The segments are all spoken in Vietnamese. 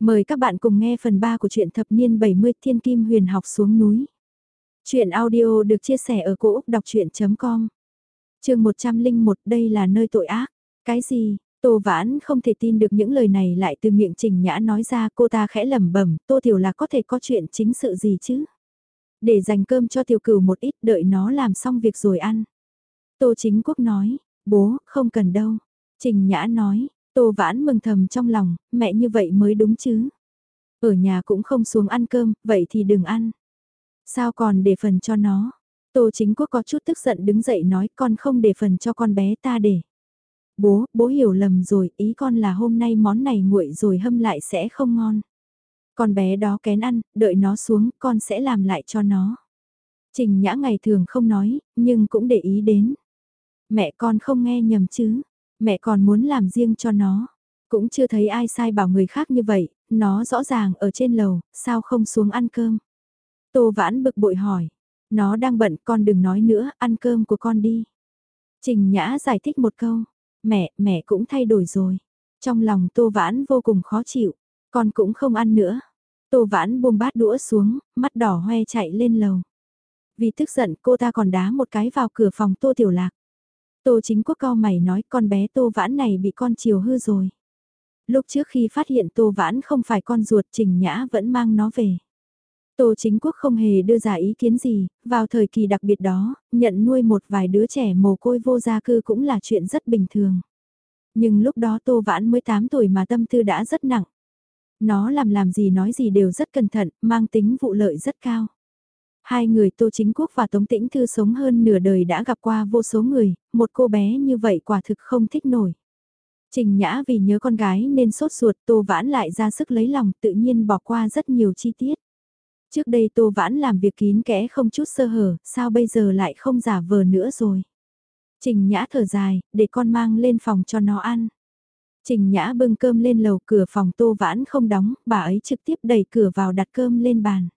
Mời các bạn cùng nghe phần 3 của truyện thập niên 70 Thiên Kim Huyền học xuống núi. Chuyện audio được chia sẻ ở cỗ đọc chuyện.com Trường 101 đây là nơi tội ác. Cái gì? Tô Vãn không thể tin được những lời này lại từ miệng Trình Nhã nói ra cô ta khẽ lẩm bẩm Tô Tiểu là có thể có chuyện chính sự gì chứ? Để dành cơm cho Tiểu Cửu một ít đợi nó làm xong việc rồi ăn. Tô Chính Quốc nói, bố, không cần đâu. Trình Nhã nói, Tô Vãn mừng thầm trong lòng, mẹ như vậy mới đúng chứ. Ở nhà cũng không xuống ăn cơm, vậy thì đừng ăn. Sao còn để phần cho nó? Tô chính quốc có chút tức giận đứng dậy nói con không để phần cho con bé ta để. Bố, bố hiểu lầm rồi, ý con là hôm nay món này nguội rồi hâm lại sẽ không ngon. Con bé đó kén ăn, đợi nó xuống, con sẽ làm lại cho nó. Trình nhã ngày thường không nói, nhưng cũng để ý đến. Mẹ con không nghe nhầm chứ, Mẹ còn muốn làm riêng cho nó. Cũng chưa thấy ai sai bảo người khác như vậy, nó rõ ràng ở trên lầu, sao không xuống ăn cơm. Tô vãn bực bội hỏi. Nó đang bận con đừng nói nữa, ăn cơm của con đi. Trình Nhã giải thích một câu. Mẹ, mẹ cũng thay đổi rồi. Trong lòng Tô Vãn vô cùng khó chịu. Con cũng không ăn nữa. Tô Vãn buông bát đũa xuống, mắt đỏ hoe chạy lên lầu. Vì tức giận cô ta còn đá một cái vào cửa phòng Tô Tiểu Lạc. Tô chính quốc cao mày nói con bé tô vãn này bị con chiều hư rồi. Lúc trước khi phát hiện tô vãn không phải con ruột trình nhã vẫn mang nó về. Tô chính quốc không hề đưa ra ý kiến gì, vào thời kỳ đặc biệt đó, nhận nuôi một vài đứa trẻ mồ côi vô gia cư cũng là chuyện rất bình thường. Nhưng lúc đó tô vãn mới 8 tuổi mà tâm tư đã rất nặng. Nó làm làm gì nói gì đều rất cẩn thận, mang tính vụ lợi rất cao. Hai người Tô Chính Quốc và Tống Tĩnh Thư sống hơn nửa đời đã gặp qua vô số người, một cô bé như vậy quả thực không thích nổi. Trình Nhã vì nhớ con gái nên sốt ruột Tô Vãn lại ra sức lấy lòng tự nhiên bỏ qua rất nhiều chi tiết. Trước đây Tô Vãn làm việc kín kẽ không chút sơ hở, sao bây giờ lại không giả vờ nữa rồi. Trình Nhã thở dài, để con mang lên phòng cho nó ăn. Trình Nhã bưng cơm lên lầu cửa phòng Tô Vãn không đóng, bà ấy trực tiếp đẩy cửa vào đặt cơm lên bàn.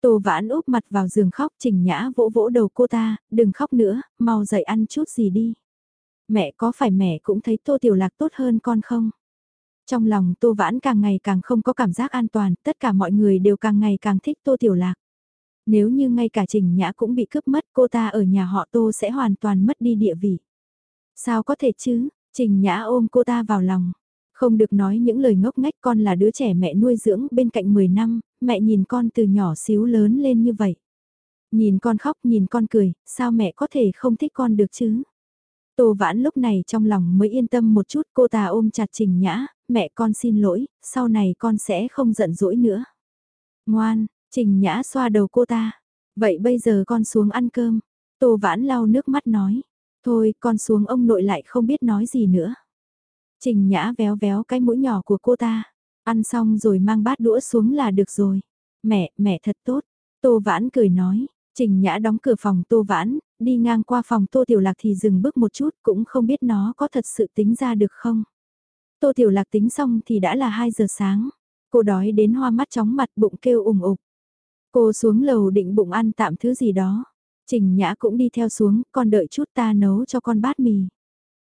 Tô vãn úp mặt vào giường khóc trình nhã vỗ vỗ đầu cô ta, đừng khóc nữa, mau dậy ăn chút gì đi. Mẹ có phải mẹ cũng thấy tô tiểu lạc tốt hơn con không? Trong lòng tô vãn càng ngày càng không có cảm giác an toàn, tất cả mọi người đều càng ngày càng thích tô tiểu lạc. Nếu như ngay cả trình nhã cũng bị cướp mất cô ta ở nhà họ tô sẽ hoàn toàn mất đi địa vị. Sao có thể chứ, trình nhã ôm cô ta vào lòng. Không được nói những lời ngốc ngách con là đứa trẻ mẹ nuôi dưỡng bên cạnh 10 năm, mẹ nhìn con từ nhỏ xíu lớn lên như vậy. Nhìn con khóc nhìn con cười, sao mẹ có thể không thích con được chứ? Tô vãn lúc này trong lòng mới yên tâm một chút cô ta ôm chặt trình nhã, mẹ con xin lỗi, sau này con sẽ không giận dỗi nữa. Ngoan, trình nhã xoa đầu cô ta. Vậy bây giờ con xuống ăn cơm. Tô vãn lau nước mắt nói. Thôi con xuống ông nội lại không biết nói gì nữa. Trình Nhã véo véo cái mũi nhỏ của cô ta. Ăn xong rồi mang bát đũa xuống là được rồi. Mẹ, mẹ thật tốt. Tô Vãn cười nói. Trình Nhã đóng cửa phòng Tô Vãn, đi ngang qua phòng Tô Tiểu Lạc thì dừng bước một chút cũng không biết nó có thật sự tính ra được không. Tô Tiểu Lạc tính xong thì đã là 2 giờ sáng. Cô đói đến hoa mắt chóng mặt bụng kêu ủng ục. Cô xuống lầu định bụng ăn tạm thứ gì đó. Trình Nhã cũng đi theo xuống, con đợi chút ta nấu cho con bát mì.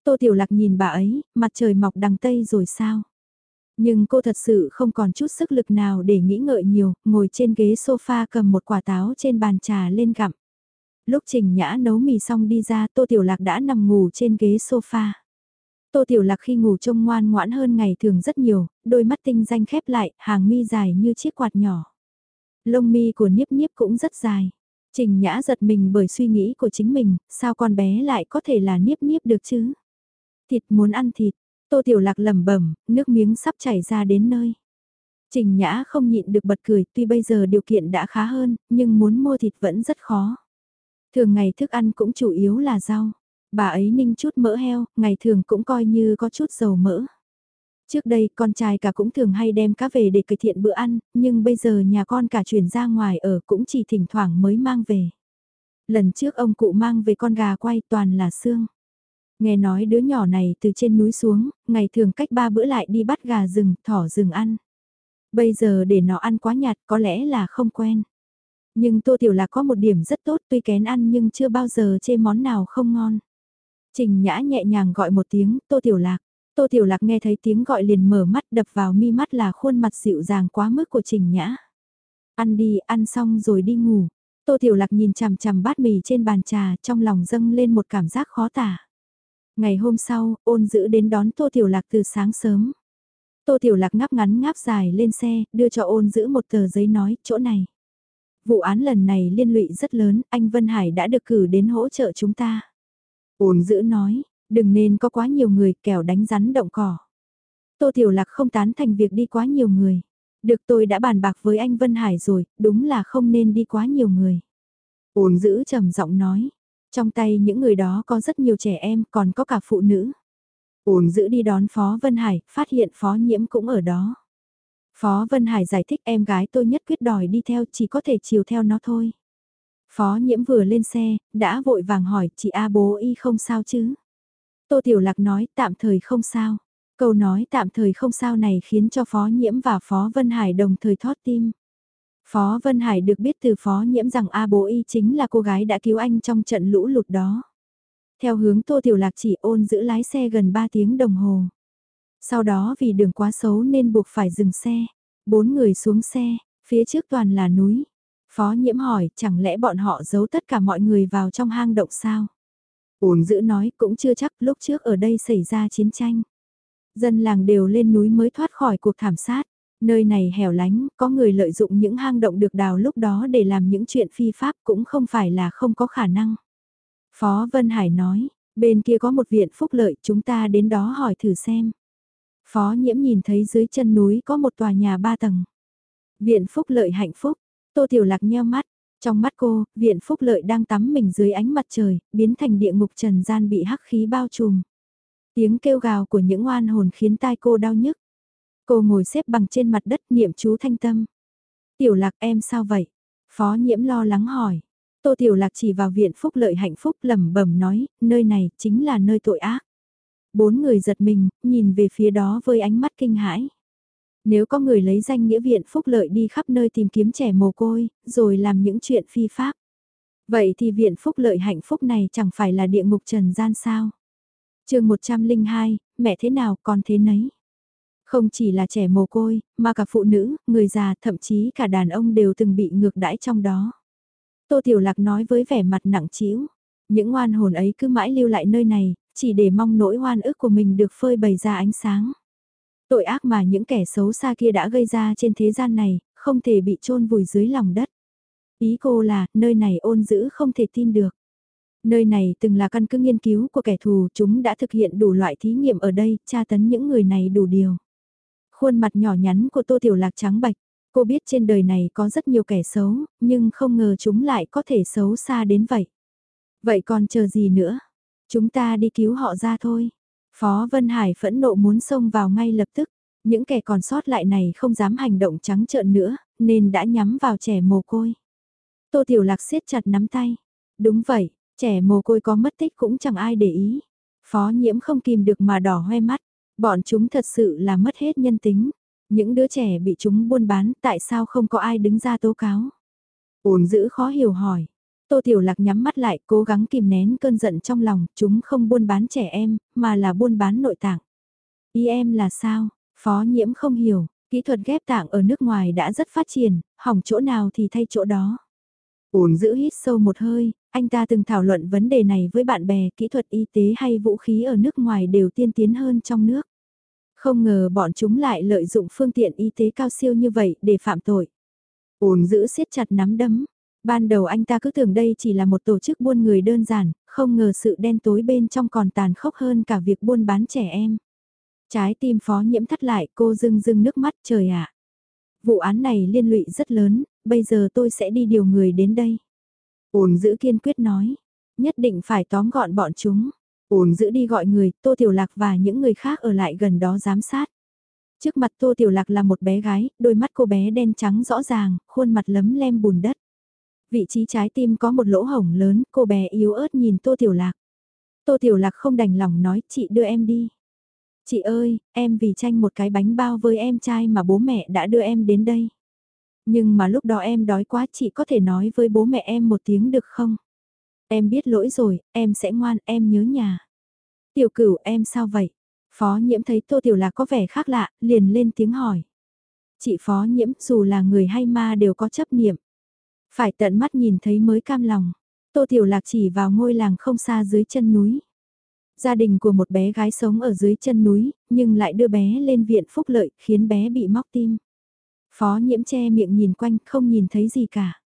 Tô Tiểu Lạc nhìn bà ấy, mặt trời mọc đằng Tây rồi sao? Nhưng cô thật sự không còn chút sức lực nào để nghĩ ngợi nhiều, ngồi trên ghế sofa cầm một quả táo trên bàn trà lên gặm. Lúc Trình Nhã nấu mì xong đi ra Tô Tiểu Lạc đã nằm ngủ trên ghế sofa. Tô Tiểu Lạc khi ngủ trông ngoan ngoãn hơn ngày thường rất nhiều, đôi mắt tinh danh khép lại, hàng mi dài như chiếc quạt nhỏ. Lông mi của Niếp Niếp cũng rất dài. Trình Nhã giật mình bởi suy nghĩ của chính mình, sao con bé lại có thể là Niếp Niếp được chứ? thịt muốn ăn thịt, tô tiểu lạc lẩm bẩm nước miếng sắp chảy ra đến nơi. Trình Nhã không nhịn được bật cười, tuy bây giờ điều kiện đã khá hơn, nhưng muốn mua thịt vẫn rất khó. Thường ngày thức ăn cũng chủ yếu là rau. Bà ấy ninh chút mỡ heo, ngày thường cũng coi như có chút dầu mỡ. Trước đây con trai cả cũng thường hay đem cá về để cải thiện bữa ăn, nhưng bây giờ nhà con cả chuyển ra ngoài ở cũng chỉ thỉnh thoảng mới mang về. Lần trước ông cụ mang về con gà quay toàn là xương. Nghe nói đứa nhỏ này từ trên núi xuống, ngày thường cách ba bữa lại đi bắt gà rừng, thỏ rừng ăn. Bây giờ để nó ăn quá nhạt có lẽ là không quen. Nhưng Tô Tiểu Lạc có một điểm rất tốt tuy kén ăn nhưng chưa bao giờ chê món nào không ngon. Trình Nhã nhẹ nhàng gọi một tiếng Tô Tiểu Lạc. Tô Tiểu Lạc nghe thấy tiếng gọi liền mở mắt đập vào mi mắt là khuôn mặt dịu dàng quá mức của Trình Nhã. Ăn đi, ăn xong rồi đi ngủ. Tô Tiểu Lạc nhìn chằm chằm bát mì trên bàn trà trong lòng dâng lên một cảm giác khó tả. Ngày hôm sau, ôn giữ đến đón Tô Tiểu Lạc từ sáng sớm. Tô Tiểu Lạc ngáp ngắn ngáp dài lên xe, đưa cho ôn giữ một tờ giấy nói, chỗ này. Vụ án lần này liên lụy rất lớn, anh Vân Hải đã được cử đến hỗ trợ chúng ta. Ôn giữ nói, đừng nên có quá nhiều người kẻo đánh rắn động cỏ. Tô Tiểu Lạc không tán thành việc đi quá nhiều người. Được tôi đã bàn bạc với anh Vân Hải rồi, đúng là không nên đi quá nhiều người. Ôn giữ trầm giọng nói, trong tay những người đó có rất nhiều trẻ em, còn có cả phụ nữ. Uồn giữ đi đón Phó Vân Hải, phát hiện Phó Nhiễm cũng ở đó. Phó Vân Hải giải thích em gái tôi nhất quyết đòi đi theo chỉ có thể chiều theo nó thôi. Phó Nhiễm vừa lên xe, đã vội vàng hỏi chị A bố y không sao chứ? Tô Tiểu Lạc nói tạm thời không sao. Câu nói tạm thời không sao này khiến cho Phó Nhiễm và Phó Vân Hải đồng thời thoát tim. Phó Vân Hải được biết từ Phó Nhiễm rằng A Bố Y chính là cô gái đã cứu anh trong trận lũ lụt đó. Theo hướng Tô Tiểu Lạc chỉ ôn giữ lái xe gần 3 tiếng đồng hồ. Sau đó vì đường quá xấu nên buộc phải dừng xe. Bốn người xuống xe, phía trước toàn là núi. Phó Nhiễm hỏi chẳng lẽ bọn họ giấu tất cả mọi người vào trong hang động sao? Ôn giữ nói cũng chưa chắc lúc trước ở đây xảy ra chiến tranh. Dân làng đều lên núi mới thoát khỏi cuộc thảm sát. Nơi này hẻo lánh, có người lợi dụng những hang động được đào lúc đó để làm những chuyện phi pháp cũng không phải là không có khả năng. Phó Vân Hải nói, bên kia có một viện phúc lợi chúng ta đến đó hỏi thử xem. Phó Nhiễm nhìn thấy dưới chân núi có một tòa nhà ba tầng. Viện phúc lợi hạnh phúc, Tô Tiểu Lạc nheo mắt, trong mắt cô, viện phúc lợi đang tắm mình dưới ánh mặt trời, biến thành địa ngục trần gian bị hắc khí bao trùm. Tiếng kêu gào của những oan hồn khiến tai cô đau nhức. Cô ngồi xếp bằng trên mặt đất niệm chú thanh tâm. Tiểu lạc em sao vậy? Phó nhiễm lo lắng hỏi. Tô Tiểu Lạc chỉ vào viện phúc lợi hạnh phúc lẩm bẩm nói, nơi này chính là nơi tội ác. Bốn người giật mình, nhìn về phía đó với ánh mắt kinh hãi. Nếu có người lấy danh nghĩa viện phúc lợi đi khắp nơi tìm kiếm trẻ mồ côi, rồi làm những chuyện phi pháp. Vậy thì viện phúc lợi hạnh phúc này chẳng phải là địa ngục trần gian sao? chương 102, mẹ thế nào còn thế nấy. Không chỉ là trẻ mồ côi, mà cả phụ nữ, người già, thậm chí cả đàn ông đều từng bị ngược đãi trong đó. Tô Tiểu Lạc nói với vẻ mặt nặng trĩu, những oan hồn ấy cứ mãi lưu lại nơi này, chỉ để mong nỗi oan ức của mình được phơi bày ra ánh sáng. Tội ác mà những kẻ xấu xa kia đã gây ra trên thế gian này, không thể bị chôn vùi dưới lòng đất. Ý cô là, nơi này ôn giữ không thể tin được. Nơi này từng là căn cứ nghiên cứu của kẻ thù, chúng đã thực hiện đủ loại thí nghiệm ở đây, tra tấn những người này đủ điều. Khuôn mặt nhỏ nhắn của Tô Tiểu Lạc trắng bạch, cô biết trên đời này có rất nhiều kẻ xấu, nhưng không ngờ chúng lại có thể xấu xa đến vậy. Vậy còn chờ gì nữa? Chúng ta đi cứu họ ra thôi. Phó Vân Hải phẫn nộ muốn xông vào ngay lập tức. Những kẻ còn sót lại này không dám hành động trắng trợn nữa, nên đã nhắm vào trẻ mồ côi. Tô Tiểu Lạc siết chặt nắm tay. Đúng vậy, Trẻ mồ côi có mất tích cũng chẳng ai để ý. Phó nhiễm không kìm được mà đỏ hoe mắt. Bọn chúng thật sự là mất hết nhân tính. Những đứa trẻ bị chúng buôn bán tại sao không có ai đứng ra tố cáo. Ôn giữ khó hiểu hỏi. Tô Tiểu Lạc nhắm mắt lại cố gắng kìm nén cơn giận trong lòng. Chúng không buôn bán trẻ em mà là buôn bán nội tạng. Ý em là sao? Phó nhiễm không hiểu. Kỹ thuật ghép tạng ở nước ngoài đã rất phát triển, hỏng chỗ nào thì thay chỗ đó. Ôn giữ hít sâu một hơi, anh ta từng thảo luận vấn đề này với bạn bè, kỹ thuật y tế hay vũ khí ở nước ngoài đều tiên tiến hơn trong nước. Không ngờ bọn chúng lại lợi dụng phương tiện y tế cao siêu như vậy để phạm tội. Ôn giữ siết chặt nắm đấm. Ban đầu anh ta cứ tưởng đây chỉ là một tổ chức buôn người đơn giản, không ngờ sự đen tối bên trong còn tàn khốc hơn cả việc buôn bán trẻ em. Trái tim phó nhiễm thắt lại cô rưng rưng nước mắt trời ạ. Vụ án này liên lụy rất lớn, bây giờ tôi sẽ đi điều người đến đây. Ôn giữ kiên quyết nói, nhất định phải tóm gọn bọn chúng. Ôn giữ đi gọi người, Tô Tiểu Lạc và những người khác ở lại gần đó giám sát. Trước mặt Tô Tiểu Lạc là một bé gái, đôi mắt cô bé đen trắng rõ ràng, khuôn mặt lấm lem bùn đất. Vị trí trái tim có một lỗ hổng lớn, cô bé yếu ớt nhìn Tô Tiểu Lạc. Tô Tiểu Lạc không đành lòng nói, chị đưa em đi. Chị ơi, em vì tranh một cái bánh bao với em trai mà bố mẹ đã đưa em đến đây. Nhưng mà lúc đó em đói quá chị có thể nói với bố mẹ em một tiếng được không? Em biết lỗi rồi, em sẽ ngoan, em nhớ nhà. Tiểu cửu em sao vậy? Phó nhiễm thấy Tô Tiểu Lạc có vẻ khác lạ, liền lên tiếng hỏi. Chị Phó nhiễm dù là người hay ma đều có chấp niệm. Phải tận mắt nhìn thấy mới cam lòng. Tô Tiểu Lạc chỉ vào ngôi làng không xa dưới chân núi. Gia đình của một bé gái sống ở dưới chân núi, nhưng lại đưa bé lên viện phúc lợi, khiến bé bị móc tim. Phó nhiễm che miệng nhìn quanh, không nhìn thấy gì cả.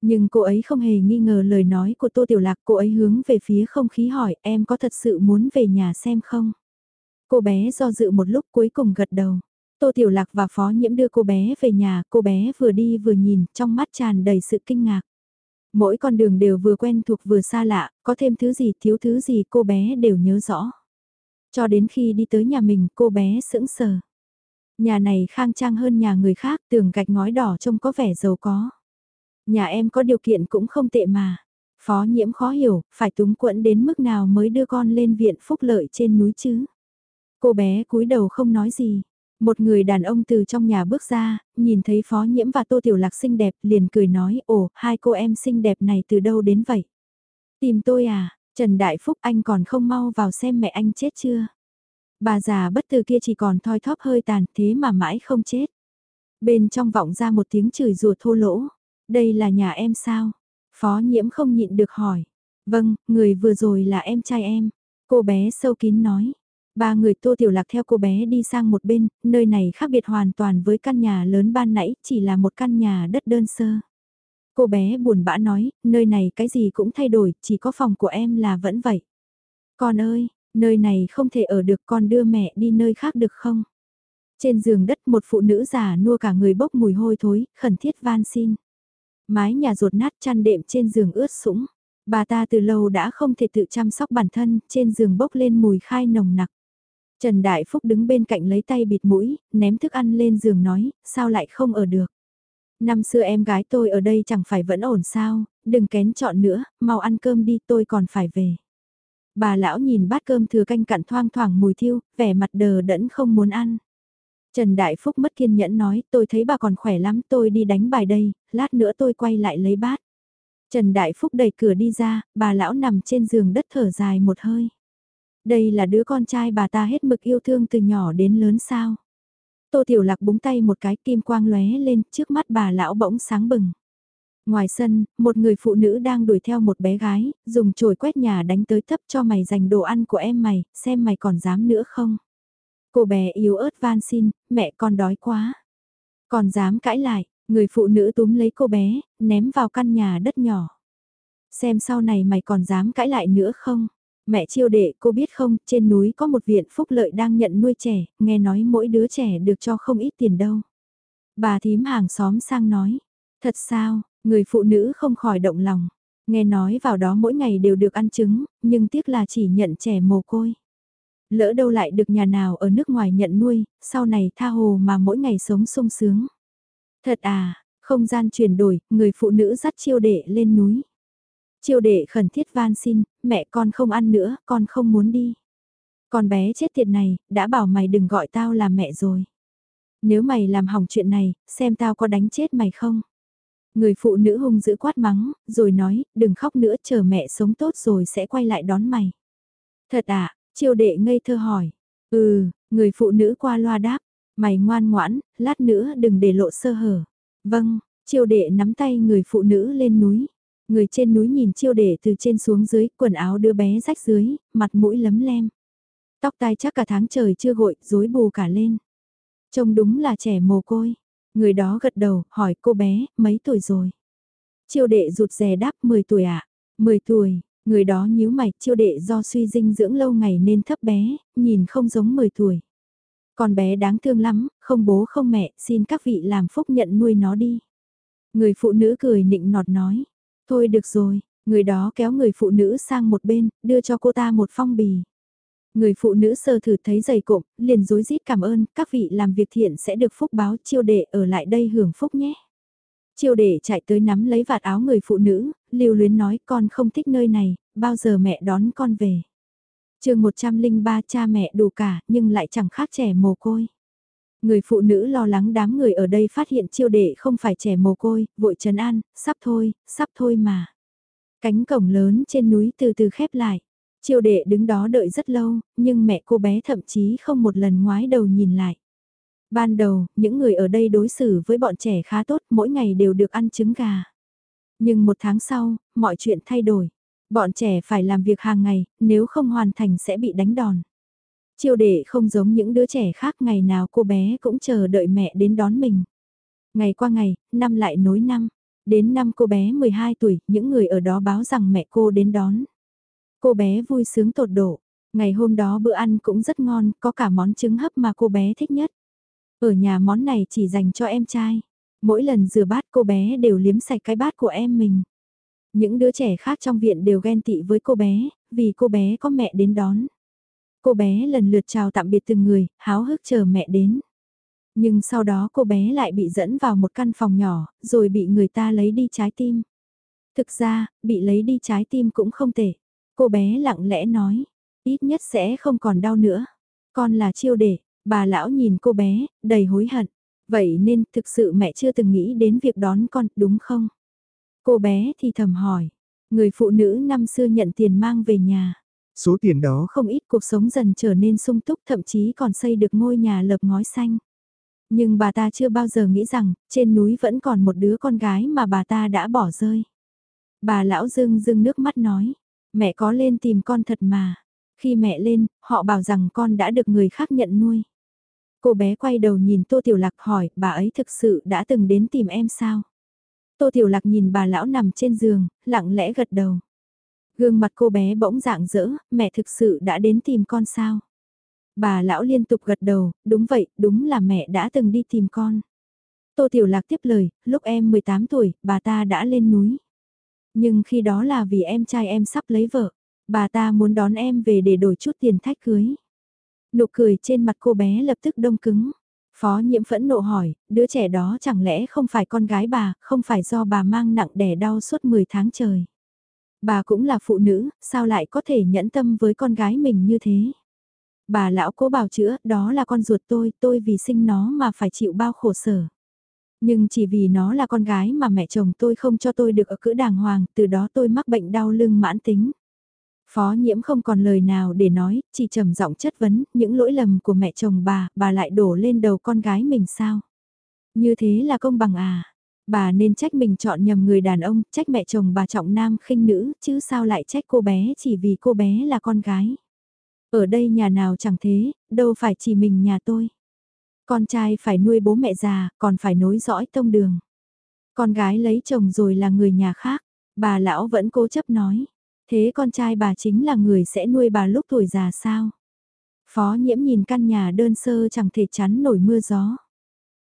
Nhưng cô ấy không hề nghi ngờ lời nói của Tô Tiểu Lạc, cô ấy hướng về phía không khí hỏi em có thật sự muốn về nhà xem không? Cô bé do dự một lúc cuối cùng gật đầu. Tô Tiểu Lạc và Phó Nhiễm đưa cô bé về nhà, cô bé vừa đi vừa nhìn, trong mắt tràn đầy sự kinh ngạc. Mỗi con đường đều vừa quen thuộc vừa xa lạ, có thêm thứ gì thiếu thứ gì cô bé đều nhớ rõ. Cho đến khi đi tới nhà mình cô bé sững sờ. Nhà này khang trang hơn nhà người khác, tường gạch ngói đỏ trông có vẻ giàu có. Nhà em có điều kiện cũng không tệ mà. Phó nhiễm khó hiểu, phải túng quẫn đến mức nào mới đưa con lên viện phúc lợi trên núi chứ. Cô bé cúi đầu không nói gì. Một người đàn ông từ trong nhà bước ra, nhìn thấy Phó Nhiễm và Tô Tiểu Lạc xinh đẹp liền cười nói, ồ, hai cô em xinh đẹp này từ đâu đến vậy? Tìm tôi à, Trần Đại Phúc anh còn không mau vào xem mẹ anh chết chưa? Bà già bất từ kia chỉ còn thoi thóp hơi tàn thế mà mãi không chết. Bên trong vọng ra một tiếng chửi rùa thô lỗ. Đây là nhà em sao? Phó nhiễm không nhịn được hỏi. Vâng, người vừa rồi là em trai em. Cô bé sâu kín nói. Ba người tô tiểu lạc theo cô bé đi sang một bên, nơi này khác biệt hoàn toàn với căn nhà lớn ban nãy, chỉ là một căn nhà đất đơn sơ. Cô bé buồn bã nói, nơi này cái gì cũng thay đổi, chỉ có phòng của em là vẫn vậy. Con ơi, nơi này không thể ở được con đưa mẹ đi nơi khác được không? Trên giường đất một phụ nữ già nua cả người bốc mùi hôi thối, khẩn thiết van xin. Mái nhà rột nát chăn đệm trên giường ướt sũng. Bà ta từ lâu đã không thể tự chăm sóc bản thân, trên giường bốc lên mùi khai nồng nặc. Trần Đại Phúc đứng bên cạnh lấy tay bịt mũi, ném thức ăn lên giường nói, sao lại không ở được. Năm xưa em gái tôi ở đây chẳng phải vẫn ổn sao, đừng kén chọn nữa, mau ăn cơm đi tôi còn phải về. Bà lão nhìn bát cơm thừa canh cặn thoang thoảng mùi thiêu, vẻ mặt đờ đẫn không muốn ăn. Trần Đại Phúc mất kiên nhẫn nói, tôi thấy bà còn khỏe lắm, tôi đi đánh bài đây, lát nữa tôi quay lại lấy bát. Trần Đại Phúc đẩy cửa đi ra, bà lão nằm trên giường đất thở dài một hơi. Đây là đứa con trai bà ta hết mực yêu thương từ nhỏ đến lớn sao. Tô Tiểu Lạc búng tay một cái kim quang lóe lên trước mắt bà lão bỗng sáng bừng. Ngoài sân, một người phụ nữ đang đuổi theo một bé gái, dùng chổi quét nhà đánh tới thấp cho mày dành đồ ăn của em mày, xem mày còn dám nữa không. Cô bé yếu ớt van xin, mẹ con đói quá. Còn dám cãi lại, người phụ nữ túm lấy cô bé, ném vào căn nhà đất nhỏ. Xem sau này mày còn dám cãi lại nữa không? Mẹ chiêu đệ cô biết không, trên núi có một viện phúc lợi đang nhận nuôi trẻ, nghe nói mỗi đứa trẻ được cho không ít tiền đâu. Bà thím hàng xóm sang nói, thật sao, người phụ nữ không khỏi động lòng, nghe nói vào đó mỗi ngày đều được ăn trứng, nhưng tiếc là chỉ nhận trẻ mồ côi. Lỡ đâu lại được nhà nào ở nước ngoài nhận nuôi, sau này tha hồ mà mỗi ngày sống sung sướng. Thật à, không gian chuyển đổi, người phụ nữ dắt chiêu đệ lên núi. Chiêu đệ khẩn thiết van xin, mẹ con không ăn nữa, con không muốn đi. Con bé chết tiệt này, đã bảo mày đừng gọi tao là mẹ rồi. Nếu mày làm hỏng chuyện này, xem tao có đánh chết mày không. Người phụ nữ hung dữ quát mắng, rồi nói, đừng khóc nữa chờ mẹ sống tốt rồi sẽ quay lại đón mày. Thật à, chiêu đệ ngây thơ hỏi. Ừ, người phụ nữ qua loa đáp, mày ngoan ngoãn, lát nữa đừng để lộ sơ hở. Vâng, chiêu đệ nắm tay người phụ nữ lên núi. Người trên núi nhìn chiêu đệ từ trên xuống dưới, quần áo đứa bé rách dưới, mặt mũi lấm lem. Tóc tai chắc cả tháng trời chưa gội, rối bù cả lên. Trông đúng là trẻ mồ côi. Người đó gật đầu, hỏi cô bé, mấy tuổi rồi? Chiêu đệ rụt rè đáp 10 tuổi ạ. À? 10 tuổi, người đó nhíu mày, chiêu đệ do suy dinh dưỡng lâu ngày nên thấp bé, nhìn không giống 10 tuổi. Con bé đáng thương lắm, không bố không mẹ, xin các vị làm phúc nhận nuôi nó đi. Người phụ nữ cười nịnh nọt nói, Thôi được rồi, người đó kéo người phụ nữ sang một bên, đưa cho cô ta một phong bì. Người phụ nữ sơ thử thấy dày cộm, liền dối rít cảm ơn, các vị làm việc thiện sẽ được phúc báo chiêu đệ ở lại đây hưởng phúc nhé. Chiêu đệ chạy tới nắm lấy vạt áo người phụ nữ, lưu luyến nói con không thích nơi này, bao giờ mẹ đón con về. chương 103 cha mẹ đủ cả nhưng lại chẳng khác trẻ mồ côi. Người phụ nữ lo lắng đám người ở đây phát hiện chiêu đệ không phải trẻ mồ côi, vội trấn an, sắp thôi, sắp thôi mà. Cánh cổng lớn trên núi từ từ khép lại. Chiêu đệ đứng đó đợi rất lâu, nhưng mẹ cô bé thậm chí không một lần ngoái đầu nhìn lại. Ban đầu, những người ở đây đối xử với bọn trẻ khá tốt, mỗi ngày đều được ăn trứng gà. Nhưng một tháng sau, mọi chuyện thay đổi. Bọn trẻ phải làm việc hàng ngày, nếu không hoàn thành sẽ bị đánh đòn. Chiêu đệ không giống những đứa trẻ khác ngày nào cô bé cũng chờ đợi mẹ đến đón mình. Ngày qua ngày, năm lại nối năm. Đến năm cô bé 12 tuổi, những người ở đó báo rằng mẹ cô đến đón. Cô bé vui sướng tột độ. Ngày hôm đó bữa ăn cũng rất ngon, có cả món trứng hấp mà cô bé thích nhất. Ở nhà món này chỉ dành cho em trai. Mỗi lần rửa bát cô bé đều liếm sạch cái bát của em mình. Những đứa trẻ khác trong viện đều ghen tị với cô bé, vì cô bé có mẹ đến đón. Cô bé lần lượt chào tạm biệt từng người, háo hức chờ mẹ đến. Nhưng sau đó cô bé lại bị dẫn vào một căn phòng nhỏ, rồi bị người ta lấy đi trái tim. Thực ra, bị lấy đi trái tim cũng không tệ. Cô bé lặng lẽ nói, ít nhất sẽ không còn đau nữa. Con là chiêu để, bà lão nhìn cô bé, đầy hối hận. Vậy nên thực sự mẹ chưa từng nghĩ đến việc đón con, đúng không? Cô bé thì thầm hỏi, người phụ nữ năm xưa nhận tiền mang về nhà. Số tiền đó không ít cuộc sống dần trở nên sung túc thậm chí còn xây được ngôi nhà lợp ngói xanh. Nhưng bà ta chưa bao giờ nghĩ rằng, trên núi vẫn còn một đứa con gái mà bà ta đã bỏ rơi. Bà lão dưng dưng nước mắt nói, mẹ có lên tìm con thật mà. Khi mẹ lên, họ bảo rằng con đã được người khác nhận nuôi. Cô bé quay đầu nhìn Tô Tiểu Lạc hỏi, bà ấy thực sự đã từng đến tìm em sao? Tô Tiểu Lạc nhìn bà lão nằm trên giường, lặng lẽ gật đầu. Gương mặt cô bé bỗng dạng dỡ, mẹ thực sự đã đến tìm con sao? Bà lão liên tục gật đầu, đúng vậy, đúng là mẹ đã từng đi tìm con. Tô Tiểu Lạc tiếp lời, lúc em 18 tuổi, bà ta đã lên núi. Nhưng khi đó là vì em trai em sắp lấy vợ, bà ta muốn đón em về để đổi chút tiền thách cưới. Nụ cười trên mặt cô bé lập tức đông cứng. Phó nhiễm phẫn nộ hỏi, đứa trẻ đó chẳng lẽ không phải con gái bà, không phải do bà mang nặng đẻ đau suốt 10 tháng trời. Bà cũng là phụ nữ, sao lại có thể nhẫn tâm với con gái mình như thế? Bà lão cố bảo chữa, đó là con ruột tôi, tôi vì sinh nó mà phải chịu bao khổ sở. Nhưng chỉ vì nó là con gái mà mẹ chồng tôi không cho tôi được ở cữ đàng hoàng, từ đó tôi mắc bệnh đau lưng mãn tính. Phó nhiễm không còn lời nào để nói, chỉ trầm giọng chất vấn, những lỗi lầm của mẹ chồng bà, bà lại đổ lên đầu con gái mình sao? Như thế là công bằng à? Bà nên trách mình chọn nhầm người đàn ông, trách mẹ chồng bà trọng nam khinh nữ, chứ sao lại trách cô bé chỉ vì cô bé là con gái. Ở đây nhà nào chẳng thế, đâu phải chỉ mình nhà tôi. Con trai phải nuôi bố mẹ già, còn phải nối dõi tông đường. Con gái lấy chồng rồi là người nhà khác, bà lão vẫn cố chấp nói. Thế con trai bà chính là người sẽ nuôi bà lúc tuổi già sao? Phó nhiễm nhìn căn nhà đơn sơ chẳng thể chắn nổi mưa gió.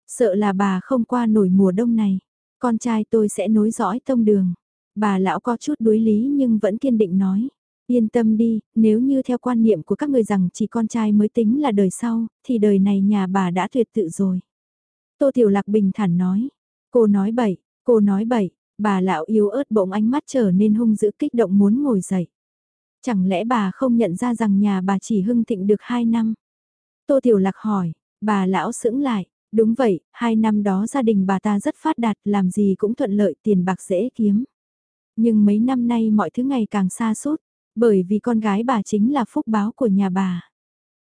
Sợ là bà không qua nổi mùa đông này. Con trai tôi sẽ nối dõi tông đường. Bà lão có chút đối lý nhưng vẫn kiên định nói. Yên tâm đi, nếu như theo quan niệm của các người rằng chỉ con trai mới tính là đời sau, thì đời này nhà bà đã tuyệt tự rồi. Tô Tiểu Lạc bình thản nói. Cô nói bậy, cô nói bậy, bà lão yếu ớt bỗng ánh mắt trở nên hung dữ kích động muốn ngồi dậy. Chẳng lẽ bà không nhận ra rằng nhà bà chỉ hưng thịnh được 2 năm? Tô Tiểu Lạc hỏi, bà lão sững lại, đúng vậy, hai năm đó gia đình bà ta rất phát đạt, làm gì cũng thuận lợi tiền bạc dễ kiếm. Nhưng mấy năm nay mọi thứ ngày càng xa suốt, bởi vì con gái bà chính là phúc báo của nhà bà.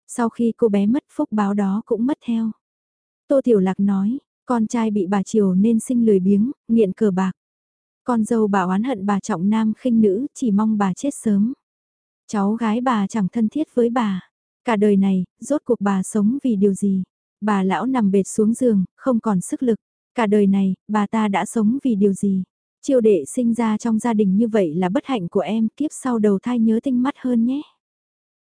Sau khi cô bé mất phúc báo đó cũng mất theo. Tô Tiểu Lạc nói, con trai bị bà chiều nên sinh lười biếng, nghiện cờ bạc. Con dâu bà oán hận bà trọng nam khinh nữ, chỉ mong bà chết sớm. Cháu gái bà chẳng thân thiết với bà. Cả đời này, rốt cuộc bà sống vì điều gì? Bà lão nằm bệt xuống giường, không còn sức lực. Cả đời này, bà ta đã sống vì điều gì? Chiêu đệ sinh ra trong gia đình như vậy là bất hạnh của em, kiếp sau đầu thai nhớ tinh mắt hơn nhé.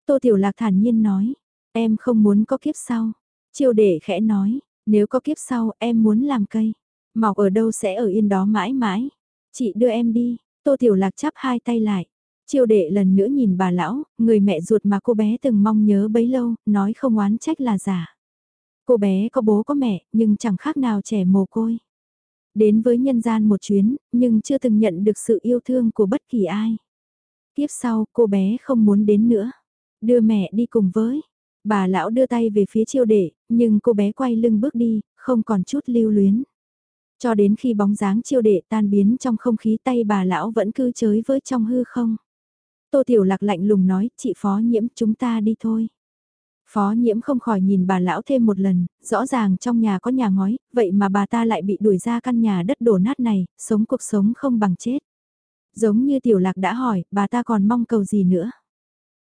Tô Tiểu Lạc thản nhiên nói, em không muốn có kiếp sau. Chiêu đệ khẽ nói, nếu có kiếp sau em muốn làm cây. Mọc ở đâu sẽ ở yên đó mãi mãi. Chị đưa em đi, Tô Tiểu Lạc chắp hai tay lại. Chiêu đệ lần nữa nhìn bà lão, người mẹ ruột mà cô bé từng mong nhớ bấy lâu, nói không oán trách là giả. Cô bé có bố có mẹ, nhưng chẳng khác nào trẻ mồ côi. Đến với nhân gian một chuyến, nhưng chưa từng nhận được sự yêu thương của bất kỳ ai. Tiếp sau, cô bé không muốn đến nữa. Đưa mẹ đi cùng với. Bà lão đưa tay về phía chiêu đệ, nhưng cô bé quay lưng bước đi, không còn chút lưu luyến. Cho đến khi bóng dáng chiêu đệ tan biến trong không khí tay bà lão vẫn cứ chới với trong hư không. Tô Tiểu Lạc lạnh lùng nói, chị Phó Nhiễm chúng ta đi thôi. Phó Nhiễm không khỏi nhìn bà lão thêm một lần, rõ ràng trong nhà có nhà ngói, vậy mà bà ta lại bị đuổi ra căn nhà đất đổ nát này, sống cuộc sống không bằng chết. Giống như Tiểu Lạc đã hỏi, bà ta còn mong cầu gì nữa?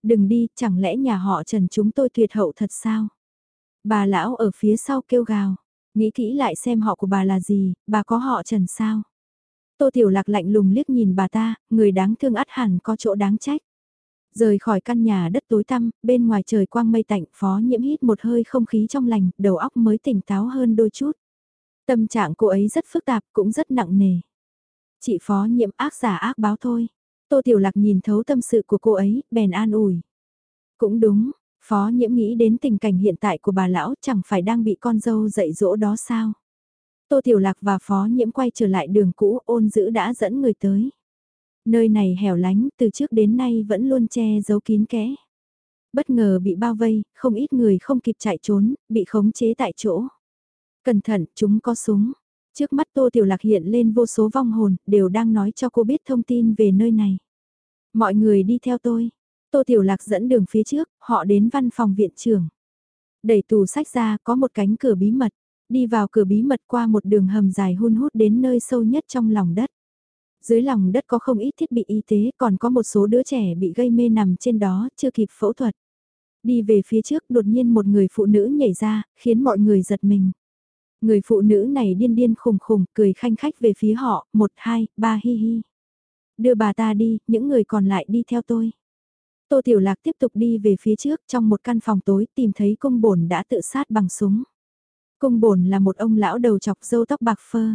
Đừng đi, chẳng lẽ nhà họ Trần chúng tôi tuyệt hậu thật sao? Bà lão ở phía sau kêu gào, nghĩ kỹ lại xem họ của bà là gì, bà có họ Trần sao? Tô Tiểu Lạc lạnh lùng liếc nhìn bà ta, người đáng thương ắt hẳn có chỗ đáng trách. Rời khỏi căn nhà đất tối tăm, bên ngoài trời quang mây tạnh, phó nhiễm hít một hơi không khí trong lành, đầu óc mới tỉnh táo hơn đôi chút. Tâm trạng cô ấy rất phức tạp, cũng rất nặng nề. Chị phó nhiễm ác giả ác báo thôi. Tô Tiểu Lạc nhìn thấu tâm sự của cô ấy, bèn an ủi. Cũng đúng, phó nhiễm nghĩ đến tình cảnh hiện tại của bà lão chẳng phải đang bị con dâu dạy dỗ đó sao. Tô Tiểu Lạc và phó nhiễm quay trở lại đường cũ ôn giữ đã dẫn người tới. Nơi này hẻo lánh từ trước đến nay vẫn luôn che giấu kín kẽ. Bất ngờ bị bao vây, không ít người không kịp chạy trốn, bị khống chế tại chỗ. Cẩn thận, chúng có súng. Trước mắt Tô Tiểu Lạc hiện lên vô số vong hồn, đều đang nói cho cô biết thông tin về nơi này. Mọi người đi theo tôi. Tô Tiểu Lạc dẫn đường phía trước, họ đến văn phòng viện trưởng. Đẩy tủ sách ra, có một cánh cửa bí mật. Đi vào cửa bí mật qua một đường hầm dài hun hút đến nơi sâu nhất trong lòng đất. Dưới lòng đất có không ít thiết bị y tế, còn có một số đứa trẻ bị gây mê nằm trên đó, chưa kịp phẫu thuật. Đi về phía trước, đột nhiên một người phụ nữ nhảy ra, khiến mọi người giật mình. Người phụ nữ này điên điên khùng khùng, cười khanh khách về phía họ, một, hai, ba hi hi. Đưa bà ta đi, những người còn lại đi theo tôi. Tô Tiểu Lạc tiếp tục đi về phía trước trong một căn phòng tối tìm thấy cung bổn đã tự sát bằng súng. Cung bổn là một ông lão đầu chọc dâu tóc bạc phơ.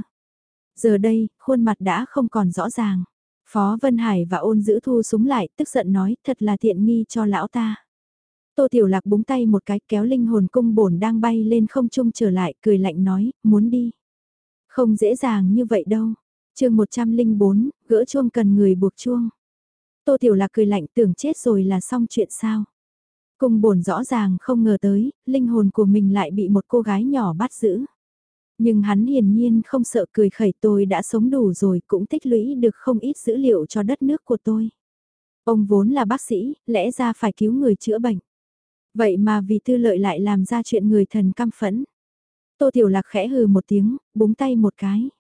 Giờ đây, khuôn mặt đã không còn rõ ràng. Phó Vân Hải và ôn giữ thu súng lại, tức giận nói, thật là thiện nghi cho lão ta. Tô Tiểu Lạc búng tay một cái kéo linh hồn cung bổn đang bay lên không trung trở lại, cười lạnh nói, muốn đi. Không dễ dàng như vậy đâu. chương 104, gỡ chuông cần người buộc chuông. Tô Tiểu Lạc cười lạnh tưởng chết rồi là xong chuyện sao. Cung bổn rõ ràng không ngờ tới, linh hồn của mình lại bị một cô gái nhỏ bắt giữ. Nhưng hắn hiển nhiên không sợ cười khẩy tôi đã sống đủ rồi cũng tích lũy được không ít dữ liệu cho đất nước của tôi. Ông vốn là bác sĩ, lẽ ra phải cứu người chữa bệnh. Vậy mà vì tư lợi lại làm ra chuyện người thần căm phẫn. Tô Tiểu Lạc khẽ hừ một tiếng, búng tay một cái.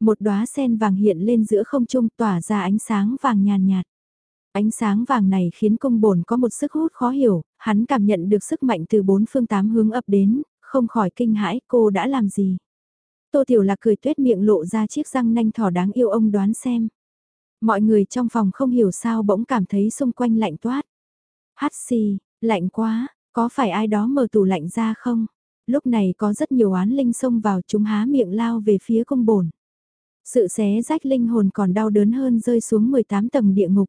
Một đóa sen vàng hiện lên giữa không trung tỏa ra ánh sáng vàng nhàn nhạt. Ánh sáng vàng này khiến công bổn có một sức hút khó hiểu, hắn cảm nhận được sức mạnh từ bốn phương tám hướng ập đến, không khỏi kinh hãi cô đã làm gì. Tô Tiểu Lạc cười tuyết miệng lộ ra chiếc răng nanh thỏ đáng yêu ông đoán xem. Mọi người trong phòng không hiểu sao bỗng cảm thấy xung quanh lạnh toát. Hát xì, lạnh quá, có phải ai đó mở tủ lạnh ra không? Lúc này có rất nhiều oán linh xông vào chúng há miệng lao về phía công bổn. Sự xé rách linh hồn còn đau đớn hơn rơi xuống 18 tầng địa ngục.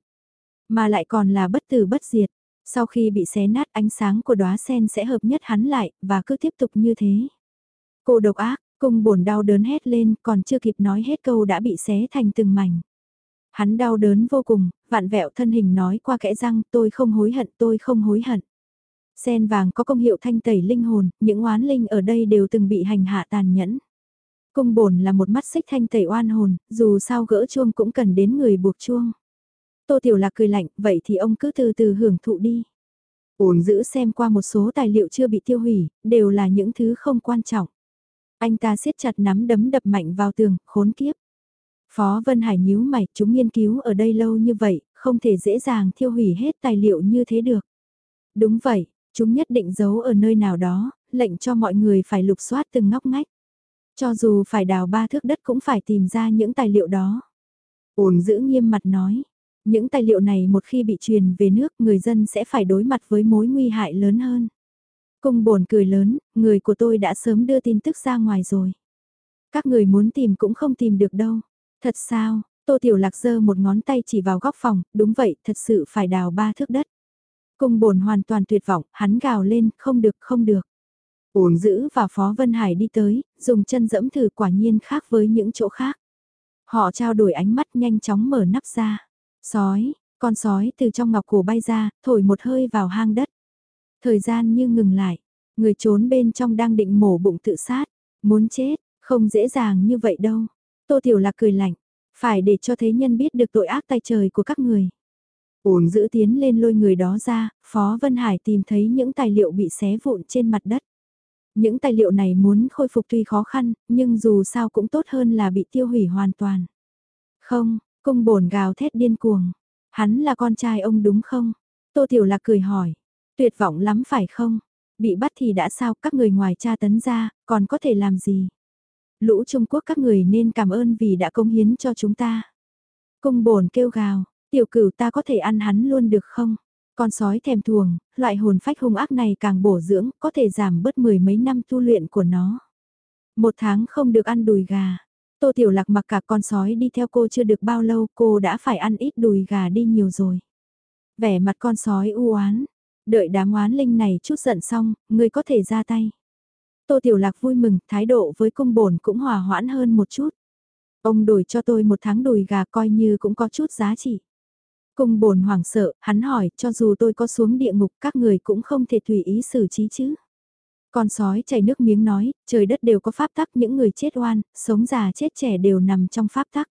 Mà lại còn là bất tử bất diệt. Sau khi bị xé nát ánh sáng của đóa sen sẽ hợp nhất hắn lại và cứ tiếp tục như thế. Cô độc ác, cung bổn đau đớn hét lên còn chưa kịp nói hết câu đã bị xé thành từng mảnh. Hắn đau đớn vô cùng, vạn vẹo thân hình nói qua kẽ răng tôi không hối hận tôi không hối hận. Sen vàng có công hiệu thanh tẩy linh hồn, những oán linh ở đây đều từng bị hành hạ tàn nhẫn. Cung bổn là một mắt xích thanh tẩy oan hồn, dù sao gỡ chuông cũng cần đến người buộc chuông. Tô Tiểu Lạc cười lạnh, vậy thì ông cứ từ từ hưởng thụ đi. Ổn giữ xem qua một số tài liệu chưa bị tiêu hủy, đều là những thứ không quan trọng. Anh ta siết chặt nắm đấm đập mạnh vào tường, khốn kiếp. Phó Vân Hải nhíu mày, chúng nghiên cứu ở đây lâu như vậy, không thể dễ dàng tiêu hủy hết tài liệu như thế được. Đúng vậy, chúng nhất định giấu ở nơi nào đó, lệnh cho mọi người phải lục soát từng ngóc ngách. Cho dù phải đào ba thước đất cũng phải tìm ra những tài liệu đó. Ổn giữ nghiêm mặt nói, những tài liệu này một khi bị truyền về nước người dân sẽ phải đối mặt với mối nguy hại lớn hơn. Cung bồn cười lớn, người của tôi đã sớm đưa tin tức ra ngoài rồi. Các người muốn tìm cũng không tìm được đâu. Thật sao, Tô Tiểu Lạc giơ một ngón tay chỉ vào góc phòng, đúng vậy, thật sự phải đào ba thước đất. Cung bồn hoàn toàn tuyệt vọng, hắn gào lên, không được, không được. Ổn giữ và Phó Vân Hải đi tới, dùng chân dẫm thử quả nhiên khác với những chỗ khác. Họ trao đổi ánh mắt nhanh chóng mở nắp ra. Sói, con sói từ trong ngọc cổ bay ra, thổi một hơi vào hang đất. Thời gian như ngừng lại, người trốn bên trong đang định mổ bụng tự sát, muốn chết, không dễ dàng như vậy đâu. Tô Tiểu Lạc cười lạnh, phải để cho thế nhân biết được tội ác tay trời của các người. Ổn giữ tiến lên lôi người đó ra, Phó Vân Hải tìm thấy những tài liệu bị xé vụn trên mặt đất. Những tài liệu này muốn khôi phục tuy khó khăn, nhưng dù sao cũng tốt hơn là bị tiêu hủy hoàn toàn. Không, cung bổn gào thét điên cuồng. Hắn là con trai ông đúng không? Tô Tiểu Lạc cười hỏi. Tuyệt vọng lắm phải không? Bị bắt thì đã sao các người ngoài cha tấn ra, còn có thể làm gì? Lũ Trung Quốc các người nên cảm ơn vì đã công hiến cho chúng ta. Cung bổn kêu gào, tiểu cửu ta có thể ăn hắn luôn được không? Con sói thèm thuồng, loại hồn phách hung ác này càng bổ dưỡng, có thể giảm bớt mười mấy năm tu luyện của nó. Một tháng không được ăn đùi gà. Tô Tiểu Lạc mặc cả con sói đi theo cô chưa được bao lâu cô đã phải ăn ít đùi gà đi nhiều rồi. Vẻ mặt con sói u oán Đợi đám oán linh này chút giận xong, người có thể ra tay. Tô Tiểu Lạc vui mừng, thái độ với cung bổn cũng hòa hoãn hơn một chút. Ông đổi cho tôi một tháng đùi gà coi như cũng có chút giá trị. Cung bổn hoảng sợ, hắn hỏi, cho dù tôi có xuống địa ngục các người cũng không thể tùy ý xử trí chứ. Con sói chảy nước miếng nói, trời đất đều có pháp tắc những người chết oan, sống già chết trẻ đều nằm trong pháp tắc.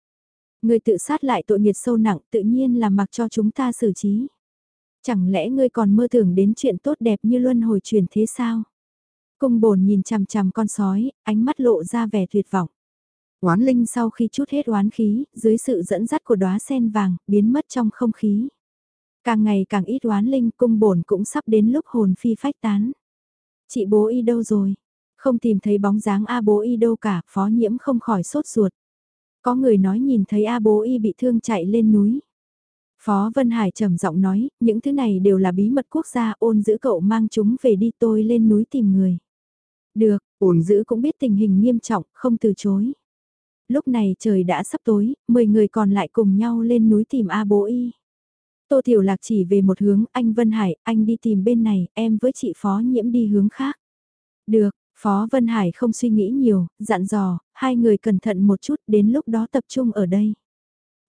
Người tự sát lại tội nghiệt sâu nặng tự nhiên là mặc cho chúng ta xử trí. Chẳng lẽ ngươi còn mơ tưởng đến chuyện tốt đẹp như luân hồi truyền thế sao? Cung bồn nhìn chằm chằm con sói, ánh mắt lộ ra vẻ tuyệt vọng. Oán linh sau khi chút hết oán khí, dưới sự dẫn dắt của đóa sen vàng, biến mất trong không khí. Càng ngày càng ít oán linh cung bổn cũng sắp đến lúc hồn phi phách tán. Chị bố y đâu rồi? Không tìm thấy bóng dáng A bố y đâu cả, phó nhiễm không khỏi sốt ruột. Có người nói nhìn thấy A bố y bị thương chạy lên núi. Phó Vân Hải trầm giọng nói, những thứ này đều là bí mật quốc gia ôn giữ cậu mang chúng về đi tôi lên núi tìm người. Được, ôn giữ cũng biết tình hình nghiêm trọng, không từ chối. Lúc này trời đã sắp tối, 10 người còn lại cùng nhau lên núi tìm A bố y. Tô Tiểu Lạc chỉ về một hướng, anh Vân Hải, anh đi tìm bên này, em với chị Phó Nhiễm đi hướng khác. Được, Phó Vân Hải không suy nghĩ nhiều, dặn dò, hai người cẩn thận một chút, đến lúc đó tập trung ở đây.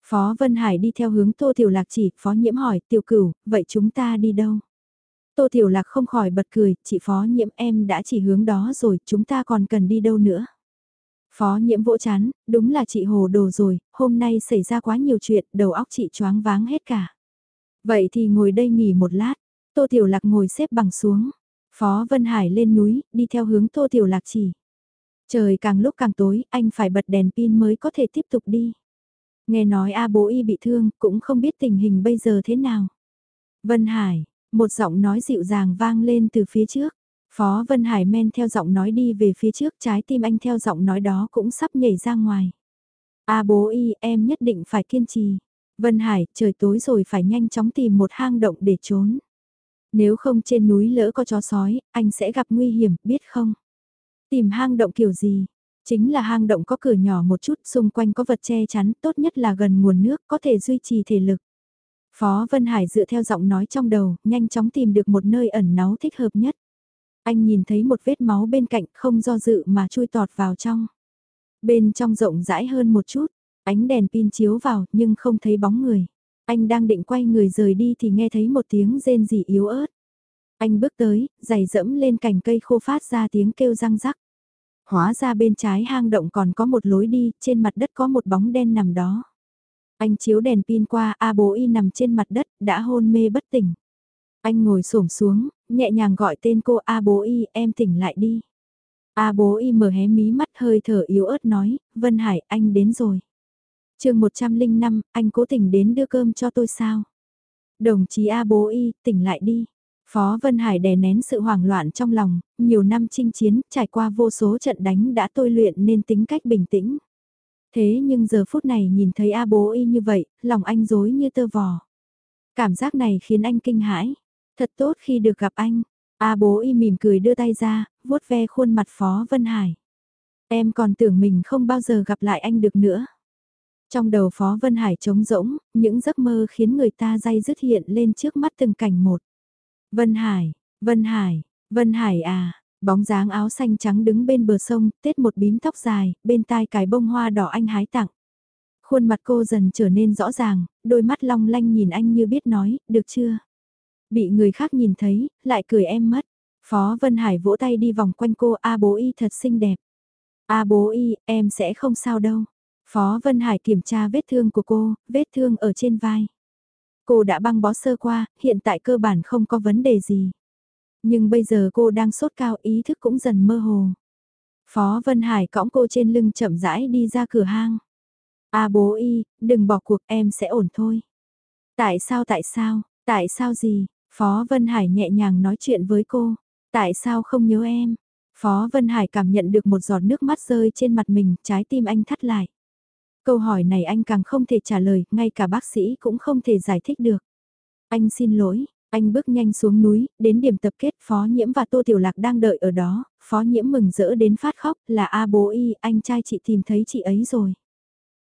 Phó Vân Hải đi theo hướng Tô Tiểu Lạc chỉ, Phó Nhiễm hỏi, Tiểu Cửu, vậy chúng ta đi đâu? Tô Tiểu Lạc không khỏi bật cười, chị Phó Nhiễm em đã chỉ hướng đó rồi, chúng ta còn cần đi đâu nữa? Phó Nhiễm vỗ chán, đúng là chị hồ đồ rồi, hôm nay xảy ra quá nhiều chuyện, đầu óc chị choáng váng hết cả. Vậy thì ngồi đây nghỉ một lát, Tô Tiểu Lạc ngồi xếp bằng xuống. Phó Vân Hải lên núi, đi theo hướng Tô Tiểu Lạc chỉ. Trời càng lúc càng tối, anh phải bật đèn pin mới có thể tiếp tục đi. Nghe nói A bố y bị thương, cũng không biết tình hình bây giờ thế nào. Vân Hải, một giọng nói dịu dàng vang lên từ phía trước. Phó Vân Hải men theo giọng nói đi về phía trước trái tim anh theo giọng nói đó cũng sắp nhảy ra ngoài. A bố y em nhất định phải kiên trì. Vân Hải, trời tối rồi phải nhanh chóng tìm một hang động để trốn. Nếu không trên núi lỡ có chó sói, anh sẽ gặp nguy hiểm, biết không? Tìm hang động kiểu gì? Chính là hang động có cửa nhỏ một chút, xung quanh có vật che chắn, tốt nhất là gần nguồn nước, có thể duy trì thể lực. Phó Vân Hải dựa theo giọng nói trong đầu, nhanh chóng tìm được một nơi ẩn náu thích hợp nhất. Anh nhìn thấy một vết máu bên cạnh không do dự mà chui tọt vào trong. Bên trong rộng rãi hơn một chút, ánh đèn pin chiếu vào nhưng không thấy bóng người. Anh đang định quay người rời đi thì nghe thấy một tiếng rên rỉ yếu ớt. Anh bước tới, giày dẫm lên cành cây khô phát ra tiếng kêu răng rắc. Hóa ra bên trái hang động còn có một lối đi, trên mặt đất có một bóng đen nằm đó. Anh chiếu đèn pin qua, A bố y nằm trên mặt đất, đã hôn mê bất tỉnh. Anh ngồi xổm xuống, nhẹ nhàng gọi tên cô A bố y, em tỉnh lại đi. A bố y mở hé mí mắt hơi thở yếu ớt nói, Vân Hải, anh đến rồi chương 105, anh cố tình đến đưa cơm cho tôi sao? Đồng chí A bố y, tỉnh lại đi. Phó Vân Hải đè nén sự hoảng loạn trong lòng, nhiều năm chinh chiến, trải qua vô số trận đánh đã tôi luyện nên tính cách bình tĩnh. Thế nhưng giờ phút này nhìn thấy A bố y như vậy, lòng anh dối như tơ vò. Cảm giác này khiến anh kinh hãi. Thật tốt khi được gặp anh. A bố y mỉm cười đưa tay ra, vuốt ve khuôn mặt Phó Vân Hải. Em còn tưởng mình không bao giờ gặp lại anh được nữa. Trong đầu Phó Vân Hải trống rỗng, những giấc mơ khiến người ta day dứt hiện lên trước mắt từng cảnh một. Vân Hải, Vân Hải, Vân Hải à, bóng dáng áo xanh trắng đứng bên bờ sông, tết một bím tóc dài, bên tai cài bông hoa đỏ anh hái tặng. Khuôn mặt cô dần trở nên rõ ràng, đôi mắt long lanh nhìn anh như biết nói, được chưa? Bị người khác nhìn thấy, lại cười em mất. Phó Vân Hải vỗ tay đi vòng quanh cô, A bố y thật xinh đẹp. A bố y, em sẽ không sao đâu. Phó Vân Hải kiểm tra vết thương của cô, vết thương ở trên vai. Cô đã băng bó sơ qua, hiện tại cơ bản không có vấn đề gì. Nhưng bây giờ cô đang sốt cao ý thức cũng dần mơ hồ. Phó Vân Hải cõng cô trên lưng chậm rãi đi ra cửa hang. À bố y, đừng bỏ cuộc em sẽ ổn thôi. Tại sao tại sao, tại sao gì? Phó Vân Hải nhẹ nhàng nói chuyện với cô. Tại sao không nhớ em? Phó Vân Hải cảm nhận được một giọt nước mắt rơi trên mặt mình, trái tim anh thắt lại. Câu hỏi này anh càng không thể trả lời, ngay cả bác sĩ cũng không thể giải thích được. Anh xin lỗi, anh bước nhanh xuống núi, đến điểm tập kết Phó Nhiễm và Tô Tiểu Lạc đang đợi ở đó, Phó Nhiễm mừng rỡ đến phát khóc, là A bố y, anh trai chị tìm thấy chị ấy rồi.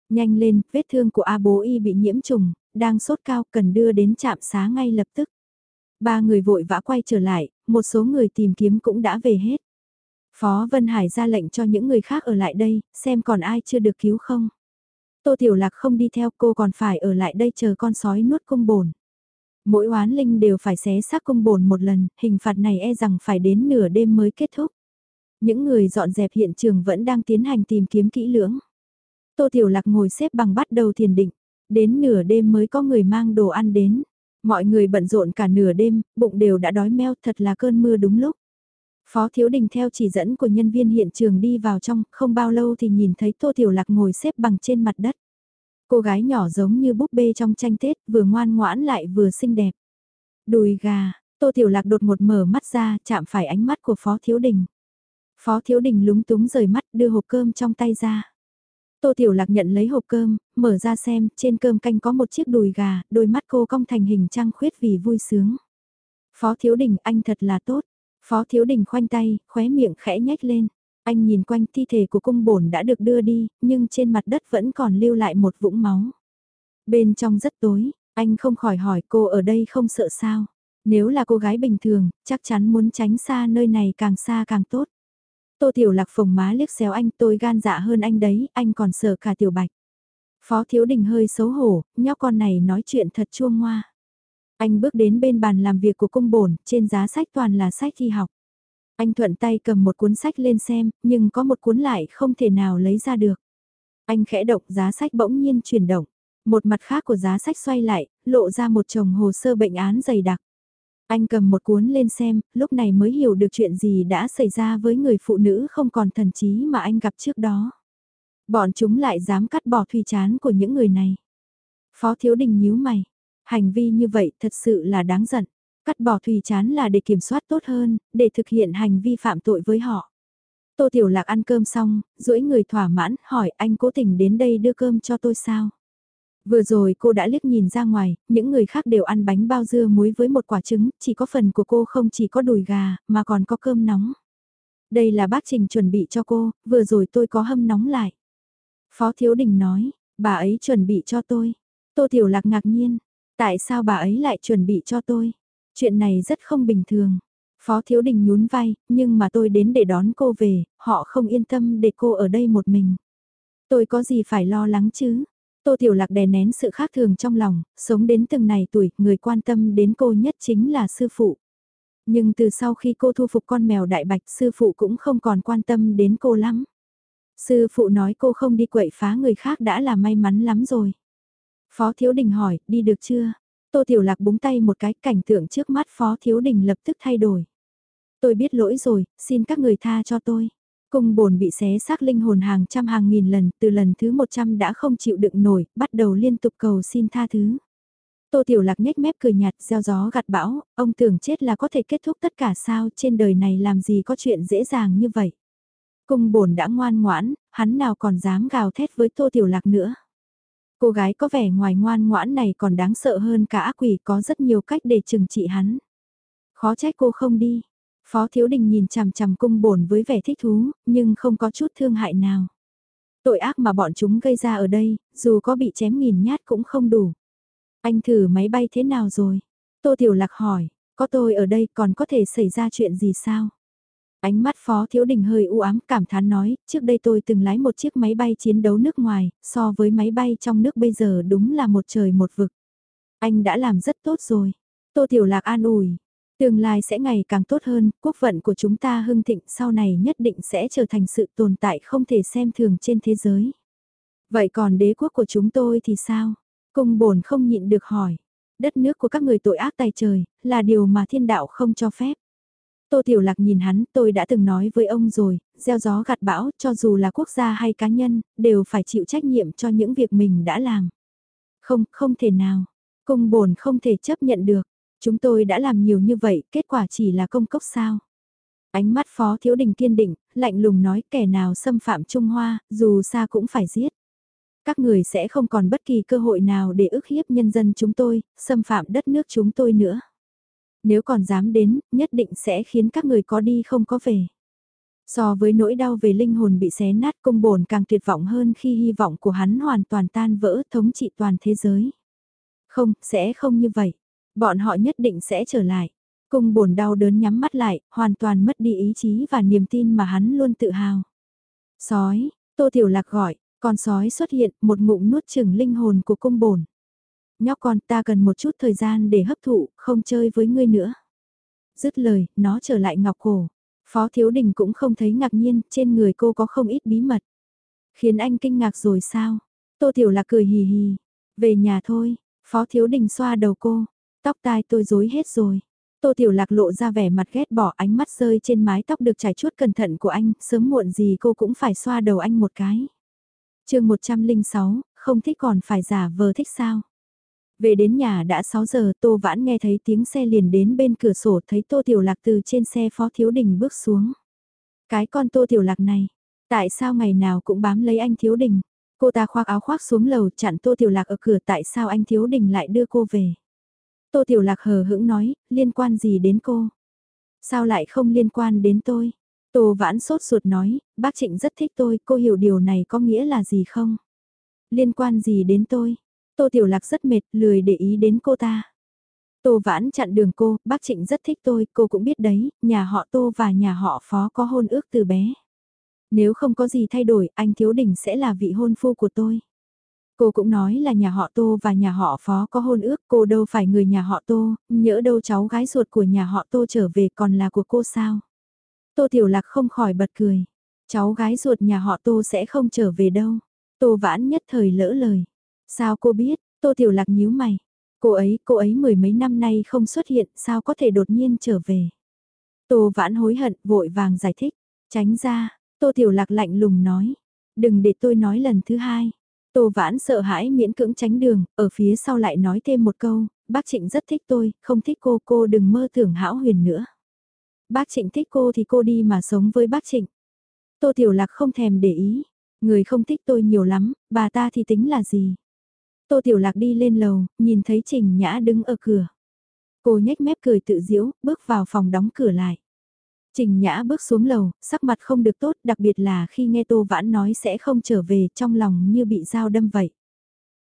Nhanh lên, vết thương của A bố y bị nhiễm trùng, đang sốt cao cần đưa đến trạm xá ngay lập tức. Ba người vội vã quay trở lại, một số người tìm kiếm cũng đã về hết. Phó Vân Hải ra lệnh cho những người khác ở lại đây, xem còn ai chưa được cứu không. Tô Tiểu Lạc không đi theo cô còn phải ở lại đây chờ con sói nuốt cung bồn. Mỗi oán linh đều phải xé xác cung bồn một lần, hình phạt này e rằng phải đến nửa đêm mới kết thúc. Những người dọn dẹp hiện trường vẫn đang tiến hành tìm kiếm kỹ lưỡng. Tô Tiểu Lạc ngồi xếp bằng bắt đầu thiền định, đến nửa đêm mới có người mang đồ ăn đến. Mọi người bận rộn cả nửa đêm, bụng đều đã đói meo thật là cơn mưa đúng lúc. Phó Thiếu Đình theo chỉ dẫn của nhân viên hiện trường đi vào trong, không bao lâu thì nhìn thấy Tô Tiểu Lạc ngồi xếp bằng trên mặt đất. Cô gái nhỏ giống như búp bê trong tranh Tết, vừa ngoan ngoãn lại vừa xinh đẹp. Đùi gà, Tô Tiểu Lạc đột một mở mắt ra, chạm phải ánh mắt của Phó Thiếu Đình. Phó Thiếu Đình lúng túng rời mắt đưa hộp cơm trong tay ra. Tô Tiểu Lạc nhận lấy hộp cơm, mở ra xem, trên cơm canh có một chiếc đùi gà, đôi mắt cô cong thành hình trăng khuyết vì vui sướng. Phó Thiếu Đình anh thật là tốt. Phó Thiếu Đình khoanh tay, khóe miệng khẽ nhếch lên. Anh nhìn quanh thi thể của cung bổn đã được đưa đi, nhưng trên mặt đất vẫn còn lưu lại một vũng máu. Bên trong rất tối, anh không khỏi hỏi cô ở đây không sợ sao. Nếu là cô gái bình thường, chắc chắn muốn tránh xa nơi này càng xa càng tốt. Tô Tiểu Lạc phồng má liếc xéo anh tôi gan dạ hơn anh đấy, anh còn sợ cả Tiểu Bạch. Phó Thiếu Đình hơi xấu hổ, nhóc con này nói chuyện thật chua ngoa. Anh bước đến bên bàn làm việc của cung bổn, trên giá sách toàn là sách thi học. Anh thuận tay cầm một cuốn sách lên xem, nhưng có một cuốn lại không thể nào lấy ra được. Anh khẽ động giá sách bỗng nhiên chuyển động. Một mặt khác của giá sách xoay lại, lộ ra một chồng hồ sơ bệnh án dày đặc. Anh cầm một cuốn lên xem, lúc này mới hiểu được chuyện gì đã xảy ra với người phụ nữ không còn thần trí mà anh gặp trước đó. Bọn chúng lại dám cắt bỏ thùy chán của những người này. Phó Thiếu Đình nhíu mày. Hành vi như vậy thật sự là đáng giận. Cắt bỏ thùy chán là để kiểm soát tốt hơn, để thực hiện hành vi phạm tội với họ. Tô Tiểu Lạc ăn cơm xong, duỗi người thỏa mãn, hỏi anh cố tình đến đây đưa cơm cho tôi sao? Vừa rồi cô đã liếc nhìn ra ngoài, những người khác đều ăn bánh bao dưa muối với một quả trứng, chỉ có phần của cô không chỉ có đùi gà, mà còn có cơm nóng. Đây là bác Trình chuẩn bị cho cô, vừa rồi tôi có hâm nóng lại. Phó Thiếu Đình nói, bà ấy chuẩn bị cho tôi. Tô Tiểu Lạc ngạc nhiên, tại sao bà ấy lại chuẩn bị cho tôi? Chuyện này rất không bình thường. Phó Thiếu Đình nhún vai, nhưng mà tôi đến để đón cô về, họ không yên tâm để cô ở đây một mình. Tôi có gì phải lo lắng chứ? Tô Tiểu Lạc đè nén sự khác thường trong lòng, sống đến từng này tuổi, người quan tâm đến cô nhất chính là sư phụ. Nhưng từ sau khi cô thu phục con mèo đại bạch sư phụ cũng không còn quan tâm đến cô lắm. Sư phụ nói cô không đi quậy phá người khác đã là may mắn lắm rồi. Phó Thiếu Đình hỏi, đi được chưa? Tô Tiểu Lạc búng tay một cái cảnh tượng trước mắt Phó Thiếu Đình lập tức thay đổi. Tôi biết lỗi rồi, xin các người tha cho tôi. Cung bồn bị xé xác linh hồn hàng trăm hàng nghìn lần, từ lần thứ 100 đã không chịu đựng nổi, bắt đầu liên tục cầu xin tha thứ. Tô Tiểu Lạc nhếch mép cười nhạt, gieo gió gặt bão, ông tưởng chết là có thể kết thúc tất cả sao, trên đời này làm gì có chuyện dễ dàng như vậy. Cung bồn đã ngoan ngoãn, hắn nào còn dám gào thét với Tô Tiểu Lạc nữa. Cô gái có vẻ ngoài ngoan ngoãn này còn đáng sợ hơn cả ác quỷ có rất nhiều cách để trừng trị hắn. Khó trách cô không đi. Phó Thiếu Đình nhìn chằm chằm cung bổn với vẻ thích thú, nhưng không có chút thương hại nào. Tội ác mà bọn chúng gây ra ở đây, dù có bị chém nghìn nhát cũng không đủ. Anh thử máy bay thế nào rồi? Tô Tiểu Lạc hỏi, có tôi ở đây còn có thể xảy ra chuyện gì sao? Ánh mắt Phó Thiếu Đình hơi u ám cảm thán nói, trước đây tôi từng lái một chiếc máy bay chiến đấu nước ngoài, so với máy bay trong nước bây giờ đúng là một trời một vực. Anh đã làm rất tốt rồi. Tô Tiểu Lạc an ủi, tương lai sẽ ngày càng tốt hơn, quốc vận của chúng ta hưng thịnh sau này nhất định sẽ trở thành sự tồn tại không thể xem thường trên thế giới. Vậy còn đế quốc của chúng tôi thì sao? Cung bổn không nhịn được hỏi. Đất nước của các người tội ác tài trời, là điều mà thiên đạo không cho phép. Tô Tiểu Lạc nhìn hắn, tôi đã từng nói với ông rồi, gieo gió gặt bão, cho dù là quốc gia hay cá nhân, đều phải chịu trách nhiệm cho những việc mình đã làm. Không, không thể nào. Cung bổn không thể chấp nhận được. Chúng tôi đã làm nhiều như vậy, kết quả chỉ là công cốc sao. Ánh mắt Phó Thiếu Đình kiên định, lạnh lùng nói kẻ nào xâm phạm Trung Hoa, dù xa cũng phải giết. Các người sẽ không còn bất kỳ cơ hội nào để ức hiếp nhân dân chúng tôi, xâm phạm đất nước chúng tôi nữa. Nếu còn dám đến, nhất định sẽ khiến các người có đi không có về. So với nỗi đau về linh hồn bị xé nát cung bồn càng tuyệt vọng hơn khi hy vọng của hắn hoàn toàn tan vỡ thống trị toàn thế giới. Không, sẽ không như vậy. Bọn họ nhất định sẽ trở lại. Cung bồn đau đớn nhắm mắt lại, hoàn toàn mất đi ý chí và niềm tin mà hắn luôn tự hào. Sói, Tô Tiểu Lạc gọi, con sói xuất hiện, một ngụm nuốt chừng linh hồn của cung bồn. Nhóc con ta cần một chút thời gian để hấp thụ, không chơi với ngươi nữa. Dứt lời, nó trở lại ngọc cổ. Phó Thiếu Đình cũng không thấy ngạc nhiên, trên người cô có không ít bí mật. Khiến anh kinh ngạc rồi sao? Tô Tiểu Lạc cười hì hì. Về nhà thôi, Phó Thiếu Đình xoa đầu cô. Tóc tai tôi rối hết rồi. Tô Tiểu Lạc lộ ra vẻ mặt ghét bỏ ánh mắt rơi trên mái tóc được trải chuốt cẩn thận của anh, sớm muộn gì cô cũng phải xoa đầu anh một cái. chương 106, không thích còn phải giả vờ thích sao. Về đến nhà đã 6 giờ Tô Vãn nghe thấy tiếng xe liền đến bên cửa sổ thấy Tô Tiểu Lạc từ trên xe Phó Thiếu Đình bước xuống. Cái con Tô Tiểu Lạc này, tại sao ngày nào cũng bám lấy anh Thiếu Đình? Cô ta khoác áo khoác xuống lầu chặn Tô Tiểu Lạc ở cửa tại sao anh Thiếu Đình lại đưa cô về? Tô Tiểu Lạc hờ hững nói, liên quan gì đến cô? Sao lại không liên quan đến tôi? Tô Vãn sốt ruột nói, bác Trịnh rất thích tôi, cô hiểu điều này có nghĩa là gì không? Liên quan gì đến tôi? Tô Tiểu Lạc rất mệt, lười để ý đến cô ta. Tô Vãn chặn đường cô, bác Trịnh rất thích tôi, cô cũng biết đấy, nhà họ Tô và nhà họ Phó có hôn ước từ bé. Nếu không có gì thay đổi, anh Thiếu Đình sẽ là vị hôn phu của tôi. Cô cũng nói là nhà họ Tô và nhà họ Phó có hôn ước, cô đâu phải người nhà họ Tô, nhỡ đâu cháu gái ruột của nhà họ Tô trở về còn là của cô sao. Tô Tiểu Lạc không khỏi bật cười. Cháu gái ruột nhà họ Tô sẽ không trở về đâu. Tô Vãn nhất thời lỡ lời. Sao cô biết, Tô Tiểu Lạc nhíu mày. Cô ấy, cô ấy mười mấy năm nay không xuất hiện, sao có thể đột nhiên trở về. Tô Vãn hối hận, vội vàng giải thích. Tránh ra, Tô Tiểu Lạc lạnh lùng nói. Đừng để tôi nói lần thứ hai. Tô Vãn sợ hãi miễn cưỡng tránh đường, ở phía sau lại nói thêm một câu, bác Trịnh rất thích tôi, không thích cô, cô đừng mơ tưởng hão huyền nữa. Bác Trịnh thích cô thì cô đi mà sống với bác Trịnh. Tô Tiểu Lạc không thèm để ý, người không thích tôi nhiều lắm, bà ta thì tính là gì. Tô Tiểu Lạc đi lên lầu, nhìn thấy Trình Nhã đứng ở cửa. Cô nhếch mép cười tự diễu, bước vào phòng đóng cửa lại. Trình Nhã bước xuống lầu, sắc mặt không được tốt, đặc biệt là khi nghe Tô Vãn nói sẽ không trở về, trong lòng như bị dao đâm vậy.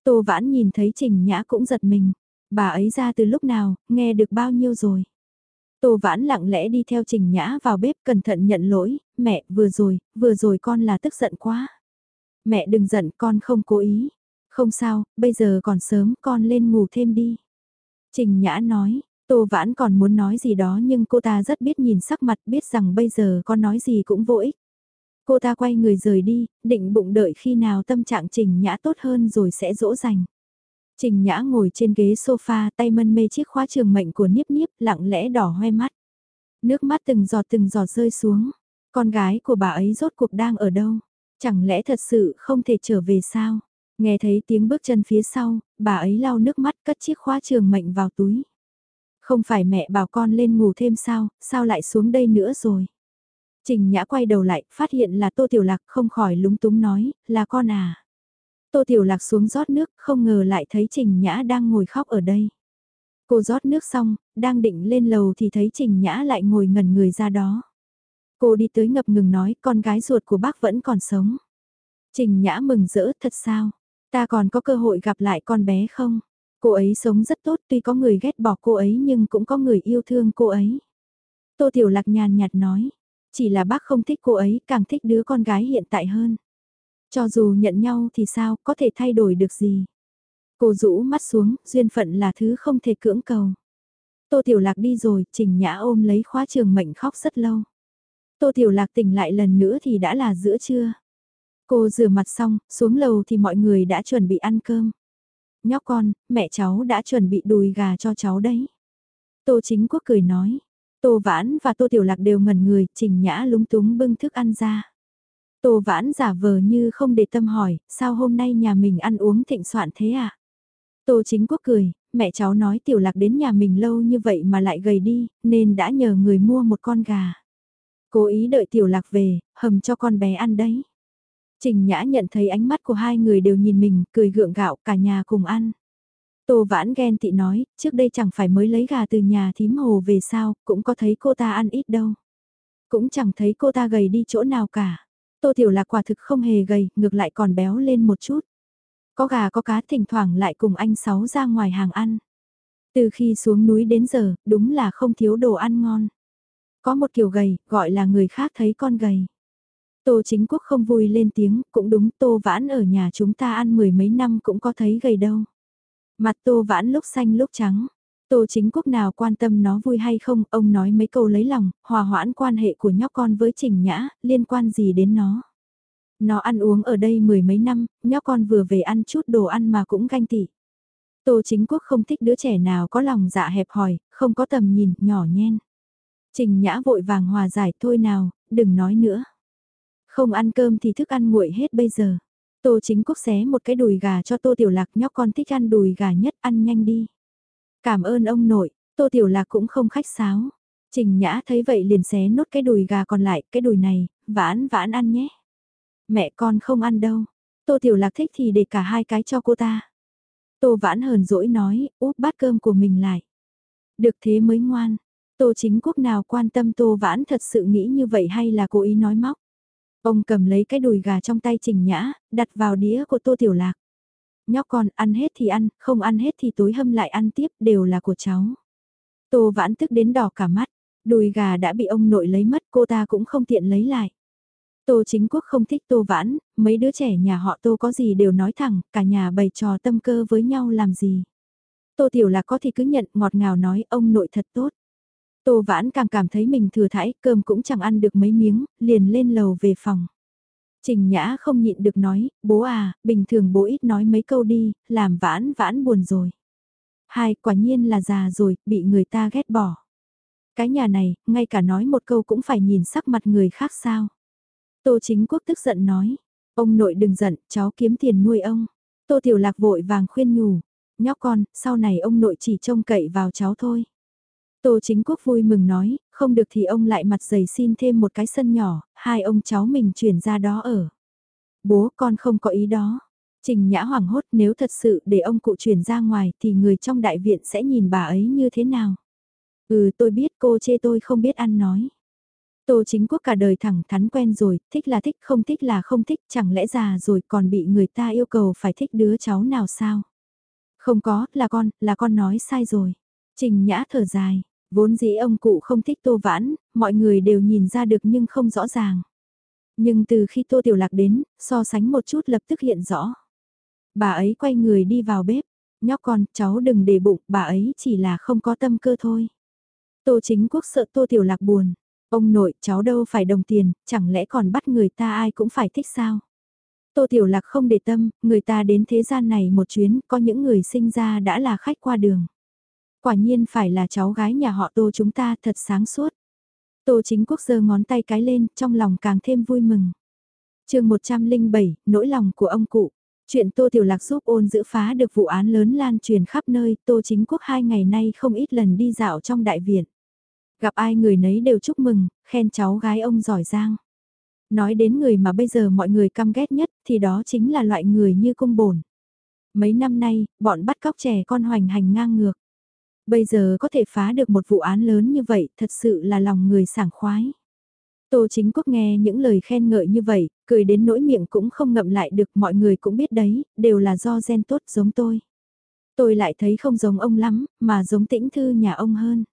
Tô Vãn nhìn thấy Trình Nhã cũng giật mình, bà ấy ra từ lúc nào, nghe được bao nhiêu rồi. Tô Vãn lặng lẽ đi theo Trình Nhã vào bếp cẩn thận nhận lỗi, mẹ, vừa rồi, vừa rồi con là tức giận quá. Mẹ đừng giận, con không cố ý. Không sao, bây giờ còn sớm, con lên ngủ thêm đi. Trình Nhã nói, Tô Vãn còn muốn nói gì đó nhưng cô ta rất biết nhìn sắc mặt biết rằng bây giờ con nói gì cũng vô ích. Cô ta quay người rời đi, định bụng đợi khi nào tâm trạng Trình Nhã tốt hơn rồi sẽ dỗ dành. Trình Nhã ngồi trên ghế sofa tay mân mê chiếc khóa trường mệnh của Niếp Niếp lặng lẽ đỏ hoe mắt. Nước mắt từng giọt từng giọt rơi xuống. Con gái của bà ấy rốt cuộc đang ở đâu? Chẳng lẽ thật sự không thể trở về sao? Nghe thấy tiếng bước chân phía sau, bà ấy lau nước mắt cất chiếc khóa trường mệnh vào túi. Không phải mẹ bảo con lên ngủ thêm sao, sao lại xuống đây nữa rồi? Trình Nhã quay đầu lại, phát hiện là Tô Tiểu Lạc không khỏi lúng túng nói, là con à. Tô Tiểu Lạc xuống rót nước, không ngờ lại thấy Trình Nhã đang ngồi khóc ở đây. Cô rót nước xong, đang định lên lầu thì thấy Trình Nhã lại ngồi ngẩn người ra đó. Cô đi tới ngập ngừng nói con gái ruột của bác vẫn còn sống. Trình Nhã mừng rỡ thật sao? Ta còn có cơ hội gặp lại con bé không? Cô ấy sống rất tốt tuy có người ghét bỏ cô ấy nhưng cũng có người yêu thương cô ấy. Tô Tiểu Lạc nhàn nhạt nói, chỉ là bác không thích cô ấy càng thích đứa con gái hiện tại hơn. Cho dù nhận nhau thì sao có thể thay đổi được gì. Cô rũ mắt xuống, duyên phận là thứ không thể cưỡng cầu. Tô Tiểu Lạc đi rồi, Trình Nhã ôm lấy khóa trường mệnh khóc rất lâu. Tô Tiểu Lạc tỉnh lại lần nữa thì đã là giữa trưa. Cô rửa mặt xong, xuống lầu thì mọi người đã chuẩn bị ăn cơm. Nhóc con, mẹ cháu đã chuẩn bị đùi gà cho cháu đấy. Tô chính quốc cười nói. Tô vãn và tô tiểu lạc đều ngẩn người, trình nhã lúng túng bưng thức ăn ra. Tô vãn giả vờ như không để tâm hỏi, sao hôm nay nhà mình ăn uống thịnh soạn thế à? Tô chính quốc cười, mẹ cháu nói tiểu lạc đến nhà mình lâu như vậy mà lại gầy đi, nên đã nhờ người mua một con gà. Cố ý đợi tiểu lạc về, hầm cho con bé ăn đấy. Trình Nhã nhận thấy ánh mắt của hai người đều nhìn mình, cười gượng gạo cả nhà cùng ăn. Tô Vãn ghen tị nói, trước đây chẳng phải mới lấy gà từ nhà thím hồ về sao, cũng có thấy cô ta ăn ít đâu. Cũng chẳng thấy cô ta gầy đi chỗ nào cả. Tô Tiểu Lạc quả thực không hề gầy, ngược lại còn béo lên một chút. Có gà có cá thỉnh thoảng lại cùng anh Sáu ra ngoài hàng ăn. Từ khi xuống núi đến giờ, đúng là không thiếu đồ ăn ngon. Có một kiểu gầy, gọi là người khác thấy con gầy. Tô chính quốc không vui lên tiếng, cũng đúng tô vãn ở nhà chúng ta ăn mười mấy năm cũng có thấy gầy đâu. Mặt tô vãn lúc xanh lúc trắng. Tô chính quốc nào quan tâm nó vui hay không, ông nói mấy câu lấy lòng, hòa hoãn quan hệ của nhóc con với trình nhã, liên quan gì đến nó. Nó ăn uống ở đây mười mấy năm, nhóc con vừa về ăn chút đồ ăn mà cũng ganh tị. Tô chính quốc không thích đứa trẻ nào có lòng dạ hẹp hòi, không có tầm nhìn, nhỏ nhen. Trình nhã vội vàng hòa giải thôi nào, đừng nói nữa. Không ăn cơm thì thức ăn nguội hết bây giờ. Tô chính quốc xé một cái đùi gà cho tô tiểu lạc nhóc con thích ăn đùi gà nhất ăn nhanh đi. Cảm ơn ông nội, tô tiểu lạc cũng không khách sáo. Trình nhã thấy vậy liền xé nốt cái đùi gà còn lại, cái đùi này, vãn vãn ăn nhé. Mẹ con không ăn đâu, tô tiểu lạc thích thì để cả hai cái cho cô ta. Tô vãn hờn dỗi nói, úp bát cơm của mình lại. Được thế mới ngoan, tô chính quốc nào quan tâm tô vãn thật sự nghĩ như vậy hay là cố ý nói móc. Ông cầm lấy cái đùi gà trong tay Trình Nhã, đặt vào đĩa của Tô Tiểu Lạc. Nhóc con, ăn hết thì ăn, không ăn hết thì tối hâm lại ăn tiếp, đều là của cháu. Tô vãn tức đến đỏ cả mắt, đùi gà đã bị ông nội lấy mất cô ta cũng không tiện lấy lại. Tô chính quốc không thích tô vãn, mấy đứa trẻ nhà họ tô có gì đều nói thẳng, cả nhà bày trò tâm cơ với nhau làm gì. Tô tiểu lạc có thì cứ nhận ngọt ngào nói ông nội thật tốt. Tô Vãn càng cảm thấy mình thừa thãi, cơm cũng chẳng ăn được mấy miếng, liền lên lầu về phòng. Trình Nhã không nhịn được nói, bố à, bình thường bố ít nói mấy câu đi, làm Vãn Vãn buồn rồi. Hai, quả nhiên là già rồi, bị người ta ghét bỏ. Cái nhà này, ngay cả nói một câu cũng phải nhìn sắc mặt người khác sao. Tô Chính Quốc tức giận nói, ông nội đừng giận, cháu kiếm tiền nuôi ông. Tô Tiểu Lạc vội vàng khuyên nhủ, nhóc con, sau này ông nội chỉ trông cậy vào cháu thôi. Tô chính quốc vui mừng nói, không được thì ông lại mặt dày xin thêm một cái sân nhỏ, hai ông cháu mình chuyển ra đó ở. Bố con không có ý đó. Trình Nhã hoảng hốt nếu thật sự để ông cụ chuyển ra ngoài thì người trong đại viện sẽ nhìn bà ấy như thế nào. Ừ tôi biết cô chê tôi không biết ăn nói. Tô chính quốc cả đời thẳng thắn quen rồi, thích là thích không thích là không thích, chẳng lẽ già rồi còn bị người ta yêu cầu phải thích đứa cháu nào sao? Không có, là con, là con nói sai rồi. Trình Nhã thở dài, Vốn dĩ ông cụ không thích Tô Vãn, mọi người đều nhìn ra được nhưng không rõ ràng. Nhưng từ khi Tô Tiểu Lạc đến, so sánh một chút lập tức hiện rõ. Bà ấy quay người đi vào bếp, nhóc con, cháu đừng để bụng, bà ấy chỉ là không có tâm cơ thôi. Tô chính quốc sợ Tô Tiểu Lạc buồn. Ông nội, cháu đâu phải đồng tiền, chẳng lẽ còn bắt người ta ai cũng phải thích sao? Tô Tiểu Lạc không để tâm, người ta đến thế gian này một chuyến, có những người sinh ra đã là khách qua đường. Quả nhiên phải là cháu gái nhà họ Tô chúng ta thật sáng suốt. Tô chính quốc giơ ngón tay cái lên, trong lòng càng thêm vui mừng. chương 107, nỗi lòng của ông cụ. Chuyện Tô Tiểu Lạc giúp ôn giữ phá được vụ án lớn lan truyền khắp nơi, Tô Chính Quốc hai ngày nay không ít lần đi dạo trong đại viện. Gặp ai người nấy đều chúc mừng, khen cháu gái ông giỏi giang. Nói đến người mà bây giờ mọi người căm ghét nhất thì đó chính là loại người như cung bổn. Mấy năm nay, bọn bắt cóc trẻ con hoành hành ngang ngược. Bây giờ có thể phá được một vụ án lớn như vậy, thật sự là lòng người sảng khoái. Tô chính quốc nghe những lời khen ngợi như vậy, cười đến nỗi miệng cũng không ngậm lại được mọi người cũng biết đấy, đều là do gen tốt giống tôi. Tôi lại thấy không giống ông lắm, mà giống tĩnh thư nhà ông hơn.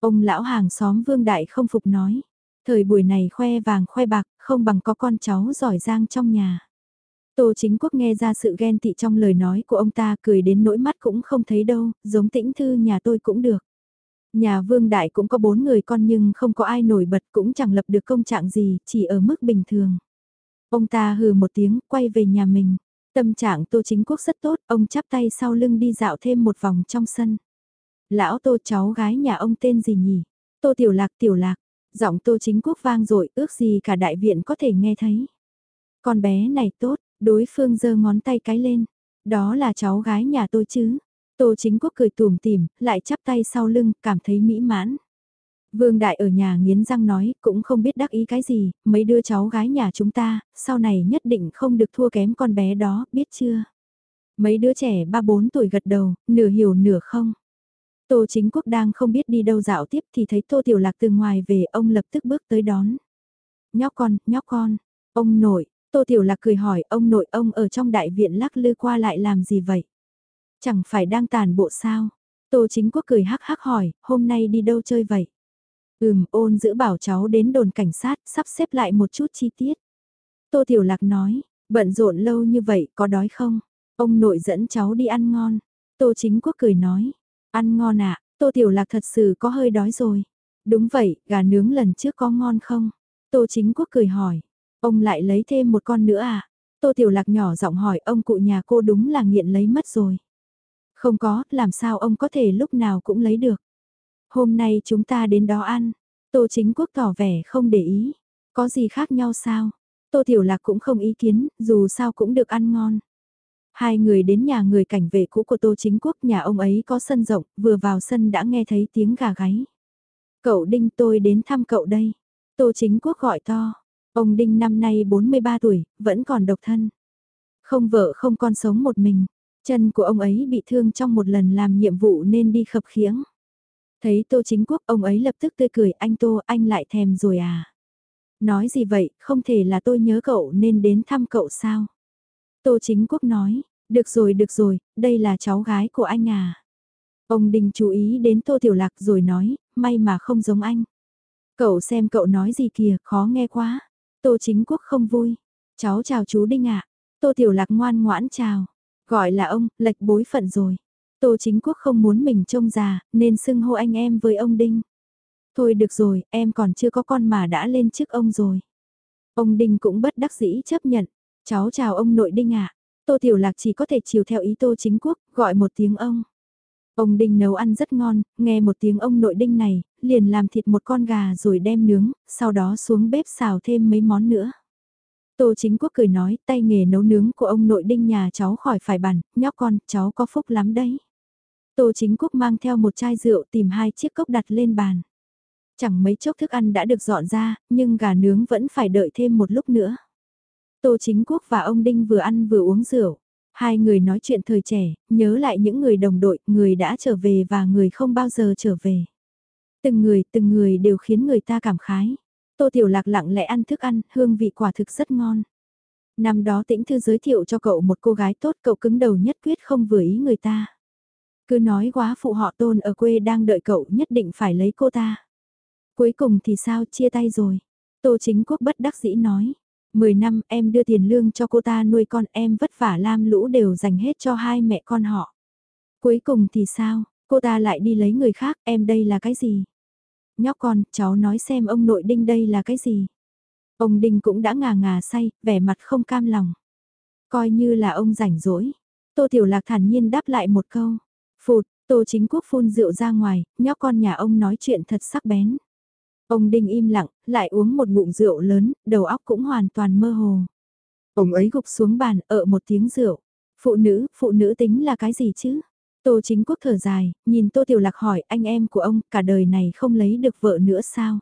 Ông lão hàng xóm vương đại không phục nói. Thời buổi này khoe vàng khoe bạc, không bằng có con cháu giỏi giang trong nhà. Tô chính quốc nghe ra sự ghen tị trong lời nói của ông ta cười đến nỗi mắt cũng không thấy đâu, giống tĩnh thư nhà tôi cũng được. Nhà vương đại cũng có bốn người con nhưng không có ai nổi bật cũng chẳng lập được công trạng gì, chỉ ở mức bình thường. Ông ta hừ một tiếng, quay về nhà mình. Tâm trạng Tô Chính Quốc rất tốt, ông chắp tay sau lưng đi dạo thêm một vòng trong sân. Lão Tô cháu gái nhà ông tên gì nhỉ? Tô Tiểu Lạc Tiểu Lạc, giọng Tô Chính Quốc vang dội ước gì cả đại viện có thể nghe thấy. Con bé này tốt, đối phương giơ ngón tay cái lên. Đó là cháu gái nhà tôi chứ. Tô Chính Quốc cười tùm tìm, lại chắp tay sau lưng, cảm thấy mỹ mãn. Vương Đại ở nhà nghiến răng nói, cũng không biết đắc ý cái gì, mấy đứa cháu gái nhà chúng ta, sau này nhất định không được thua kém con bé đó, biết chưa? Mấy đứa trẻ 3-4 tuổi gật đầu, nửa hiểu nửa không. Tô Chính Quốc đang không biết đi đâu dạo tiếp thì thấy Tô Tiểu Lạc từ ngoài về ông lập tức bước tới đón. Nhóc con, nhóc con, ông nội, Tô Tiểu Lạc cười hỏi ông nội ông ở trong đại viện lắc lư qua lại làm gì vậy? Chẳng phải đang tàn bộ sao? Tô Chính Quốc cười hắc hắc hỏi, hôm nay đi đâu chơi vậy? Ừm, ôn giữ bảo cháu đến đồn cảnh sát, sắp xếp lại một chút chi tiết. Tô Tiểu Lạc nói, bận rộn lâu như vậy, có đói không? Ông nội dẫn cháu đi ăn ngon. Tô Chính Quốc cười nói, ăn ngon ạ, à? Tô Tiểu Lạc thật sự có hơi đói rồi. Đúng vậy, gà nướng lần trước có ngon không? Tô Chính Quốc cười hỏi, ông lại lấy thêm một con nữa à? Tô Tiểu Lạc nhỏ giọng hỏi ông cụ nhà cô đúng là nghiện lấy mất rồi. Không có, làm sao ông có thể lúc nào cũng lấy được. Hôm nay chúng ta đến đó ăn. Tô chính quốc tỏ vẻ không để ý. Có gì khác nhau sao? Tô Tiểu Lạc cũng không ý kiến, dù sao cũng được ăn ngon. Hai người đến nhà người cảnh vệ cũ của Tô Chính Quốc, nhà ông ấy có sân rộng, vừa vào sân đã nghe thấy tiếng gà gáy. Cậu Đinh tôi đến thăm cậu đây. Tô Chính Quốc gọi to. Ông Đinh năm nay 43 tuổi, vẫn còn độc thân. Không vợ không con sống một mình. Chân của ông ấy bị thương trong một lần làm nhiệm vụ nên đi khập khiễng. Thấy Tô Chính Quốc ông ấy lập tức tươi cười anh Tô anh lại thèm rồi à. Nói gì vậy, không thể là tôi nhớ cậu nên đến thăm cậu sao. Tô Chính Quốc nói, được rồi được rồi, đây là cháu gái của anh à. Ông Đình chú ý đến Tô Tiểu Lạc rồi nói, may mà không giống anh. Cậu xem cậu nói gì kìa, khó nghe quá. Tô Chính Quốc không vui. Cháu chào chú Đinh ạ. Tô Tiểu Lạc ngoan ngoãn chào. Gọi là ông, lệch bối phận rồi. Tô chính quốc không muốn mình trông già, nên xưng hô anh em với ông Đinh. Thôi được rồi, em còn chưa có con mà đã lên trước ông rồi. Ông Đinh cũng bất đắc dĩ chấp nhận. Cháu chào ông nội Đinh ạ. Tô Tiểu Lạc chỉ có thể chiều theo ý Tô Chính Quốc, gọi một tiếng ông. Ông Đinh nấu ăn rất ngon, nghe một tiếng ông nội Đinh này, liền làm thịt một con gà rồi đem nướng, sau đó xuống bếp xào thêm mấy món nữa. Tô Chính Quốc cười nói, tay nghề nấu nướng của ông nội Đinh nhà cháu khỏi phải bàn, nhóc con, cháu có phúc lắm đấy. Tô Chính Quốc mang theo một chai rượu tìm hai chiếc cốc đặt lên bàn. Chẳng mấy chốc thức ăn đã được dọn ra, nhưng gà nướng vẫn phải đợi thêm một lúc nữa. Tô Chính Quốc và ông Đinh vừa ăn vừa uống rượu. Hai người nói chuyện thời trẻ, nhớ lại những người đồng đội, người đã trở về và người không bao giờ trở về. Từng người, từng người đều khiến người ta cảm khái. Tô Tiểu Lạc lặng lẽ ăn thức ăn, hương vị quả thực rất ngon. Năm đó tĩnh thư giới thiệu cho cậu một cô gái tốt cậu cứng đầu nhất quyết không vừa ý người ta. Cứ nói quá phụ họ tôn ở quê đang đợi cậu nhất định phải lấy cô ta. Cuối cùng thì sao chia tay rồi. Tô chính quốc bất đắc dĩ nói. Mười năm em đưa tiền lương cho cô ta nuôi con em vất vả lam lũ đều dành hết cho hai mẹ con họ. Cuối cùng thì sao, cô ta lại đi lấy người khác, em đây là cái gì? Nhóc con, cháu nói xem ông nội đinh đây là cái gì? Ông đinh cũng đã ngà ngà say, vẻ mặt không cam lòng. Coi như là ông rảnh rỗi. Tô Tiểu Lạc thản nhiên đáp lại một câu. Phụt, Tô Chính Quốc phun rượu ra ngoài, nhóc con nhà ông nói chuyện thật sắc bén. Ông Đinh im lặng, lại uống một ngụm rượu lớn, đầu óc cũng hoàn toàn mơ hồ. Ông ấy gục xuống bàn, ở một tiếng rượu. Phụ nữ, phụ nữ tính là cái gì chứ? Tô Chính Quốc thở dài, nhìn Tô Tiểu Lạc hỏi anh em của ông cả đời này không lấy được vợ nữa sao?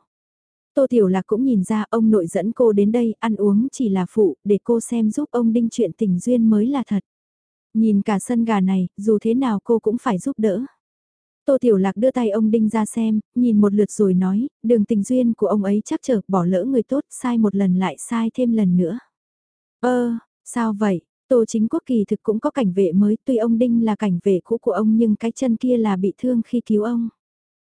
Tô Tiểu Lạc cũng nhìn ra ông nội dẫn cô đến đây ăn uống chỉ là phụ để cô xem giúp ông đinh chuyện tình duyên mới là thật. Nhìn cả sân gà này, dù thế nào cô cũng phải giúp đỡ. Tô Tiểu Lạc đưa tay ông Đinh ra xem, nhìn một lượt rồi nói, đường tình duyên của ông ấy chắc chở bỏ lỡ người tốt, sai một lần lại sai thêm lần nữa. Ơ, sao vậy? Tô chính quốc kỳ thực cũng có cảnh vệ mới, tuy ông Đinh là cảnh vệ cũ của ông nhưng cái chân kia là bị thương khi cứu ông.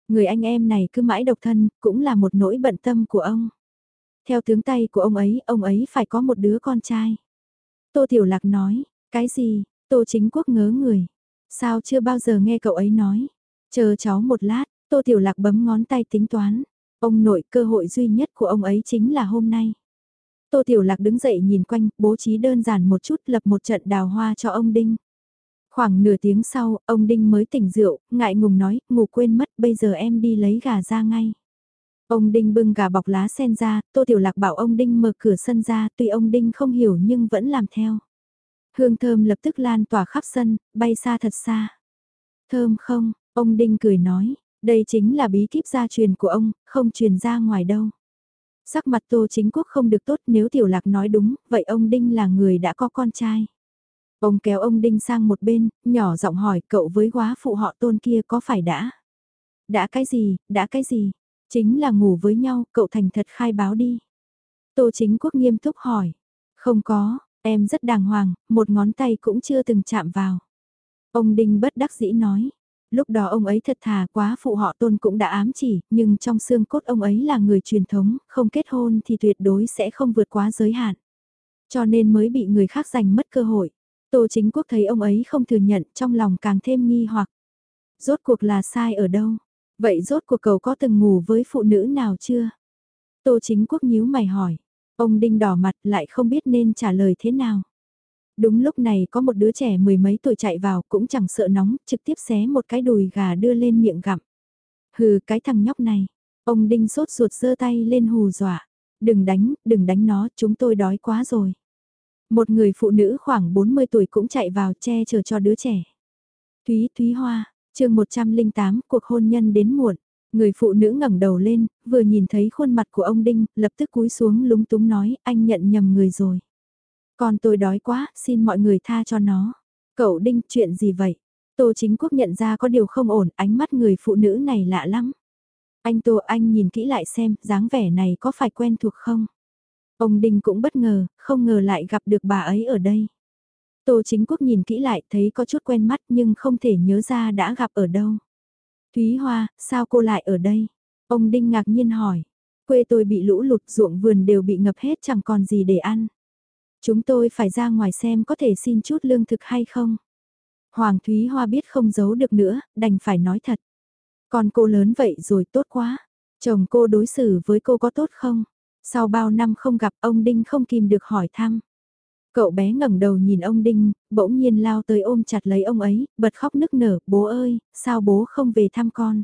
Người anh em này cứ mãi độc thân, cũng là một nỗi bận tâm của ông. Theo tướng tay của ông ấy, ông ấy phải có một đứa con trai. Tô Tiểu Lạc nói, cái gì, Tô chính quốc ngớ người. Sao chưa bao giờ nghe cậu ấy nói. Chờ cháu một lát, Tô Tiểu Lạc bấm ngón tay tính toán. Ông nội cơ hội duy nhất của ông ấy chính là hôm nay. Tô Tiểu Lạc đứng dậy nhìn quanh, bố trí đơn giản một chút lập một trận đào hoa cho ông Đinh. Khoảng nửa tiếng sau, ông Đinh mới tỉnh rượu, ngại ngùng nói, ngủ quên mất, bây giờ em đi lấy gà ra ngay. Ông Đinh bưng gà bọc lá sen ra, Tô Tiểu Lạc bảo ông Đinh mở cửa sân ra, tuy ông Đinh không hiểu nhưng vẫn làm theo. Hương thơm lập tức lan tỏa khắp sân, bay xa thật xa. Thơm không, ông Đinh cười nói, đây chính là bí kíp gia truyền của ông, không truyền ra ngoài đâu. Sắc mặt Tô Chính Quốc không được tốt nếu Tiểu Lạc nói đúng, vậy ông Đinh là người đã có con trai. Ông kéo ông Đinh sang một bên, nhỏ giọng hỏi cậu với quá phụ họ tôn kia có phải đã? Đã cái gì, đã cái gì? Chính là ngủ với nhau, cậu thành thật khai báo đi. Tô Chính Quốc nghiêm túc hỏi. Không có, em rất đàng hoàng, một ngón tay cũng chưa từng chạm vào. Ông Đinh bất đắc dĩ nói. Lúc đó ông ấy thật thà quá phụ họ tôn cũng đã ám chỉ, nhưng trong xương cốt ông ấy là người truyền thống, không kết hôn thì tuyệt đối sẽ không vượt quá giới hạn. Cho nên mới bị người khác giành mất cơ hội. Tô chính quốc thấy ông ấy không thừa nhận trong lòng càng thêm nghi hoặc. Rốt cuộc là sai ở đâu? Vậy rốt cuộc cậu có từng ngủ với phụ nữ nào chưa? Tô chính quốc nhíu mày hỏi. Ông đinh đỏ mặt lại không biết nên trả lời thế nào. Đúng lúc này có một đứa trẻ mười mấy tuổi chạy vào cũng chẳng sợ nóng, trực tiếp xé một cái đùi gà đưa lên miệng gặm. Hừ cái thằng nhóc này, ông đinh sốt ruột giơ tay lên hù dọa. Đừng đánh, đừng đánh nó, chúng tôi đói quá rồi. Một người phụ nữ khoảng 40 tuổi cũng chạy vào che chở cho đứa trẻ. Thúy Thúy Hoa, chương 108, cuộc hôn nhân đến muộn. Người phụ nữ ngẩng đầu lên, vừa nhìn thấy khuôn mặt của ông Đinh, lập tức cúi xuống lúng túng nói, anh nhận nhầm người rồi. Con tôi đói quá, xin mọi người tha cho nó. Cậu Đinh, chuyện gì vậy? Tô chính quốc nhận ra có điều không ổn, ánh mắt người phụ nữ này lạ lắm. Anh Tô anh nhìn kỹ lại xem, dáng vẻ này có phải quen thuộc không? Ông Đinh cũng bất ngờ, không ngờ lại gặp được bà ấy ở đây. Tô chính quốc nhìn kỹ lại thấy có chút quen mắt nhưng không thể nhớ ra đã gặp ở đâu. Thúy Hoa, sao cô lại ở đây? Ông Đinh ngạc nhiên hỏi. Quê tôi bị lũ lụt ruộng vườn đều bị ngập hết chẳng còn gì để ăn. Chúng tôi phải ra ngoài xem có thể xin chút lương thực hay không. Hoàng Thúy Hoa biết không giấu được nữa, đành phải nói thật. Con cô lớn vậy rồi tốt quá. Chồng cô đối xử với cô có tốt không? Sau bao năm không gặp ông Đinh không kìm được hỏi thăm. Cậu bé ngẩng đầu nhìn ông Đinh, bỗng nhiên lao tới ôm chặt lấy ông ấy, bật khóc nức nở, bố ơi, sao bố không về thăm con?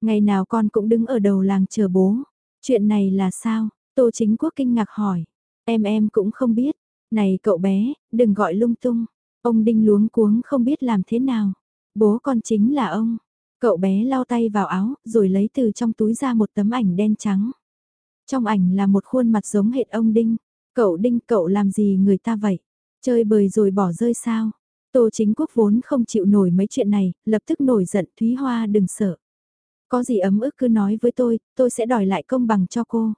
Ngày nào con cũng đứng ở đầu làng chờ bố. Chuyện này là sao? Tô chính quốc kinh ngạc hỏi. Em em cũng không biết. Này cậu bé, đừng gọi lung tung. Ông Đinh luống cuống không biết làm thế nào. Bố con chính là ông. Cậu bé lau tay vào áo, rồi lấy từ trong túi ra một tấm ảnh đen trắng. Trong ảnh là một khuôn mặt giống hệt ông Đinh. Cậu Đinh cậu làm gì người ta vậy? Chơi bời rồi bỏ rơi sao? Tô chính quốc vốn không chịu nổi mấy chuyện này, lập tức nổi giận Thúy Hoa đừng sợ. Có gì ấm ức cứ nói với tôi, tôi sẽ đòi lại công bằng cho cô.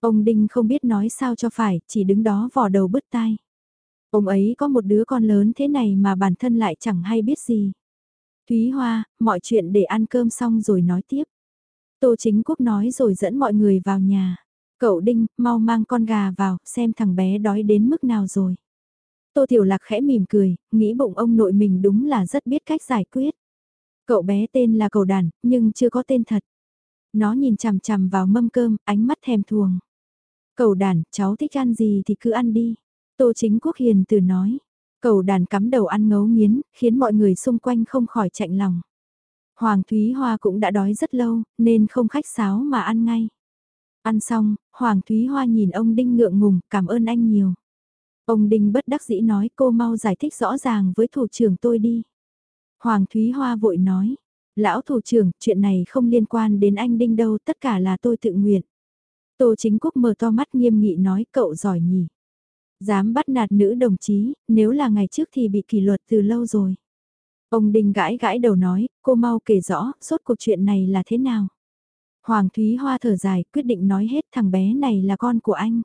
Ông Đinh không biết nói sao cho phải, chỉ đứng đó vò đầu bứt tai. Ông ấy có một đứa con lớn thế này mà bản thân lại chẳng hay biết gì. Thúy Hoa, mọi chuyện để ăn cơm xong rồi nói tiếp. Tô Chính Quốc nói rồi dẫn mọi người vào nhà. Cậu Đinh, mau mang con gà vào, xem thằng bé đói đến mức nào rồi. Tô Tiểu Lạc khẽ mỉm cười, nghĩ bụng ông nội mình đúng là rất biết cách giải quyết. Cậu bé tên là cầu đàn, nhưng chưa có tên thật. Nó nhìn chằm chằm vào mâm cơm, ánh mắt thèm thuồng. Cầu đàn, cháu thích ăn gì thì cứ ăn đi. Tô chính quốc hiền từ nói. Cầu đàn cắm đầu ăn ngấu nghiến, khiến mọi người xung quanh không khỏi chạnh lòng. Hoàng Thúy Hoa cũng đã đói rất lâu, nên không khách sáo mà ăn ngay. Ăn xong, Hoàng Thúy Hoa nhìn ông Đinh ngượng ngùng, cảm ơn anh nhiều. Ông Đinh bất đắc dĩ nói cô mau giải thích rõ ràng với thủ trưởng tôi đi. Hoàng Thúy Hoa vội nói, lão thủ trưởng, chuyện này không liên quan đến anh Đinh đâu, tất cả là tôi tự nguyện. Tô Chính Quốc mở to mắt nghiêm nghị nói cậu giỏi nhỉ. Dám bắt nạt nữ đồng chí, nếu là ngày trước thì bị kỷ luật từ lâu rồi. Ông Đinh gãi gãi đầu nói, cô mau kể rõ, suốt cuộc chuyện này là thế nào. Hoàng Thúy Hoa thở dài, quyết định nói hết thằng bé này là con của anh.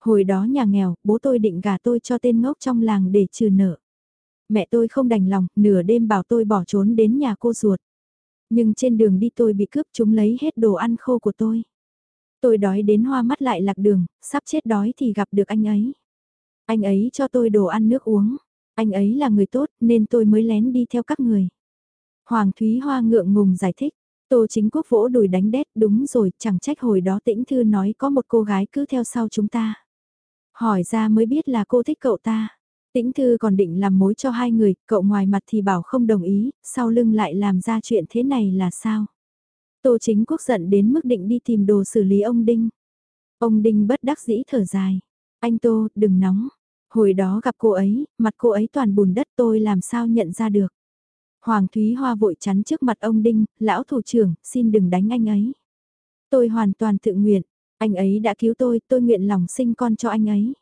Hồi đó nhà nghèo, bố tôi định gả tôi cho tên ngốc trong làng để trừ nợ. Mẹ tôi không đành lòng, nửa đêm bảo tôi bỏ trốn đến nhà cô ruột. Nhưng trên đường đi tôi bị cướp chúng lấy hết đồ ăn khô của tôi. Tôi đói đến hoa mắt lại lạc đường, sắp chết đói thì gặp được anh ấy. Anh ấy cho tôi đồ ăn nước uống. Anh ấy là người tốt nên tôi mới lén đi theo các người. Hoàng Thúy Hoa ngượng ngùng giải thích. Tô chính quốc vỗ đùi đánh đét đúng rồi chẳng trách hồi đó tĩnh thư nói có một cô gái cứ theo sau chúng ta. Hỏi ra mới biết là cô thích cậu ta. Tĩnh Thư còn định làm mối cho hai người, cậu ngoài mặt thì bảo không đồng ý, sau lưng lại làm ra chuyện thế này là sao? Tô chính quốc giận đến mức định đi tìm đồ xử lý ông Đinh. Ông Đinh bất đắc dĩ thở dài. Anh Tô, đừng nóng. Hồi đó gặp cô ấy, mặt cô ấy toàn bùn đất tôi làm sao nhận ra được. Hoàng Thúy Hoa vội chắn trước mặt ông Đinh, lão thủ trưởng, xin đừng đánh anh ấy. Tôi hoàn toàn tự nguyện, anh ấy đã cứu tôi, tôi nguyện lòng sinh con cho anh ấy.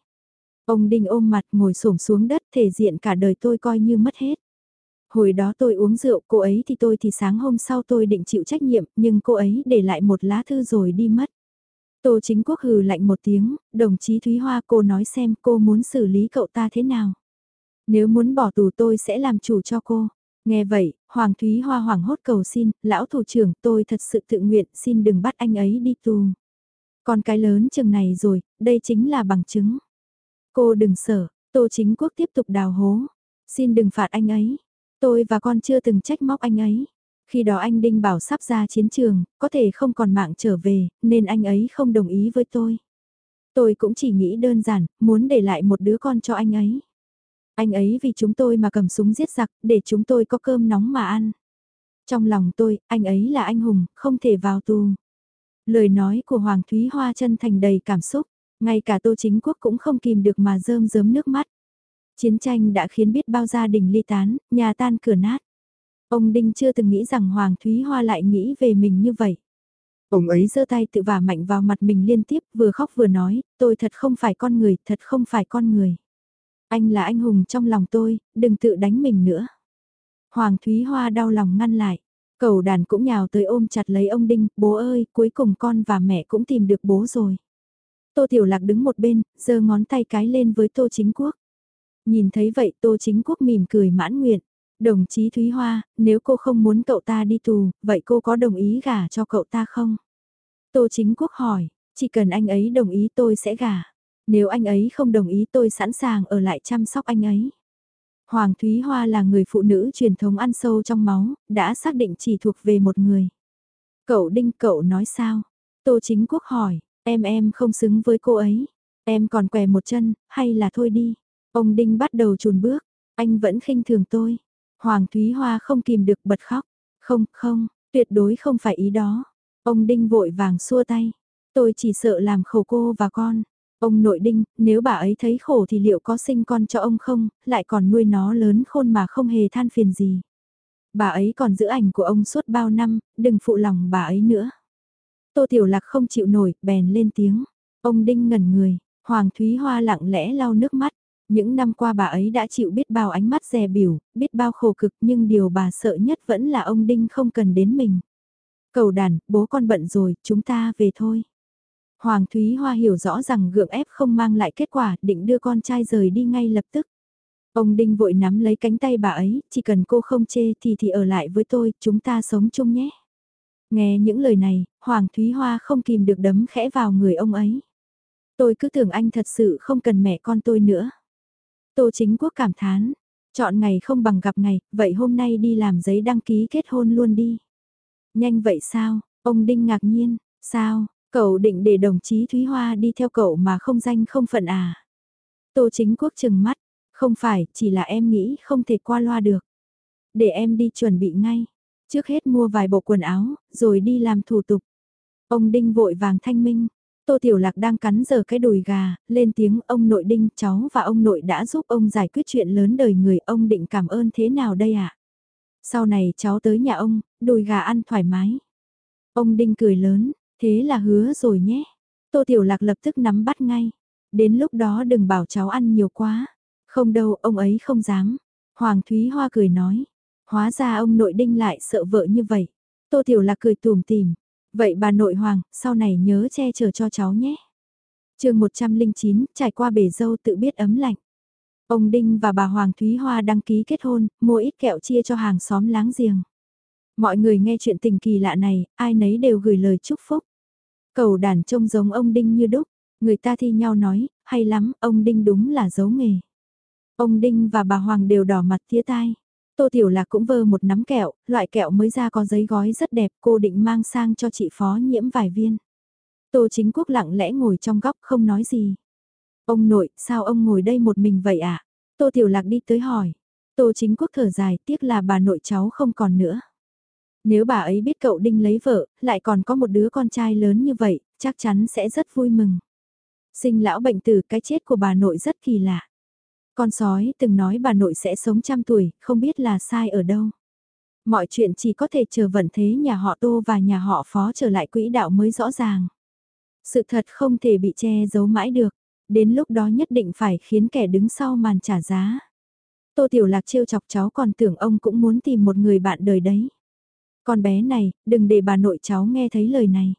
Ông Đinh ôm mặt ngồi xổm xuống đất thể diện cả đời tôi coi như mất hết. Hồi đó tôi uống rượu, cô ấy thì tôi thì sáng hôm sau tôi định chịu trách nhiệm, nhưng cô ấy để lại một lá thư rồi đi mất. Tô chính quốc hừ lạnh một tiếng, đồng chí Thúy Hoa cô nói xem cô muốn xử lý cậu ta thế nào. Nếu muốn bỏ tù tôi sẽ làm chủ cho cô. Nghe vậy, Hoàng Thúy Hoa hoảng hốt cầu xin, lão thủ trưởng tôi thật sự tự nguyện xin đừng bắt anh ấy đi tù. Còn cái lớn chừng này rồi, đây chính là bằng chứng. Cô đừng sợ, Tô Chính Quốc tiếp tục đào hố. Xin đừng phạt anh ấy. Tôi và con chưa từng trách móc anh ấy. Khi đó anh Đinh bảo sắp ra chiến trường, có thể không còn mạng trở về, nên anh ấy không đồng ý với tôi. Tôi cũng chỉ nghĩ đơn giản, muốn để lại một đứa con cho anh ấy. Anh ấy vì chúng tôi mà cầm súng giết giặc, để chúng tôi có cơm nóng mà ăn. Trong lòng tôi, anh ấy là anh hùng, không thể vào tù. Lời nói của Hoàng Thúy Hoa chân thành đầy cảm xúc, ngay cả Tô Chính Quốc cũng không kìm được mà rơm rớm nước mắt. Chiến tranh đã khiến biết bao gia đình ly tán, nhà tan cửa nát. Ông Đinh chưa từng nghĩ rằng Hoàng Thúy Hoa lại nghĩ về mình như vậy. Ông ấy giơ tay tự vả mạnh vào mặt mình liên tiếp vừa khóc vừa nói, tôi thật không phải con người, thật không phải con người. Anh là anh hùng trong lòng tôi, đừng tự đánh mình nữa. Hoàng Thúy Hoa đau lòng ngăn lại. Cầu đàn cũng nhào tới ôm chặt lấy ông Đinh, bố ơi, cuối cùng con và mẹ cũng tìm được bố rồi. Tô Tiểu Lạc đứng một bên, giơ ngón tay cái lên với Tô Chính Quốc. Nhìn thấy vậy Tô Chính Quốc mỉm cười mãn nguyện. Đồng chí Thúy Hoa, nếu cô không muốn cậu ta đi tù, vậy cô có đồng ý gả cho cậu ta không? Tô Chính Quốc hỏi, chỉ cần anh ấy đồng ý tôi sẽ gả. Nếu anh ấy không đồng ý tôi sẵn sàng ở lại chăm sóc anh ấy. Hoàng Thúy Hoa là người phụ nữ truyền thống ăn sâu trong máu, đã xác định chỉ thuộc về một người. Cậu Đinh cậu nói sao? Tô Chính Quốc hỏi, em em không xứng với cô ấy. Em còn què một chân, hay là thôi đi. Ông Đinh bắt đầu chùn bước, anh vẫn khinh thường tôi. Hoàng Thúy Hoa không kìm được bật khóc. Không, không, tuyệt đối không phải ý đó. Ông Đinh vội vàng xua tay. Tôi chỉ sợ làm khổ cô và con. Ông nội đinh, nếu bà ấy thấy khổ thì liệu có sinh con cho ông không, lại còn nuôi nó lớn khôn mà không hề than phiền gì. Bà ấy còn giữ ảnh của ông suốt bao năm, đừng phụ lòng bà ấy nữa. Tô Tiểu Lạc không chịu nổi, bèn lên tiếng. Ông đinh ngẩn người, Hoàng Thúy Hoa lặng lẽ lau nước mắt. Những năm qua bà ấy đã chịu biết bao ánh mắt dè biểu, biết bao khổ cực nhưng điều bà sợ nhất vẫn là ông Đinh không cần đến mình. Cầu đàn, bố con bận rồi, chúng ta về thôi. Hoàng Thúy Hoa hiểu rõ rằng gượng ép không mang lại kết quả, định đưa con trai rời đi ngay lập tức. Ông Đinh vội nắm lấy cánh tay bà ấy, chỉ cần cô không chê thì thì ở lại với tôi, chúng ta sống chung nhé. Nghe những lời này, Hoàng Thúy Hoa không kìm được đấm khẽ vào người ông ấy. Tôi cứ tưởng anh thật sự không cần mẹ con tôi nữa. Tô Chính Quốc cảm thán, chọn ngày không bằng gặp ngày, vậy hôm nay đi làm giấy đăng ký kết hôn luôn đi. Nhanh vậy sao? Ông Đinh ngạc nhiên, sao? Cậu định để đồng chí Thúy Hoa đi theo cậu mà không danh không phận à? Tô chính quốc chừng mắt, không phải, chỉ là em nghĩ không thể qua loa được. Để em đi chuẩn bị ngay. Trước hết mua vài bộ quần áo, rồi đi làm thủ tục. Ông Đinh vội vàng thanh minh. Tô Tiểu Lạc đang cắn giờ cái đùi gà, lên tiếng ông nội Đinh cháu và ông nội đã giúp ông giải quyết chuyện lớn đời người ông định cảm ơn thế nào đây ạ? À? Sau này cháu tới nhà ông, đùi gà ăn thoải mái. Ông Đinh cười lớn, Thế là hứa rồi nhé. Tô Tiểu Lạc lập tức nắm bắt ngay. Đến lúc đó đừng bảo cháu ăn nhiều quá. Không đâu, ông ấy không dám. Hoàng Thúy Hoa cười nói. Hóa ra ông nội đinh lại sợ vợ như vậy. Tô Tiểu Lạc cười tùm tìm. Vậy bà nội Hoàng, sau này nhớ che chở cho cháu nhé. chương 109, trải qua bể dâu tự biết ấm lạnh. Ông Đinh và bà Hoàng Thúy Hoa đăng ký kết hôn, mua ít kẹo chia cho hàng xóm láng giềng. Mọi người nghe chuyện tình kỳ lạ này, ai nấy đều gửi lời chúc phúc. Cầu đàn trông giống ông Đinh như đúc, người ta thi nhau nói, hay lắm, ông Đinh đúng là dấu nghề. Ông Đinh và bà Hoàng đều đỏ mặt tía tai. Tô Tiểu Lạc cũng vơ một nắm kẹo, loại kẹo mới ra có giấy gói rất đẹp, cô định mang sang cho chị phó nhiễm vài viên. Tô Chính Quốc lặng lẽ ngồi trong góc không nói gì. Ông nội, sao ông ngồi đây một mình vậy ạ? À? Tô Tiểu Lạc đi tới hỏi. Tô chính quốc thở dài, tiếc là bà nội cháu không còn nữa. Nếu bà ấy biết cậu Đinh lấy vợ, lại còn có một đứa con trai lớn như vậy, chắc chắn sẽ rất vui mừng. Sinh lão bệnh tử cái chết của bà nội rất kỳ lạ. Con sói từng nói bà nội sẽ sống trăm tuổi, không biết là sai ở đâu. Mọi chuyện chỉ có thể chờ vận thế nhà họ Tô và nhà họ Phó trở lại quỹ đạo mới rõ ràng. Sự thật không thể bị che giấu mãi được, đến lúc đó nhất định phải khiến kẻ đứng sau màn trả giá. Tô Tiểu Lạc trêu chọc cháu còn tưởng ông cũng muốn tìm một người bạn đời đấy. Con bé này, đừng để bà nội cháu nghe thấy lời này.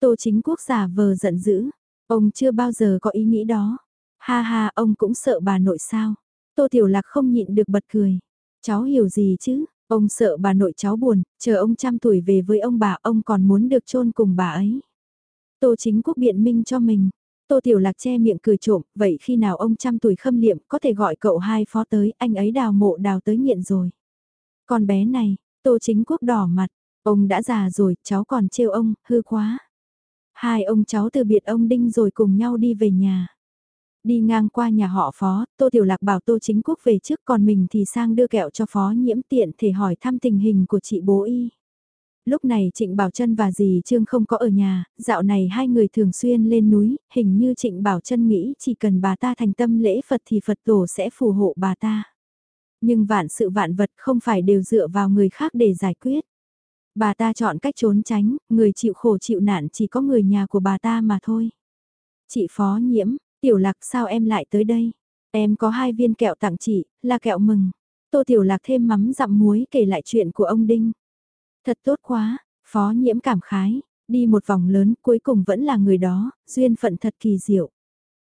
Tô chính quốc giả vờ giận dữ, ông chưa bao giờ có ý nghĩ đó. Ha ha, ông cũng sợ bà nội sao. Tô Tiểu Lạc không nhịn được bật cười. Cháu hiểu gì chứ, ông sợ bà nội cháu buồn, chờ ông trăm tuổi về với ông bà ông còn muốn được chôn cùng bà ấy. Tô chính quốc biện minh cho mình. Tô Tiểu Lạc che miệng cười trộm, vậy khi nào ông trăm tuổi khâm liệm có thể gọi cậu hai phó tới, anh ấy đào mộ đào tới nghiện rồi. Con bé này, Tô chính quốc đỏ mặt, ông đã già rồi, cháu còn trêu ông, hư quá. Hai ông cháu từ biệt ông Đinh rồi cùng nhau đi về nhà. Đi ngang qua nhà họ phó, Tô Tiểu Lạc bảo Tô Chính Quốc về trước còn mình thì sang đưa kẹo cho phó nhiễm tiện thể hỏi thăm tình hình của chị bố y. Lúc này Trịnh Bảo Trân và dì Trương không có ở nhà, dạo này hai người thường xuyên lên núi, hình như Trịnh Bảo Trân nghĩ chỉ cần bà ta thành tâm lễ Phật thì Phật tổ sẽ phù hộ bà ta. Nhưng vạn sự vạn vật không phải đều dựa vào người khác để giải quyết. Bà ta chọn cách trốn tránh, người chịu khổ chịu nạn chỉ có người nhà của bà ta mà thôi. Chị Phó Nhiễm, Tiểu Lạc sao em lại tới đây? Em có hai viên kẹo tặng chị, là kẹo mừng. Tô Tiểu Lạc thêm mắm dặm muối kể lại chuyện của ông Đinh. Thật tốt quá, Phó Nhiễm cảm khái, đi một vòng lớn cuối cùng vẫn là người đó, duyên phận thật kỳ diệu.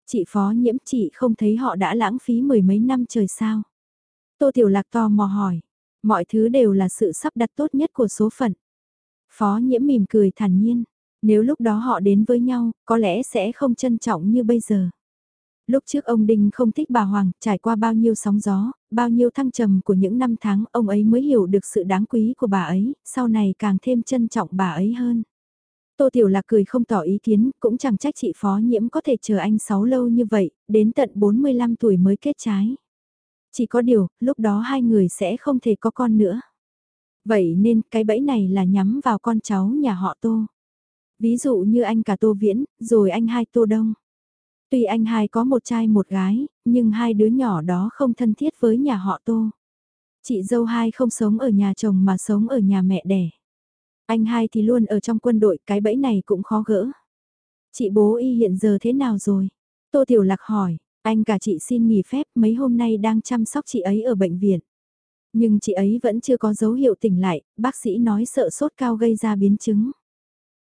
Chị Phó Nhiễm chị không thấy họ đã lãng phí mười mấy năm trời sao? Tô Tiểu Lạc to mò hỏi, mọi thứ đều là sự sắp đặt tốt nhất của số phận. Phó Nhiễm mỉm cười thản nhiên, nếu lúc đó họ đến với nhau, có lẽ sẽ không trân trọng như bây giờ. Lúc trước ông Đinh không thích bà Hoàng, trải qua bao nhiêu sóng gió, bao nhiêu thăng trầm của những năm tháng, ông ấy mới hiểu được sự đáng quý của bà ấy, sau này càng thêm trân trọng bà ấy hơn. Tô Tiểu Lạc cười không tỏ ý kiến, cũng chẳng trách chị Phó Nhiễm có thể chờ anh sáu lâu như vậy, đến tận 45 tuổi mới kết trái. Chỉ có điều, lúc đó hai người sẽ không thể có con nữa. Vậy nên cái bẫy này là nhắm vào con cháu nhà họ Tô. Ví dụ như anh cả Tô Viễn, rồi anh hai Tô Đông. Tuy anh hai có một trai một gái, nhưng hai đứa nhỏ đó không thân thiết với nhà họ Tô. Chị dâu hai không sống ở nhà chồng mà sống ở nhà mẹ đẻ. Anh hai thì luôn ở trong quân đội, cái bẫy này cũng khó gỡ. Chị bố y hiện giờ thế nào rồi? Tô Tiểu Lạc hỏi, anh cả chị xin nghỉ phép mấy hôm nay đang chăm sóc chị ấy ở bệnh viện. Nhưng chị ấy vẫn chưa có dấu hiệu tỉnh lại, bác sĩ nói sợ sốt cao gây ra biến chứng.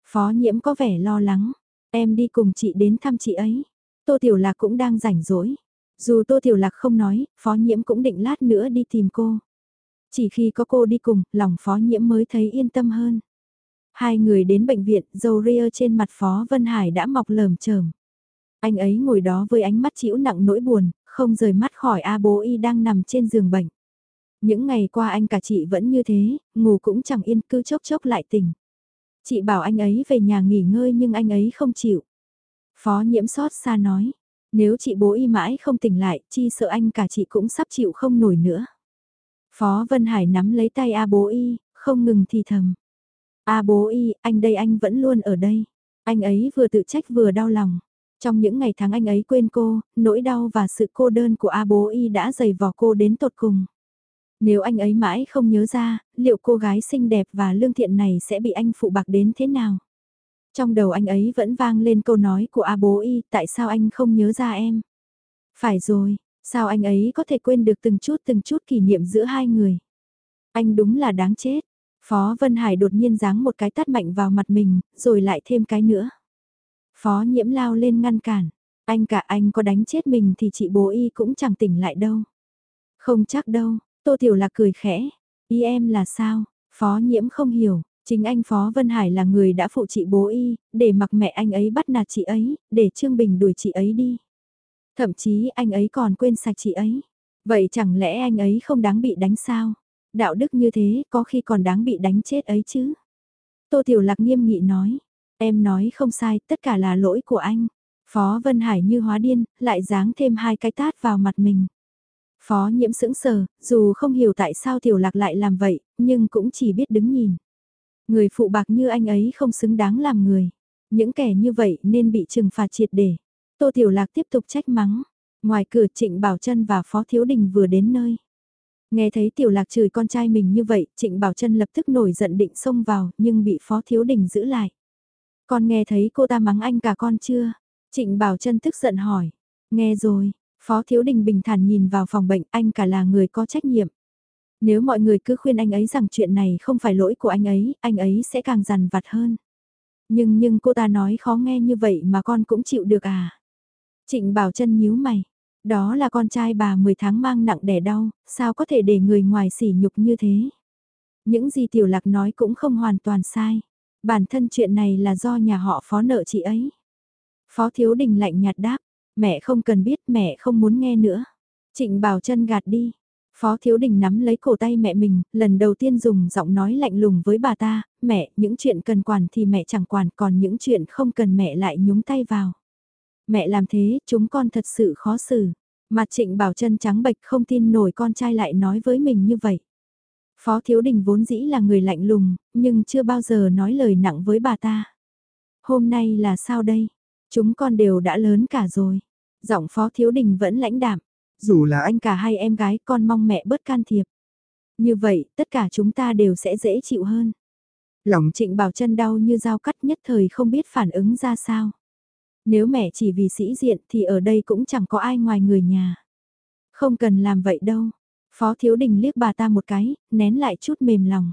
Phó nhiễm có vẻ lo lắng, em đi cùng chị đến thăm chị ấy. Tô Tiểu Lạc cũng đang rảnh rỗi. Dù Tô Tiểu Lạc không nói, Phó Nhiễm cũng định lát nữa đi tìm cô. Chỉ khi có cô đi cùng, lòng Phó Nhiễm mới thấy yên tâm hơn. Hai người đến bệnh viện, dầu ria trên mặt Phó Vân Hải đã mọc lờm chởm. Anh ấy ngồi đó với ánh mắt chịu nặng nỗi buồn, không rời mắt khỏi A bố y đang nằm trên giường bệnh. Những ngày qua anh cả chị vẫn như thế, ngủ cũng chẳng yên cứ chốc chốc lại tỉnh. Chị bảo anh ấy về nhà nghỉ ngơi nhưng anh ấy không chịu. Phó nhiễm xót xa nói, nếu chị bố y mãi không tỉnh lại, chi sợ anh cả chị cũng sắp chịu không nổi nữa. Phó Vân Hải nắm lấy tay A bố y, không ngừng thì thầm. A bố y, anh đây anh vẫn luôn ở đây. Anh ấy vừa tự trách vừa đau lòng. Trong những ngày tháng anh ấy quên cô, nỗi đau và sự cô đơn của A bố y đã dày vò cô đến tột cùng. Nếu anh ấy mãi không nhớ ra, liệu cô gái xinh đẹp và lương thiện này sẽ bị anh phụ bạc đến thế nào? Trong đầu anh ấy vẫn vang lên câu nói của A bố y, tại sao anh không nhớ ra em? Phải rồi, sao anh ấy có thể quên được từng chút từng chút kỷ niệm giữa hai người? Anh đúng là đáng chết. Phó Vân Hải đột nhiên giáng một cái tát mạnh vào mặt mình, rồi lại thêm cái nữa. Phó nhiễm lao lên ngăn cản. Anh cả anh có đánh chết mình thì chị bố y cũng chẳng tỉnh lại đâu. Không chắc đâu, Tô Tiểu Lạc cười khẽ. Y em là sao? Phó nhiễm không hiểu. Chính anh Phó Vân Hải là người đã phụ chị bố y, để mặc mẹ anh ấy bắt nạt chị ấy, để Trương Bình đuổi chị ấy đi. Thậm chí anh ấy còn quên sạch chị ấy. Vậy chẳng lẽ anh ấy không đáng bị đánh sao? Đạo đức như thế có khi còn đáng bị đánh chết ấy chứ? Tô Tiểu Lạc nghiêm nghị nói. Em nói không sai, tất cả là lỗi của anh. Phó Vân Hải như hóa điên, lại giáng thêm hai cái tát vào mặt mình. Phó nhiễm sững sờ, dù không hiểu tại sao tiểu lạc lại làm vậy, nhưng cũng chỉ biết đứng nhìn. Người phụ bạc như anh ấy không xứng đáng làm người. Những kẻ như vậy nên bị trừng phạt triệt để. Tô Tiểu Lạc tiếp tục trách mắng. Ngoài cửa Trịnh Bảo Trân và Phó Thiếu Đình vừa đến nơi. Nghe thấy Tiểu Lạc chửi con trai mình như vậy, Trịnh Bảo Trân lập tức nổi giận định xông vào, nhưng bị Phó Thiếu Đình giữ lại. Con nghe thấy cô ta mắng anh cả con chưa? Trịnh Bảo Trân tức giận hỏi. Nghe rồi, Phó Thiếu Đình bình thản nhìn vào phòng bệnh, anh cả là người có trách nhiệm. Nếu mọi người cứ khuyên anh ấy rằng chuyện này không phải lỗi của anh ấy, anh ấy sẽ càng dằn vặt hơn. Nhưng nhưng cô ta nói khó nghe như vậy mà con cũng chịu được à? Trịnh Bảo Trân nhíu mày. Đó là con trai bà 10 tháng mang nặng đẻ đau, sao có thể để người ngoài sỉ nhục như thế? Những gì Tiểu Lạc nói cũng không hoàn toàn sai. Bản thân chuyện này là do nhà họ phó nợ chị ấy. Phó Thiếu Đình lạnh nhạt đáp, mẹ không cần biết mẹ không muốn nghe nữa. Trịnh Bảo Trân gạt đi. Phó Thiếu Đình nắm lấy cổ tay mẹ mình, lần đầu tiên dùng giọng nói lạnh lùng với bà ta, mẹ, những chuyện cần quản thì mẹ chẳng quản, còn những chuyện không cần mẹ lại nhúng tay vào. Mẹ làm thế, chúng con thật sự khó xử. Mặt trịnh bảo chân trắng bệch không tin nổi con trai lại nói với mình như vậy. Phó Thiếu Đình vốn dĩ là người lạnh lùng, nhưng chưa bao giờ nói lời nặng với bà ta. Hôm nay là sao đây? Chúng con đều đã lớn cả rồi. Giọng Phó Thiếu Đình vẫn lãnh đạm. Dù là anh cả hay em gái con mong mẹ bớt can thiệp. Như vậy, tất cả chúng ta đều sẽ dễ chịu hơn. Lòng trịnh bảo chân đau như dao cắt nhất thời không biết phản ứng ra sao. Nếu mẹ chỉ vì sĩ diện thì ở đây cũng chẳng có ai ngoài người nhà. Không cần làm vậy đâu. Phó Thiếu Đình liếc bà ta một cái, nén lại chút mềm lòng.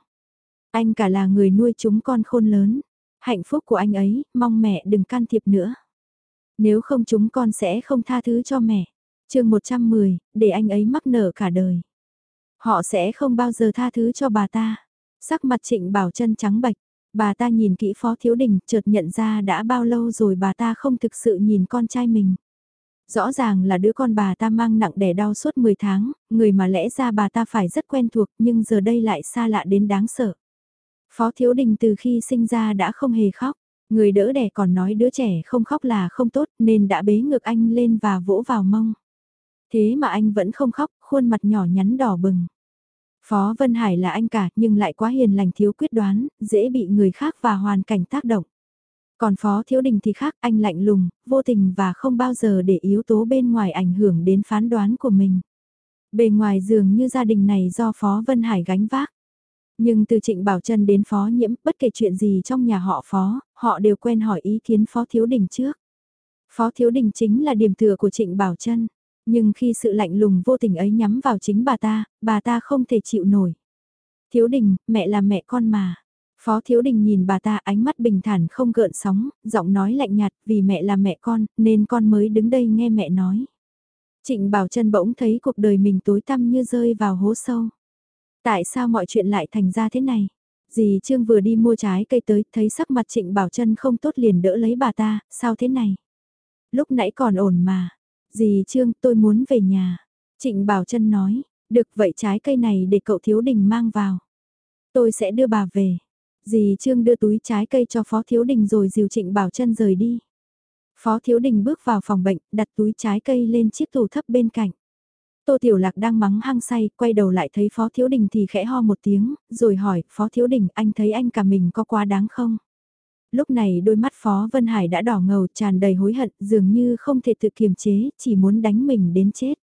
Anh cả là người nuôi chúng con khôn lớn. Hạnh phúc của anh ấy, mong mẹ đừng can thiệp nữa. Nếu không chúng con sẽ không tha thứ cho mẹ chương 110, để anh ấy mắc nợ cả đời. Họ sẽ không bao giờ tha thứ cho bà ta. Sắc mặt trịnh bảo chân trắng bạch. Bà ta nhìn kỹ Phó Thiếu Đình, chợt nhận ra đã bao lâu rồi bà ta không thực sự nhìn con trai mình. Rõ ràng là đứa con bà ta mang nặng đẻ đau suốt 10 tháng, người mà lẽ ra bà ta phải rất quen thuộc nhưng giờ đây lại xa lạ đến đáng sợ. Phó Thiếu Đình từ khi sinh ra đã không hề khóc, người đỡ đẻ còn nói đứa trẻ không khóc là không tốt nên đã bế ngược anh lên và vỗ vào mông. Thế mà anh vẫn không khóc, khuôn mặt nhỏ nhắn đỏ bừng. Phó Vân Hải là anh cả nhưng lại quá hiền lành thiếu quyết đoán, dễ bị người khác và hoàn cảnh tác động. Còn Phó Thiếu Đình thì khác, anh lạnh lùng, vô tình và không bao giờ để yếu tố bên ngoài ảnh hưởng đến phán đoán của mình. Bề ngoài dường như gia đình này do Phó Vân Hải gánh vác. Nhưng từ Trịnh Bảo Trân đến Phó Nhiễm, bất kể chuyện gì trong nhà họ Phó, họ đều quen hỏi ý kiến Phó Thiếu Đình trước. Phó Thiếu Đình chính là điểm tựa của Trịnh Bảo Trân. Nhưng khi sự lạnh lùng vô tình ấy nhắm vào chính bà ta, bà ta không thể chịu nổi. Thiếu đình, mẹ là mẹ con mà. Phó Thiếu Đình nhìn bà ta ánh mắt bình thản không gợn sóng, giọng nói lạnh nhạt vì mẹ là mẹ con, nên con mới đứng đây nghe mẹ nói. Trịnh Bảo Trân bỗng thấy cuộc đời mình tối tăm như rơi vào hố sâu. Tại sao mọi chuyện lại thành ra thế này? Dì Trương vừa đi mua trái cây tới, thấy sắc mặt Trịnh Bảo Trân không tốt liền đỡ lấy bà ta, sao thế này? Lúc nãy còn ổn mà, Dì Trương, tôi muốn về nhà. Trịnh Bảo Trân nói, được vậy trái cây này để cậu Thiếu Đình mang vào. Tôi sẽ đưa bà về. Dì Trương đưa túi trái cây cho Phó Thiếu Đình rồi dìu Trịnh Bảo Trân rời đi. Phó Thiếu Đình bước vào phòng bệnh, đặt túi trái cây lên chiếc tủ thấp bên cạnh. Tô Tiểu Lạc đang mắng hăng say, quay đầu lại thấy Phó Thiếu Đình thì khẽ ho một tiếng, rồi hỏi, Phó Thiếu Đình anh thấy anh cả mình có quá đáng không? Lúc này đôi mắt Phó Vân Hải đã đỏ ngầu tràn đầy hối hận dường như không thể tự kiềm chế, chỉ muốn đánh mình đến chết.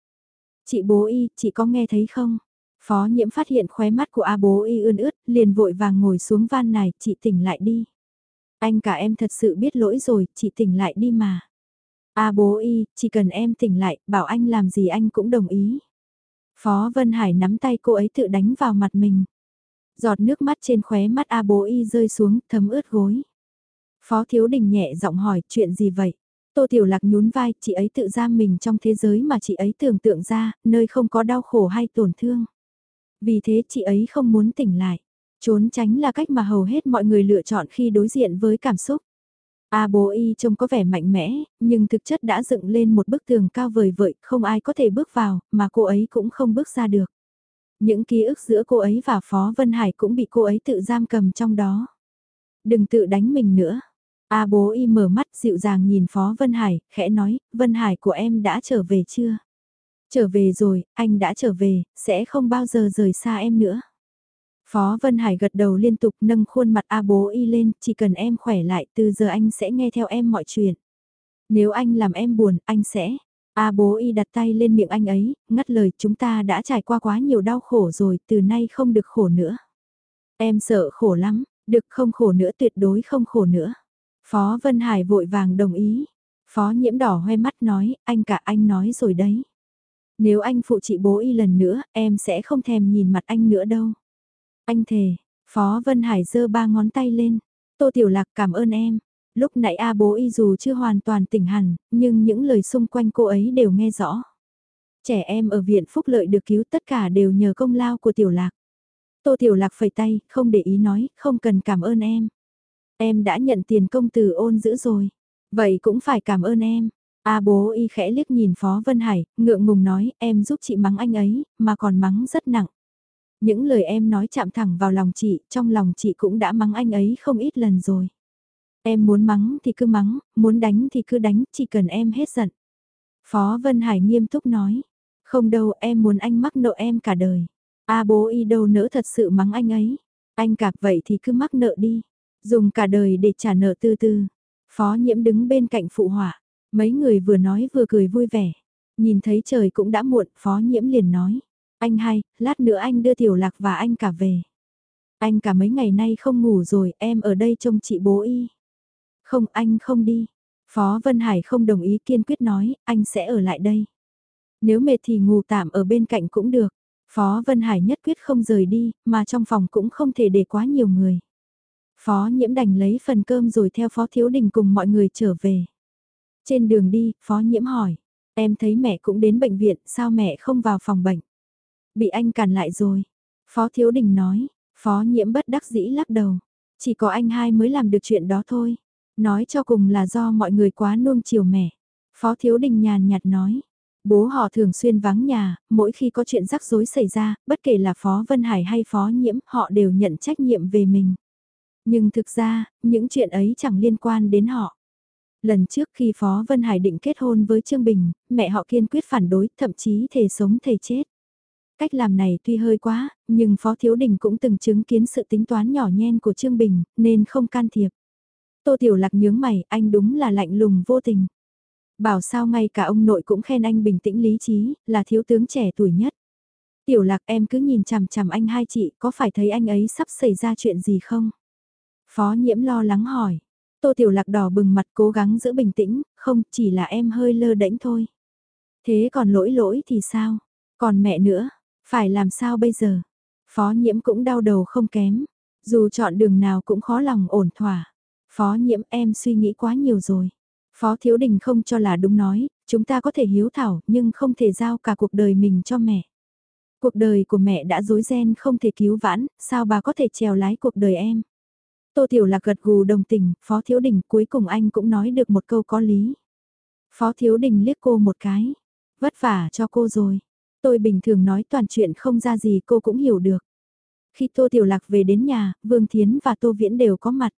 Chị bố y, chị có nghe thấy không? Phó nhiễm phát hiện khóe mắt của A bố y ươn ướt, liền vội vàng ngồi xuống van này, chị tỉnh lại đi. Anh cả em thật sự biết lỗi rồi, chị tỉnh lại đi mà. A bố y, chỉ cần em tỉnh lại, bảo anh làm gì anh cũng đồng ý. Phó Vân Hải nắm tay cô ấy tự đánh vào mặt mình. Giọt nước mắt trên khóe mắt A bố y rơi xuống, thấm ướt gối. Phó Thiếu Đình nhẹ giọng hỏi chuyện gì vậy? Tô Tiểu Lạc nhún vai, chị ấy tự giam mình trong thế giới mà chị ấy tưởng tượng ra, nơi không có đau khổ hay tổn thương. Vì thế chị ấy không muốn tỉnh lại. Trốn tránh là cách mà hầu hết mọi người lựa chọn khi đối diện với cảm xúc. A bố y trông có vẻ mạnh mẽ, nhưng thực chất đã dựng lên một bức tường cao vời vợi, không ai có thể bước vào, mà cô ấy cũng không bước ra được. Những ký ức giữa cô ấy và Phó Vân Hải cũng bị cô ấy tự giam cầm trong đó. Đừng tự đánh mình nữa. A bố y mở mắt dịu dàng nhìn Phó Vân Hải, khẽ nói, Vân Hải của em đã trở về chưa? Trở về rồi, anh đã trở về, sẽ không bao giờ rời xa em nữa. Phó Vân Hải gật đầu liên tục nâng khuôn mặt A bố y lên, chỉ cần em khỏe lại từ giờ anh sẽ nghe theo em mọi chuyện. Nếu anh làm em buồn, anh sẽ. A bố y đặt tay lên miệng anh ấy, ngắt lời chúng ta đã trải qua quá nhiều đau khổ rồi, từ nay không được khổ nữa. Em sợ khổ lắm, được không khổ nữa tuyệt đối không khổ nữa. Phó Vân Hải vội vàng đồng ý. Phó nhiễm đỏ hoe mắt nói, anh cả anh nói rồi đấy. Nếu anh phụ chị bố y lần nữa, em sẽ không thèm nhìn mặt anh nữa đâu. Anh thề, Phó Vân Hải giơ ba ngón tay lên. Tô Tiểu Lạc cảm ơn em. Lúc nãy A bố y dù chưa hoàn toàn tỉnh hẳn, nhưng những lời xung quanh cô ấy đều nghe rõ. Trẻ em ở viện phúc lợi được cứu tất cả đều nhờ công lao của Tiểu Lạc. Tô Tiểu Lạc phẩy tay, không để ý nói, không cần cảm ơn em. Em đã nhận tiền công từ ôn giữ rồi. Vậy cũng phải cảm ơn em. A bố y khẽ liếc nhìn Phó Vân Hải, ngượng ngùng nói, em giúp chị mắng anh ấy, mà còn mắng rất nặng. Những lời em nói chạm thẳng vào lòng chị, trong lòng chị cũng đã mắng anh ấy không ít lần rồi. Em muốn mắng thì cứ mắng, muốn đánh thì cứ đánh, chỉ cần em hết giận. Phó Vân Hải nghiêm túc nói, không đâu em muốn anh mắc nợ em cả đời. A bố y đâu nỡ thật sự mắng anh ấy. Anh cạp vậy thì cứ mắc nợ đi. Dùng cả đời để trả nợ tư tư. Phó nhiễm đứng bên cạnh phụ hỏa. Mấy người vừa nói vừa cười vui vẻ. Nhìn thấy trời cũng đã muộn, phó nhiễm liền nói. Anh hai, lát nữa anh đưa tiểu lạc và anh cả về. Anh cả mấy ngày nay không ngủ rồi, em ở đây trông chị bố y. Không, anh không đi. Phó Vân Hải không đồng ý kiên quyết nói, anh sẽ ở lại đây. Nếu mệt thì ngủ tạm ở bên cạnh cũng được. Phó Vân Hải nhất quyết không rời đi, mà trong phòng cũng không thể để quá nhiều người. Phó nhiễm đành lấy phần cơm rồi theo Phó Thiếu Đình cùng mọi người trở về. Trên đường đi, Phó nhiễm hỏi, em thấy mẹ cũng đến bệnh viện, sao mẹ không vào phòng bệnh? Bị anh cản lại rồi. Phó Thiếu Đình nói, Phó nhiễm bất đắc dĩ lắc đầu. Chỉ có anh hai mới làm được chuyện đó thôi. Nói cho cùng là do mọi người quá nuông chiều mẹ. Phó Thiếu Đình nhàn nhạt nói, Bố họ thường xuyên vắng nhà, mỗi khi có chuyện rắc rối xảy ra, bất kể là Phó Vân Hải hay Phó Nhiễm, họ đều nhận trách nhiệm về mình. Nhưng thực ra, những chuyện ấy chẳng liên quan đến họ. Lần trước khi Phó Vân Hải định kết hôn với Trương Bình, mẹ họ kiên quyết phản đối, thậm chí thể sống thề chết. Cách làm này tuy hơi quá, nhưng Phó Thiếu Đình cũng từng chứng kiến sự tính toán nhỏ nhen của Trương Bình, nên không can thiệp. Tô Tiểu Lạc nhướng mày, anh đúng là lạnh lùng vô tình. Bảo sao ngay cả ông nội cũng khen anh bình tĩnh lý trí, là thiếu tướng trẻ tuổi nhất. Tiểu lạc em cứ nhìn chằm chằm anh hai chị, có phải thấy anh ấy sắp xảy ra chuyện gì không? Phó nhiễm lo lắng hỏi. Tô tiểu lạc đỏ bừng mặt cố gắng giữ bình tĩnh, không chỉ là em hơi lơ đễnh thôi. Thế còn lỗi lỗi thì sao? Còn mẹ nữa, phải làm sao bây giờ? Phó nhiễm cũng đau đầu không kém. Dù chọn đường nào cũng khó lòng ổn thỏa. Phó nhiễm em suy nghĩ quá nhiều rồi. Phó Thiếu Đình không cho là đúng nói, chúng ta có thể hiếu thảo nhưng không thể giao cả cuộc đời mình cho mẹ. Cuộc đời của mẹ đã dối ren không thể cứu vãn, sao bà có thể trèo lái cuộc đời em? Tô Tiểu Lạc gật gù đồng tình, Phó Thiếu Đình cuối cùng anh cũng nói được một câu có lý. Phó Thiếu Đình liếc cô một cái. Vất vả cho cô rồi. Tôi bình thường nói toàn chuyện không ra gì cô cũng hiểu được. Khi Tô Tiểu Lạc về đến nhà, Vương Thiến và Tô Viễn đều có mặt.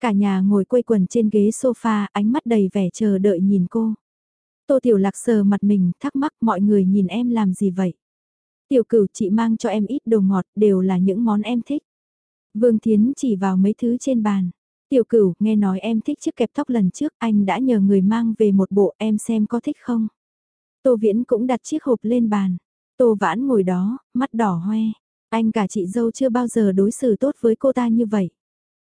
Cả nhà ngồi quây quần trên ghế sofa, ánh mắt đầy vẻ chờ đợi nhìn cô. Tô Tiểu Lạc sờ mặt mình, thắc mắc mọi người nhìn em làm gì vậy? Tiểu cửu chị mang cho em ít đồ ngọt, đều là những món em thích. Vương Thiến chỉ vào mấy thứ trên bàn. Tiểu cửu, nghe nói em thích chiếc kẹp tóc lần trước, anh đã nhờ người mang về một bộ em xem có thích không? Tô Viễn cũng đặt chiếc hộp lên bàn. Tô Vãn ngồi đó, mắt đỏ hoe. Anh cả chị dâu chưa bao giờ đối xử tốt với cô ta như vậy.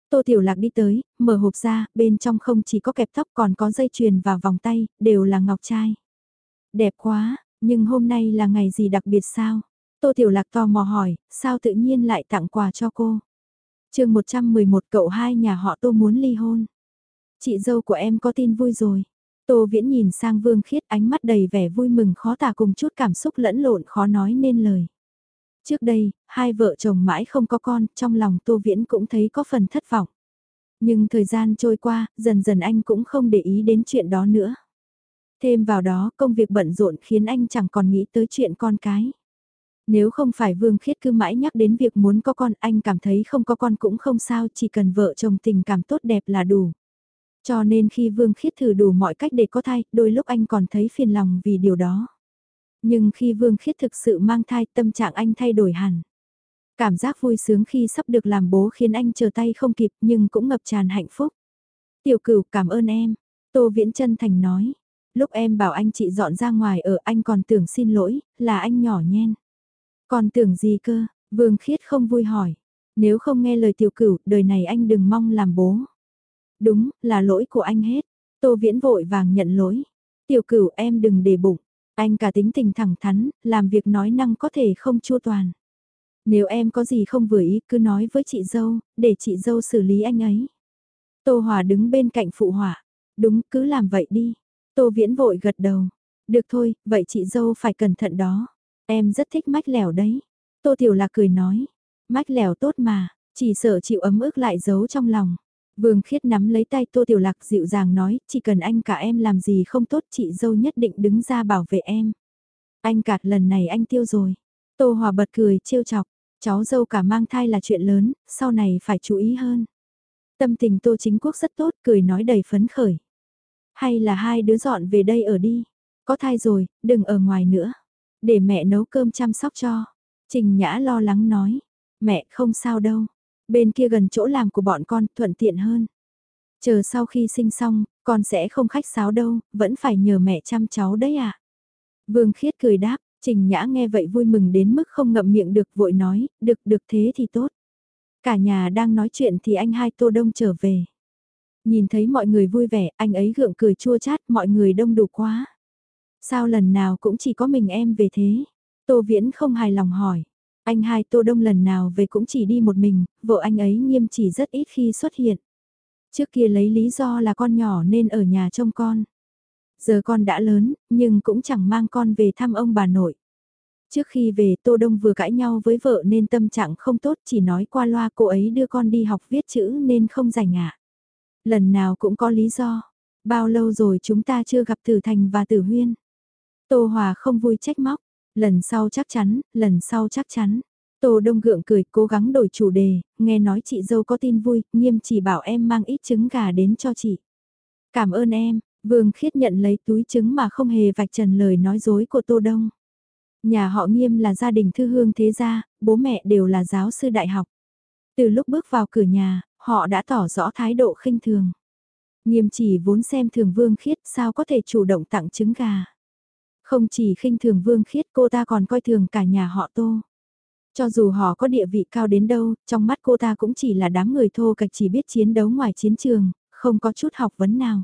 Tô Tiểu Lạc đi tới, mở hộp ra, bên trong không chỉ có kẹp tóc còn có dây chuyền và vòng tay, đều là ngọc trai. Đẹp quá, nhưng hôm nay là ngày gì đặc biệt sao? Tô Tiểu Lạc tò mò hỏi, sao tự nhiên lại tặng quà cho cô? Chương 111 cậu hai nhà họ Tô muốn ly hôn. Chị dâu của em có tin vui rồi. Tô Viễn nhìn sang Vương Khiết ánh mắt đầy vẻ vui mừng khó tả cùng chút cảm xúc lẫn lộn khó nói nên lời. Trước đây, hai vợ chồng mãi không có con, trong lòng Tô Viễn cũng thấy có phần thất vọng. Nhưng thời gian trôi qua, dần dần anh cũng không để ý đến chuyện đó nữa. Thêm vào đó, công việc bận rộn khiến anh chẳng còn nghĩ tới chuyện con cái. Nếu không phải Vương Khiết cứ mãi nhắc đến việc muốn có con, anh cảm thấy không có con cũng không sao, chỉ cần vợ chồng tình cảm tốt đẹp là đủ. Cho nên khi Vương Khiết thử đủ mọi cách để có thai, đôi lúc anh còn thấy phiền lòng vì điều đó. Nhưng khi Vương Khiết thực sự mang thai tâm trạng anh thay đổi hẳn. Cảm giác vui sướng khi sắp được làm bố khiến anh chờ tay không kịp nhưng cũng ngập tràn hạnh phúc. Tiểu cửu cảm ơn em. Tô Viễn chân thành nói. Lúc em bảo anh chị dọn ra ngoài ở anh còn tưởng xin lỗi, là anh nhỏ nhen. Còn tưởng gì cơ, Vương Khiết không vui hỏi. Nếu không nghe lời tiểu cửu, đời này anh đừng mong làm bố. Đúng, là lỗi của anh hết. Tô Viễn vội vàng nhận lỗi. Tiểu cửu em đừng để bụng. Anh cả tính tình thẳng thắn, làm việc nói năng có thể không chua toàn. Nếu em có gì không vừa ý cứ nói với chị dâu, để chị dâu xử lý anh ấy. Tô Hòa đứng bên cạnh phụ hỏa. Đúng cứ làm vậy đi. Tô Viễn vội gật đầu. Được thôi, vậy chị dâu phải cẩn thận đó. Em rất thích mách lẻo đấy. Tô Tiểu Lạc cười nói. Mách lẻo tốt mà, chỉ sợ chịu ấm ức lại giấu trong lòng. Vương Khiết nắm lấy tay Tô Tiểu Lạc dịu dàng nói, chỉ cần anh cả em làm gì không tốt chị dâu nhất định đứng ra bảo vệ em. Anh cạt lần này anh tiêu rồi. Tô Hòa bật cười, trêu chọc, cháu dâu cả mang thai là chuyện lớn, sau này phải chú ý hơn. Tâm tình Tô Chính Quốc rất tốt, cười nói đầy phấn khởi. Hay là hai đứa dọn về đây ở đi. Có thai rồi, đừng ở ngoài nữa. Để mẹ nấu cơm chăm sóc cho. Trình Nhã lo lắng nói. Mẹ không sao đâu. Bên kia gần chỗ làm của bọn con thuận tiện hơn. Chờ sau khi sinh xong, con sẽ không khách sáo đâu, vẫn phải nhờ mẹ chăm cháu đấy à. Vương Khiết cười đáp, Trình Nhã nghe vậy vui mừng đến mức không ngậm miệng được vội nói, được được thế thì tốt. Cả nhà đang nói chuyện thì anh hai Tô Đông trở về. Nhìn thấy mọi người vui vẻ, anh ấy gượng cười chua chát, mọi người đông đủ quá. Sao lần nào cũng chỉ có mình em về thế? Tô Viễn không hài lòng hỏi. Anh hai Tô Đông lần nào về cũng chỉ đi một mình, vợ anh ấy nghiêm chỉ rất ít khi xuất hiện. Trước kia lấy lý do là con nhỏ nên ở nhà trông con. Giờ con đã lớn, nhưng cũng chẳng mang con về thăm ông bà nội. Trước khi về Tô Đông vừa cãi nhau với vợ nên tâm trạng không tốt chỉ nói qua loa cô ấy đưa con đi học viết chữ nên không rảnh ạ. Lần nào cũng có lý do. Bao lâu rồi chúng ta chưa gặp Tử Thành và Tử Huyên. Tô Hòa không vui trách móc. Lần sau chắc chắn, lần sau chắc chắn. Tô Đông gượng cười cố gắng đổi chủ đề, nghe nói chị dâu có tin vui, nghiêm chỉ bảo em mang ít trứng gà đến cho chị. Cảm ơn em, Vương Khiết nhận lấy túi trứng mà không hề vạch trần lời nói dối của Tô Đông. Nhà họ nghiêm là gia đình thư hương thế gia, bố mẹ đều là giáo sư đại học. Từ lúc bước vào cửa nhà, họ đã tỏ rõ thái độ khinh thường. Nghiêm chỉ vốn xem thường Vương Khiết sao có thể chủ động tặng trứng gà. Không chỉ khinh thường Vương Khiết cô ta còn coi thường cả nhà họ Tô. Cho dù họ có địa vị cao đến đâu, trong mắt cô ta cũng chỉ là đám người thô cạch chỉ biết chiến đấu ngoài chiến trường, không có chút học vấn nào.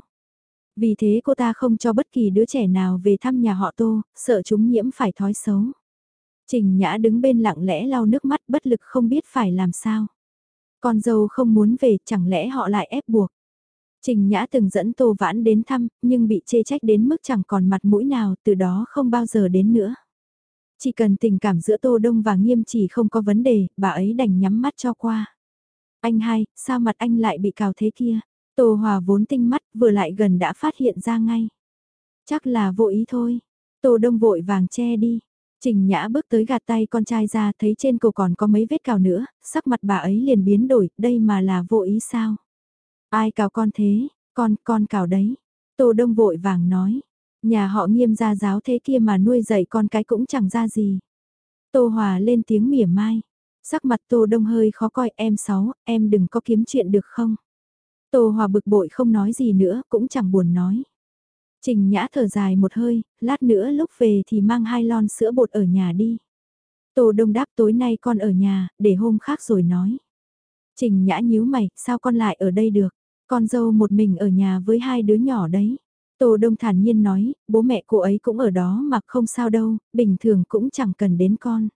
Vì thế cô ta không cho bất kỳ đứa trẻ nào về thăm nhà họ Tô, sợ chúng nhiễm phải thói xấu. Trình Nhã đứng bên lặng lẽ lau nước mắt bất lực không biết phải làm sao. Con dâu không muốn về chẳng lẽ họ lại ép buộc. Trình Nhã từng dẫn Tô Vãn đến thăm, nhưng bị chê trách đến mức chẳng còn mặt mũi nào, từ đó không bao giờ đến nữa. Chỉ cần tình cảm giữa Tô Đông và Nghiêm chỉ không có vấn đề, bà ấy đành nhắm mắt cho qua. Anh hai, sao mặt anh lại bị cào thế kia? Tô Hòa vốn tinh mắt, vừa lại gần đã phát hiện ra ngay. Chắc là vô ý thôi. Tô Đông vội vàng che đi. Trình Nhã bước tới gạt tay con trai ra thấy trên cổ còn có mấy vết cào nữa, sắc mặt bà ấy liền biến đổi, đây mà là vô ý sao? Ai cào con thế, con, con cào đấy. Tô Đông vội vàng nói, nhà họ nghiêm gia giáo thế kia mà nuôi dạy con cái cũng chẳng ra gì. Tô Hòa lên tiếng mỉa mai, sắc mặt Tô Đông hơi khó coi em sáu, em đừng có kiếm chuyện được không? Tô Hòa bực bội không nói gì nữa, cũng chẳng buồn nói. Trình Nhã thở dài một hơi, lát nữa lúc về thì mang hai lon sữa bột ở nhà đi. Tô Đông đáp tối nay con ở nhà, để hôm khác rồi nói. Trình Nhã nhíu mày, sao con lại ở đây được? Con dâu một mình ở nhà với hai đứa nhỏ đấy. Tô Đông thản nhiên nói, bố mẹ cô ấy cũng ở đó mà không sao đâu, bình thường cũng chẳng cần đến con.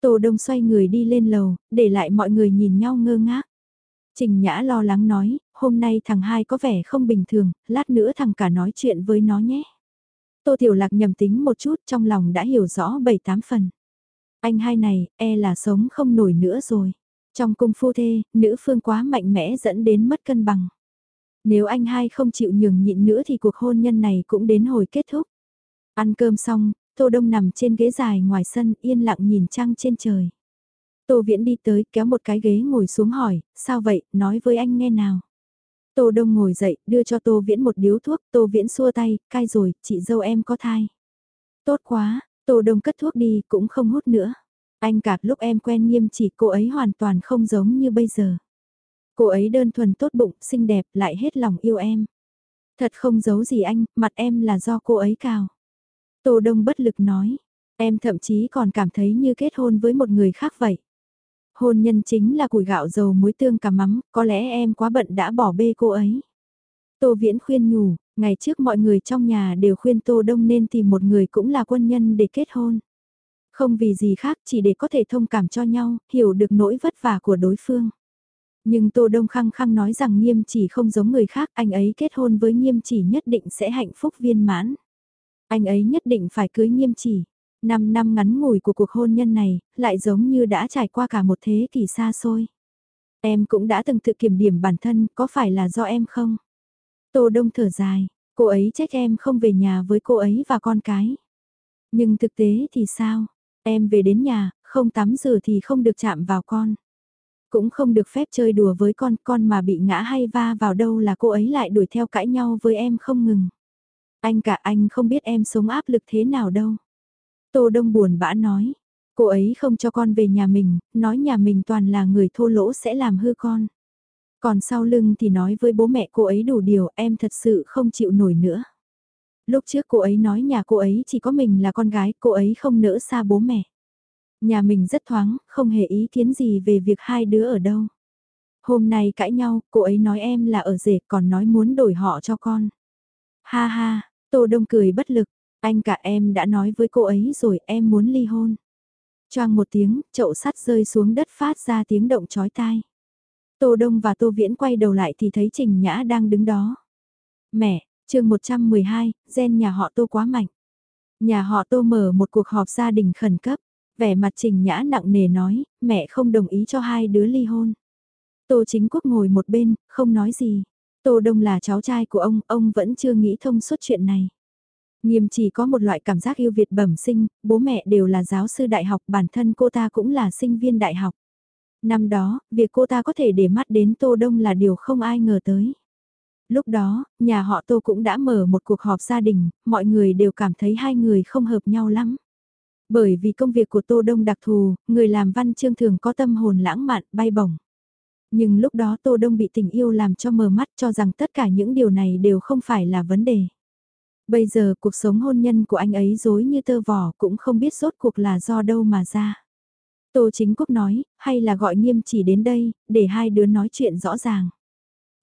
Tô Đông xoay người đi lên lầu, để lại mọi người nhìn nhau ngơ ngác. Trình Nhã lo lắng nói, hôm nay thằng hai có vẻ không bình thường, lát nữa thằng cả nói chuyện với nó nhé. Tô Tiểu Lạc nhầm tính một chút trong lòng đã hiểu rõ bảy tám phần. Anh hai này, e là sống không nổi nữa rồi. Trong cung phu thê, nữ phương quá mạnh mẽ dẫn đến mất cân bằng. Nếu anh hai không chịu nhường nhịn nữa thì cuộc hôn nhân này cũng đến hồi kết thúc. Ăn cơm xong, Tô Đông nằm trên ghế dài ngoài sân yên lặng nhìn trăng trên trời. Tô Viễn đi tới kéo một cái ghế ngồi xuống hỏi, sao vậy, nói với anh nghe nào. Tô Đông ngồi dậy, đưa cho Tô Viễn một điếu thuốc, Tô Viễn xua tay, cai rồi, chị dâu em có thai. Tốt quá, Tô Đông cất thuốc đi, cũng không hút nữa. Anh cả lúc em quen nghiêm chỉ cô ấy hoàn toàn không giống như bây giờ. Cô ấy đơn thuần tốt bụng, xinh đẹp, lại hết lòng yêu em. Thật không giấu gì anh, mặt em là do cô ấy cào. Tô Đông bất lực nói, em thậm chí còn cảm thấy như kết hôn với một người khác vậy. Hôn nhân chính là củi gạo dầu muối tương cà mắm, có lẽ em quá bận đã bỏ bê cô ấy. Tô Viễn khuyên nhủ, ngày trước mọi người trong nhà đều khuyên Tô Đông nên tìm một người cũng là quân nhân để kết hôn. Không vì gì khác chỉ để có thể thông cảm cho nhau, hiểu được nỗi vất vả của đối phương. Nhưng Tô Đông khăng khăng nói rằng nghiêm chỉ không giống người khác, anh ấy kết hôn với nghiêm chỉ nhất định sẽ hạnh phúc viên mãn. Anh ấy nhất định phải cưới nghiêm chỉ. Năm năm ngắn ngủi của cuộc hôn nhân này, lại giống như đã trải qua cả một thế kỷ xa xôi. Em cũng đã từng tự kiểm điểm bản thân, có phải là do em không? Tô Đông thở dài, cô ấy trách em không về nhà với cô ấy và con cái. Nhưng thực tế thì sao? Em về đến nhà, không tắm rửa thì không được chạm vào con. Cũng không được phép chơi đùa với con, con mà bị ngã hay va vào đâu là cô ấy lại đuổi theo cãi nhau với em không ngừng. Anh cả anh không biết em sống áp lực thế nào đâu. Tô Đông buồn bã nói, cô ấy không cho con về nhà mình, nói nhà mình toàn là người thô lỗ sẽ làm hư con. Còn sau lưng thì nói với bố mẹ cô ấy đủ điều em thật sự không chịu nổi nữa. Lúc trước cô ấy nói nhà cô ấy chỉ có mình là con gái, cô ấy không nỡ xa bố mẹ. Nhà mình rất thoáng, không hề ý kiến gì về việc hai đứa ở đâu. Hôm nay cãi nhau, cô ấy nói em là ở rể còn nói muốn đổi họ cho con. Ha ha, Tô Đông cười bất lực, anh cả em đã nói với cô ấy rồi em muốn ly hôn. Choang một tiếng, chậu sắt rơi xuống đất phát ra tiếng động chói tai. Tô Đông và Tô Viễn quay đầu lại thì thấy Trình Nhã đang đứng đó. Mẹ, chương 112, gen nhà họ Tô quá mạnh. Nhà họ Tô mở một cuộc họp gia đình khẩn cấp. Vẻ mặt Trình Nhã nặng nề nói, mẹ không đồng ý cho hai đứa ly hôn. Tô Chính Quốc ngồi một bên, không nói gì. Tô Đông là cháu trai của ông, ông vẫn chưa nghĩ thông suốt chuyện này. Nghiêm chỉ có một loại cảm giác yêu Việt bẩm sinh, bố mẹ đều là giáo sư đại học, bản thân cô ta cũng là sinh viên đại học. Năm đó, việc cô ta có thể để mắt đến Tô Đông là điều không ai ngờ tới. Lúc đó, nhà họ Tô cũng đã mở một cuộc họp gia đình, mọi người đều cảm thấy hai người không hợp nhau lắm. Bởi vì công việc của Tô Đông đặc thù, người làm văn chương thường có tâm hồn lãng mạn, bay bổng. Nhưng lúc đó Tô Đông bị tình yêu làm cho mờ mắt cho rằng tất cả những điều này đều không phải là vấn đề. Bây giờ cuộc sống hôn nhân của anh ấy dối như tơ vỏ cũng không biết rốt cuộc là do đâu mà ra. Tô Chính Quốc nói, hay là gọi nghiêm chỉ đến đây, để hai đứa nói chuyện rõ ràng.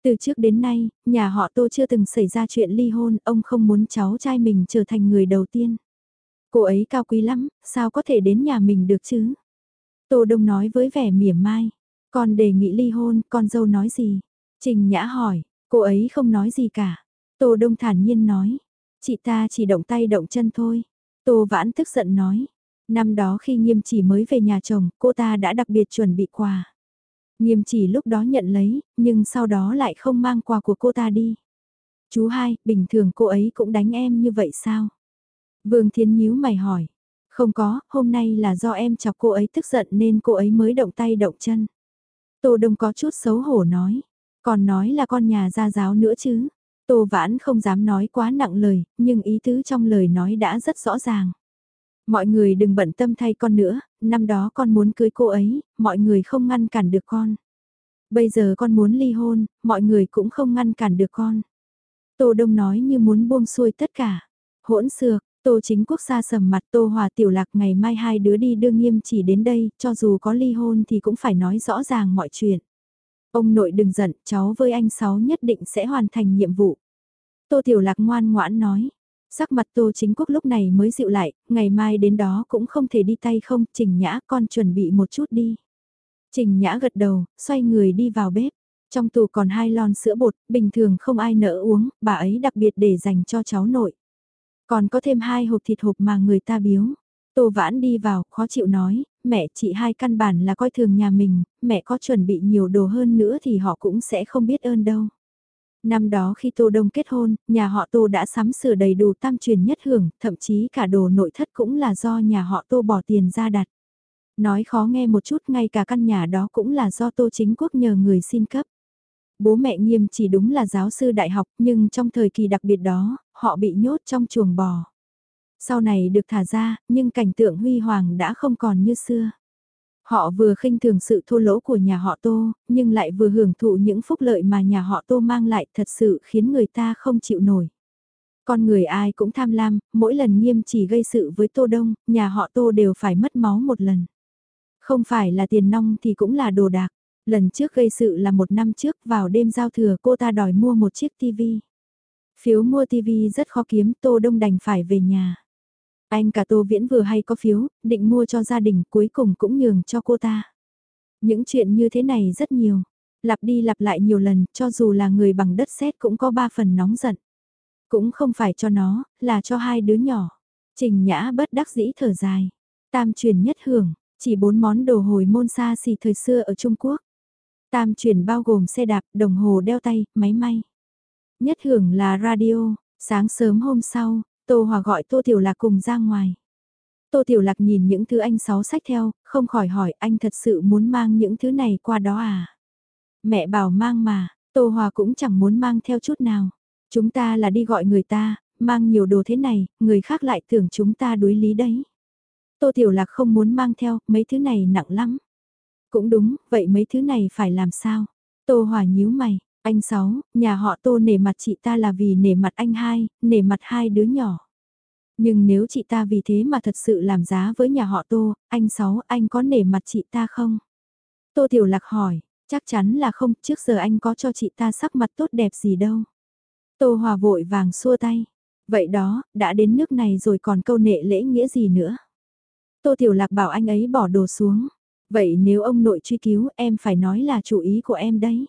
Từ trước đến nay, nhà họ Tô chưa từng xảy ra chuyện ly hôn, ông không muốn cháu trai mình trở thành người đầu tiên. Cô ấy cao quý lắm, sao có thể đến nhà mình được chứ? Tô Đông nói với vẻ mỉa mai. Con đề nghị ly hôn, con dâu nói gì? Trình Nhã hỏi, cô ấy không nói gì cả. Tô Đông thản nhiên nói, chị ta chỉ động tay động chân thôi. Tô Vãn tức giận nói, năm đó khi nghiêm chỉ mới về nhà chồng, cô ta đã đặc biệt chuẩn bị quà. Nghiêm chỉ lúc đó nhận lấy, nhưng sau đó lại không mang quà của cô ta đi. Chú hai, bình thường cô ấy cũng đánh em như vậy sao? Vương Thiên nhíu mày hỏi. Không có, hôm nay là do em chọc cô ấy tức giận nên cô ấy mới động tay động chân. Tô Đông có chút xấu hổ nói. Còn nói là con nhà gia giáo nữa chứ. Tô Vãn không dám nói quá nặng lời, nhưng ý tứ trong lời nói đã rất rõ ràng. Mọi người đừng bận tâm thay con nữa, năm đó con muốn cưới cô ấy, mọi người không ngăn cản được con. Bây giờ con muốn ly hôn, mọi người cũng không ngăn cản được con. Tô Đông nói như muốn buông xuôi tất cả. Hỗn xược, Tô chính quốc xa sầm mặt Tô Hòa Tiểu Lạc ngày mai hai đứa đi đương nghiêm chỉ đến đây, cho dù có ly hôn thì cũng phải nói rõ ràng mọi chuyện. Ông nội đừng giận, cháu với anh Sáu nhất định sẽ hoàn thành nhiệm vụ. Tô Tiểu Lạc ngoan ngoãn nói. Sắc mặt Tô Chính Quốc lúc này mới dịu lại, ngày mai đến đó cũng không thể đi tay không, Trình Nhã con chuẩn bị một chút đi. Trình Nhã gật đầu, xoay người đi vào bếp. Trong tù còn hai lon sữa bột, bình thường không ai nỡ uống, bà ấy đặc biệt để dành cho cháu nội. Còn có thêm hai hộp thịt hộp mà người ta biếu. Tô Vãn đi vào, khó chịu nói, mẹ chị hai căn bản là coi thường nhà mình, mẹ có chuẩn bị nhiều đồ hơn nữa thì họ cũng sẽ không biết ơn đâu. Năm đó khi Tô Đông kết hôn, nhà họ Tô đã sắm sửa đầy đủ tam truyền nhất hưởng, thậm chí cả đồ nội thất cũng là do nhà họ Tô bỏ tiền ra đặt. Nói khó nghe một chút ngay cả căn nhà đó cũng là do Tô Chính Quốc nhờ người xin cấp. Bố mẹ nghiêm chỉ đúng là giáo sư đại học nhưng trong thời kỳ đặc biệt đó, họ bị nhốt trong chuồng bò. Sau này được thả ra, nhưng cảnh tượng huy hoàng đã không còn như xưa. Họ vừa khinh thường sự thô lỗ của nhà họ Tô, nhưng lại vừa hưởng thụ những phúc lợi mà nhà họ Tô mang lại thật sự khiến người ta không chịu nổi. Con người ai cũng tham lam, mỗi lần nghiêm chỉ gây sự với Tô Đông, nhà họ Tô đều phải mất máu một lần. Không phải là tiền nong thì cũng là đồ đạc. Lần trước gây sự là một năm trước vào đêm giao thừa cô ta đòi mua một chiếc tivi. Phiếu mua tivi rất khó kiếm Tô Đông đành phải về nhà. Anh cả Tô Viễn vừa hay có phiếu, định mua cho gia đình cuối cùng cũng nhường cho cô ta. Những chuyện như thế này rất nhiều. Lặp đi lặp lại nhiều lần, cho dù là người bằng đất sét cũng có ba phần nóng giận. Cũng không phải cho nó, là cho hai đứa nhỏ. Trình Nhã bất đắc dĩ thở dài. Tam truyền nhất hưởng, chỉ bốn món đồ hồi môn xa xỉ thời xưa ở Trung Quốc. Tam chuyển bao gồm xe đạp, đồng hồ đeo tay, máy may. Nhất hưởng là radio, sáng sớm hôm sau, Tô Hòa gọi Tô Tiểu Lạc cùng ra ngoài. Tô Tiểu Lạc nhìn những thứ anh sáu sách theo, không khỏi hỏi anh thật sự muốn mang những thứ này qua đó à? Mẹ bảo mang mà, Tô Hòa cũng chẳng muốn mang theo chút nào. Chúng ta là đi gọi người ta, mang nhiều đồ thế này, người khác lại tưởng chúng ta đối lý đấy. Tô Tiểu Lạc không muốn mang theo, mấy thứ này nặng lắm. Cũng đúng, vậy mấy thứ này phải làm sao? Tô Hòa nhíu mày, anh Sáu, nhà họ Tô nể mặt chị ta là vì nể mặt anh hai, nể mặt hai đứa nhỏ. Nhưng nếu chị ta vì thế mà thật sự làm giá với nhà họ Tô, anh Sáu, anh có nể mặt chị ta không? Tô Tiểu Lạc hỏi, chắc chắn là không, trước giờ anh có cho chị ta sắc mặt tốt đẹp gì đâu. Tô Hòa vội vàng xua tay. Vậy đó, đã đến nước này rồi còn câu nệ lễ nghĩa gì nữa? Tô Tiểu Lạc bảo anh ấy bỏ đồ xuống. Vậy nếu ông nội truy cứu em phải nói là chủ ý của em đấy.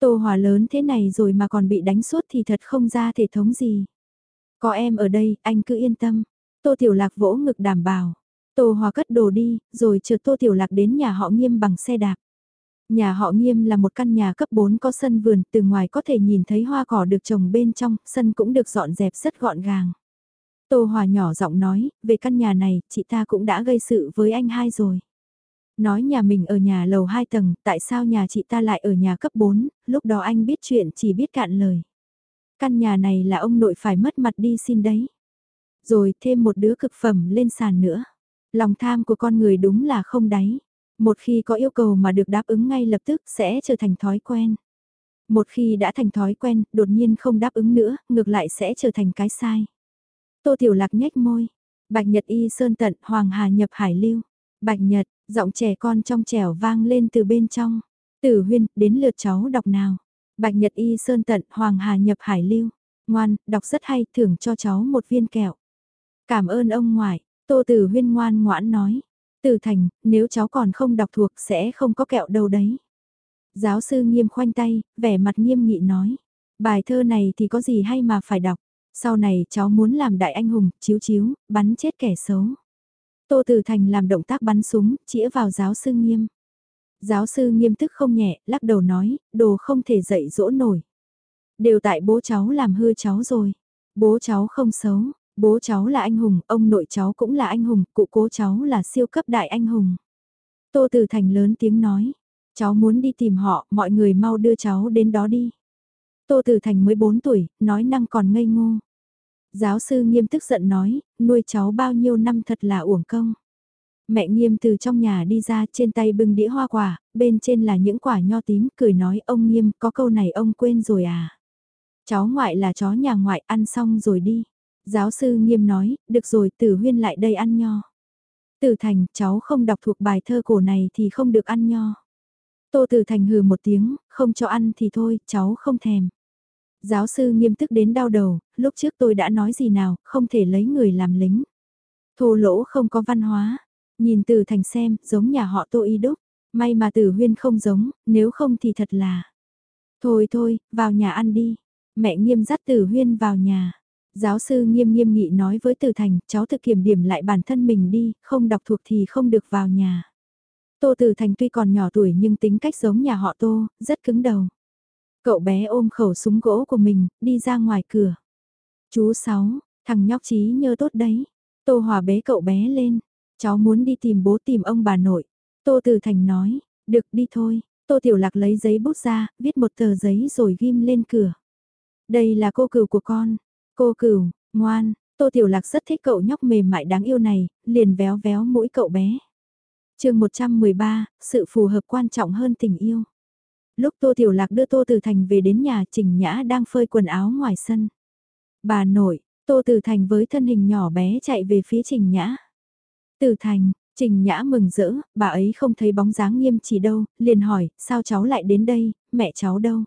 Tô Hòa lớn thế này rồi mà còn bị đánh suốt thì thật không ra thể thống gì. Có em ở đây, anh cứ yên tâm. Tô Tiểu Lạc vỗ ngực đảm bảo. Tô Hòa cất đồ đi, rồi chờ Tô Tiểu Lạc đến nhà họ nghiêm bằng xe đạp. Nhà họ nghiêm là một căn nhà cấp 4 có sân vườn, từ ngoài có thể nhìn thấy hoa cỏ được trồng bên trong, sân cũng được dọn dẹp rất gọn gàng. Tô Hòa nhỏ giọng nói, về căn nhà này, chị ta cũng đã gây sự với anh hai rồi. Nói nhà mình ở nhà lầu 2 tầng, tại sao nhà chị ta lại ở nhà cấp 4, lúc đó anh biết chuyện chỉ biết cạn lời. Căn nhà này là ông nội phải mất mặt đi xin đấy. Rồi thêm một đứa cực phẩm lên sàn nữa. Lòng tham của con người đúng là không đáy. Một khi có yêu cầu mà được đáp ứng ngay lập tức sẽ trở thành thói quen. Một khi đã thành thói quen, đột nhiên không đáp ứng nữa, ngược lại sẽ trở thành cái sai. Tô Tiểu Lạc nhếch môi. Bạch Nhật y sơn tận, Hoàng Hà nhập hải lưu. Bạch Nhật, giọng trẻ con trong trẻo vang lên từ bên trong. Tử huyên, đến lượt cháu đọc nào. Bạch Nhật y sơn tận, Hoàng Hà nhập hải lưu. Ngoan, đọc rất hay, thưởng cho cháu một viên kẹo. Cảm ơn ông ngoại, Tô Tử huyên ngoan ngoãn nói. Tử thành, nếu cháu còn không đọc thuộc sẽ không có kẹo đâu đấy. Giáo sư nghiêm khoanh tay, vẻ mặt nghiêm nghị nói. Bài thơ này thì có gì hay mà phải đọc. Sau này cháu muốn làm đại anh hùng, chiếu chiếu, bắn chết kẻ xấu. Tô Từ Thành làm động tác bắn súng, chĩa vào giáo sư nghiêm. Giáo sư nghiêm tức không nhẹ, lắc đầu nói, đồ không thể dạy dỗ nổi. Đều tại bố cháu làm hư cháu rồi. Bố cháu không xấu, bố cháu là anh hùng, ông nội cháu cũng là anh hùng, cụ cố cháu là siêu cấp đại anh hùng. Tô Từ Thành lớn tiếng nói, cháu muốn đi tìm họ, mọi người mau đưa cháu đến đó đi. Tô Tử Thành mới 4 tuổi, nói năng còn ngây ngô. Giáo sư nghiêm tức giận nói, nuôi cháu bao nhiêu năm thật là uổng công. Mẹ nghiêm từ trong nhà đi ra trên tay bưng đĩa hoa quả, bên trên là những quả nho tím, cười nói ông nghiêm có câu này ông quên rồi à. Cháu ngoại là chó nhà ngoại ăn xong rồi đi. Giáo sư nghiêm nói, được rồi tử huyên lại đây ăn nho. Tử thành, cháu không đọc thuộc bài thơ cổ này thì không được ăn nho. Tô tử thành hừ một tiếng, không cho ăn thì thôi, cháu không thèm. Giáo sư nghiêm túc đến đau đầu, lúc trước tôi đã nói gì nào, không thể lấy người làm lính. Thô lỗ không có văn hóa, nhìn từ thành xem, giống nhà họ tô y đúc, may mà tử huyên không giống, nếu không thì thật là. Thôi thôi, vào nhà ăn đi, mẹ nghiêm dắt tử huyên vào nhà. Giáo sư nghiêm nghiêm nghị nói với Từ Thành, cháu thực kiểm điểm lại bản thân mình đi, không đọc thuộc thì không được vào nhà. Tô Từ Thành tuy còn nhỏ tuổi nhưng tính cách giống nhà họ Tô, rất cứng đầu. Cậu bé ôm khẩu súng gỗ của mình, đi ra ngoài cửa. Chú Sáu, thằng nhóc trí nhớ tốt đấy. Tô Hòa bế cậu bé lên. Cháu muốn đi tìm bố tìm ông bà nội. Tô Từ Thành nói, được đi thôi. Tô Tiểu Lạc lấy giấy bút ra, viết một tờ giấy rồi ghim lên cửa. Đây là cô cửu của con. Cô cửu, ngoan, Tô Tiểu Lạc rất thích cậu nhóc mềm mại đáng yêu này, liền véo véo mũi cậu bé. chương 113, sự phù hợp quan trọng hơn tình yêu. Lúc Tô Tiểu Lạc đưa Tô Từ Thành về đến nhà Trình Nhã đang phơi quần áo ngoài sân. Bà nội, Tô Từ Thành với thân hình nhỏ bé chạy về phía Trình Nhã. Từ Thành, Trình Nhã mừng rỡ, bà ấy không thấy bóng dáng nghiêm chỉ đâu, liền hỏi, sao cháu lại đến đây, mẹ cháu đâu?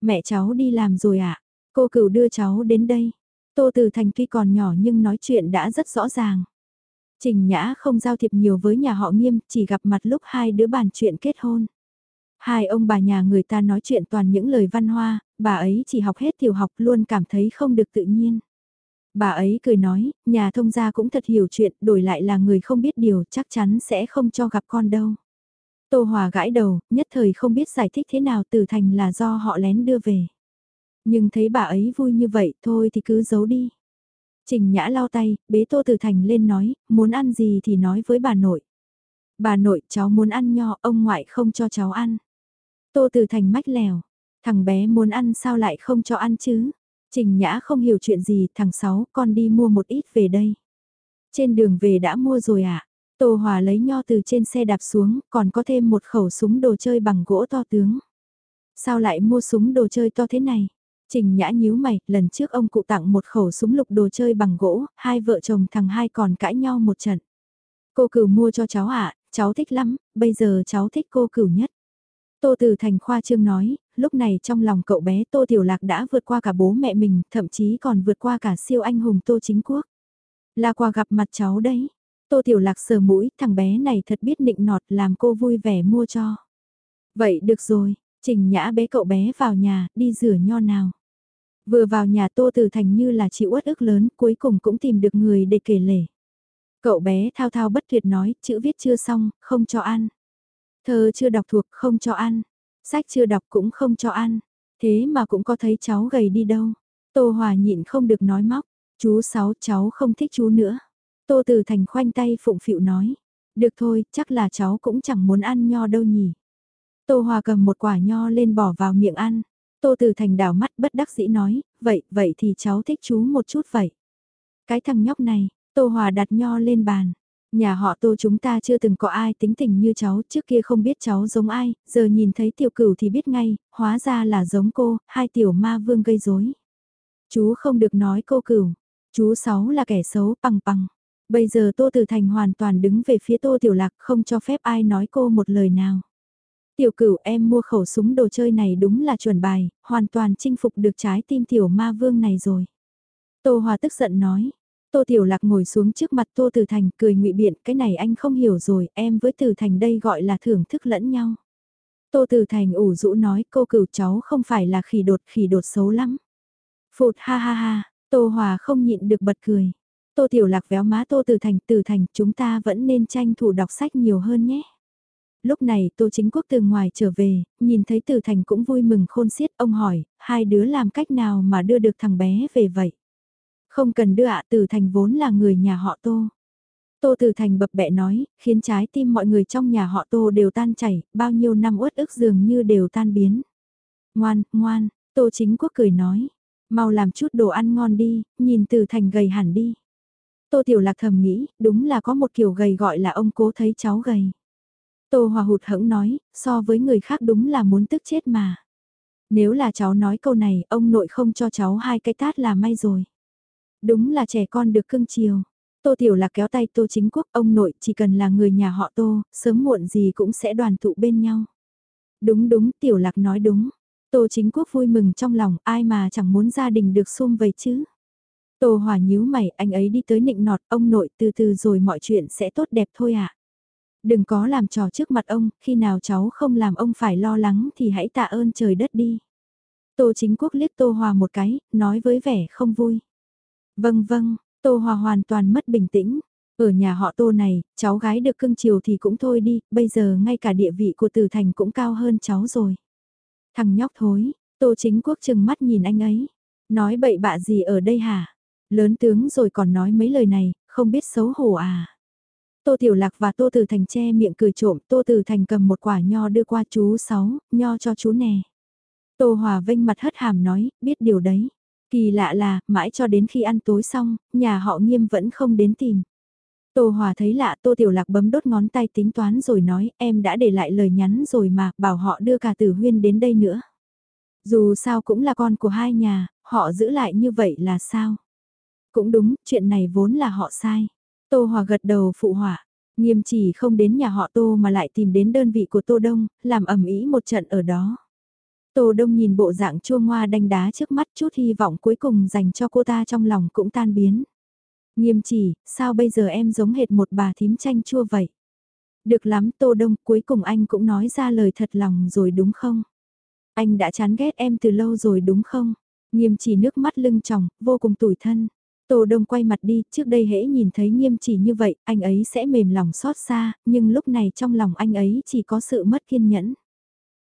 Mẹ cháu đi làm rồi ạ, à? cô cửu đưa cháu đến đây. Tô Từ Thành tuy còn nhỏ nhưng nói chuyện đã rất rõ ràng. Trình Nhã không giao thiệp nhiều với nhà họ nghiêm, chỉ gặp mặt lúc hai đứa bàn chuyện kết hôn. Hai ông bà nhà người ta nói chuyện toàn những lời văn hoa, bà ấy chỉ học hết tiểu học luôn cảm thấy không được tự nhiên. Bà ấy cười nói, nhà thông gia cũng thật hiểu chuyện, đổi lại là người không biết điều chắc chắn sẽ không cho gặp con đâu. Tô Hòa gãi đầu, nhất thời không biết giải thích thế nào từ thành là do họ lén đưa về. Nhưng thấy bà ấy vui như vậy thôi thì cứ giấu đi. Trình Nhã lau tay, bế Tô Từ Thành lên nói, muốn ăn gì thì nói với bà nội. Bà nội cháu muốn ăn nho, ông ngoại không cho cháu ăn. Tô Từ Thành mách lèo, thằng bé muốn ăn sao lại không cho ăn chứ? Trình Nhã không hiểu chuyện gì, thằng Sáu, con đi mua một ít về đây. Trên đường về đã mua rồi à? Tô Hòa lấy nho từ trên xe đạp xuống, còn có thêm một khẩu súng đồ chơi bằng gỗ to tướng. Sao lại mua súng đồ chơi to thế này? Trình Nhã nhíu mày, lần trước ông cụ tặng một khẩu súng lục đồ chơi bằng gỗ, hai vợ chồng thằng hai còn cãi nhau một trận. Cô cửu mua cho cháu ạ, cháu thích lắm, bây giờ cháu thích cô cửu nhất. Tô Từ Thành khoa trương nói, lúc này trong lòng cậu bé Tô Tiểu Lạc đã vượt qua cả bố mẹ mình, thậm chí còn vượt qua cả siêu anh hùng Tô Chính Quốc. Là quà gặp mặt cháu đấy. Tô Tiểu Lạc sờ mũi, thằng bé này thật biết nịnh nọt làm cô vui vẻ mua cho. Vậy được rồi, Trình Nhã bế cậu bé vào nhà, đi rửa nho nào. Vừa vào nhà Tô Tử Thành như là chịu uất ức lớn, cuối cùng cũng tìm được người để kể lể. Cậu bé thao thao bất tuyệt nói, chữ viết chưa xong, không cho ăn. Thơ chưa đọc thuộc, không cho ăn. Sách chưa đọc cũng không cho ăn. Thế mà cũng có thấy cháu gầy đi đâu. Tô Hòa nhịn không được nói móc. Chú Sáu cháu không thích chú nữa. Tô Tử Thành khoanh tay phụng phịu nói. Được thôi, chắc là cháu cũng chẳng muốn ăn nho đâu nhỉ. Tô Hòa cầm một quả nho lên bỏ vào miệng ăn. Tô Tử Thành đảo mắt bất đắc dĩ nói, vậy, vậy thì cháu thích chú một chút vậy. Cái thằng nhóc này, Tô Hòa đặt nho lên bàn. Nhà họ Tô chúng ta chưa từng có ai tính tình như cháu, trước kia không biết cháu giống ai, giờ nhìn thấy tiểu cửu thì biết ngay, hóa ra là giống cô, hai tiểu ma vương gây rối. Chú không được nói cô cửu, chú sáu là kẻ xấu bằng bằng. Bây giờ Tô Tử Thành hoàn toàn đứng về phía Tô Tiểu Lạc không cho phép ai nói cô một lời nào. Tiểu cửu em mua khẩu súng đồ chơi này đúng là chuẩn bài, hoàn toàn chinh phục được trái tim tiểu ma vương này rồi. Tô Hòa tức giận nói. Tô Tiểu Lạc ngồi xuống trước mặt Tô Tử Thành cười ngụy biện, cái này anh không hiểu rồi, em với Tử Thành đây gọi là thưởng thức lẫn nhau. Tô Tử Thành ủ rũ nói cô cửu cháu không phải là khỉ đột, khỉ đột xấu lắm. Phụt ha ha ha, Tô Hòa không nhịn được bật cười. Tô Tiểu Lạc véo má Tô Tử Thành, Tử Thành chúng ta vẫn nên tranh thủ đọc sách nhiều hơn nhé. Lúc này Tô Chính Quốc từ ngoài trở về, nhìn thấy Từ Thành cũng vui mừng khôn xiết, ông hỏi, hai đứa làm cách nào mà đưa được thằng bé về vậy? Không cần đưa ạ, Từ Thành vốn là người nhà họ Tô. Tô Từ Thành bập bẹ nói, khiến trái tim mọi người trong nhà họ Tô đều tan chảy, bao nhiêu năm uất ức dường như đều tan biến. Ngoan, ngoan, Tô Chính Quốc cười nói, mau làm chút đồ ăn ngon đi, nhìn Từ Thành gầy hẳn đi. Tô Tiểu Lạc thầm nghĩ, đúng là có một kiểu gầy gọi là ông cố thấy cháu gầy. Tô Hòa hụt hẫng nói, so với người khác đúng là muốn tức chết mà. Nếu là cháu nói câu này, ông nội không cho cháu hai cái tát là may rồi. Đúng là trẻ con được cưng chiều. Tô Tiểu Lạc kéo tay Tô Chính Quốc, ông nội chỉ cần là người nhà họ Tô, sớm muộn gì cũng sẽ đoàn tụ bên nhau. Đúng đúng, Tiểu Lạc nói đúng. Tô Chính Quốc vui mừng trong lòng, ai mà chẳng muốn gia đình được xung vầy chứ. Tô Hòa nhíu mày, anh ấy đi tới nịnh nọt, ông nội từ từ rồi mọi chuyện sẽ tốt đẹp thôi ạ. À. Đừng có làm trò trước mặt ông, khi nào cháu không làm ông phải lo lắng thì hãy tạ ơn trời đất đi. Tô chính quốc liếc Tô Hòa một cái, nói với vẻ không vui. Vâng vâng, Tô Hòa hoàn toàn mất bình tĩnh. Ở nhà họ Tô này, cháu gái được cưng chiều thì cũng thôi đi, bây giờ ngay cả địa vị của từ Thành cũng cao hơn cháu rồi. Thằng nhóc thối, Tô chính quốc chừng mắt nhìn anh ấy. Nói bậy bạ gì ở đây hả? Lớn tướng rồi còn nói mấy lời này, không biết xấu hổ à? Tô Tiểu Lạc và Tô từ Thành che miệng cười trộm, Tô từ Thành cầm một quả nho đưa qua chú sáu, nho cho chú nè. Tô Hòa vênh mặt hất hàm nói, biết điều đấy. Kỳ lạ là, mãi cho đến khi ăn tối xong, nhà họ nghiêm vẫn không đến tìm. Tô Hòa thấy lạ, Tô Tiểu Lạc bấm đốt ngón tay tính toán rồi nói, em đã để lại lời nhắn rồi mà, bảo họ đưa cả tử huyên đến đây nữa. Dù sao cũng là con của hai nhà, họ giữ lại như vậy là sao? Cũng đúng, chuyện này vốn là họ sai. Tô Hòa gật đầu phụ hỏa. Nghiêm chỉ không đến nhà họ Tô mà lại tìm đến đơn vị của Tô Đông, làm ẩm ý một trận ở đó. Tô Đông nhìn bộ dạng chua ngoa đánh đá trước mắt chút hy vọng cuối cùng dành cho cô ta trong lòng cũng tan biến. Nghiêm chỉ, sao bây giờ em giống hệt một bà thím chanh chua vậy? Được lắm Tô Đông, cuối cùng anh cũng nói ra lời thật lòng rồi đúng không? Anh đã chán ghét em từ lâu rồi đúng không? Nghiêm chỉ nước mắt lưng tròng, vô cùng tủi thân. Tô Đông quay mặt đi, trước đây hễ nhìn thấy nghiêm chỉ như vậy, anh ấy sẽ mềm lòng xót xa, nhưng lúc này trong lòng anh ấy chỉ có sự mất kiên nhẫn.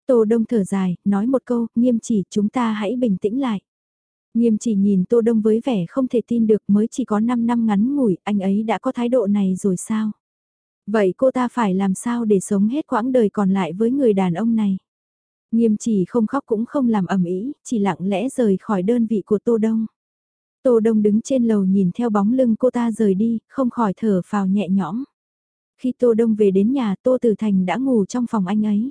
Tô Đông thở dài, nói một câu, nghiêm chỉ chúng ta hãy bình tĩnh lại. Nghiêm chỉ nhìn Tô Đông với vẻ không thể tin được mới chỉ có 5 năm ngắn ngủi, anh ấy đã có thái độ này rồi sao? Vậy cô ta phải làm sao để sống hết quãng đời còn lại với người đàn ông này? Nghiêm chỉ không khóc cũng không làm ầm ĩ, chỉ lặng lẽ rời khỏi đơn vị của Tô Đông. Tô Đông đứng trên lầu nhìn theo bóng lưng cô ta rời đi, không khỏi thở phào nhẹ nhõm. Khi Tô Đông về đến nhà Tô Tử Thành đã ngủ trong phòng anh ấy.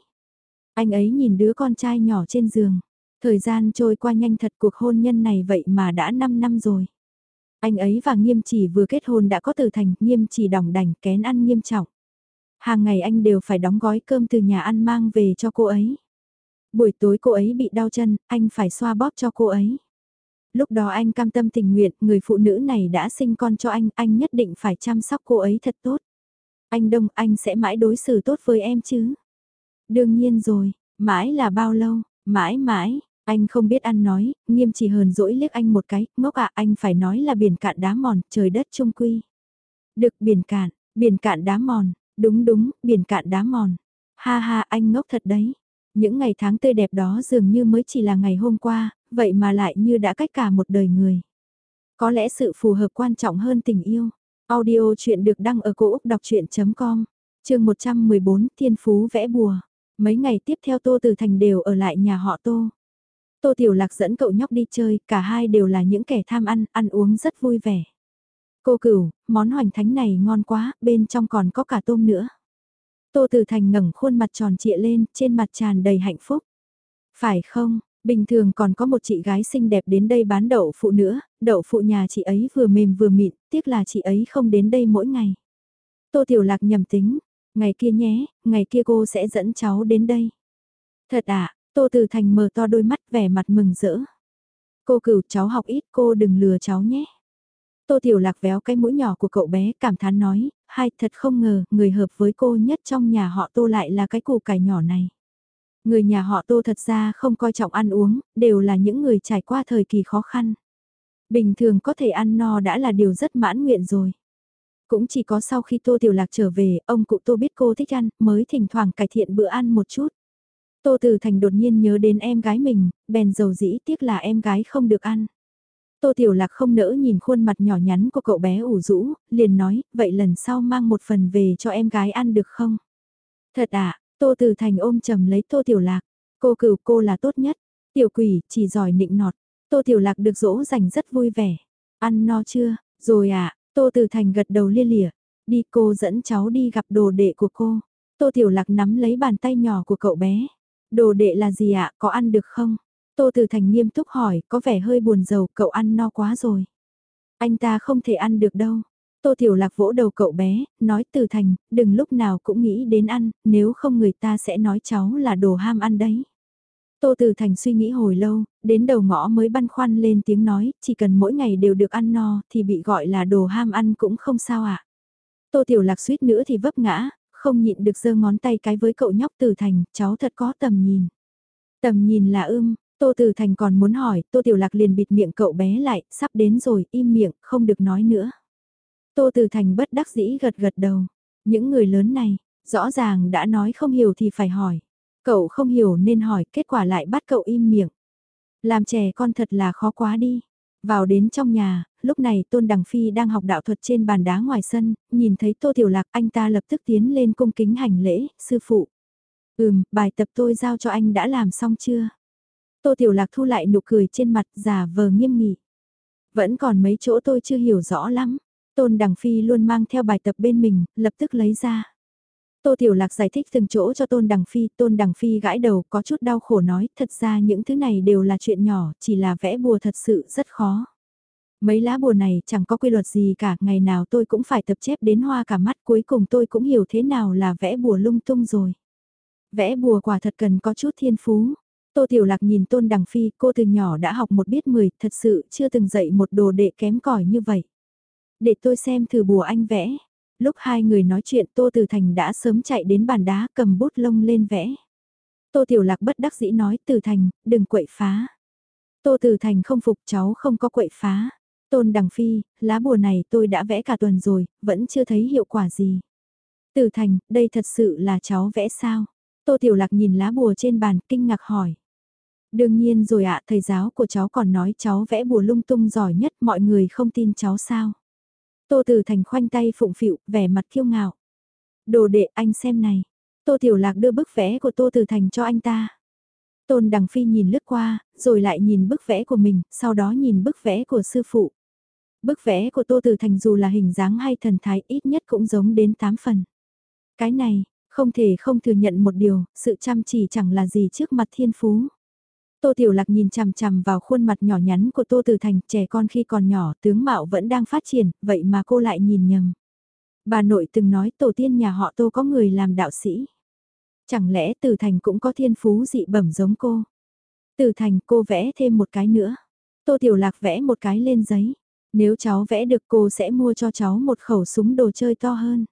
Anh ấy nhìn đứa con trai nhỏ trên giường. Thời gian trôi qua nhanh thật cuộc hôn nhân này vậy mà đã 5 năm rồi. Anh ấy và nghiêm chỉ vừa kết hôn đã có từ Thành, nghiêm chỉ đỏng đành kén ăn nghiêm trọng. Hàng ngày anh đều phải đóng gói cơm từ nhà ăn mang về cho cô ấy. Buổi tối cô ấy bị đau chân, anh phải xoa bóp cho cô ấy lúc đó anh cam tâm tình nguyện, người phụ nữ này đã sinh con cho anh, anh nhất định phải chăm sóc cô ấy thật tốt. Anh Đông, anh sẽ mãi đối xử tốt với em chứ? Đương nhiên rồi, mãi là bao lâu, mãi mãi, anh không biết ăn nói, nghiêm chỉ hờn dỗi liếc anh một cái, ngốc ạ anh phải nói là biển cạn đá mòn, trời đất trung quy. Được biển cạn, biển cạn đá mòn, đúng đúng, biển cạn đá mòn. Ha ha anh ngốc thật đấy. Những ngày tháng tươi đẹp đó dường như mới chỉ là ngày hôm qua, vậy mà lại như đã cách cả một đời người. Có lẽ sự phù hợp quan trọng hơn tình yêu. Audio chuyện được đăng ở cổ Úc đọc chuyện.com, trường 114 Thiên Phú vẽ bùa. Mấy ngày tiếp theo Tô Từ Thành đều ở lại nhà họ Tô. Tô Tiểu Lạc dẫn cậu nhóc đi chơi, cả hai đều là những kẻ tham ăn, ăn uống rất vui vẻ. Cô cửu, món hoành thánh này ngon quá, bên trong còn có cả tôm nữa. Tô Từ Thành ngẩng khuôn mặt tròn trịa lên, trên mặt tràn đầy hạnh phúc. Phải không, bình thường còn có một chị gái xinh đẹp đến đây bán đậu phụ nữa, đậu phụ nhà chị ấy vừa mềm vừa mịn, tiếc là chị ấy không đến đây mỗi ngày. Tô Tiểu Lạc nhầm tính, ngày kia nhé, ngày kia cô sẽ dẫn cháu đến đây. Thật à, Tô Từ Thành mở to đôi mắt vẻ mặt mừng rỡ. Cô cửu cháu học ít cô đừng lừa cháu nhé. Tô Tiểu Lạc véo cái mũi nhỏ của cậu bé cảm thán nói, hai thật không ngờ, người hợp với cô nhất trong nhà họ Tô lại là cái củ cải nhỏ này. Người nhà họ Tô thật ra không coi trọng ăn uống, đều là những người trải qua thời kỳ khó khăn. Bình thường có thể ăn no đã là điều rất mãn nguyện rồi. Cũng chỉ có sau khi Tô Tiểu Lạc trở về, ông cụ Tô biết cô thích ăn, mới thỉnh thoảng cải thiện bữa ăn một chút. Tô Tử Thành đột nhiên nhớ đến em gái mình, bèn dầu dĩ tiếc là em gái không được ăn. Tô Tiểu Lạc không nỡ nhìn khuôn mặt nhỏ nhắn của cậu bé ủ rũ, liền nói, vậy lần sau mang một phần về cho em gái ăn được không? Thật à, Tô Từ Thành ôm chầm lấy Tô Tiểu Lạc, cô cửu cô là tốt nhất, tiểu quỷ chỉ giỏi nịnh nọt, Tô Tiểu Lạc được dỗ dành rất vui vẻ, ăn no chưa, rồi à, Tô Từ Thành gật đầu lia lịa, đi cô dẫn cháu đi gặp đồ đệ của cô, Tô Tiểu Lạc nắm lấy bàn tay nhỏ của cậu bé, đồ đệ là gì ạ, có ăn được không? Tô Từ Thành nghiêm túc hỏi, có vẻ hơi buồn rầu, cậu ăn no quá rồi. Anh ta không thể ăn được đâu. Tô Tiểu Lạc vỗ đầu cậu bé, nói Từ Thành, đừng lúc nào cũng nghĩ đến ăn, nếu không người ta sẽ nói cháu là đồ ham ăn đấy. Tô Từ Thành suy nghĩ hồi lâu, đến đầu ngõ mới băn khoăn lên tiếng nói, chỉ cần mỗi ngày đều được ăn no thì bị gọi là đồ ham ăn cũng không sao ạ. À. Tô Tiểu Lạc suýt nữa thì vấp ngã, không nhịn được giơ ngón tay cái với cậu nhóc Từ Thành, cháu thật có tầm nhìn. Tầm nhìn là ưm, Tô Từ Thành còn muốn hỏi, Tô Tiểu Lạc liền bịt miệng cậu bé lại, sắp đến rồi, im miệng, không được nói nữa. Tô Từ Thành bất đắc dĩ gật gật đầu. Những người lớn này, rõ ràng đã nói không hiểu thì phải hỏi. Cậu không hiểu nên hỏi, kết quả lại bắt cậu im miệng. Làm trẻ con thật là khó quá đi. Vào đến trong nhà, lúc này Tôn Đằng Phi đang học đạo thuật trên bàn đá ngoài sân, nhìn thấy Tô Tiểu Lạc anh ta lập tức tiến lên cung kính hành lễ, sư phụ. Ừm, bài tập tôi giao cho anh đã làm xong chưa? Tô Tiểu Lạc thu lại nụ cười trên mặt giả vờ nghiêm nghị. Vẫn còn mấy chỗ tôi chưa hiểu rõ lắm. Tôn Đằng Phi luôn mang theo bài tập bên mình, lập tức lấy ra. Tô Tiểu Lạc giải thích từng chỗ cho Tôn Đằng Phi, Tôn Đằng Phi gãi đầu có chút đau khổ nói, thật ra những thứ này đều là chuyện nhỏ, chỉ là vẽ bùa thật sự rất khó. Mấy lá bùa này chẳng có quy luật gì cả, ngày nào tôi cũng phải tập chép đến hoa cả mắt, cuối cùng tôi cũng hiểu thế nào là vẽ bùa lung tung rồi. Vẽ bùa quả thật cần có chút thiên phú. Tô Tiểu Lạc nhìn Tôn Đằng Phi, cô từ nhỏ đã học một biết mười, thật sự chưa từng dạy một đồ đệ kém cỏi như vậy. Để tôi xem thử bùa anh vẽ. Lúc hai người nói chuyện Tô Tử Thành đã sớm chạy đến bàn đá cầm bút lông lên vẽ. Tô Tiểu Lạc bất đắc dĩ nói Tử Thành, đừng quậy phá. Tô Tử Thành không phục cháu không có quậy phá. Tôn Đằng Phi, lá bùa này tôi đã vẽ cả tuần rồi, vẫn chưa thấy hiệu quả gì. Tử Thành, đây thật sự là cháu vẽ sao? Tô Tiểu Lạc nhìn lá bùa trên bàn, kinh ngạc hỏi. Đương nhiên rồi ạ, thầy giáo của cháu còn nói cháu vẽ bùa lung tung giỏi nhất, mọi người không tin cháu sao? Tô Tử Thành khoanh tay phụng phịu, vẻ mặt kiêu ngạo. Đồ đệ anh xem này. Tô Tiểu Lạc đưa bức vẽ của Tô Tử Thành cho anh ta. Tôn Đằng Phi nhìn lướt qua, rồi lại nhìn bức vẽ của mình, sau đó nhìn bức vẽ của sư phụ. Bức vẽ của Tô Tử Thành dù là hình dáng hay thần thái ít nhất cũng giống đến 8 phần. Cái này, không thể không thừa nhận một điều, sự chăm chỉ chẳng là gì trước mặt thiên phú. Tô Tiểu Lạc nhìn chằm chằm vào khuôn mặt nhỏ nhắn của Tô Tử Thành, trẻ con khi còn nhỏ, tướng mạo vẫn đang phát triển, vậy mà cô lại nhìn nhầm. Bà nội từng nói tổ tiên nhà họ Tô có người làm đạo sĩ. Chẳng lẽ Tử Thành cũng có thiên phú dị bẩm giống cô? Tử Thành cô vẽ thêm một cái nữa. Tô Tiểu Lạc vẽ một cái lên giấy. Nếu cháu vẽ được cô sẽ mua cho cháu một khẩu súng đồ chơi to hơn.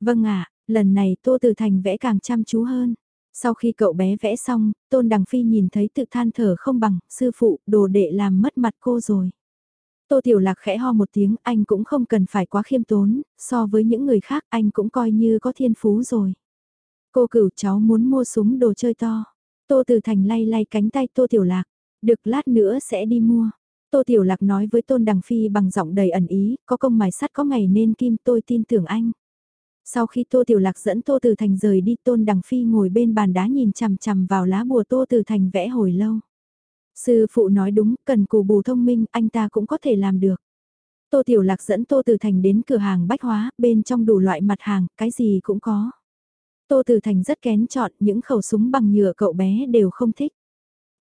Vâng ạ, lần này Tô Tử Thành vẽ càng chăm chú hơn. Sau khi cậu bé vẽ xong, Tôn Đằng Phi nhìn thấy tự than thở không bằng, sư phụ, đồ đệ làm mất mặt cô rồi. Tô Tiểu Lạc khẽ ho một tiếng, anh cũng không cần phải quá khiêm tốn, so với những người khác anh cũng coi như có thiên phú rồi. Cô cửu cháu muốn mua súng đồ chơi to. Tô Từ Thành lay lay cánh tay Tô Tiểu Lạc, được lát nữa sẽ đi mua. Tô Tiểu Lạc nói với Tôn Đằng Phi bằng giọng đầy ẩn ý, có công mài sắt có ngày nên kim tôi tin tưởng anh. Sau khi Tô Tiểu Lạc dẫn Tô Từ Thành rời đi Tôn Đằng Phi ngồi bên bàn đá nhìn chằm chằm vào lá bùa Tô Từ Thành vẽ hồi lâu. Sư phụ nói đúng, cần cù bù thông minh, anh ta cũng có thể làm được. Tô Tiểu Lạc dẫn Tô Từ Thành đến cửa hàng bách hóa, bên trong đủ loại mặt hàng, cái gì cũng có. Tô Từ Thành rất kén chọn, những khẩu súng bằng nhựa cậu bé đều không thích.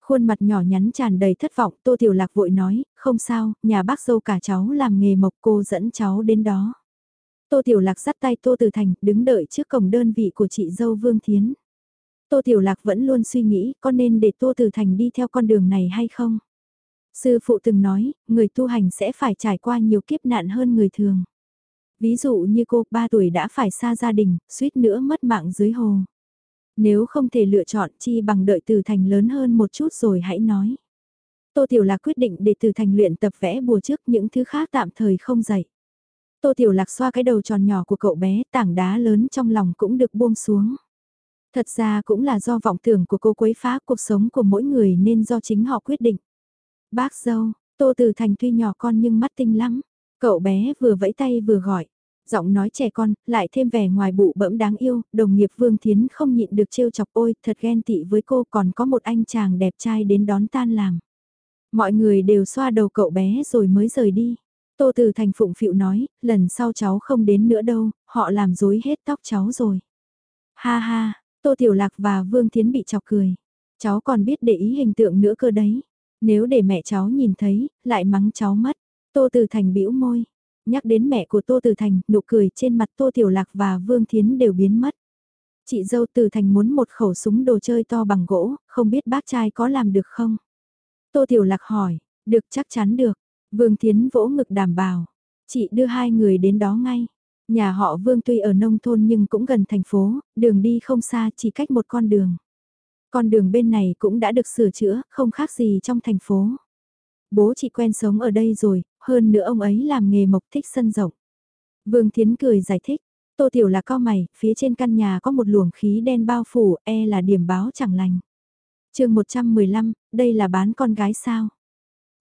Khuôn mặt nhỏ nhắn tràn đầy thất vọng, Tô Tiểu Lạc vội nói, không sao, nhà bác dâu cả cháu làm nghề mộc cô dẫn cháu đến đó. Tô Tiểu Lạc dắt tay Tô Từ Thành, đứng đợi trước cổng đơn vị của chị dâu Vương Thiến. Tô Tiểu Lạc vẫn luôn suy nghĩ có nên để Tô Từ Thành đi theo con đường này hay không. Sư phụ từng nói, người tu hành sẽ phải trải qua nhiều kiếp nạn hơn người thường. Ví dụ như cô, 3 tuổi đã phải xa gia đình, suýt nữa mất mạng dưới hồ. Nếu không thể lựa chọn chi bằng đợi Từ Thành lớn hơn một chút rồi hãy nói. Tô Tiểu Lạc quyết định để Từ Thành luyện tập vẽ bùa trước những thứ khác tạm thời không dạy. Tô Tiểu Lạc xoa cái đầu tròn nhỏ của cậu bé, tảng đá lớn trong lòng cũng được buông xuống. Thật ra cũng là do vọng tưởng của cô quấy phá cuộc sống của mỗi người nên do chính họ quyết định. Bác dâu, Tô Từ Thành tuy nhỏ con nhưng mắt tinh lắm. Cậu bé vừa vẫy tay vừa gọi. Giọng nói trẻ con, lại thêm vẻ ngoài bụ bẫm đáng yêu, đồng nghiệp Vương Thiến không nhịn được trêu chọc ôi, thật ghen tị với cô còn có một anh chàng đẹp trai đến đón tan làm. Mọi người đều xoa đầu cậu bé rồi mới rời đi. Tô Từ Thành phụng phịu nói, lần sau cháu không đến nữa đâu, họ làm rối hết tóc cháu rồi. Ha ha, Tô Tiểu Lạc và Vương Thiến bị chọc cười. Cháu còn biết để ý hình tượng nữa cơ đấy. Nếu để mẹ cháu nhìn thấy, lại mắng cháu mất. Tô Từ Thành bĩu môi. Nhắc đến mẹ của Tô Từ Thành, nụ cười trên mặt Tô Tiểu Lạc và Vương Thiến đều biến mất. Chị dâu Từ Thành muốn một khẩu súng đồ chơi to bằng gỗ, không biết bác trai có làm được không? Tô Tiểu Lạc hỏi, được chắc chắn được. Vương Thiến vỗ ngực đảm bảo. Chị đưa hai người đến đó ngay. Nhà họ Vương tuy ở nông thôn nhưng cũng gần thành phố, đường đi không xa chỉ cách một con đường. Con đường bên này cũng đã được sửa chữa, không khác gì trong thành phố. Bố chị quen sống ở đây rồi, hơn nữa ông ấy làm nghề mộc thích sân rộng. Vương Thiến cười giải thích, Tô Tiểu là cao mày, phía trên căn nhà có một luồng khí đen bao phủ, e là điểm báo chẳng lành. chương 115, đây là bán con gái sao?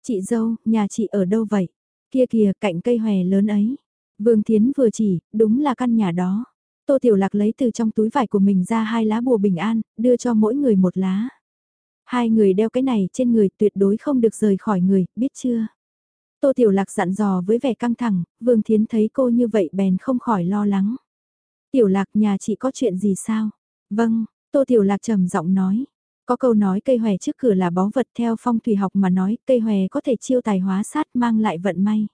Chị dâu, nhà chị ở đâu vậy? Kia kìa, cạnh cây hòe lớn ấy. Vương Thiến vừa chỉ, đúng là căn nhà đó. Tô Tiểu Lạc lấy từ trong túi vải của mình ra hai lá bùa bình an, đưa cho mỗi người một lá. Hai người đeo cái này trên người tuyệt đối không được rời khỏi người, biết chưa? Tô Tiểu Lạc dặn dò với vẻ căng thẳng, Vương Thiến thấy cô như vậy bèn không khỏi lo lắng. Tiểu Lạc nhà chị có chuyện gì sao? Vâng, Tô Tiểu Lạc trầm giọng nói. Có câu nói cây hòe trước cửa là báu vật theo phong thủy học mà nói cây hòe có thể chiêu tài hóa sát mang lại vận may.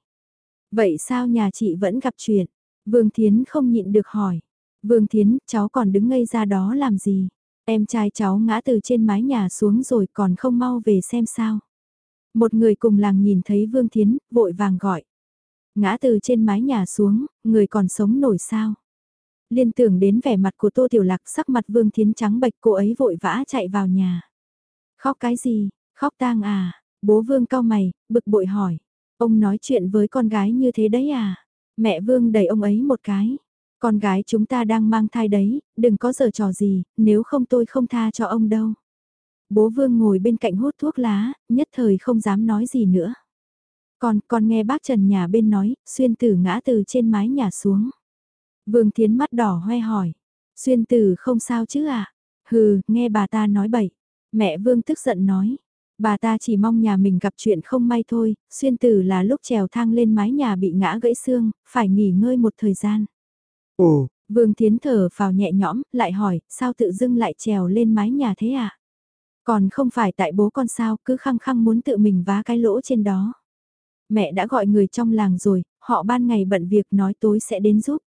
Vậy sao nhà chị vẫn gặp chuyện? Vương Thiến không nhịn được hỏi. Vương Thiến, cháu còn đứng ngây ra đó làm gì? Em trai cháu ngã từ trên mái nhà xuống rồi còn không mau về xem sao. Một người cùng làng nhìn thấy Vương Thiến, vội vàng gọi. Ngã từ trên mái nhà xuống, người còn sống nổi sao? Liên tưởng đến vẻ mặt của Tô Tiểu Lạc sắc mặt Vương Thiến trắng bệch cô ấy vội vã chạy vào nhà. Khóc cái gì, khóc tang à, bố Vương cao mày, bực bội hỏi. Ông nói chuyện với con gái như thế đấy à? Mẹ Vương đẩy ông ấy một cái. Con gái chúng ta đang mang thai đấy, đừng có giờ trò gì, nếu không tôi không tha cho ông đâu. Bố Vương ngồi bên cạnh hút thuốc lá, nhất thời không dám nói gì nữa. Còn, con nghe bác Trần nhà bên nói, xuyên tử ngã từ trên mái nhà xuống. Vương Thiến mắt đỏ hoe hỏi, xuyên tử không sao chứ à? Hừ, nghe bà ta nói bậy. Mẹ Vương tức giận nói, bà ta chỉ mong nhà mình gặp chuyện không may thôi, xuyên tử là lúc trèo thang lên mái nhà bị ngã gãy xương, phải nghỉ ngơi một thời gian. Ồ, Vương Thiến thở vào nhẹ nhõm, lại hỏi, sao tự dưng lại trèo lên mái nhà thế à? Còn không phải tại bố con sao, cứ khăng khăng muốn tự mình vá cái lỗ trên đó. Mẹ đã gọi người trong làng rồi, họ ban ngày bận việc nói tối sẽ đến giúp.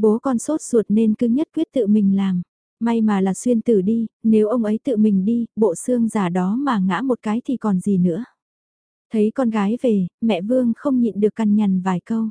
Bố con sốt ruột nên cứ nhất quyết tự mình làm. May mà là xuyên tử đi, nếu ông ấy tự mình đi, bộ xương giả đó mà ngã một cái thì còn gì nữa. Thấy con gái về, mẹ Vương không nhịn được căn nhằn vài câu.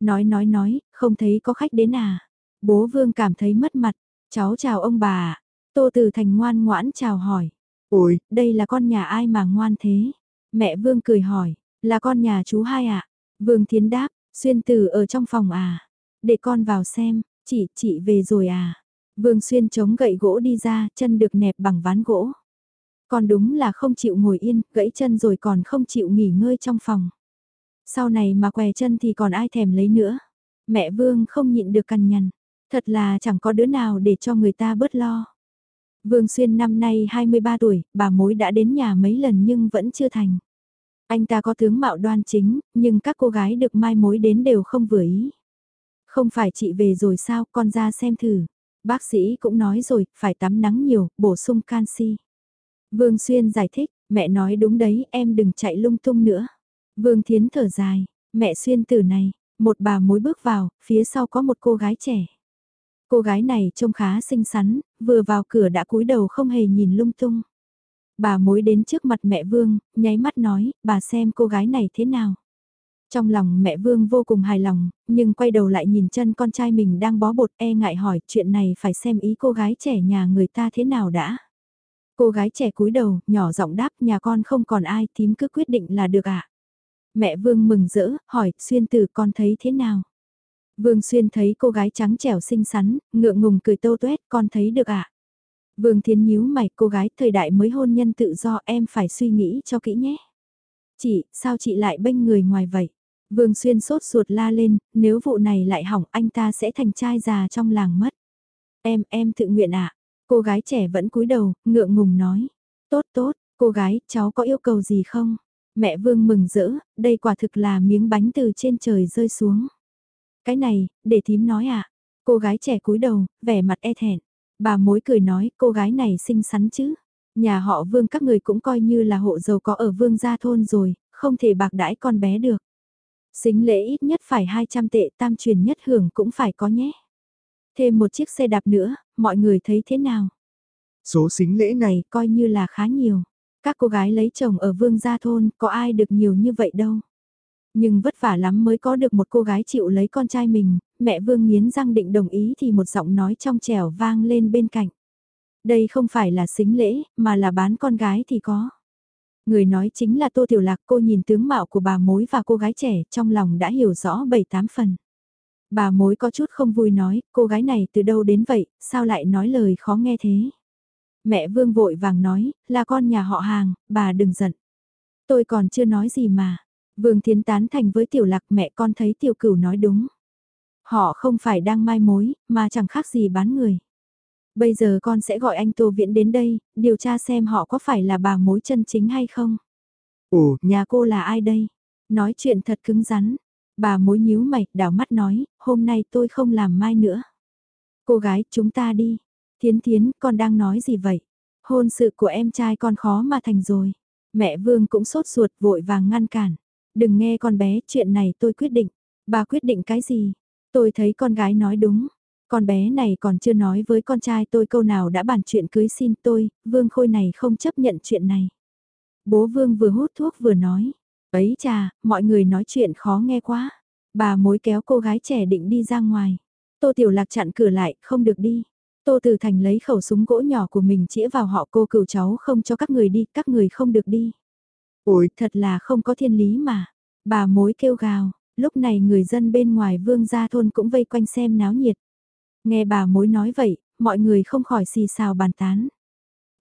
Nói nói nói, không thấy có khách đến à. Bố Vương cảm thấy mất mặt. Cháu chào ông bà. Tô Từ Thành ngoan ngoãn chào hỏi. Ôi, đây là con nhà ai mà ngoan thế? Mẹ Vương cười hỏi, là con nhà chú hai ạ? À? Vương Thiến đáp, Xuyên Tử ở trong phòng à? Để con vào xem, chị, chị về rồi à? Vương Xuyên chống gậy gỗ đi ra, chân được nẹp bằng ván gỗ. Con đúng là không chịu ngồi yên, gãy chân rồi còn không chịu nghỉ ngơi trong phòng. Sau này mà què chân thì còn ai thèm lấy nữa. Mẹ Vương không nhịn được cằn nhằn. Thật là chẳng có đứa nào để cho người ta bớt lo. Vương Xuyên năm nay 23 tuổi, bà mối đã đến nhà mấy lần nhưng vẫn chưa thành. Anh ta có tướng mạo đoan chính, nhưng các cô gái được mai mối đến đều không vừa ý. Không phải chị về rồi sao, con ra xem thử. Bác sĩ cũng nói rồi, phải tắm nắng nhiều, bổ sung canxi. Vương Xuyên giải thích, mẹ nói đúng đấy, em đừng chạy lung tung nữa. Vương Thiến thở dài, mẹ Xuyên tử này, một bà mối bước vào, phía sau có một cô gái trẻ. Cô gái này trông khá xinh xắn, vừa vào cửa đã cúi đầu không hề nhìn lung tung. Bà mối đến trước mặt mẹ Vương, nháy mắt nói, bà xem cô gái này thế nào. Trong lòng mẹ Vương vô cùng hài lòng, nhưng quay đầu lại nhìn chân con trai mình đang bó bột e ngại hỏi chuyện này phải xem ý cô gái trẻ nhà người ta thế nào đã. Cô gái trẻ cúi đầu, nhỏ giọng đáp nhà con không còn ai thím cứ quyết định là được ạ. À? Mẹ Vương mừng rỡ, hỏi, xuyên tử con thấy thế nào? Vương Xuyên thấy cô gái trắng trẻo xinh xắn, ngượng ngùng cười tâu tuét, con thấy được ạ. À? Vương Thiên nhíu mày, cô gái thời đại mới hôn nhân tự do em phải suy nghĩ cho kỹ nhé. Chị, sao chị lại bênh người ngoài vậy? Vương Xuyên sốt ruột la lên, nếu vụ này lại hỏng anh ta sẽ thành trai già trong làng mất. Em, em tự nguyện ạ. À? Cô gái trẻ vẫn cúi đầu, ngượng ngùng nói. Tốt tốt, cô gái, cháu có yêu cầu gì không? Mẹ Vương mừng rỡ, đây quả thực là miếng bánh từ trên trời rơi xuống. Cái này, để thím nói à? Cô gái trẻ cúi đầu, vẻ mặt e thẹn. Bà mối cười nói, cô gái này xinh xắn chứ. Nhà họ Vương các người cũng coi như là hộ giàu có ở Vương gia thôn rồi, không thể bạc đãi con bé được. Xính lễ ít nhất phải 200 tệ tam truyền nhất hưởng cũng phải có nhé. Thêm một chiếc xe đạp nữa, mọi người thấy thế nào? Số xính lễ này coi như là khá nhiều. Các cô gái lấy chồng ở Vương gia thôn có ai được nhiều như vậy đâu. Nhưng vất vả lắm mới có được một cô gái chịu lấy con trai mình, mẹ Vương nghiến răng định đồng ý thì một giọng nói trong trẻo vang lên bên cạnh. Đây không phải là xính lễ, mà là bán con gái thì có. Người nói chính là Tô Tiểu Lạc cô nhìn tướng mạo của bà mối và cô gái trẻ trong lòng đã hiểu rõ bảy tám phần. Bà mối có chút không vui nói, cô gái này từ đâu đến vậy, sao lại nói lời khó nghe thế. Mẹ Vương vội vàng nói, là con nhà họ hàng, bà đừng giận. Tôi còn chưa nói gì mà. Vương Thiến tán thành với tiểu lạc mẹ con thấy tiểu cửu nói đúng. Họ không phải đang mai mối, mà chẳng khác gì bán người. Bây giờ con sẽ gọi anh Tô Viễn đến đây, điều tra xem họ có phải là bà mối chân chính hay không. Ồ, nhà cô là ai đây? Nói chuyện thật cứng rắn. Bà mối nhíu mày, đảo mắt nói, hôm nay tôi không làm mai nữa. Cô gái, chúng ta đi. Thiến Thiến, con đang nói gì vậy? Hôn sự của em trai con khó mà thành rồi. Mẹ Vương cũng sốt ruột vội vàng ngăn cản. Đừng nghe con bé, chuyện này tôi quyết định. Bà quyết định cái gì? Tôi thấy con gái nói đúng. Con bé này còn chưa nói với con trai tôi câu nào đã bàn chuyện cưới xin tôi, Vương Khôi này không chấp nhận chuyện này. Bố Vương vừa hút thuốc vừa nói. Ấy chà, mọi người nói chuyện khó nghe quá. Bà mối kéo cô gái trẻ định đi ra ngoài. Tô Tiểu Lạc chặn cửa lại, không được đi. Tô từ Thành lấy khẩu súng gỗ nhỏ của mình chĩa vào họ cô cửu cháu không cho các người đi, các người không được đi. Ôi, thật là không có thiên lý mà. Bà mối kêu gào, lúc này người dân bên ngoài vương gia thôn cũng vây quanh xem náo nhiệt. Nghe bà mối nói vậy, mọi người không khỏi xì xào bàn tán.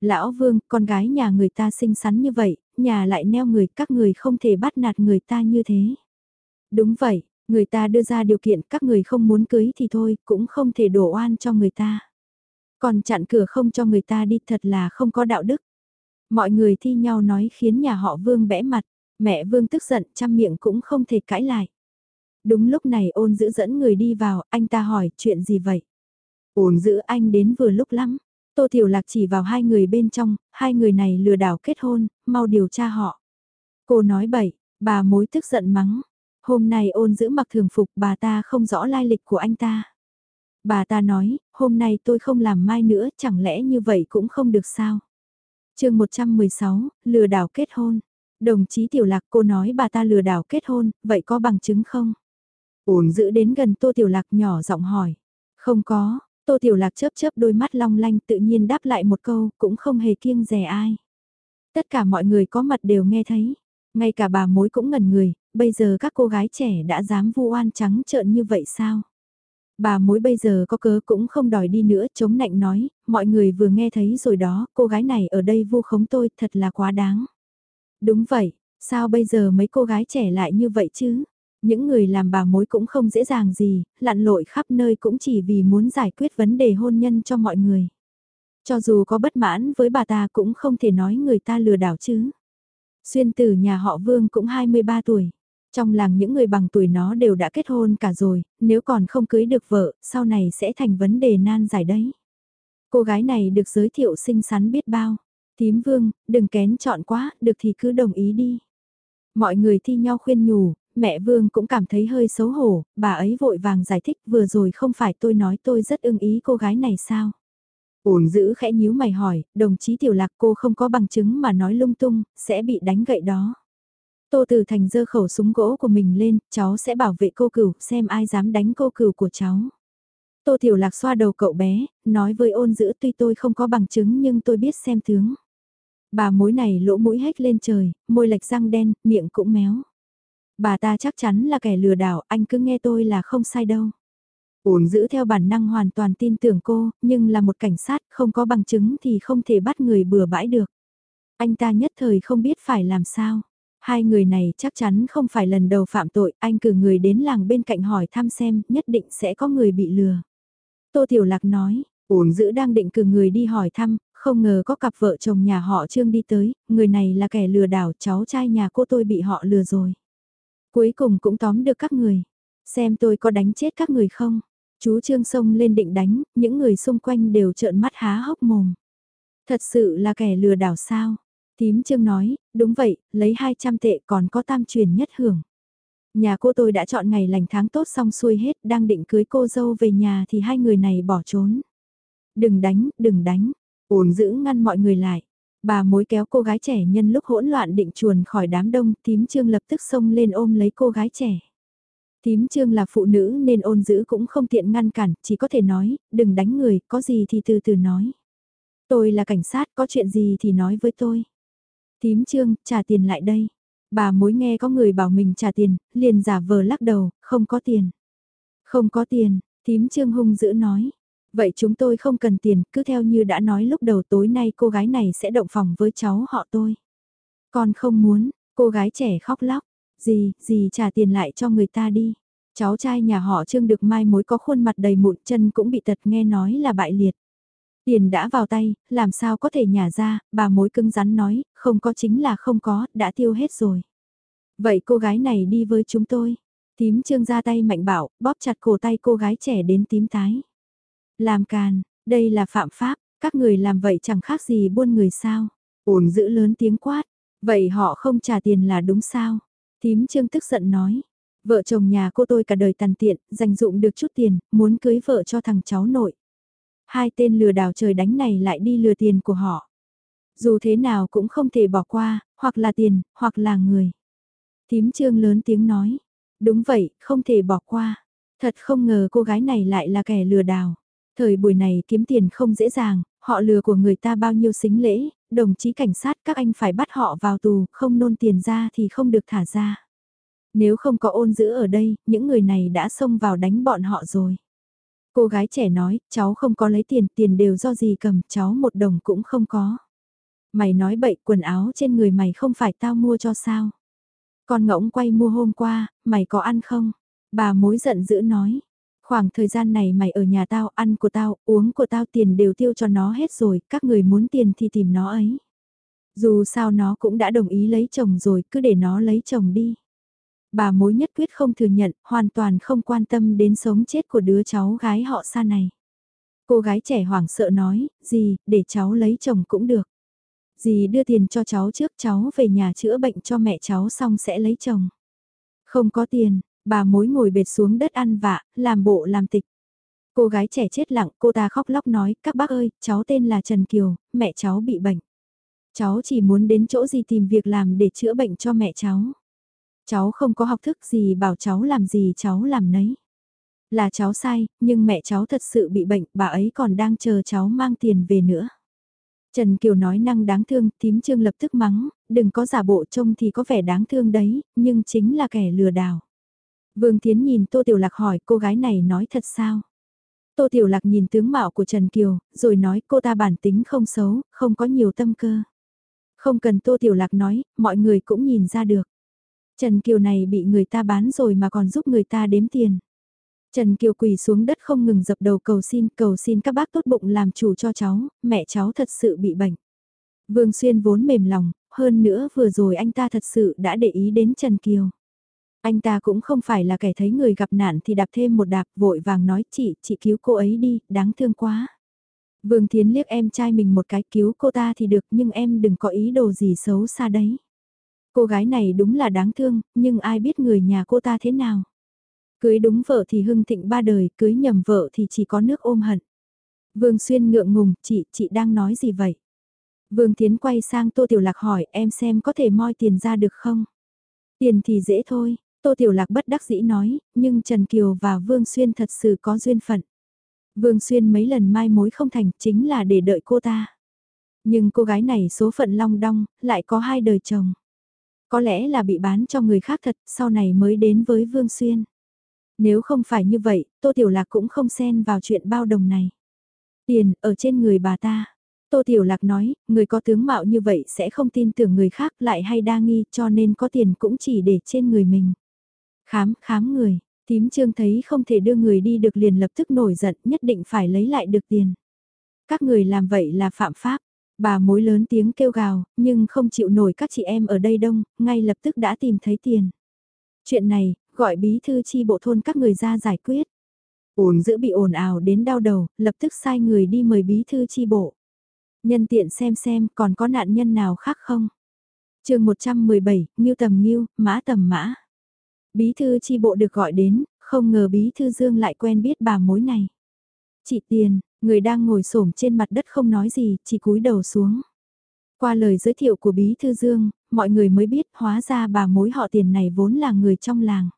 Lão vương, con gái nhà người ta xinh xắn như vậy, nhà lại neo người, các người không thể bắt nạt người ta như thế. Đúng vậy, người ta đưa ra điều kiện các người không muốn cưới thì thôi, cũng không thể đổ oan cho người ta. Còn chặn cửa không cho người ta đi thật là không có đạo đức. Mọi người thi nhau nói khiến nhà họ Vương bẽ mặt, mẹ Vương tức giận chăm miệng cũng không thể cãi lại. Đúng lúc này ôn giữ dẫn người đi vào, anh ta hỏi chuyện gì vậy? Ôn giữ anh đến vừa lúc lắm. Tô Tiểu Lạc chỉ vào hai người bên trong, hai người này lừa đảo kết hôn, mau điều tra họ. Cô nói bậy, bà mối tức giận mắng. Hôm nay ôn giữ mặc thường phục bà ta không rõ lai lịch của anh ta. Bà ta nói, hôm nay tôi không làm mai nữa, chẳng lẽ như vậy cũng không được sao? chương 116, lừa đảo kết hôn. Đồng chí Tiểu Lạc cô nói bà ta lừa đảo kết hôn, vậy có bằng chứng không? Ổn giữ đến gần Tô Tiểu Lạc nhỏ giọng hỏi. Không có, Tô Tiểu Lạc chớp chớp đôi mắt long lanh tự nhiên đáp lại một câu, cũng không hề kiêng rẻ ai. Tất cả mọi người có mặt đều nghe thấy. Ngay cả bà mối cũng ngẩn người, bây giờ các cô gái trẻ đã dám vu oan trắng trợn như vậy sao? Bà mối bây giờ có cớ cũng không đòi đi nữa, chống nạnh nói, mọi người vừa nghe thấy rồi đó, cô gái này ở đây vu khống tôi, thật là quá đáng. Đúng vậy, sao bây giờ mấy cô gái trẻ lại như vậy chứ? Những người làm bà mối cũng không dễ dàng gì, lặn lội khắp nơi cũng chỉ vì muốn giải quyết vấn đề hôn nhân cho mọi người. Cho dù có bất mãn với bà ta cũng không thể nói người ta lừa đảo chứ. Xuyên tử nhà họ Vương cũng 23 tuổi. Trong làng những người bằng tuổi nó đều đã kết hôn cả rồi, nếu còn không cưới được vợ, sau này sẽ thành vấn đề nan giải đấy. Cô gái này được giới thiệu xinh xắn biết bao. Tím vương, đừng kén chọn quá, được thì cứ đồng ý đi. Mọi người thi nhau khuyên nhủ, mẹ vương cũng cảm thấy hơi xấu hổ, bà ấy vội vàng giải thích vừa rồi không phải tôi nói tôi rất ưng ý cô gái này sao. Ổn giữ khẽ nhíu mày hỏi, đồng chí tiểu lạc cô không có bằng chứng mà nói lung tung, sẽ bị đánh gậy đó. Tô Tử Thành giơ khẩu súng gỗ của mình lên, cháu sẽ bảo vệ cô cửu, xem ai dám đánh cô cửu của cháu. Tô Tiểu Lạc xoa đầu cậu bé, nói với ôn giữ tuy tôi không có bằng chứng nhưng tôi biết xem tướng. Bà mối này lỗ mũi hét lên trời, môi lệch răng đen, miệng cũng méo. Bà ta chắc chắn là kẻ lừa đảo, anh cứ nghe tôi là không sai đâu. Ôn giữ theo bản năng hoàn toàn tin tưởng cô, nhưng là một cảnh sát không có bằng chứng thì không thể bắt người bừa bãi được. Anh ta nhất thời không biết phải làm sao. Hai người này chắc chắn không phải lần đầu phạm tội, anh cử người đến làng bên cạnh hỏi thăm xem, nhất định sẽ có người bị lừa. Tô Tiểu Lạc nói, ổn giữ đang định cử người đi hỏi thăm, không ngờ có cặp vợ chồng nhà họ Trương đi tới, người này là kẻ lừa đảo, cháu trai nhà cô tôi bị họ lừa rồi. Cuối cùng cũng tóm được các người, xem tôi có đánh chết các người không. Chú Trương sông lên định đánh, những người xung quanh đều trợn mắt há hốc mồm. Thật sự là kẻ lừa đảo sao? Tím Trương nói, đúng vậy, lấy 200 tệ còn có tam truyền nhất hưởng. Nhà cô tôi đã chọn ngày lành tháng tốt xong xuôi hết, đang định cưới cô dâu về nhà thì hai người này bỏ trốn. Đừng đánh, đừng đánh, ổn giữ ngăn mọi người lại. Bà mối kéo cô gái trẻ nhân lúc hỗn loạn định chuồn khỏi đám đông, tím trương lập tức xông lên ôm lấy cô gái trẻ. Tím trương là phụ nữ nên ôn giữ cũng không tiện ngăn cản, chỉ có thể nói, đừng đánh người, có gì thì từ từ nói. Tôi là cảnh sát, có chuyện gì thì nói với tôi. Tím trương, trả tiền lại đây. Bà mối nghe có người bảo mình trả tiền, liền giả vờ lắc đầu, không có tiền. Không có tiền, tím trương hung dữ nói. Vậy chúng tôi không cần tiền, cứ theo như đã nói lúc đầu tối nay cô gái này sẽ động phòng với cháu họ tôi. Con không muốn, Cô gái trẻ khóc lóc, gì, gì trả tiền lại cho người ta đi. Cháu trai nhà họ Trương được mai mối có khuôn mặt đầy mụn chân cũng bị tật nghe nói là bại liệt. Tiền đã vào tay, làm sao có thể nhả ra, bà mối cưng rắn nói, không có chính là không có, đã tiêu hết rồi. Vậy cô gái này đi với chúng tôi. Tím trương ra tay mạnh bảo, bóp chặt cổ tay cô gái trẻ đến tím tái. Làm càn, đây là phạm pháp, các người làm vậy chẳng khác gì buôn người sao. Ổn giữ lớn tiếng quát, vậy họ không trả tiền là đúng sao. Tím trương tức giận nói, vợ chồng nhà cô tôi cả đời tàn tiện, dành dụng được chút tiền, muốn cưới vợ cho thằng cháu nội. Hai tên lừa đảo trời đánh này lại đi lừa tiền của họ. Dù thế nào cũng không thể bỏ qua, hoặc là tiền, hoặc là người. Tím trương lớn tiếng nói. Đúng vậy, không thể bỏ qua. Thật không ngờ cô gái này lại là kẻ lừa đảo. Thời buổi này kiếm tiền không dễ dàng, họ lừa của người ta bao nhiêu xính lễ, đồng chí cảnh sát các anh phải bắt họ vào tù, không nôn tiền ra thì không được thả ra. Nếu không có ôn giữ ở đây, những người này đã xông vào đánh bọn họ rồi. Cô gái trẻ nói, cháu không có lấy tiền, tiền đều do gì cầm, cháu một đồng cũng không có. Mày nói bậy, quần áo trên người mày không phải tao mua cho sao. Con ngỗng quay mua hôm qua, mày có ăn không? Bà mối giận dữ nói. Khoảng thời gian này mày ở nhà tao, ăn của tao, uống của tao tiền đều tiêu cho nó hết rồi, các người muốn tiền thì tìm nó ấy. Dù sao nó cũng đã đồng ý lấy chồng rồi, cứ để nó lấy chồng đi. Bà mối nhất quyết không thừa nhận, hoàn toàn không quan tâm đến sống chết của đứa cháu gái họ xa này. Cô gái trẻ hoảng sợ nói, gì, để cháu lấy chồng cũng được. Dì đưa tiền cho cháu trước cháu về nhà chữa bệnh cho mẹ cháu xong sẽ lấy chồng. Không có tiền, bà mối ngồi bệt xuống đất ăn vạ, làm bộ làm tịch. Cô gái trẻ chết lặng, cô ta khóc lóc nói, các bác ơi, cháu tên là Trần Kiều, mẹ cháu bị bệnh. Cháu chỉ muốn đến chỗ gì tìm việc làm để chữa bệnh cho mẹ cháu. Cháu không có học thức gì bảo cháu làm gì cháu làm nấy. Là cháu sai, nhưng mẹ cháu thật sự bị bệnh, bà ấy còn đang chờ cháu mang tiền về nữa. Trần Kiều nói năng đáng thương, tím trương lập tức mắng, đừng có giả bộ trông thì có vẻ đáng thương đấy, nhưng chính là kẻ lừa đảo. Vương Tiến nhìn Tô Tiểu Lạc hỏi cô gái này nói thật sao? Tô Tiểu Lạc nhìn tướng mạo của Trần Kiều, rồi nói cô ta bản tính không xấu, không có nhiều tâm cơ. Không cần Tô Tiểu Lạc nói, mọi người cũng nhìn ra được. Trần Kiều này bị người ta bán rồi mà còn giúp người ta đếm tiền. Trần Kiều quỳ xuống đất không ngừng dập đầu cầu xin, cầu xin các bác tốt bụng làm chủ cho cháu, mẹ cháu thật sự bị bệnh. Vương Xuyên vốn mềm lòng, hơn nữa vừa rồi anh ta thật sự đã để ý đến Trần Kiều. Anh ta cũng không phải là kẻ thấy người gặp nạn thì đạp thêm một đạp vội vàng nói chị, chị cứu cô ấy đi, đáng thương quá. Vương Thiến liếc em trai mình một cái cứu cô ta thì được nhưng em đừng có ý đồ gì xấu xa đấy. Cô gái này đúng là đáng thương, nhưng ai biết người nhà cô ta thế nào. Cưới đúng vợ thì hưng thịnh ba đời, cưới nhầm vợ thì chỉ có nước ôm hận. Vương Xuyên ngượng ngùng, chị, chị đang nói gì vậy? Vương Thiến quay sang Tô Tiểu Lạc hỏi em xem có thể moi tiền ra được không? Tiền thì dễ thôi, Tô Tiểu Lạc bất đắc dĩ nói, nhưng Trần Kiều và Vương Xuyên thật sự có duyên phận. Vương Xuyên mấy lần mai mối không thành chính là để đợi cô ta. Nhưng cô gái này số phận long đong, lại có hai đời chồng. Có lẽ là bị bán cho người khác thật, sau này mới đến với Vương Xuyên. Nếu không phải như vậy, Tô Tiểu Lạc cũng không xen vào chuyện bao đồng này. Tiền, ở trên người bà ta. Tô Tiểu Lạc nói, người có tướng mạo như vậy sẽ không tin tưởng người khác lại hay đa nghi cho nên có tiền cũng chỉ để trên người mình. Khám, khám người, tím trương thấy không thể đưa người đi được liền lập tức nổi giận nhất định phải lấy lại được tiền. Các người làm vậy là phạm pháp, bà mối lớn tiếng kêu gào, nhưng không chịu nổi các chị em ở đây đông, ngay lập tức đã tìm thấy tiền. Chuyện này, gọi bí thư chi bộ thôn các người ra giải quyết. Ổn giữ bị ồn ào đến đau đầu, lập tức sai người đi mời bí thư chi bộ. Nhân tiện xem xem còn có nạn nhân nào khác không. chương 117, Nghiêu tầm Nghiêu, Mã tầm Mã. Bí thư chi bộ được gọi đến, không ngờ bí thư Dương lại quen biết bà mối này. Chị Tiền, người đang ngồi xổm trên mặt đất không nói gì, chỉ cúi đầu xuống. Qua lời giới thiệu của bí thư Dương, mọi người mới biết hóa ra bà mối họ tiền này vốn là người trong làng.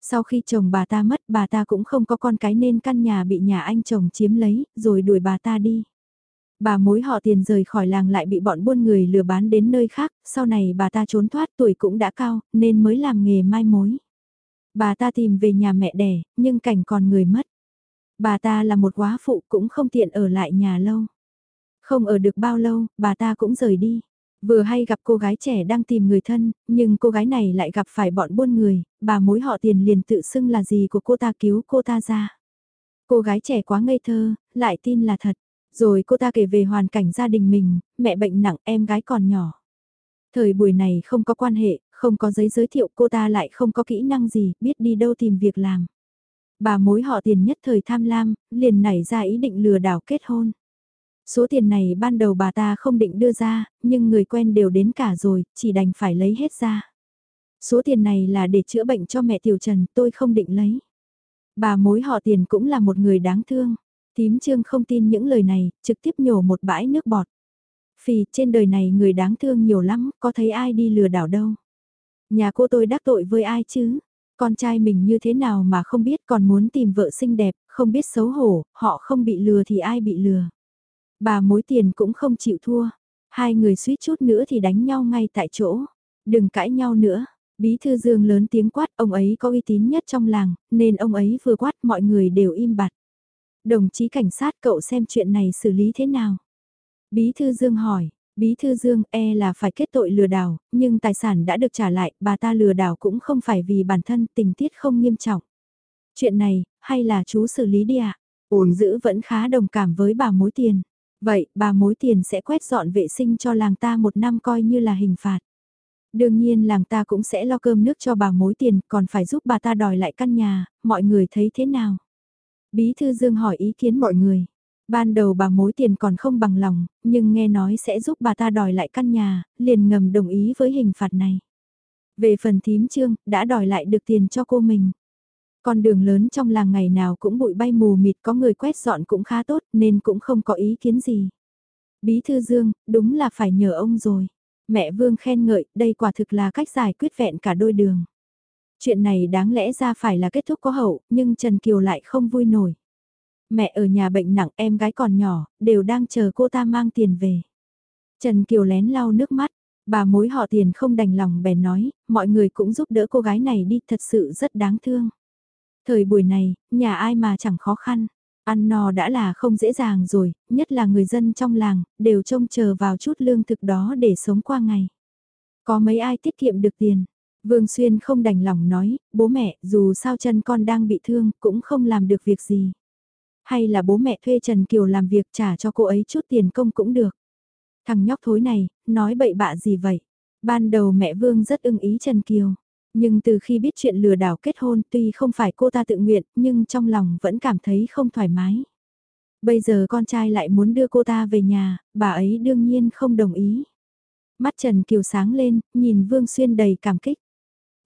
Sau khi chồng bà ta mất bà ta cũng không có con cái nên căn nhà bị nhà anh chồng chiếm lấy, rồi đuổi bà ta đi. Bà mối họ tiền rời khỏi làng lại bị bọn buôn người lừa bán đến nơi khác, sau này bà ta trốn thoát tuổi cũng đã cao, nên mới làm nghề mai mối. Bà ta tìm về nhà mẹ đẻ, nhưng cảnh còn người mất. Bà ta là một quá phụ cũng không tiện ở lại nhà lâu. Không ở được bao lâu, bà ta cũng rời đi. Vừa hay gặp cô gái trẻ đang tìm người thân, nhưng cô gái này lại gặp phải bọn buôn người, bà mối họ tiền liền tự xưng là gì của cô ta cứu cô ta ra. Cô gái trẻ quá ngây thơ, lại tin là thật. Rồi cô ta kể về hoàn cảnh gia đình mình, mẹ bệnh nặng, em gái còn nhỏ. Thời buổi này không có quan hệ, không có giấy giới thiệu cô ta lại không có kỹ năng gì, biết đi đâu tìm việc làm. Bà mối họ tiền nhất thời tham lam, liền nảy ra ý định lừa đảo kết hôn. Số tiền này ban đầu bà ta không định đưa ra, nhưng người quen đều đến cả rồi, chỉ đành phải lấy hết ra. Số tiền này là để chữa bệnh cho mẹ Tiểu Trần, tôi không định lấy. Bà mối họ tiền cũng là một người đáng thương. Tím Trương không tin những lời này, trực tiếp nhổ một bãi nước bọt. Phì, trên đời này người đáng thương nhiều lắm, có thấy ai đi lừa đảo đâu. Nhà cô tôi đắc tội với ai chứ? Con trai mình như thế nào mà không biết còn muốn tìm vợ xinh đẹp, không biết xấu hổ, họ không bị lừa thì ai bị lừa. Bà mối tiền cũng không chịu thua. Hai người suýt chút nữa thì đánh nhau ngay tại chỗ. Đừng cãi nhau nữa. Bí thư Dương lớn tiếng quát, ông ấy có uy tín nhất trong làng, nên ông ấy vừa quát mọi người đều im bặt. Đồng chí cảnh sát cậu xem chuyện này xử lý thế nào? Bí thư Dương hỏi, Bí thư Dương e là phải kết tội lừa đảo, nhưng tài sản đã được trả lại, bà ta lừa đảo cũng không phải vì bản thân tình tiết không nghiêm trọng. Chuyện này, hay là chú xử lý đi ạ? À? Ổn giữ vẫn khá đồng cảm với bà mối tiền. Vậy, bà mối tiền sẽ quét dọn vệ sinh cho làng ta một năm coi như là hình phạt. Đương nhiên làng ta cũng sẽ lo cơm nước cho bà mối tiền, còn phải giúp bà ta đòi lại căn nhà, mọi người thấy thế nào? Bí thư Dương hỏi ý kiến mọi người. Ban đầu bà mối tiền còn không bằng lòng, nhưng nghe nói sẽ giúp bà ta đòi lại căn nhà, liền ngầm đồng ý với hình phạt này. Về phần thím trương, đã đòi lại được tiền cho cô mình. Con đường lớn trong làng ngày nào cũng bụi bay mù mịt có người quét dọn cũng khá tốt nên cũng không có ý kiến gì. Bí thư Dương, đúng là phải nhờ ông rồi. Mẹ Vương khen ngợi, đây quả thực là cách giải quyết vẹn cả đôi đường. Chuyện này đáng lẽ ra phải là kết thúc có hậu, nhưng Trần Kiều lại không vui nổi. Mẹ ở nhà bệnh nặng em gái còn nhỏ, đều đang chờ cô ta mang tiền về. Trần Kiều lén lau nước mắt, bà mối họ tiền không đành lòng bèn nói, mọi người cũng giúp đỡ cô gái này đi thật sự rất đáng thương. Thời buổi này, nhà ai mà chẳng khó khăn, ăn no đã là không dễ dàng rồi, nhất là người dân trong làng, đều trông chờ vào chút lương thực đó để sống qua ngày. Có mấy ai tiết kiệm được tiền? Vương Xuyên không đành lòng nói, bố mẹ, dù sao chân con đang bị thương, cũng không làm được việc gì. Hay là bố mẹ thuê Trần Kiều làm việc trả cho cô ấy chút tiền công cũng được. Thằng nhóc thối này, nói bậy bạ gì vậy? Ban đầu mẹ Vương rất ưng ý Trần Kiều. Nhưng từ khi biết chuyện lừa đảo kết hôn tuy không phải cô ta tự nguyện nhưng trong lòng vẫn cảm thấy không thoải mái. Bây giờ con trai lại muốn đưa cô ta về nhà, bà ấy đương nhiên không đồng ý. Mắt Trần Kiều sáng lên, nhìn Vương Xuyên đầy cảm kích.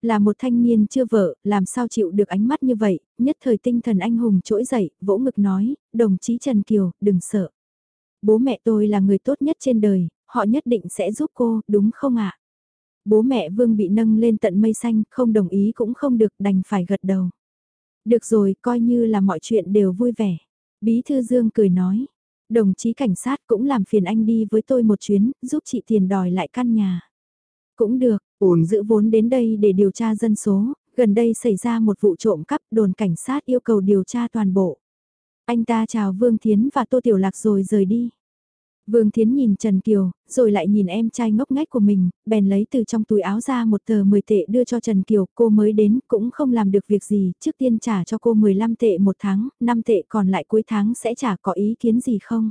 Là một thanh niên chưa vợ, làm sao chịu được ánh mắt như vậy, nhất thời tinh thần anh hùng trỗi dậy, vỗ ngực nói, đồng chí Trần Kiều, đừng sợ. Bố mẹ tôi là người tốt nhất trên đời, họ nhất định sẽ giúp cô, đúng không ạ? Bố mẹ Vương bị nâng lên tận mây xanh, không đồng ý cũng không được, đành phải gật đầu. Được rồi, coi như là mọi chuyện đều vui vẻ. Bí thư Dương cười nói, đồng chí cảnh sát cũng làm phiền anh đi với tôi một chuyến, giúp chị tiền đòi lại căn nhà. Cũng được, ổn giữ vốn đến đây để điều tra dân số, gần đây xảy ra một vụ trộm cắp đồn cảnh sát yêu cầu điều tra toàn bộ. Anh ta chào Vương Thiến và Tô Tiểu Lạc rồi rời đi. Vương Thiến nhìn Trần Kiều, rồi lại nhìn em trai ngốc nghếch của mình, bèn lấy từ trong túi áo ra một tờ 10 tệ đưa cho Trần Kiều, cô mới đến cũng không làm được việc gì, trước tiên trả cho cô 15 tệ một tháng, 5 tệ còn lại cuối tháng sẽ trả có ý kiến gì không?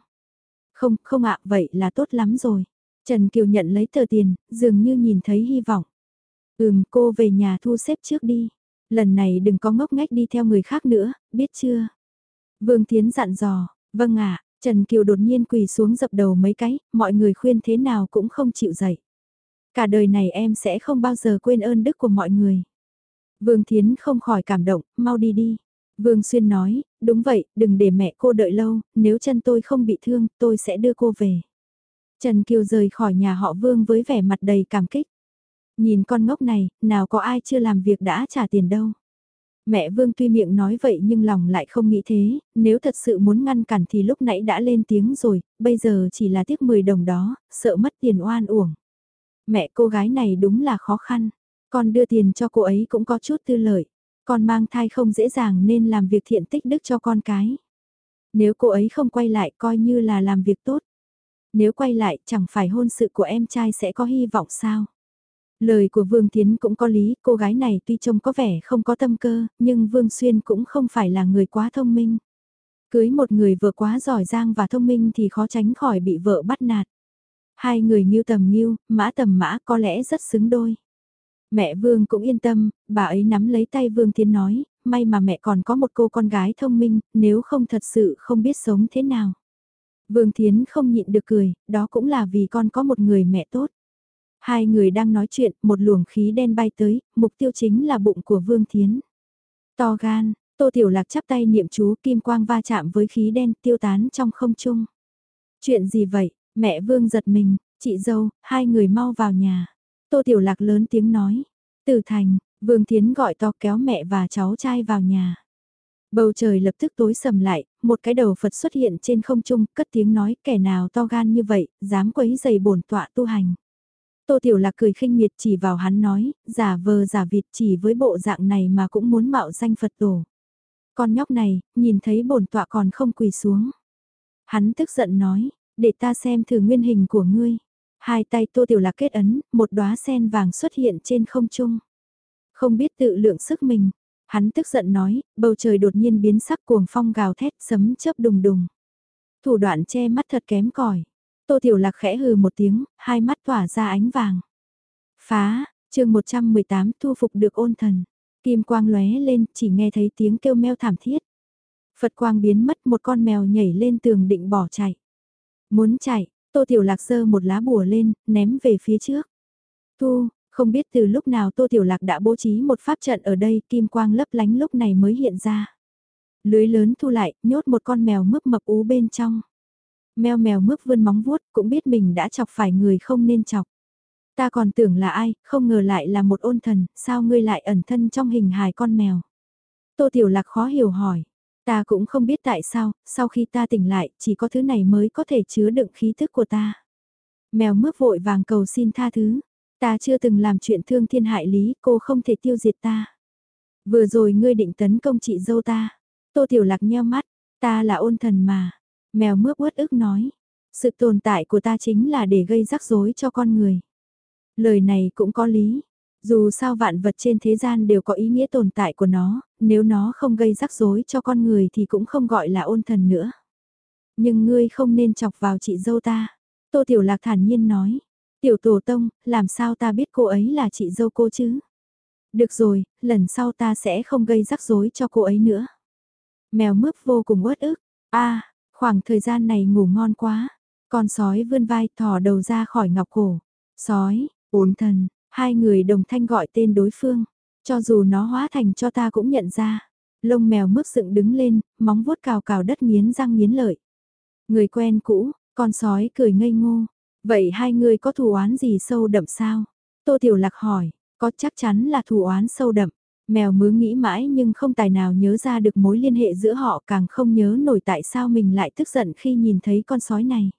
Không, không ạ, vậy là tốt lắm rồi. Trần Kiều nhận lấy tờ tiền, dường như nhìn thấy hy vọng. Ừm, cô về nhà thu xếp trước đi. Lần này đừng có ngốc nghếch đi theo người khác nữa, biết chưa? Vương Thiến dặn dò, vâng ạ, Trần Kiều đột nhiên quỳ xuống dập đầu mấy cái, mọi người khuyên thế nào cũng không chịu dậy. Cả đời này em sẽ không bao giờ quên ơn đức của mọi người. Vương Thiến không khỏi cảm động, mau đi đi. Vương Xuyên nói, đúng vậy, đừng để mẹ cô đợi lâu, nếu chân tôi không bị thương, tôi sẽ đưa cô về. Trần Kiều rời khỏi nhà họ Vương với vẻ mặt đầy cảm kích. Nhìn con ngốc này, nào có ai chưa làm việc đã trả tiền đâu. Mẹ Vương tuy miệng nói vậy nhưng lòng lại không nghĩ thế, nếu thật sự muốn ngăn cản thì lúc nãy đã lên tiếng rồi, bây giờ chỉ là tiếc 10 đồng đó, sợ mất tiền oan uổng. Mẹ cô gái này đúng là khó khăn, con đưa tiền cho cô ấy cũng có chút tư lợi, con mang thai không dễ dàng nên làm việc thiện tích đức cho con cái. Nếu cô ấy không quay lại coi như là làm việc tốt. Nếu quay lại chẳng phải hôn sự của em trai sẽ có hy vọng sao? Lời của Vương Tiến cũng có lý, cô gái này tuy trông có vẻ không có tâm cơ, nhưng Vương Xuyên cũng không phải là người quá thông minh. Cưới một người vừa quá giỏi giang và thông minh thì khó tránh khỏi bị vợ bắt nạt. Hai người nghiêu tầm nghiêu, mã tầm mã có lẽ rất xứng đôi. Mẹ Vương cũng yên tâm, bà ấy nắm lấy tay Vương Tiến nói, may mà mẹ còn có một cô con gái thông minh, nếu không thật sự không biết sống thế nào. Vương Thiến không nhịn được cười, đó cũng là vì con có một người mẹ tốt. Hai người đang nói chuyện, một luồng khí đen bay tới, mục tiêu chính là bụng của Vương Thiến. To gan, Tô Tiểu Lạc chắp tay niệm chú kim quang va chạm với khí đen tiêu tán trong không trung. Chuyện gì vậy? Mẹ Vương giật mình, chị dâu, hai người mau vào nhà. Tô Tiểu Lạc lớn tiếng nói. Từ thành, Vương Thiến gọi to kéo mẹ và cháu trai vào nhà. Bầu trời lập tức tối sầm lại, một cái đầu Phật xuất hiện trên không trung, cất tiếng nói kẻ nào to gan như vậy, dám quấy giày bổn tọa tu hành. Tô Tiểu Lạc cười khinh miệt chỉ vào hắn nói, giả vờ giả vịt chỉ với bộ dạng này mà cũng muốn mạo danh Phật tổ. Con nhóc này, nhìn thấy bổn tọa còn không quỳ xuống. Hắn tức giận nói, để ta xem thử nguyên hình của ngươi. Hai tay Tô Tiểu Lạc kết ấn, một đóa sen vàng xuất hiện trên không trung. Không biết tự lượng sức mình, hắn tức giận nói, bầu trời đột nhiên biến sắc cuồng phong gào thét sấm chớp đùng đùng. Thủ đoạn che mắt thật kém cỏi. Tô Tiểu Lạc khẽ hừ một tiếng, hai mắt tỏa ra ánh vàng. Phá, chương 118 thu phục được ôn thần. Kim quang lóe lên, chỉ nghe thấy tiếng kêu meo thảm thiết. Phật quang biến mất một con mèo nhảy lên tường định bỏ chạy. Muốn chạy, Tô Tiểu Lạc giơ một lá bùa lên, ném về phía trước. Thu, không biết từ lúc nào Tô Tiểu Lạc đã bố trí một pháp trận ở đây, kim quang lấp lánh lúc này mới hiện ra. Lưới lớn thu lại, nhốt một con mèo mướp mập ú bên trong. Mèo mèo mướp vươn móng vuốt, cũng biết mình đã chọc phải người không nên chọc. Ta còn tưởng là ai, không ngờ lại là một ôn thần, sao ngươi lại ẩn thân trong hình hài con mèo. Tô Tiểu Lạc khó hiểu hỏi. Ta cũng không biết tại sao, sau khi ta tỉnh lại, chỉ có thứ này mới có thể chứa đựng khí thức của ta. Mèo mướp vội vàng cầu xin tha thứ. Ta chưa từng làm chuyện thương thiên hại lý, cô không thể tiêu diệt ta. Vừa rồi ngươi định tấn công chị dâu ta. Tô Tiểu Lạc nheo mắt, ta là ôn thần mà. Mèo mướp uất ức nói. Sự tồn tại của ta chính là để gây rắc rối cho con người. Lời này cũng có lý. Dù sao vạn vật trên thế gian đều có ý nghĩa tồn tại của nó, nếu nó không gây rắc rối cho con người thì cũng không gọi là ôn thần nữa. Nhưng ngươi không nên chọc vào chị dâu ta. Tô Tiểu Lạc thản nhiên nói. Tiểu Tổ Tông, làm sao ta biết cô ấy là chị dâu cô chứ? Được rồi, lần sau ta sẽ không gây rắc rối cho cô ấy nữa. Mèo mướp vô cùng uất ức. a khoảng thời gian này ngủ ngon quá. Con sói vươn vai thò đầu ra khỏi ngọc cổ. Sói, ổn thần, hai người đồng thanh gọi tên đối phương. Cho dù nó hóa thành cho ta cũng nhận ra. Lông mèo mướp dựng đứng lên, móng vuốt cào cào đất nghiến răng nghiến lợi. Người quen cũ, con sói cười ngây ngô. Vậy hai người có thù oán gì sâu đậm sao? Tô Tiểu Lạc hỏi, có chắc chắn là thù oán sâu đậm. Mèo mứ nghĩ mãi nhưng không tài nào nhớ ra được mối liên hệ giữa họ càng không nhớ nổi tại sao mình lại tức giận khi nhìn thấy con sói này.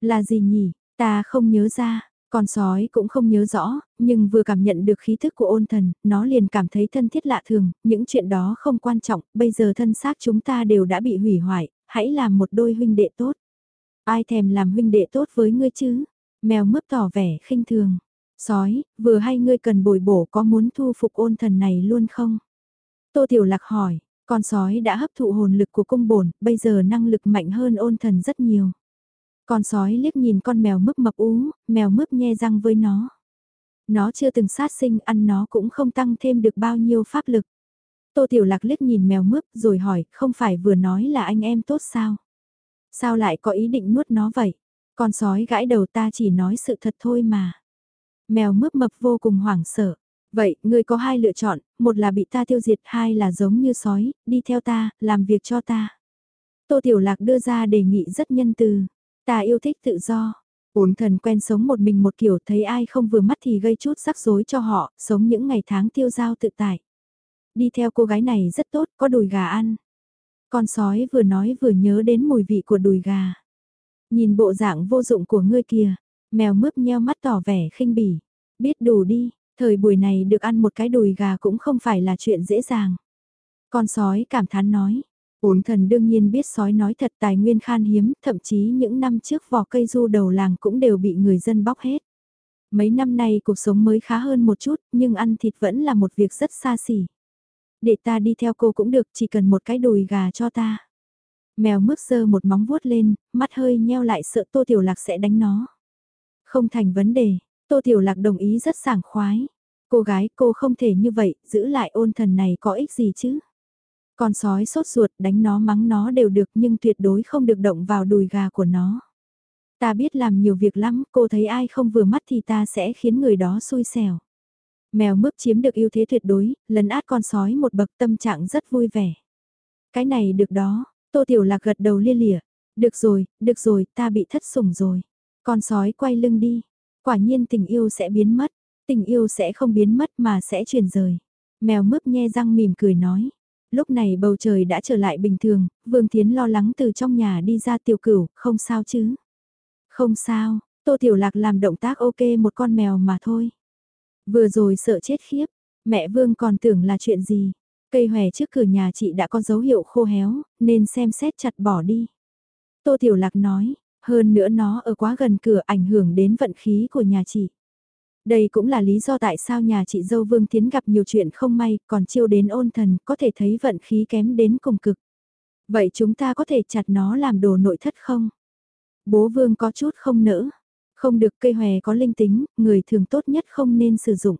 Là gì nhỉ, ta không nhớ ra, con sói cũng không nhớ rõ, nhưng vừa cảm nhận được khí thức của ôn thần, nó liền cảm thấy thân thiết lạ thường, những chuyện đó không quan trọng, bây giờ thân xác chúng ta đều đã bị hủy hoại, hãy làm một đôi huynh đệ tốt. Ai thèm làm huynh đệ tốt với ngươi chứ? Mèo mướp tỏ vẻ khinh thường. Sói, vừa hay ngươi cần bồi bổ có muốn thu phục ôn thần này luôn không? Tô Tiểu Lạc hỏi, con sói đã hấp thụ hồn lực của cung bổn, bây giờ năng lực mạnh hơn ôn thần rất nhiều. Con sói liếc nhìn con mèo mướp mập ú, mèo mướp nhe răng với nó. Nó chưa từng sát sinh, ăn nó cũng không tăng thêm được bao nhiêu pháp lực. Tô Tiểu Lạc liếc nhìn mèo mướp rồi hỏi, không phải vừa nói là anh em tốt sao? Sao lại có ý định nuốt nó vậy? Con sói gãi đầu ta chỉ nói sự thật thôi mà. Mèo mướp mập vô cùng hoảng sợ. Vậy, ngươi có hai lựa chọn, một là bị ta tiêu diệt, hai là giống như sói, đi theo ta, làm việc cho ta. Tô Tiểu Lạc đưa ra đề nghị rất nhân từ. Ta yêu thích tự do. Ổn thần quen sống một mình một kiểu thấy ai không vừa mắt thì gây chút rắc rối cho họ, sống những ngày tháng tiêu giao tự tại. Đi theo cô gái này rất tốt, có đùi gà ăn. Con sói vừa nói vừa nhớ đến mùi vị của đùi gà. Nhìn bộ dạng vô dụng của ngươi kìa, mèo mướp nheo mắt tỏ vẻ khinh bỉ. Biết đủ đi, thời buổi này được ăn một cái đùi gà cũng không phải là chuyện dễ dàng. Con sói cảm thán nói, Ổn thần đương nhiên biết sói nói thật tài nguyên khan hiếm, thậm chí những năm trước vỏ cây du đầu làng cũng đều bị người dân bóc hết. Mấy năm nay cuộc sống mới khá hơn một chút, nhưng ăn thịt vẫn là một việc rất xa xỉ. Để ta đi theo cô cũng được, chỉ cần một cái đùi gà cho ta. Mèo mướp sơ một móng vuốt lên, mắt hơi nheo lại sợ Tô Tiểu Lạc sẽ đánh nó. Không thành vấn đề, Tô Tiểu Lạc đồng ý rất sảng khoái. Cô gái cô không thể như vậy, giữ lại ôn thần này có ích gì chứ? Con sói sốt ruột đánh nó mắng nó đều được nhưng tuyệt đối không được động vào đùi gà của nó. Ta biết làm nhiều việc lắm, cô thấy ai không vừa mắt thì ta sẽ khiến người đó xui xẻo. Mèo mướp chiếm được ưu thế tuyệt đối, lấn át con sói một bậc tâm trạng rất vui vẻ. Cái này được đó, Tô Tiểu Lạc gật đầu lia lịa. Được rồi, được rồi, ta bị thất sủng rồi. Con sói quay lưng đi. Quả nhiên tình yêu sẽ biến mất. Tình yêu sẽ không biến mất mà sẽ chuyển rời. Mèo mướp nhe răng mỉm cười nói. Lúc này bầu trời đã trở lại bình thường, Vương Thiến lo lắng từ trong nhà đi ra tiểu cửu, không sao chứ. Không sao, Tô Tiểu Lạc làm động tác ok một con mèo mà thôi. Vừa rồi sợ chết khiếp, mẹ Vương còn tưởng là chuyện gì. Cây hòe trước cửa nhà chị đã có dấu hiệu khô héo, nên xem xét chặt bỏ đi. Tô Tiểu Lạc nói, hơn nữa nó ở quá gần cửa ảnh hưởng đến vận khí của nhà chị. Đây cũng là lý do tại sao nhà chị dâu Vương Tiến gặp nhiều chuyện không may, còn chiêu đến ôn thần, có thể thấy vận khí kém đến cùng cực. Vậy chúng ta có thể chặt nó làm đồ nội thất không? Bố Vương có chút không nỡ. Không được cây hòe có linh tính, người thường tốt nhất không nên sử dụng.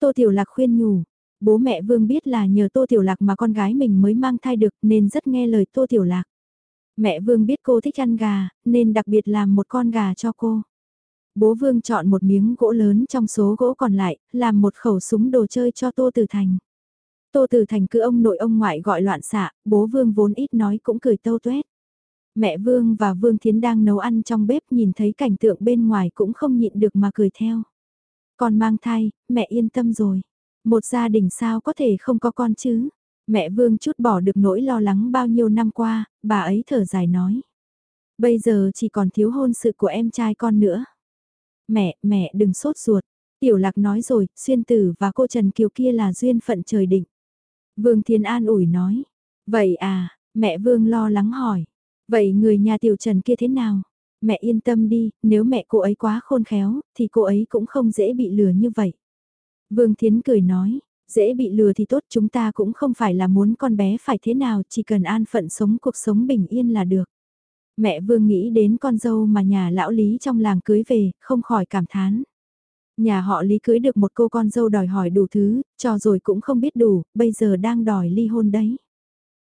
Tô Tiểu Lạc khuyên nhủ, bố mẹ Vương biết là nhờ Tô Tiểu Lạc mà con gái mình mới mang thai được nên rất nghe lời Tô Tiểu Lạc. Mẹ Vương biết cô thích ăn gà, nên đặc biệt làm một con gà cho cô. Bố Vương chọn một miếng gỗ lớn trong số gỗ còn lại, làm một khẩu súng đồ chơi cho Tô Tử Thành. Tô Tử Thành cứ ông nội ông ngoại gọi loạn xạ, bố Vương vốn ít nói cũng cười tâu tuét. Mẹ Vương và Vương Thiến đang nấu ăn trong bếp nhìn thấy cảnh tượng bên ngoài cũng không nhịn được mà cười theo. Con mang thai, mẹ yên tâm rồi. Một gia đình sao có thể không có con chứ? Mẹ Vương chút bỏ được nỗi lo lắng bao nhiêu năm qua, bà ấy thở dài nói. Bây giờ chỉ còn thiếu hôn sự của em trai con nữa. Mẹ, mẹ đừng sốt ruột. Tiểu lạc nói rồi, xuyên tử và cô Trần Kiều kia là duyên phận trời định. Vương Thiên An ủi nói. Vậy à, mẹ Vương lo lắng hỏi. Vậy người nhà tiểu Trần kia thế nào? Mẹ yên tâm đi, nếu mẹ cô ấy quá khôn khéo, thì cô ấy cũng không dễ bị lừa như vậy. Vương Thiến cười nói, dễ bị lừa thì tốt chúng ta cũng không phải là muốn con bé phải thế nào, chỉ cần an phận sống cuộc sống bình yên là được. Mẹ Vương nghĩ đến con dâu mà nhà lão Lý trong làng cưới về, không khỏi cảm thán. Nhà họ Lý cưới được một cô con dâu đòi hỏi đủ thứ, cho rồi cũng không biết đủ, bây giờ đang đòi ly hôn đấy.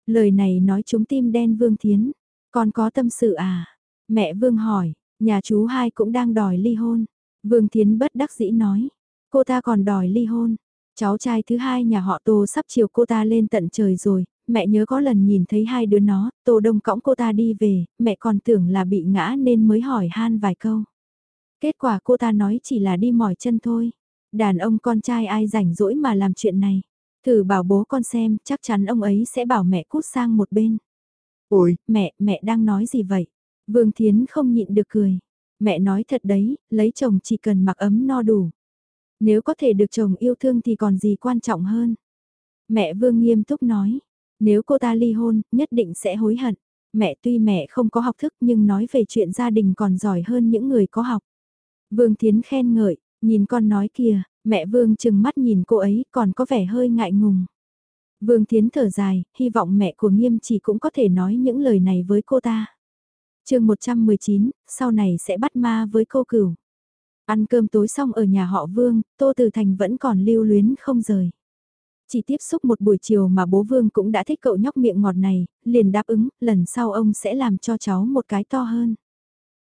Lời này nói chúng tim đen Vương Thiến. Con có tâm sự à? Mẹ Vương hỏi, nhà chú hai cũng đang đòi ly hôn. Vương Thiến bất đắc dĩ nói, cô ta còn đòi ly hôn. Cháu trai thứ hai nhà họ Tô sắp chiều cô ta lên tận trời rồi, mẹ nhớ có lần nhìn thấy hai đứa nó, Tô Đông cõng cô ta đi về, mẹ còn tưởng là bị ngã nên mới hỏi han vài câu. Kết quả cô ta nói chỉ là đi mỏi chân thôi. Đàn ông con trai ai rảnh rỗi mà làm chuyện này. Thử bảo bố con xem, chắc chắn ông ấy sẽ bảo mẹ cút sang một bên. Ôi, mẹ, mẹ đang nói gì vậy? Vương Thiến không nhịn được cười. Mẹ nói thật đấy, lấy chồng chỉ cần mặc ấm no đủ. Nếu có thể được chồng yêu thương thì còn gì quan trọng hơn. Mẹ Vương nghiêm túc nói, nếu cô ta ly hôn, nhất định sẽ hối hận. Mẹ tuy mẹ không có học thức nhưng nói về chuyện gia đình còn giỏi hơn những người có học. Vương Thiến khen ngợi, nhìn con nói kìa, mẹ Vương chừng mắt nhìn cô ấy còn có vẻ hơi ngại ngùng. Vương Thiến thở dài, hy vọng mẹ của nghiêm chỉ cũng có thể nói những lời này với cô ta. chương 119, sau này sẽ bắt ma với cô cửu. Ăn cơm tối xong ở nhà họ Vương, Tô Từ Thành vẫn còn lưu luyến không rời. Chỉ tiếp xúc một buổi chiều mà bố Vương cũng đã thích cậu nhóc miệng ngọt này, liền đáp ứng, lần sau ông sẽ làm cho cháu một cái to hơn.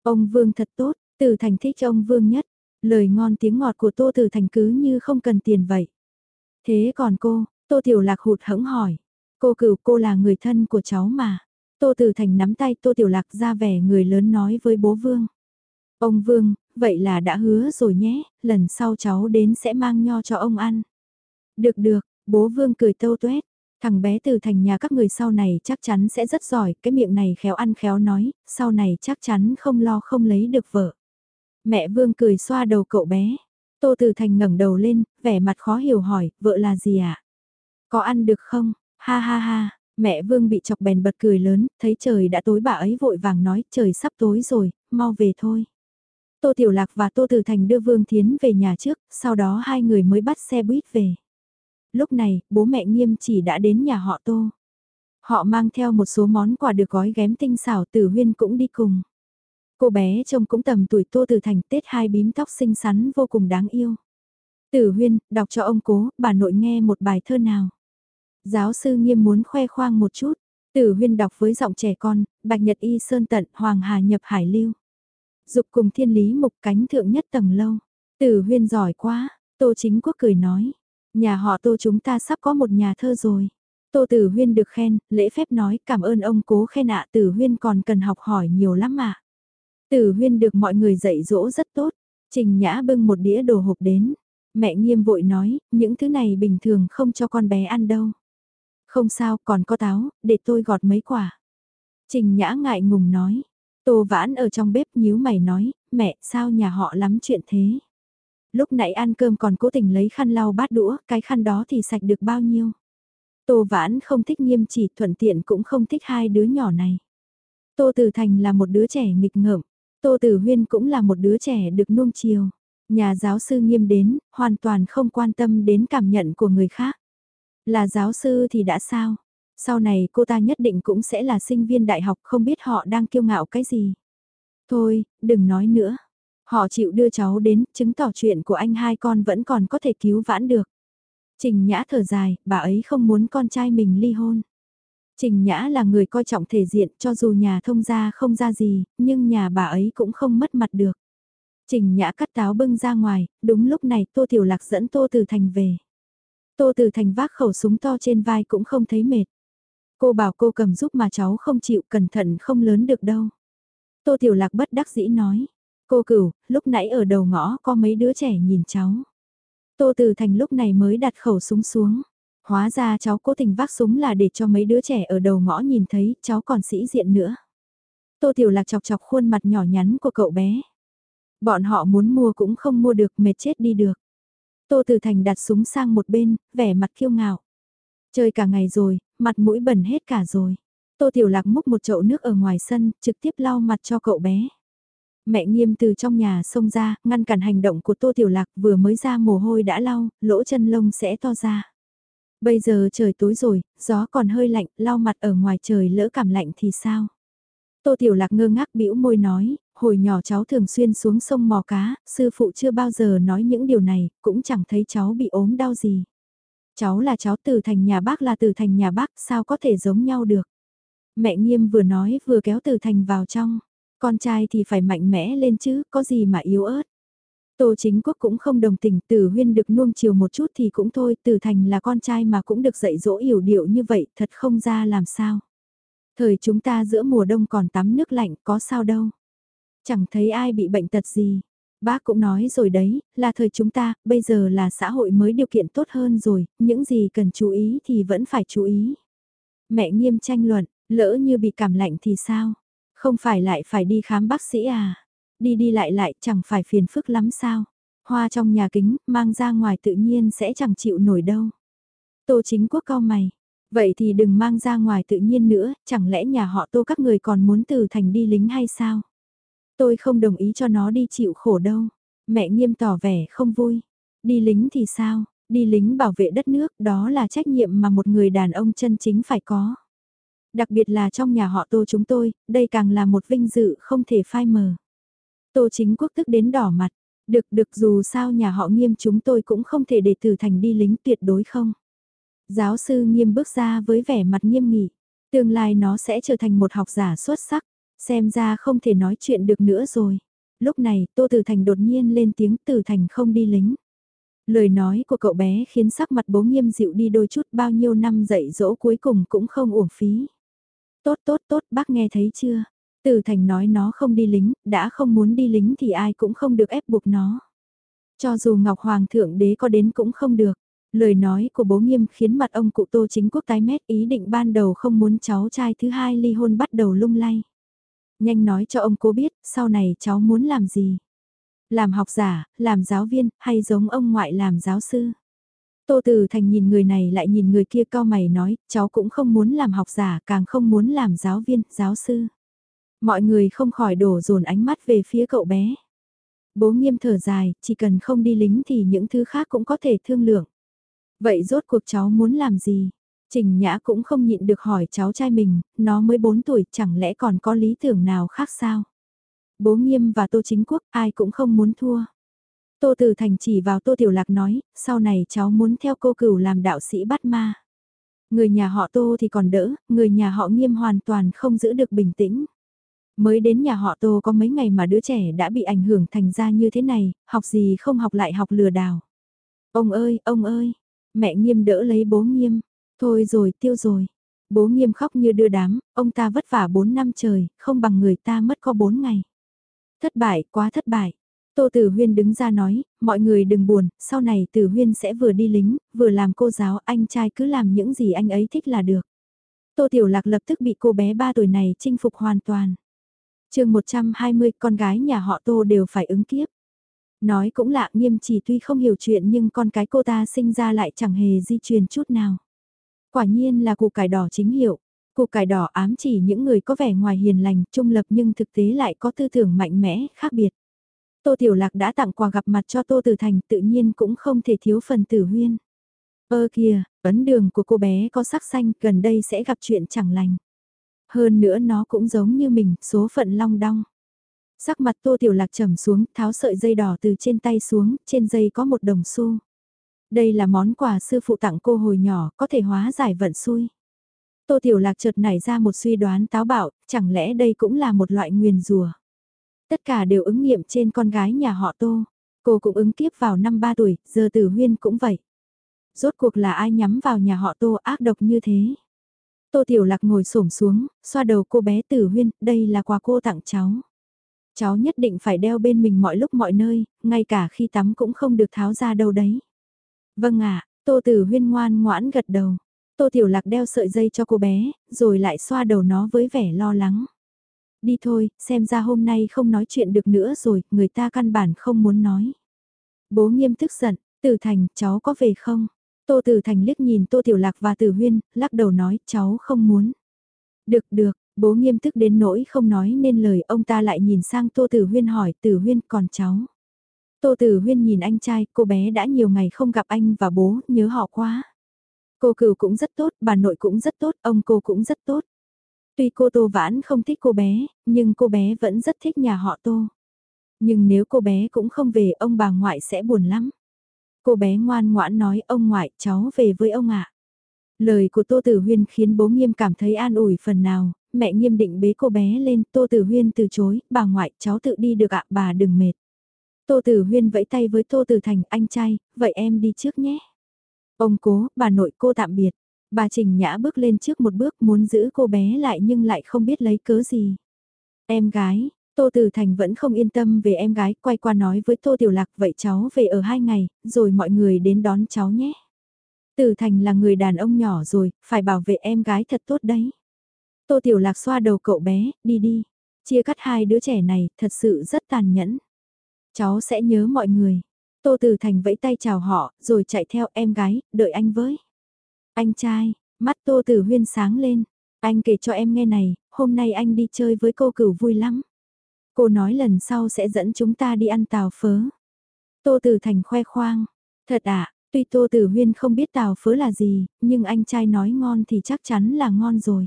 Ông Vương thật tốt, Từ Thành thích ông Vương nhất, lời ngon tiếng ngọt của Tô Từ Thành cứ như không cần tiền vậy. Thế còn cô, Tô Tiểu Lạc hụt hẫng hỏi. Cô cửu cô là người thân của cháu mà. Tô Tử Thành nắm tay Tô Tiểu Lạc ra vẻ người lớn nói với bố Vương. Ông Vương, vậy là đã hứa rồi nhé, lần sau cháu đến sẽ mang nho cho ông ăn. Được được, bố Vương cười tâu tuét. Thằng bé từ thành nhà các người sau này chắc chắn sẽ rất giỏi, cái miệng này khéo ăn khéo nói, sau này chắc chắn không lo không lấy được vợ. Mẹ Vương cười xoa đầu cậu bé. Tô Từ Thành ngẩng đầu lên, vẻ mặt khó hiểu hỏi, vợ là gì ạ? À? Có ăn được không? Ha ha ha, Mẹ Vương bị chọc bèn bật cười lớn, thấy trời đã tối bà ấy vội vàng nói trời sắp tối rồi, mau về thôi. Tô Tiểu Lạc và Tô Tử Thành đưa Vương Thiến về nhà trước, sau đó hai người mới bắt xe buýt về. Lúc này, bố mẹ nghiêm chỉ đã đến nhà họ Tô. Họ mang theo một số món quà được gói ghém tinh xảo Tử Huyên cũng đi cùng. Cô bé trông cũng tầm tuổi Tô Tử Thành tết hai bím tóc xinh xắn vô cùng đáng yêu. Tử Huyên, đọc cho ông cố, bà nội nghe một bài thơ nào. Giáo sư nghiêm muốn khoe khoang một chút. Tử Huyên đọc với giọng trẻ con, Bạch Nhật Y Sơn Tận, Hoàng Hà nhập Hải Lưu. Dục cùng thiên lý mục cánh thượng nhất tầng lâu. Tử Huyên giỏi quá, Tô Chính Quốc cười nói. Nhà họ Tô chúng ta sắp có một nhà thơ rồi. Tô Tử Huyên được khen, lễ phép nói cảm ơn ông cố khen ạ Tử Huyên còn cần học hỏi nhiều lắm mà. Tử Huyên được mọi người dạy dỗ rất tốt. Trình Nhã bưng một đĩa đồ hộp đến. Mẹ nghiêm vội nói, những thứ này bình thường không cho con bé ăn đâu. Không sao, còn có táo, để tôi gọt mấy quả. Trình Nhã ngại ngùng nói. Tô Vãn ở trong bếp nhíu mày nói, mẹ, sao nhà họ lắm chuyện thế? Lúc nãy ăn cơm còn cố tình lấy khăn lau bát đũa, cái khăn đó thì sạch được bao nhiêu? Tô Vãn không thích nghiêm chỉ, thuận tiện cũng không thích hai đứa nhỏ này. Tô Tử Thành là một đứa trẻ nghịch ngợm, Tô Tử Huyên cũng là một đứa trẻ được nuông chiều. Nhà giáo sư nghiêm đến, hoàn toàn không quan tâm đến cảm nhận của người khác. Là giáo sư thì đã sao? Sau này cô ta nhất định cũng sẽ là sinh viên đại học không biết họ đang kiêu ngạo cái gì. Thôi, đừng nói nữa. Họ chịu đưa cháu đến, chứng tỏ chuyện của anh hai con vẫn còn có thể cứu vãn được. Trình Nhã thở dài, bà ấy không muốn con trai mình ly hôn. Trình Nhã là người coi trọng thể diện cho dù nhà thông gia không ra gì, nhưng nhà bà ấy cũng không mất mặt được. Trình Nhã cắt táo bưng ra ngoài, đúng lúc này Tô Tiểu Lạc dẫn Tô Từ Thành về. Tô Từ Thành vác khẩu súng to trên vai cũng không thấy mệt. Cô bảo cô cầm giúp mà cháu không chịu cẩn thận không lớn được đâu. Tô Tiểu Lạc bất đắc dĩ nói. Cô cửu, lúc nãy ở đầu ngõ có mấy đứa trẻ nhìn cháu. Tô Từ Thành lúc này mới đặt khẩu súng xuống. Hóa ra cháu cố tình vác súng là để cho mấy đứa trẻ ở đầu ngõ nhìn thấy cháu còn sĩ diện nữa. Tô Tiểu Lạc chọc chọc khuôn mặt nhỏ nhắn của cậu bé. Bọn họ muốn mua cũng không mua được mệt chết đi được. Tô Từ Thành đặt súng sang một bên, vẻ mặt kiêu ngạo. Chơi cả ngày rồi, mặt mũi bẩn hết cả rồi. Tô Tiểu Lạc múc một chậu nước ở ngoài sân, trực tiếp lau mặt cho cậu bé. Mẹ nghiêm từ trong nhà xông ra, ngăn cản hành động của Tô Tiểu Lạc vừa mới ra mồ hôi đã lau, lỗ chân lông sẽ to ra. Bây giờ trời tối rồi, gió còn hơi lạnh, lau mặt ở ngoài trời lỡ cảm lạnh thì sao? Tô Tiểu Lạc ngơ ngác bĩu môi nói, hồi nhỏ cháu thường xuyên xuống sông mò cá, sư phụ chưa bao giờ nói những điều này, cũng chẳng thấy cháu bị ốm đau gì. Cháu là cháu từ thành nhà bác là từ thành nhà bác, sao có thể giống nhau được? Mẹ nghiêm vừa nói vừa kéo từ thành vào trong. Con trai thì phải mạnh mẽ lên chứ, có gì mà yếu ớt. Tô chính quốc cũng không đồng tình, tử huyên được nuông chiều một chút thì cũng thôi, tử thành là con trai mà cũng được dạy dỗ hiểu điệu như vậy, thật không ra làm sao. Thời chúng ta giữa mùa đông còn tắm nước lạnh, có sao đâu. Chẳng thấy ai bị bệnh tật gì. Bác cũng nói rồi đấy, là thời chúng ta, bây giờ là xã hội mới điều kiện tốt hơn rồi, những gì cần chú ý thì vẫn phải chú ý. Mẹ nghiêm tranh luận, lỡ như bị cảm lạnh thì sao? Không phải lại phải đi khám bác sĩ à? Đi đi lại lại chẳng phải phiền phức lắm sao? Hoa trong nhà kính, mang ra ngoài tự nhiên sẽ chẳng chịu nổi đâu. Tô chính quốc cao mày. Vậy thì đừng mang ra ngoài tự nhiên nữa, chẳng lẽ nhà họ tô các người còn muốn từ thành đi lính hay sao? Tôi không đồng ý cho nó đi chịu khổ đâu. Mẹ nghiêm tỏ vẻ không vui. Đi lính thì sao? Đi lính bảo vệ đất nước đó là trách nhiệm mà một người đàn ông chân chính phải có. Đặc biệt là trong nhà họ tô chúng tôi, đây càng là một vinh dự không thể phai mờ. Tô chính quốc tức đến đỏ mặt. Được được dù sao nhà họ nghiêm chúng tôi cũng không thể để tử thành đi lính tuyệt đối không. Giáo sư nghiêm bước ra với vẻ mặt nghiêm nghị. Tương lai nó sẽ trở thành một học giả xuất sắc. Xem ra không thể nói chuyện được nữa rồi. Lúc này Tô Tử Thành đột nhiên lên tiếng Tử Thành không đi lính. Lời nói của cậu bé khiến sắc mặt bố nghiêm dịu đi đôi chút bao nhiêu năm dạy dỗ cuối cùng cũng không uổng phí. Tốt tốt tốt bác nghe thấy chưa? Tử Thành nói nó không đi lính, đã không muốn đi lính thì ai cũng không được ép buộc nó. Cho dù Ngọc Hoàng thượng đế có đến cũng không được. Lời nói của bố nghiêm khiến mặt ông cụ Tô Chính Quốc tái mét ý định ban đầu không muốn cháu trai thứ hai ly hôn bắt đầu lung lay. Nhanh nói cho ông cô biết, sau này cháu muốn làm gì? Làm học giả, làm giáo viên, hay giống ông ngoại làm giáo sư? Tô Từ Thành nhìn người này lại nhìn người kia cao mày nói, cháu cũng không muốn làm học giả, càng không muốn làm giáo viên, giáo sư. Mọi người không khỏi đổ dồn ánh mắt về phía cậu bé. Bố nghiêm thở dài, chỉ cần không đi lính thì những thứ khác cũng có thể thương lượng. Vậy rốt cuộc cháu muốn làm gì? Trình Nhã cũng không nhịn được hỏi cháu trai mình, nó mới 4 tuổi chẳng lẽ còn có lý tưởng nào khác sao? Bố Nghiêm và Tô Chính Quốc ai cũng không muốn thua. Tô Tử Thành chỉ vào Tô Tiểu Lạc nói, sau này cháu muốn theo cô cửu làm đạo sĩ bắt ma. Người nhà họ Tô thì còn đỡ, người nhà họ Nghiêm hoàn toàn không giữ được bình tĩnh. Mới đến nhà họ Tô có mấy ngày mà đứa trẻ đã bị ảnh hưởng thành ra như thế này, học gì không học lại học lừa đảo. Ông ơi, ông ơi, mẹ Nghiêm đỡ lấy bố Nghiêm, thôi rồi tiêu rồi. Bố Nghiêm khóc như đưa đám, ông ta vất vả 4 năm trời, không bằng người ta mất có 4 ngày. Thất bại, quá thất bại. Tô Tử Huyên đứng ra nói, mọi người đừng buồn, sau này Tử Huyên sẽ vừa đi lính, vừa làm cô giáo, anh trai cứ làm những gì anh ấy thích là được. Tô Tiểu Lạc lập tức bị cô bé 3 tuổi này chinh phục hoàn toàn. chương 120 con gái nhà họ Tô đều phải ứng kiếp. Nói cũng lạ nghiêm chỉ tuy không hiểu chuyện nhưng con cái cô ta sinh ra lại chẳng hề di truyền chút nào. Quả nhiên là củ cải đỏ chính hiệu. Củ cải đỏ ám chỉ những người có vẻ ngoài hiền lành, trung lập nhưng thực tế lại có tư tưởng mạnh mẽ, khác biệt. Tô Tiểu Lạc đã tặng quà gặp mặt cho Tô Tử Thành tự nhiên cũng không thể thiếu phần tử huyên. Ơ kìa, ấn đường của cô bé có sắc xanh gần đây sẽ gặp chuyện chẳng lành. Hơn nữa nó cũng giống như mình, số phận long đong. Sắc mặt Tô Tiểu Lạc trầm xuống, tháo sợi dây đỏ từ trên tay xuống, trên dây có một đồng xu. Đây là món quà sư phụ tặng cô hồi nhỏ, có thể hóa giải vận xui. Tô Tiểu Lạc chợt nảy ra một suy đoán táo bạo, chẳng lẽ đây cũng là một loại nguyền rùa. Tất cả đều ứng nghiệm trên con gái nhà họ Tô. Cô cũng ứng kiếp vào năm ba tuổi, giờ tử huyên cũng vậy. Rốt cuộc là ai nhắm vào nhà họ Tô ác độc như thế? Tô Tiểu Lạc ngồi xổm xuống, xoa đầu cô bé tử huyên, đây là quà cô tặng cháu. Cháu nhất định phải đeo bên mình mọi lúc mọi nơi, ngay cả khi tắm cũng không được tháo ra đâu đấy. Vâng ạ, Tô Tử Huyên ngoan ngoãn gật đầu. Tô Tiểu Lạc đeo sợi dây cho cô bé, rồi lại xoa đầu nó với vẻ lo lắng. Đi thôi, xem ra hôm nay không nói chuyện được nữa rồi, người ta căn bản không muốn nói. Bố nghiêm tức giận, Tử Thành, cháu có về không? Tô Tử Thành liếc nhìn Tô Tiểu Lạc và Tử Huyên, lắc đầu nói, cháu không muốn. Được được, bố nghiêm tức đến nỗi không nói nên lời ông ta lại nhìn sang Tô Tử Huyên hỏi, Tử Huyên còn cháu. Tô Tử Huyên nhìn anh trai, cô bé đã nhiều ngày không gặp anh và bố, nhớ họ quá. Cô cửu cũng rất tốt, bà nội cũng rất tốt, ông cô cũng rất tốt. Tuy cô Tô Vãn không thích cô bé, nhưng cô bé vẫn rất thích nhà họ Tô. Nhưng nếu cô bé cũng không về ông bà ngoại sẽ buồn lắm. Cô bé ngoan ngoãn nói ông ngoại cháu về với ông ạ. Lời của Tô Tử Huyên khiến bố Nghiêm cảm thấy an ủi phần nào, mẹ Nghiêm định bế cô bé lên, Tô Tử Huyên từ chối, bà ngoại cháu tự đi được ạ, bà đừng mệt. Tô Tử Huyên vẫy tay với Tô Tử Thành, anh trai, vậy em đi trước nhé. Ông cố, bà nội cô tạm biệt. Bà Trình Nhã bước lên trước một bước muốn giữ cô bé lại nhưng lại không biết lấy cớ gì. Em gái, Tô Tử Thành vẫn không yên tâm về em gái, quay qua nói với Tô Tiểu Lạc vậy cháu về ở hai ngày, rồi mọi người đến đón cháu nhé. Tử Thành là người đàn ông nhỏ rồi, phải bảo vệ em gái thật tốt đấy. Tô Tiểu Lạc xoa đầu cậu bé, đi đi. Chia cắt hai đứa trẻ này, thật sự rất tàn nhẫn. Cháu sẽ nhớ mọi người. Tô Tử Thành vẫy tay chào họ, rồi chạy theo em gái, đợi anh với. Anh trai, mắt Tô Tử Huyên sáng lên. Anh kể cho em nghe này, hôm nay anh đi chơi với cô cửu vui lắm. Cô nói lần sau sẽ dẫn chúng ta đi ăn tàu phớ. Tô Tử Thành khoe khoang. Thật ạ, tuy Tô Tử Huyên không biết tàu phớ là gì, nhưng anh trai nói ngon thì chắc chắn là ngon rồi.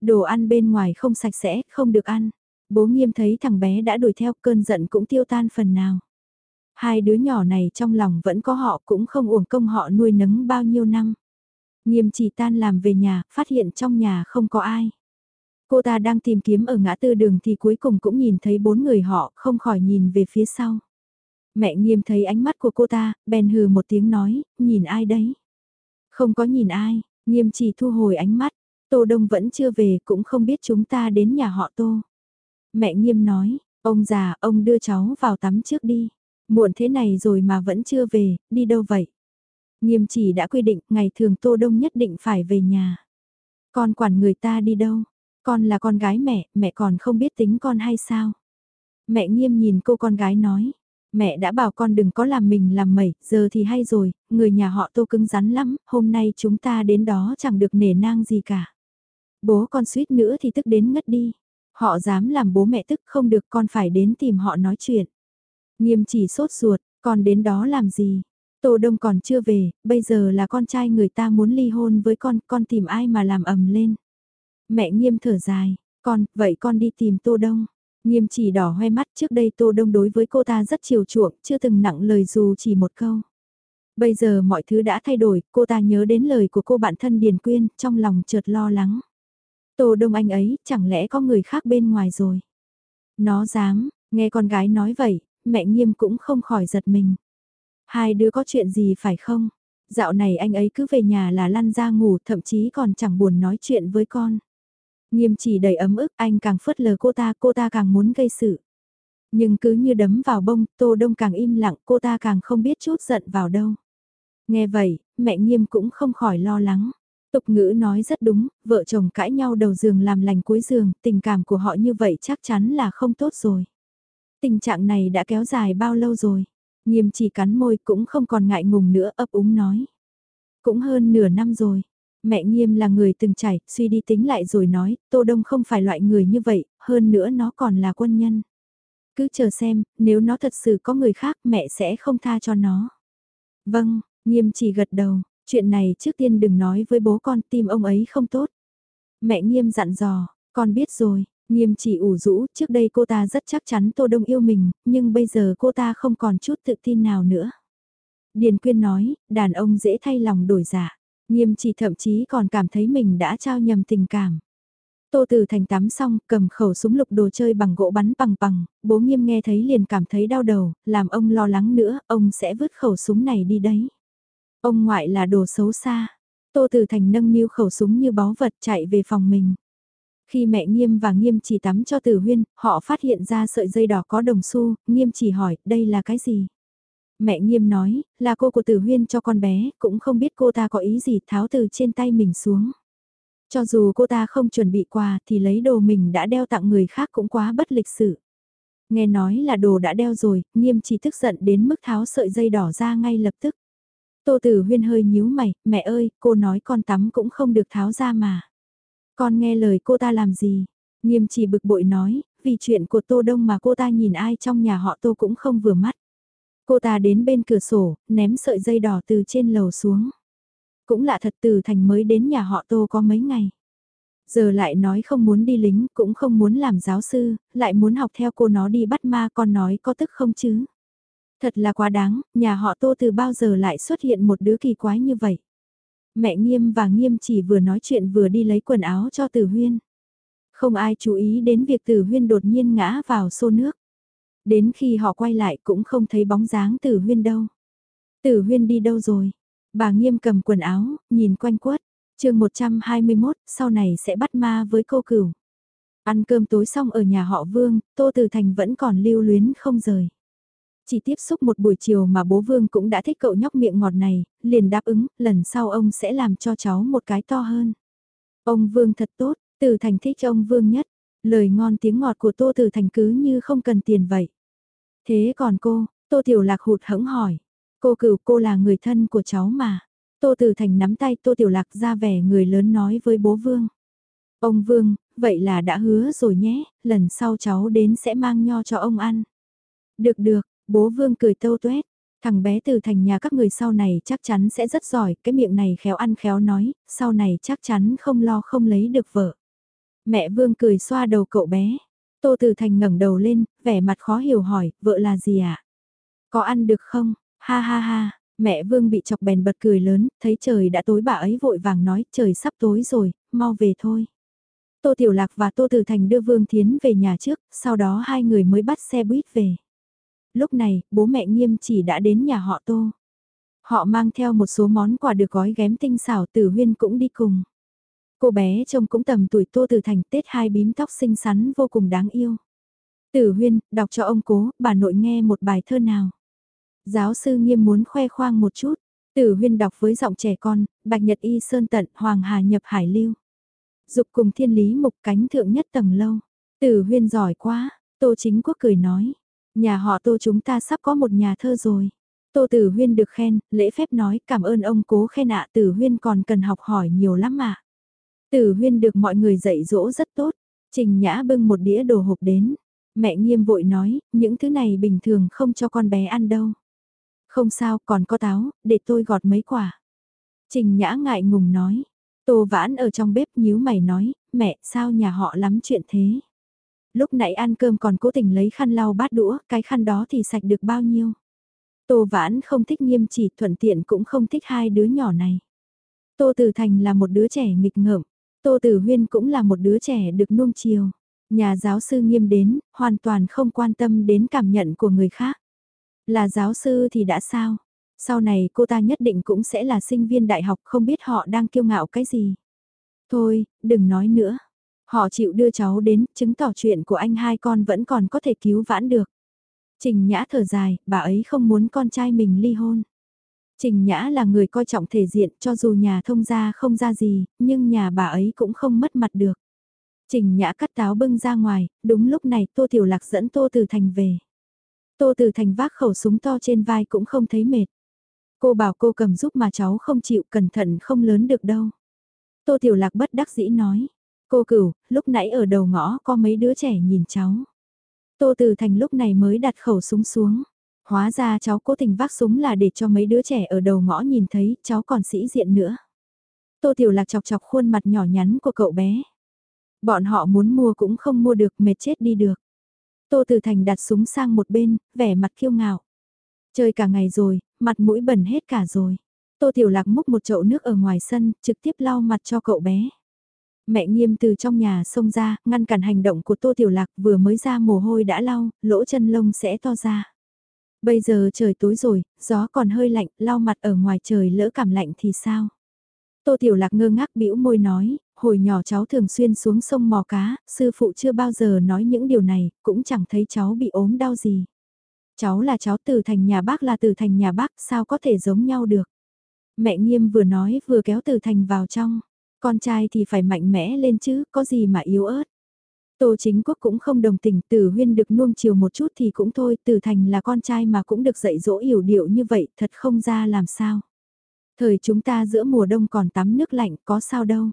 Đồ ăn bên ngoài không sạch sẽ, không được ăn. Bố nghiêm thấy thằng bé đã đuổi theo cơn giận cũng tiêu tan phần nào. Hai đứa nhỏ này trong lòng vẫn có họ cũng không uổng công họ nuôi nấng bao nhiêu năm. Nghiêm chỉ tan làm về nhà, phát hiện trong nhà không có ai. Cô ta đang tìm kiếm ở ngã tư đường thì cuối cùng cũng nhìn thấy bốn người họ, không khỏi nhìn về phía sau. Mẹ nghiêm thấy ánh mắt của cô ta, bèn hừ một tiếng nói, nhìn ai đấy? Không có nhìn ai, nghiêm chỉ thu hồi ánh mắt, Tô Đông vẫn chưa về cũng không biết chúng ta đến nhà họ Tô. Mẹ nghiêm nói, ông già, ông đưa cháu vào tắm trước đi. Muộn thế này rồi mà vẫn chưa về, đi đâu vậy? Nghiêm chỉ đã quy định, ngày thường Tô Đông nhất định phải về nhà. Con quản người ta đi đâu? Con là con gái mẹ, mẹ còn không biết tính con hay sao? Mẹ nghiêm nhìn cô con gái nói. Mẹ đã bảo con đừng có làm mình làm mẩy, giờ thì hay rồi, người nhà họ tô cứng rắn lắm, hôm nay chúng ta đến đó chẳng được nể nang gì cả. Bố con suýt nữa thì tức đến ngất đi. Họ dám làm bố mẹ tức không được con phải đến tìm họ nói chuyện. Nghiêm chỉ sốt ruột, con đến đó làm gì? Tô Đông còn chưa về, bây giờ là con trai người ta muốn ly hôn với con, con tìm ai mà làm ầm lên. Mẹ nghiêm thở dài, con, vậy con đi tìm Tô Đông. Nghiêm chỉ đỏ hoe mắt trước đây Tô Đông đối với cô ta rất chiều chuộng, chưa từng nặng lời dù chỉ một câu. Bây giờ mọi thứ đã thay đổi, cô ta nhớ đến lời của cô bạn thân Điền Quyên, trong lòng chợt lo lắng. Tô Đông anh ấy, chẳng lẽ có người khác bên ngoài rồi? Nó dám, nghe con gái nói vậy, mẹ nghiêm cũng không khỏi giật mình. Hai đứa có chuyện gì phải không? Dạo này anh ấy cứ về nhà là lăn ra ngủ, thậm chí còn chẳng buồn nói chuyện với con. Nghiêm chỉ đầy ấm ức, anh càng phớt lờ cô ta, cô ta càng muốn gây sự. Nhưng cứ như đấm vào bông, Tô Đông càng im lặng, cô ta càng không biết chút giận vào đâu. Nghe vậy, mẹ nghiêm cũng không khỏi lo lắng. Tục ngữ nói rất đúng, vợ chồng cãi nhau đầu giường làm lành cuối giường, tình cảm của họ như vậy chắc chắn là không tốt rồi. Tình trạng này đã kéo dài bao lâu rồi? Nghiêm chỉ cắn môi cũng không còn ngại ngùng nữa ấp úng nói. Cũng hơn nửa năm rồi. Mẹ nghiêm là người từng trải, suy đi tính lại rồi nói, Tô Đông không phải loại người như vậy, hơn nữa nó còn là quân nhân. Cứ chờ xem, nếu nó thật sự có người khác mẹ sẽ không tha cho nó. Vâng, nghiêm chỉ gật đầu, chuyện này trước tiên đừng nói với bố con tim ông ấy không tốt. Mẹ nghiêm dặn dò, con biết rồi, nghiêm chỉ ủ rũ, trước đây cô ta rất chắc chắn Tô Đông yêu mình, nhưng bây giờ cô ta không còn chút tự tin nào nữa. Điền Quyên nói, đàn ông dễ thay lòng đổi giả. Dạ. Nghiêm chỉ thậm chí còn cảm thấy mình đã trao nhầm tình cảm. Tô Tử Thành tắm xong, cầm khẩu súng lục đồ chơi bằng gỗ bắn bằng bằng, bố nghiêm nghe thấy liền cảm thấy đau đầu, làm ông lo lắng nữa, ông sẽ vứt khẩu súng này đi đấy. Ông ngoại là đồ xấu xa. Tô Tử Thành nâng niu khẩu súng như báu vật chạy về phòng mình. Khi mẹ Nghiêm và Nghiêm chỉ tắm cho Tử Huyên, họ phát hiện ra sợi dây đỏ có đồng xu, Nghiêm chỉ hỏi, đây là cái gì? Mẹ nghiêm nói, là cô của tử huyên cho con bé, cũng không biết cô ta có ý gì tháo từ trên tay mình xuống. Cho dù cô ta không chuẩn bị quà thì lấy đồ mình đã đeo tặng người khác cũng quá bất lịch sự. Nghe nói là đồ đã đeo rồi, nghiêm chỉ tức giận đến mức tháo sợi dây đỏ ra ngay lập tức. Tô tử huyên hơi nhíu mày, mẹ ơi, cô nói con tắm cũng không được tháo ra mà. Con nghe lời cô ta làm gì? Nghiêm chỉ bực bội nói, vì chuyện của Tô Đông mà cô ta nhìn ai trong nhà họ Tô cũng không vừa mắt. Cô ta đến bên cửa sổ, ném sợi dây đỏ từ trên lầu xuống. Cũng lạ thật từ thành mới đến nhà họ tô có mấy ngày. Giờ lại nói không muốn đi lính, cũng không muốn làm giáo sư, lại muốn học theo cô nó đi bắt ma con nói có tức không chứ. Thật là quá đáng, nhà họ tô từ bao giờ lại xuất hiện một đứa kỳ quái như vậy. Mẹ nghiêm và nghiêm chỉ vừa nói chuyện vừa đi lấy quần áo cho tử huyên. Không ai chú ý đến việc tử huyên đột nhiên ngã vào xô nước. Đến khi họ quay lại cũng không thấy bóng dáng tử huyên đâu. Tử huyên đi đâu rồi? Bà nghiêm cầm quần áo, nhìn quanh quất. chương 121, sau này sẽ bắt ma với cô cửu. Ăn cơm tối xong ở nhà họ Vương, Tô Tử Thành vẫn còn lưu luyến không rời. Chỉ tiếp xúc một buổi chiều mà bố Vương cũng đã thích cậu nhóc miệng ngọt này, liền đáp ứng, lần sau ông sẽ làm cho cháu một cái to hơn. Ông Vương thật tốt, từ Thành thích ông Vương nhất, lời ngon tiếng ngọt của Tô từ Thành cứ như không cần tiền vậy. Thế còn cô, Tô Tiểu Lạc hụt hẫng hỏi. Cô cửu cô là người thân của cháu mà. Tô từ Thành nắm tay Tô Tiểu Lạc ra vẻ người lớn nói với bố Vương. Ông Vương, vậy là đã hứa rồi nhé, lần sau cháu đến sẽ mang nho cho ông ăn. Được được, bố Vương cười tâu tuét. Thằng bé từ thành nhà các người sau này chắc chắn sẽ rất giỏi, cái miệng này khéo ăn khéo nói, sau này chắc chắn không lo không lấy được vợ. Mẹ Vương cười xoa đầu cậu bé. Tô Từ Thành ngẩng đầu lên, vẻ mặt khó hiểu hỏi, vợ là gì ạ? À? Có ăn được không? Ha ha ha, mẹ Vương bị chọc bèn bật cười lớn, thấy trời đã tối bà ấy vội vàng nói, trời sắp tối rồi, mau về thôi. Tô Tiểu Lạc và Tô Từ Thành đưa Vương Thiến về nhà trước, sau đó hai người mới bắt xe buýt về. Lúc này, bố mẹ nghiêm chỉ đã đến nhà họ Tô. Họ mang theo một số món quà được gói ghém tinh xảo tử huyên cũng đi cùng. Cô bé trông cũng tầm tuổi Tô từ Thành tết hai bím tóc xinh xắn vô cùng đáng yêu. Tử Huyên, đọc cho ông cố, bà nội nghe một bài thơ nào. Giáo sư nghiêm muốn khoe khoang một chút. Tử Huyên đọc với giọng trẻ con, Bạch Nhật Y Sơn Tận, Hoàng Hà nhập Hải Lưu. Dục cùng thiên lý mục cánh thượng nhất tầng lâu. Tử Huyên giỏi quá, Tô Chính Quốc cười nói. Nhà họ tô chúng ta sắp có một nhà thơ rồi. Tô Tử Huyên được khen, lễ phép nói cảm ơn ông cố khen ạ Tử Huyên còn cần học hỏi nhiều lắm mà. Tử Huyên được mọi người dạy dỗ rất tốt. Trình Nhã bưng một đĩa đồ hộp đến. Mẹ nghiêm vội nói, những thứ này bình thường không cho con bé ăn đâu. Không sao, còn có táo, để tôi gọt mấy quả. Trình Nhã ngại ngùng nói. Tô Vãn ở trong bếp nhíu mày nói, mẹ, sao nhà họ lắm chuyện thế? Lúc nãy ăn cơm còn cố tình lấy khăn lau bát đũa, cái khăn đó thì sạch được bao nhiêu? Tô Vãn không thích nghiêm chỉ, thuận tiện cũng không thích hai đứa nhỏ này. Tô Tử Thành là một đứa trẻ nghịch ngợm, Tô Tử Huyên cũng là một đứa trẻ được nuông chiều. Nhà giáo sư nghiêm đến, hoàn toàn không quan tâm đến cảm nhận của người khác. Là giáo sư thì đã sao? Sau này cô ta nhất định cũng sẽ là sinh viên đại học không biết họ đang kiêu ngạo cái gì. Thôi, đừng nói nữa. Họ chịu đưa cháu đến, chứng tỏ chuyện của anh hai con vẫn còn có thể cứu vãn được. Trình Nhã thở dài, bà ấy không muốn con trai mình ly hôn. Trình Nhã là người coi trọng thể diện cho dù nhà thông gia không ra gì, nhưng nhà bà ấy cũng không mất mặt được. Trình Nhã cắt táo bưng ra ngoài, đúng lúc này Tô Tiểu Lạc dẫn Tô Từ Thành về. Tô Từ Thành vác khẩu súng to trên vai cũng không thấy mệt. Cô bảo cô cầm giúp mà cháu không chịu cẩn thận không lớn được đâu. Tô Tiểu Lạc bất đắc dĩ nói. Cô cửu, lúc nãy ở đầu ngõ có mấy đứa trẻ nhìn cháu. Tô Từ Thành lúc này mới đặt khẩu súng xuống. Hóa ra cháu cố tình vác súng là để cho mấy đứa trẻ ở đầu ngõ nhìn thấy cháu còn sĩ diện nữa. Tô Tiểu Lạc chọc chọc khuôn mặt nhỏ nhắn của cậu bé. Bọn họ muốn mua cũng không mua được mệt chết đi được. Tô Từ Thành đặt súng sang một bên, vẻ mặt kiêu ngạo. Chơi cả ngày rồi, mặt mũi bẩn hết cả rồi. Tô Tiểu Lạc múc một chậu nước ở ngoài sân, trực tiếp lau mặt cho cậu bé. Mẹ nghiêm từ trong nhà xông ra, ngăn cản hành động của Tô Tiểu Lạc vừa mới ra mồ hôi đã lau, lỗ chân lông sẽ to ra. Bây giờ trời tối rồi, gió còn hơi lạnh, lau mặt ở ngoài trời lỡ cảm lạnh thì sao? Tô Tiểu Lạc ngơ ngác bĩu môi nói, hồi nhỏ cháu thường xuyên xuống sông mò cá, sư phụ chưa bao giờ nói những điều này, cũng chẳng thấy cháu bị ốm đau gì. Cháu là cháu từ thành nhà bác là từ thành nhà bác, sao có thể giống nhau được? Mẹ nghiêm vừa nói vừa kéo từ thành vào trong. Con trai thì phải mạnh mẽ lên chứ, có gì mà yếu ớt. Tô chính quốc cũng không đồng tình, tử huyên được nuông chiều một chút thì cũng thôi, tử thành là con trai mà cũng được dạy dỗ hiểu điệu như vậy, thật không ra làm sao. Thời chúng ta giữa mùa đông còn tắm nước lạnh, có sao đâu.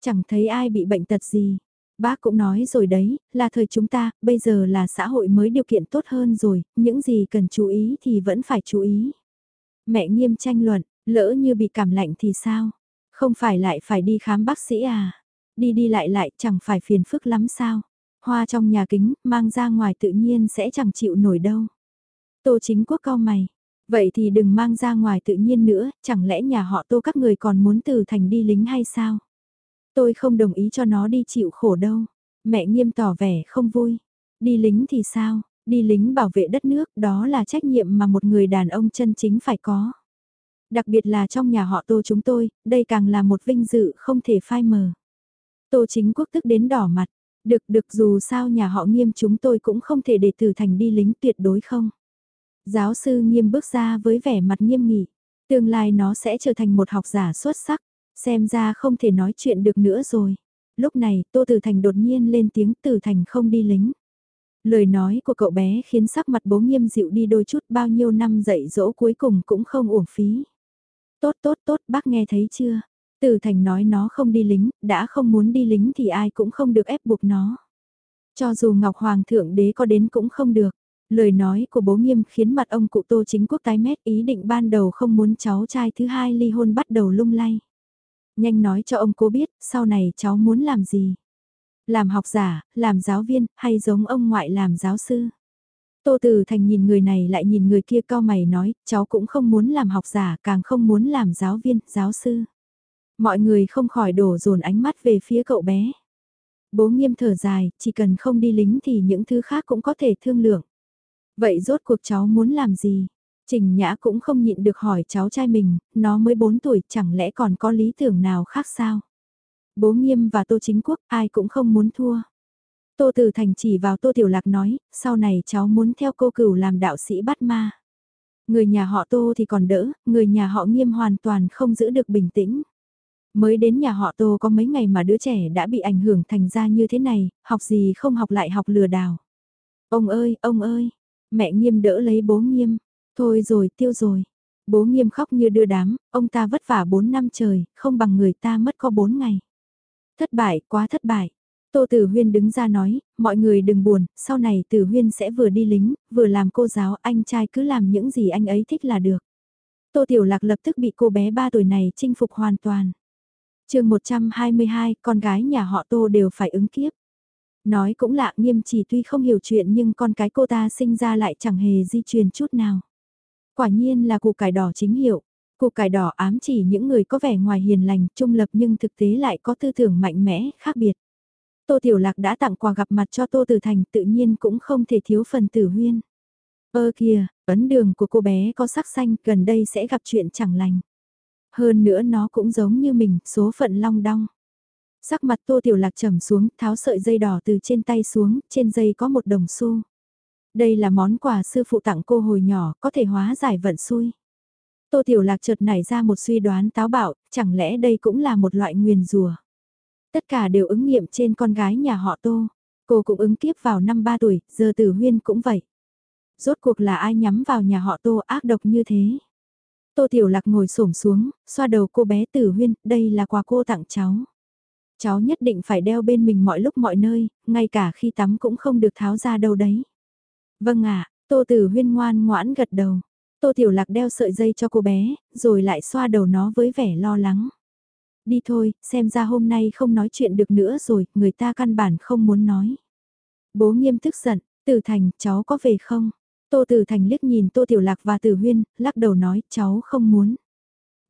Chẳng thấy ai bị bệnh tật gì. Bác cũng nói rồi đấy, là thời chúng ta, bây giờ là xã hội mới điều kiện tốt hơn rồi, những gì cần chú ý thì vẫn phải chú ý. Mẹ nghiêm tranh luận, lỡ như bị cảm lạnh thì sao? Không phải lại phải đi khám bác sĩ à? Đi đi lại lại chẳng phải phiền phức lắm sao? Hoa trong nhà kính, mang ra ngoài tự nhiên sẽ chẳng chịu nổi đâu. Tô chính quốc cao mày. Vậy thì đừng mang ra ngoài tự nhiên nữa, chẳng lẽ nhà họ tô các người còn muốn từ thành đi lính hay sao? Tôi không đồng ý cho nó đi chịu khổ đâu. Mẹ nghiêm tỏ vẻ không vui. Đi lính thì sao? Đi lính bảo vệ đất nước đó là trách nhiệm mà một người đàn ông chân chính phải có. Đặc biệt là trong nhà họ tô chúng tôi, đây càng là một vinh dự không thể phai mờ. Tô chính quốc tức đến đỏ mặt. Được được dù sao nhà họ nghiêm chúng tôi cũng không thể để tử thành đi lính tuyệt đối không. Giáo sư nghiêm bước ra với vẻ mặt nghiêm nghị. Tương lai nó sẽ trở thành một học giả xuất sắc. Xem ra không thể nói chuyện được nữa rồi. Lúc này Tô Tử Thành đột nhiên lên tiếng Tử Thành không đi lính. Lời nói của cậu bé khiến sắc mặt bố nghiêm dịu đi đôi chút bao nhiêu năm dạy dỗ cuối cùng cũng không uổng phí. Tốt tốt tốt bác nghe thấy chưa? Tử Thành nói nó không đi lính, đã không muốn đi lính thì ai cũng không được ép buộc nó. Cho dù Ngọc Hoàng thượng đế có đến cũng không được. Lời nói của bố nghiêm khiến mặt ông cụ Tô Chính Quốc tái mét ý định ban đầu không muốn cháu trai thứ hai ly hôn bắt đầu lung lay. Nhanh nói cho ông cố biết, sau này cháu muốn làm gì? Làm học giả, làm giáo viên, hay giống ông ngoại làm giáo sư? Tô Từ Thành nhìn người này lại nhìn người kia cao mày nói, cháu cũng không muốn làm học giả, càng không muốn làm giáo viên, giáo sư. Mọi người không khỏi đổ dồn ánh mắt về phía cậu bé. Bố nghiêm thở dài, chỉ cần không đi lính thì những thứ khác cũng có thể thương lượng. Vậy rốt cuộc cháu muốn làm gì? Trình Nhã cũng không nhịn được hỏi cháu trai mình, nó mới 4 tuổi chẳng lẽ còn có lý tưởng nào khác sao? Bố Nghiêm và Tô Chính Quốc ai cũng không muốn thua. Tô Từ Thành chỉ vào Tô Tiểu Lạc nói, sau này cháu muốn theo cô cửu làm đạo sĩ bắt ma. Người nhà họ Tô thì còn đỡ, người nhà họ Nghiêm hoàn toàn không giữ được bình tĩnh. Mới đến nhà họ Tô có mấy ngày mà đứa trẻ đã bị ảnh hưởng thành ra như thế này, học gì không học lại học lừa đảo. Ông ơi, ông ơi, Mẹ nghiêm đỡ lấy bố nghiêm. Thôi rồi, tiêu rồi. Bố nghiêm khóc như đưa đám, ông ta vất vả 4 năm trời, không bằng người ta mất có 4 ngày. Thất bại, quá thất bại. Tô Tử Huyên đứng ra nói, mọi người đừng buồn, sau này Tử Huyên sẽ vừa đi lính, vừa làm cô giáo, anh trai cứ làm những gì anh ấy thích là được. Tô Tiểu Lạc lập tức bị cô bé 3 tuổi này chinh phục hoàn toàn. chương 122, con gái nhà họ Tô đều phải ứng kiếp. Nói cũng lạ nghiêm chỉ tuy không hiểu chuyện nhưng con cái cô ta sinh ra lại chẳng hề di truyền chút nào. Quả nhiên là củ cải đỏ chính hiệu. Củ cải đỏ ám chỉ những người có vẻ ngoài hiền lành, trung lập nhưng thực tế lại có tư tưởng mạnh mẽ, khác biệt. Tô Tiểu Lạc đã tặng quà gặp mặt cho Tô Tử Thành tự nhiên cũng không thể thiếu phần tử huyên. Ơ kìa, ấn đường của cô bé có sắc xanh gần đây sẽ gặp chuyện chẳng lành. Hơn nữa nó cũng giống như mình, số phận long đong. Sắc mặt Tô Tiểu Lạc trầm xuống, tháo sợi dây đỏ từ trên tay xuống, trên dây có một đồng xu. Đây là món quà sư phụ tặng cô hồi nhỏ, có thể hóa giải vận xui. Tô Tiểu Lạc chợt nảy ra một suy đoán táo bạo, chẳng lẽ đây cũng là một loại nguyền rùa. Tất cả đều ứng nghiệm trên con gái nhà họ Tô. Cô cũng ứng kiếp vào năm 3 tuổi, giờ tử huyên cũng vậy. Rốt cuộc là ai nhắm vào nhà họ Tô ác độc như thế? Tô Tiểu Lạc ngồi xổm xuống, xoa đầu cô bé tử huyên, đây là quà cô tặng cháu. Cháu nhất định phải đeo bên mình mọi lúc mọi nơi, ngay cả khi tắm cũng không được tháo ra đâu đấy. Vâng ạ, Tô Tử Huyên ngoan ngoãn gật đầu. Tô Tiểu Lạc đeo sợi dây cho cô bé, rồi lại xoa đầu nó với vẻ lo lắng. Đi thôi, xem ra hôm nay không nói chuyện được nữa rồi, người ta căn bản không muốn nói. Bố nghiêm tức giận, Tử Thành, cháu có về không? Tô Tử Thành liếc nhìn Tô Tiểu Lạc và Tử Huyên, lắc đầu nói, cháu không muốn.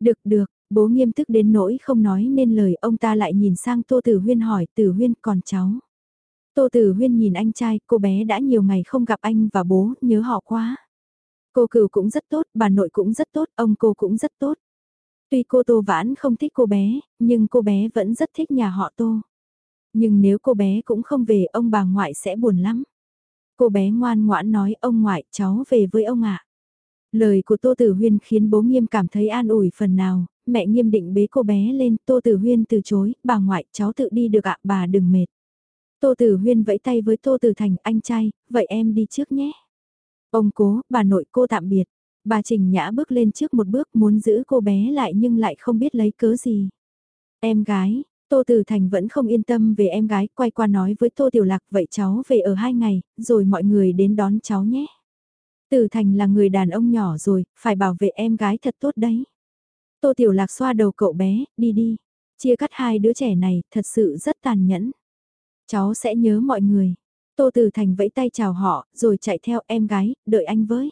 Được được, bố nghiêm tức đến nỗi không nói nên lời ông ta lại nhìn sang Tô Tử Huyên hỏi, Tử Huyên còn cháu. Tô Tử Huyên nhìn anh trai, cô bé đã nhiều ngày không gặp anh và bố, nhớ họ quá. Cô cửu cũng rất tốt, bà nội cũng rất tốt, ông cô cũng rất tốt. Tuy cô Tô Vãn không thích cô bé, nhưng cô bé vẫn rất thích nhà họ Tô. Nhưng nếu cô bé cũng không về ông bà ngoại sẽ buồn lắm. Cô bé ngoan ngoãn nói ông ngoại cháu về với ông ạ. Lời của Tô Tử Huyên khiến bố nghiêm cảm thấy an ủi phần nào, mẹ nghiêm định bế cô bé lên, Tô Tử Huyên từ chối, bà ngoại cháu tự đi được ạ, bà đừng mệt. Tô Tử Huyên vẫy tay với Tô Tử Thành, anh trai, vậy em đi trước nhé. Ông cố, bà nội cô tạm biệt. Bà Trình Nhã bước lên trước một bước muốn giữ cô bé lại nhưng lại không biết lấy cớ gì. Em gái, Tô Tử Thành vẫn không yên tâm về em gái, quay qua nói với Tô Tiểu Lạc vậy cháu về ở hai ngày, rồi mọi người đến đón cháu nhé. Tử Thành là người đàn ông nhỏ rồi, phải bảo vệ em gái thật tốt đấy. Tô Tiểu Lạc xoa đầu cậu bé, đi đi. Chia cắt hai đứa trẻ này, thật sự rất tàn nhẫn. Cháu sẽ nhớ mọi người. Tô Tử Thành vẫy tay chào họ, rồi chạy theo em gái, đợi anh với.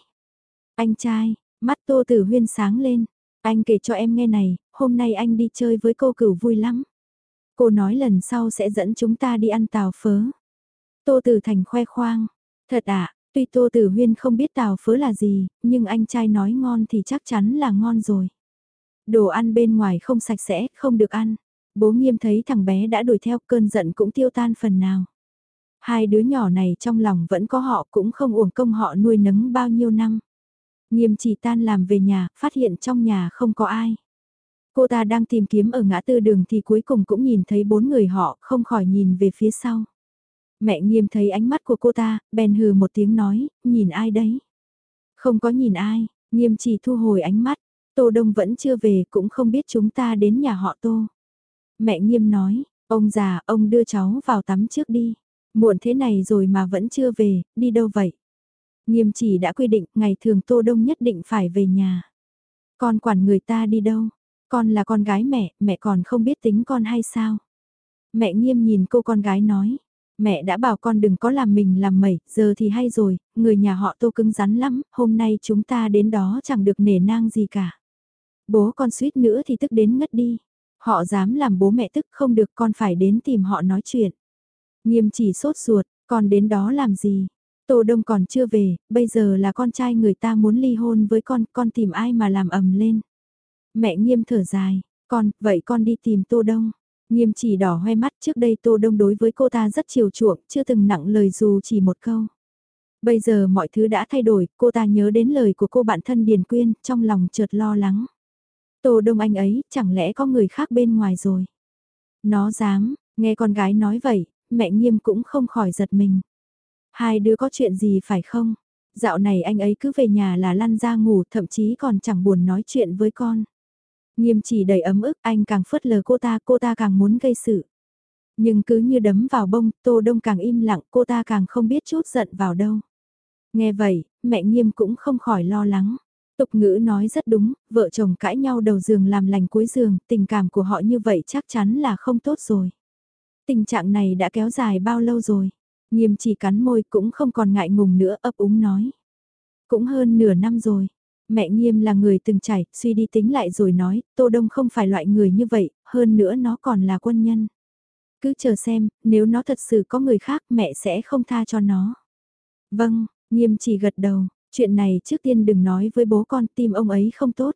Anh trai, mắt Tô Tử Huyên sáng lên. Anh kể cho em nghe này, hôm nay anh đi chơi với cô cửu vui lắm. Cô nói lần sau sẽ dẫn chúng ta đi ăn tàu phớ. Tô Tử Thành khoe khoang. Thật ạ, tuy Tô Tử Huyên không biết tàu phớ là gì, nhưng anh trai nói ngon thì chắc chắn là ngon rồi. Đồ ăn bên ngoài không sạch sẽ, không được ăn. Bố nghiêm thấy thằng bé đã đuổi theo cơn giận cũng tiêu tan phần nào. Hai đứa nhỏ này trong lòng vẫn có họ cũng không uổng công họ nuôi nấng bao nhiêu năm. Nghiêm chỉ tan làm về nhà, phát hiện trong nhà không có ai. Cô ta đang tìm kiếm ở ngã tư đường thì cuối cùng cũng nhìn thấy bốn người họ, không khỏi nhìn về phía sau. Mẹ nghiêm thấy ánh mắt của cô ta, bèn hừ một tiếng nói, nhìn ai đấy? Không có nhìn ai, nghiêm chỉ thu hồi ánh mắt, Tô Đông vẫn chưa về cũng không biết chúng ta đến nhà họ Tô. Mẹ nghiêm nói, ông già, ông đưa cháu vào tắm trước đi. Muộn thế này rồi mà vẫn chưa về, đi đâu vậy? Nghiêm chỉ đã quy định, ngày thường Tô Đông nhất định phải về nhà. Con quản người ta đi đâu? Con là con gái mẹ, mẹ còn không biết tính con hay sao? Mẹ nghiêm nhìn cô con gái nói. Mẹ đã bảo con đừng có làm mình làm mẩy, giờ thì hay rồi, người nhà họ tô cứng rắn lắm, hôm nay chúng ta đến đó chẳng được nể nang gì cả. Bố con suýt nữa thì tức đến ngất đi. Họ dám làm bố mẹ tức không được con phải đến tìm họ nói chuyện. Nghiêm chỉ sốt ruột, con đến đó làm gì? Tô Đông còn chưa về, bây giờ là con trai người ta muốn ly hôn với con, con tìm ai mà làm ầm lên. Mẹ nghiêm thở dài, con, vậy con đi tìm Tô Đông. Nghiêm chỉ đỏ hoe mắt trước đây Tô Đông đối với cô ta rất chiều chuộng, chưa từng nặng lời dù chỉ một câu. Bây giờ mọi thứ đã thay đổi, cô ta nhớ đến lời của cô bạn thân Điền Quyên, trong lòng chợt lo lắng. Tô Đông anh ấy, chẳng lẽ có người khác bên ngoài rồi? Nó dám, nghe con gái nói vậy, mẹ nghiêm cũng không khỏi giật mình. Hai đứa có chuyện gì phải không? Dạo này anh ấy cứ về nhà là lăn ra ngủ, thậm chí còn chẳng buồn nói chuyện với con. Nghiêm chỉ đầy ấm ức, anh càng phớt lờ cô ta, cô ta càng muốn gây sự. Nhưng cứ như đấm vào bông, Tô Đông càng im lặng, cô ta càng không biết chút giận vào đâu. Nghe vậy, mẹ nghiêm cũng không khỏi lo lắng. Tục ngữ nói rất đúng, vợ chồng cãi nhau đầu giường làm lành cuối giường, tình cảm của họ như vậy chắc chắn là không tốt rồi. Tình trạng này đã kéo dài bao lâu rồi? Nghiêm chỉ cắn môi cũng không còn ngại ngùng nữa ấp úng nói. Cũng hơn nửa năm rồi. Mẹ nghiêm là người từng trải, suy đi tính lại rồi nói, Tô Đông không phải loại người như vậy, hơn nữa nó còn là quân nhân. Cứ chờ xem, nếu nó thật sự có người khác mẹ sẽ không tha cho nó. Vâng, nghiêm chỉ gật đầu, chuyện này trước tiên đừng nói với bố con tim ông ấy không tốt.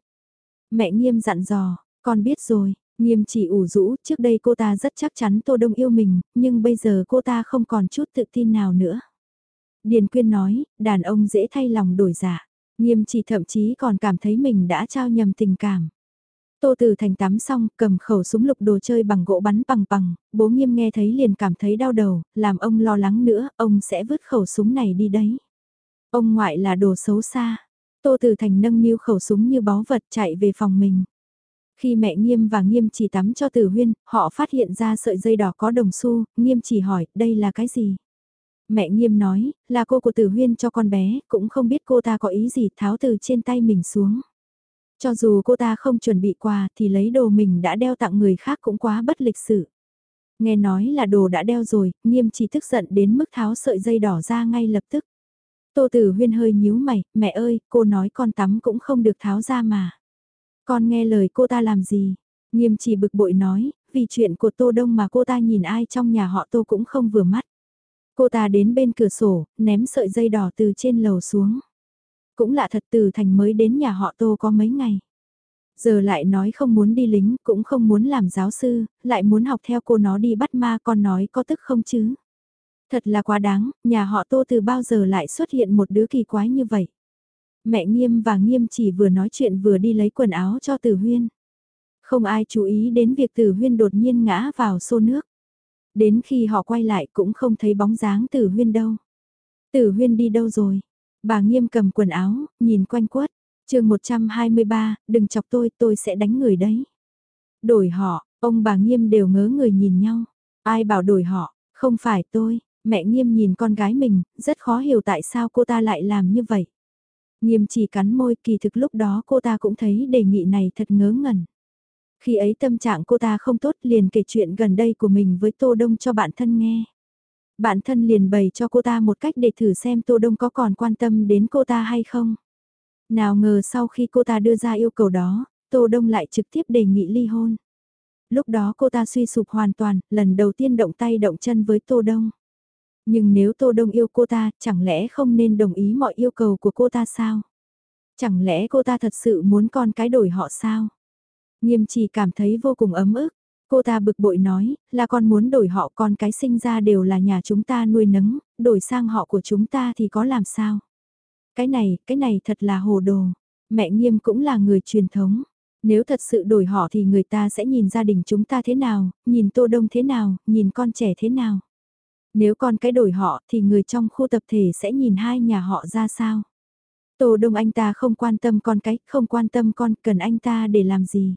Mẹ nghiêm dặn dò, con biết rồi, nghiêm chỉ ủ rũ, trước đây cô ta rất chắc chắn Tô Đông yêu mình, nhưng bây giờ cô ta không còn chút tự tin nào nữa. Điền Quyên nói, đàn ông dễ thay lòng đổi giả, dạ. nghiêm chỉ thậm chí còn cảm thấy mình đã trao nhầm tình cảm. Tô Từ Thành tắm xong, cầm khẩu súng lục đồ chơi bằng gỗ bắn bằng bằng, bố nghiêm nghe thấy liền cảm thấy đau đầu, làm ông lo lắng nữa, ông sẽ vứt khẩu súng này đi đấy. Ông ngoại là đồ xấu xa. Tô Từ Thành nâng niu khẩu súng như báu vật chạy về phòng mình. Khi mẹ Nghiêm và Nghiêm chỉ tắm cho Tử Huyên, họ phát hiện ra sợi dây đỏ có đồng xu, Nghiêm chỉ hỏi, đây là cái gì? Mẹ Nghiêm nói, là cô của Tử Huyên cho con bé, cũng không biết cô ta có ý gì tháo từ trên tay mình xuống. Cho dù cô ta không chuẩn bị quà thì lấy đồ mình đã đeo tặng người khác cũng quá bất lịch sự. Nghe nói là đồ đã đeo rồi, nghiêm chỉ tức giận đến mức tháo sợi dây đỏ ra ngay lập tức. Tô Tử Huyên hơi nhíu mày, mẹ ơi, cô nói con tắm cũng không được tháo ra mà. Con nghe lời cô ta làm gì? Nghiêm chỉ bực bội nói, vì chuyện của Tô Đông mà cô ta nhìn ai trong nhà họ Tô cũng không vừa mắt. Cô ta đến bên cửa sổ, ném sợi dây đỏ từ trên lầu xuống. Cũng lạ thật từ thành mới đến nhà họ Tô có mấy ngày. Giờ lại nói không muốn đi lính, cũng không muốn làm giáo sư, lại muốn học theo cô nó đi bắt ma con nói có tức không chứ. Thật là quá đáng, nhà họ Tô từ bao giờ lại xuất hiện một đứa kỳ quái như vậy. Mẹ Nghiêm và Nghiêm chỉ vừa nói chuyện vừa đi lấy quần áo cho Tử Huyên. Không ai chú ý đến việc Tử Huyên đột nhiên ngã vào xô nước. Đến khi họ quay lại cũng không thấy bóng dáng Tử Huyên đâu. Tử Huyên đi đâu rồi? Bà nghiêm cầm quần áo, nhìn quanh quất. chương 123, đừng chọc tôi, tôi sẽ đánh người đấy. Đổi họ, ông bà nghiêm đều ngớ người nhìn nhau. Ai bảo đổi họ, không phải tôi. Mẹ nghiêm nhìn con gái mình, rất khó hiểu tại sao cô ta lại làm như vậy. Nghiêm chỉ cắn môi kỳ thực lúc đó cô ta cũng thấy đề nghị này thật ngớ ngẩn. Khi ấy tâm trạng cô ta không tốt liền kể chuyện gần đây của mình với Tô Đông cho bạn thân nghe. Bạn thân liền bày cho cô ta một cách để thử xem Tô Đông có còn quan tâm đến cô ta hay không. Nào ngờ sau khi cô ta đưa ra yêu cầu đó, Tô Đông lại trực tiếp đề nghị ly hôn. Lúc đó cô ta suy sụp hoàn toàn, lần đầu tiên động tay động chân với Tô Đông. Nhưng nếu Tô Đông yêu cô ta, chẳng lẽ không nên đồng ý mọi yêu cầu của cô ta sao? Chẳng lẽ cô ta thật sự muốn con cái đổi họ sao? Nghiêm chỉ cảm thấy vô cùng ấm ức. Cô ta bực bội nói, là con muốn đổi họ con cái sinh ra đều là nhà chúng ta nuôi nấng, đổi sang họ của chúng ta thì có làm sao? Cái này, cái này thật là hồ đồ. Mẹ nghiêm cũng là người truyền thống. Nếu thật sự đổi họ thì người ta sẽ nhìn gia đình chúng ta thế nào, nhìn tô đông thế nào, nhìn con trẻ thế nào. Nếu con cái đổi họ thì người trong khu tập thể sẽ nhìn hai nhà họ ra sao. Tô đông anh ta không quan tâm con cái, không quan tâm con cần anh ta để làm gì.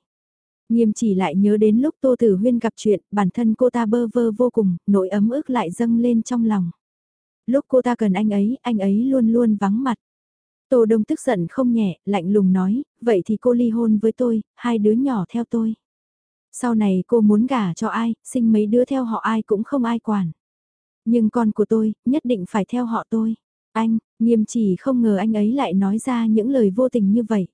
Nghiêm chỉ lại nhớ đến lúc Tô Tử Huyên gặp chuyện, bản thân cô ta bơ vơ vô cùng, nỗi ấm ức lại dâng lên trong lòng. Lúc cô ta cần anh ấy, anh ấy luôn luôn vắng mặt. Tô Đông tức giận không nhẹ, lạnh lùng nói, vậy thì cô ly hôn với tôi, hai đứa nhỏ theo tôi. Sau này cô muốn gả cho ai, sinh mấy đứa theo họ ai cũng không ai quản. Nhưng con của tôi, nhất định phải theo họ tôi. Anh, nghiêm chỉ không ngờ anh ấy lại nói ra những lời vô tình như vậy.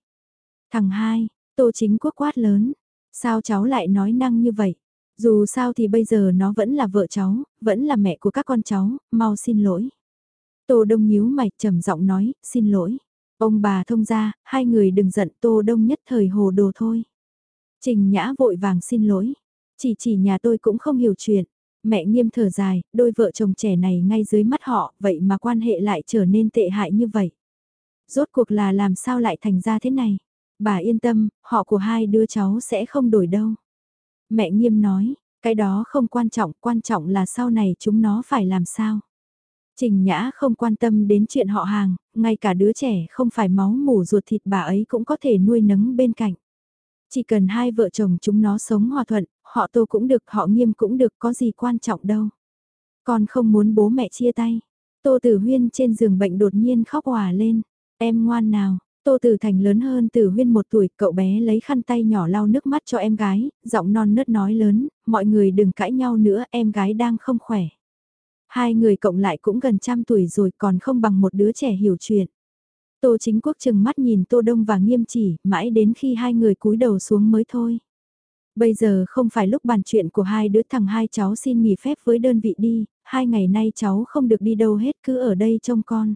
Thằng hai, Tô Chính Quốc quát lớn, Sao cháu lại nói năng như vậy? Dù sao thì bây giờ nó vẫn là vợ cháu, vẫn là mẹ của các con cháu, mau xin lỗi. Tô Đông nhíu mày trầm giọng nói, xin lỗi. Ông bà thông ra, hai người đừng giận Tô Đông nhất thời hồ đồ thôi. Trình Nhã vội vàng xin lỗi. Chỉ chỉ nhà tôi cũng không hiểu chuyện. Mẹ nghiêm thở dài, đôi vợ chồng trẻ này ngay dưới mắt họ, vậy mà quan hệ lại trở nên tệ hại như vậy. Rốt cuộc là làm sao lại thành ra thế này? Bà yên tâm, họ của hai đứa cháu sẽ không đổi đâu. Mẹ nghiêm nói, cái đó không quan trọng, quan trọng là sau này chúng nó phải làm sao. Trình Nhã không quan tâm đến chuyện họ hàng, ngay cả đứa trẻ không phải máu mủ ruột thịt bà ấy cũng có thể nuôi nấng bên cạnh. Chỉ cần hai vợ chồng chúng nó sống hòa thuận, họ tô cũng được, họ nghiêm cũng được, có gì quan trọng đâu. Con không muốn bố mẹ chia tay. Tô Tử Huyên trên giường bệnh đột nhiên khóc hòa lên. Em ngoan nào, Tô Tử Thành lớn hơn Tử Huyên một tuổi, cậu bé lấy khăn tay nhỏ lau nước mắt cho em gái, giọng non nớt nói lớn, mọi người đừng cãi nhau nữa, em gái đang không khỏe. Hai người cộng lại cũng gần trăm tuổi rồi còn không bằng một đứa trẻ hiểu chuyện. Tô chính quốc chừng mắt nhìn Tô Đông và nghiêm chỉ, mãi đến khi hai người cúi đầu xuống mới thôi. Bây giờ không phải lúc bàn chuyện của hai đứa thằng hai cháu xin nghỉ phép với đơn vị đi, hai ngày nay cháu không được đi đâu hết cứ ở đây trông con.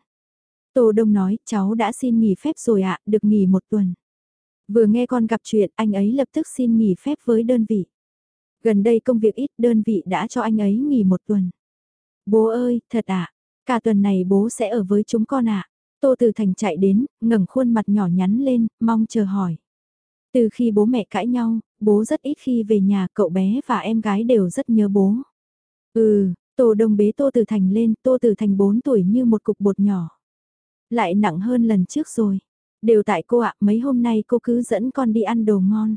Tô Đông nói, cháu đã xin nghỉ phép rồi ạ, được nghỉ một tuần. Vừa nghe con gặp chuyện, anh ấy lập tức xin nghỉ phép với đơn vị. Gần đây công việc ít, đơn vị đã cho anh ấy nghỉ một tuần. Bố ơi, thật ạ, cả tuần này bố sẽ ở với chúng con ạ. Tô Từ Thành chạy đến, ngẩng khuôn mặt nhỏ nhắn lên, mong chờ hỏi. Từ khi bố mẹ cãi nhau, bố rất ít khi về nhà, cậu bé và em gái đều rất nhớ bố. Ừ, Tô Đông bế Tô Từ Thành lên, Tô Từ Thành 4 tuổi như một cục bột nhỏ. Lại nặng hơn lần trước rồi. Đều tại cô ạ, mấy hôm nay cô cứ dẫn con đi ăn đồ ngon.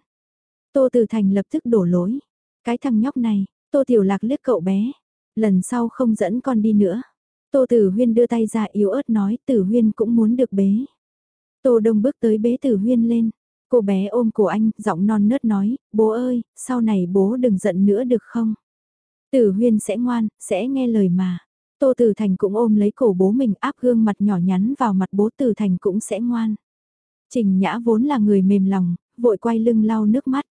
Tô Từ Thành lập tức đổ lỗi. Cái thằng nhóc này, Tô Tiểu Lạc liếc cậu bé. Lần sau không dẫn con đi nữa. Tô Tử Huyên đưa tay ra yếu ớt nói Tử Huyên cũng muốn được bế. Tô Đông bước tới bế Tử Huyên lên. Cô bé ôm cổ anh, giọng non nớt nói, bố ơi, sau này bố đừng giận nữa được không? Tử Huyên sẽ ngoan, sẽ nghe lời mà. Tô Tử Thành cũng ôm lấy cổ bố mình áp gương mặt nhỏ nhắn vào mặt bố Tử Thành cũng sẽ ngoan. Trình Nhã vốn là người mềm lòng, vội quay lưng lau nước mắt.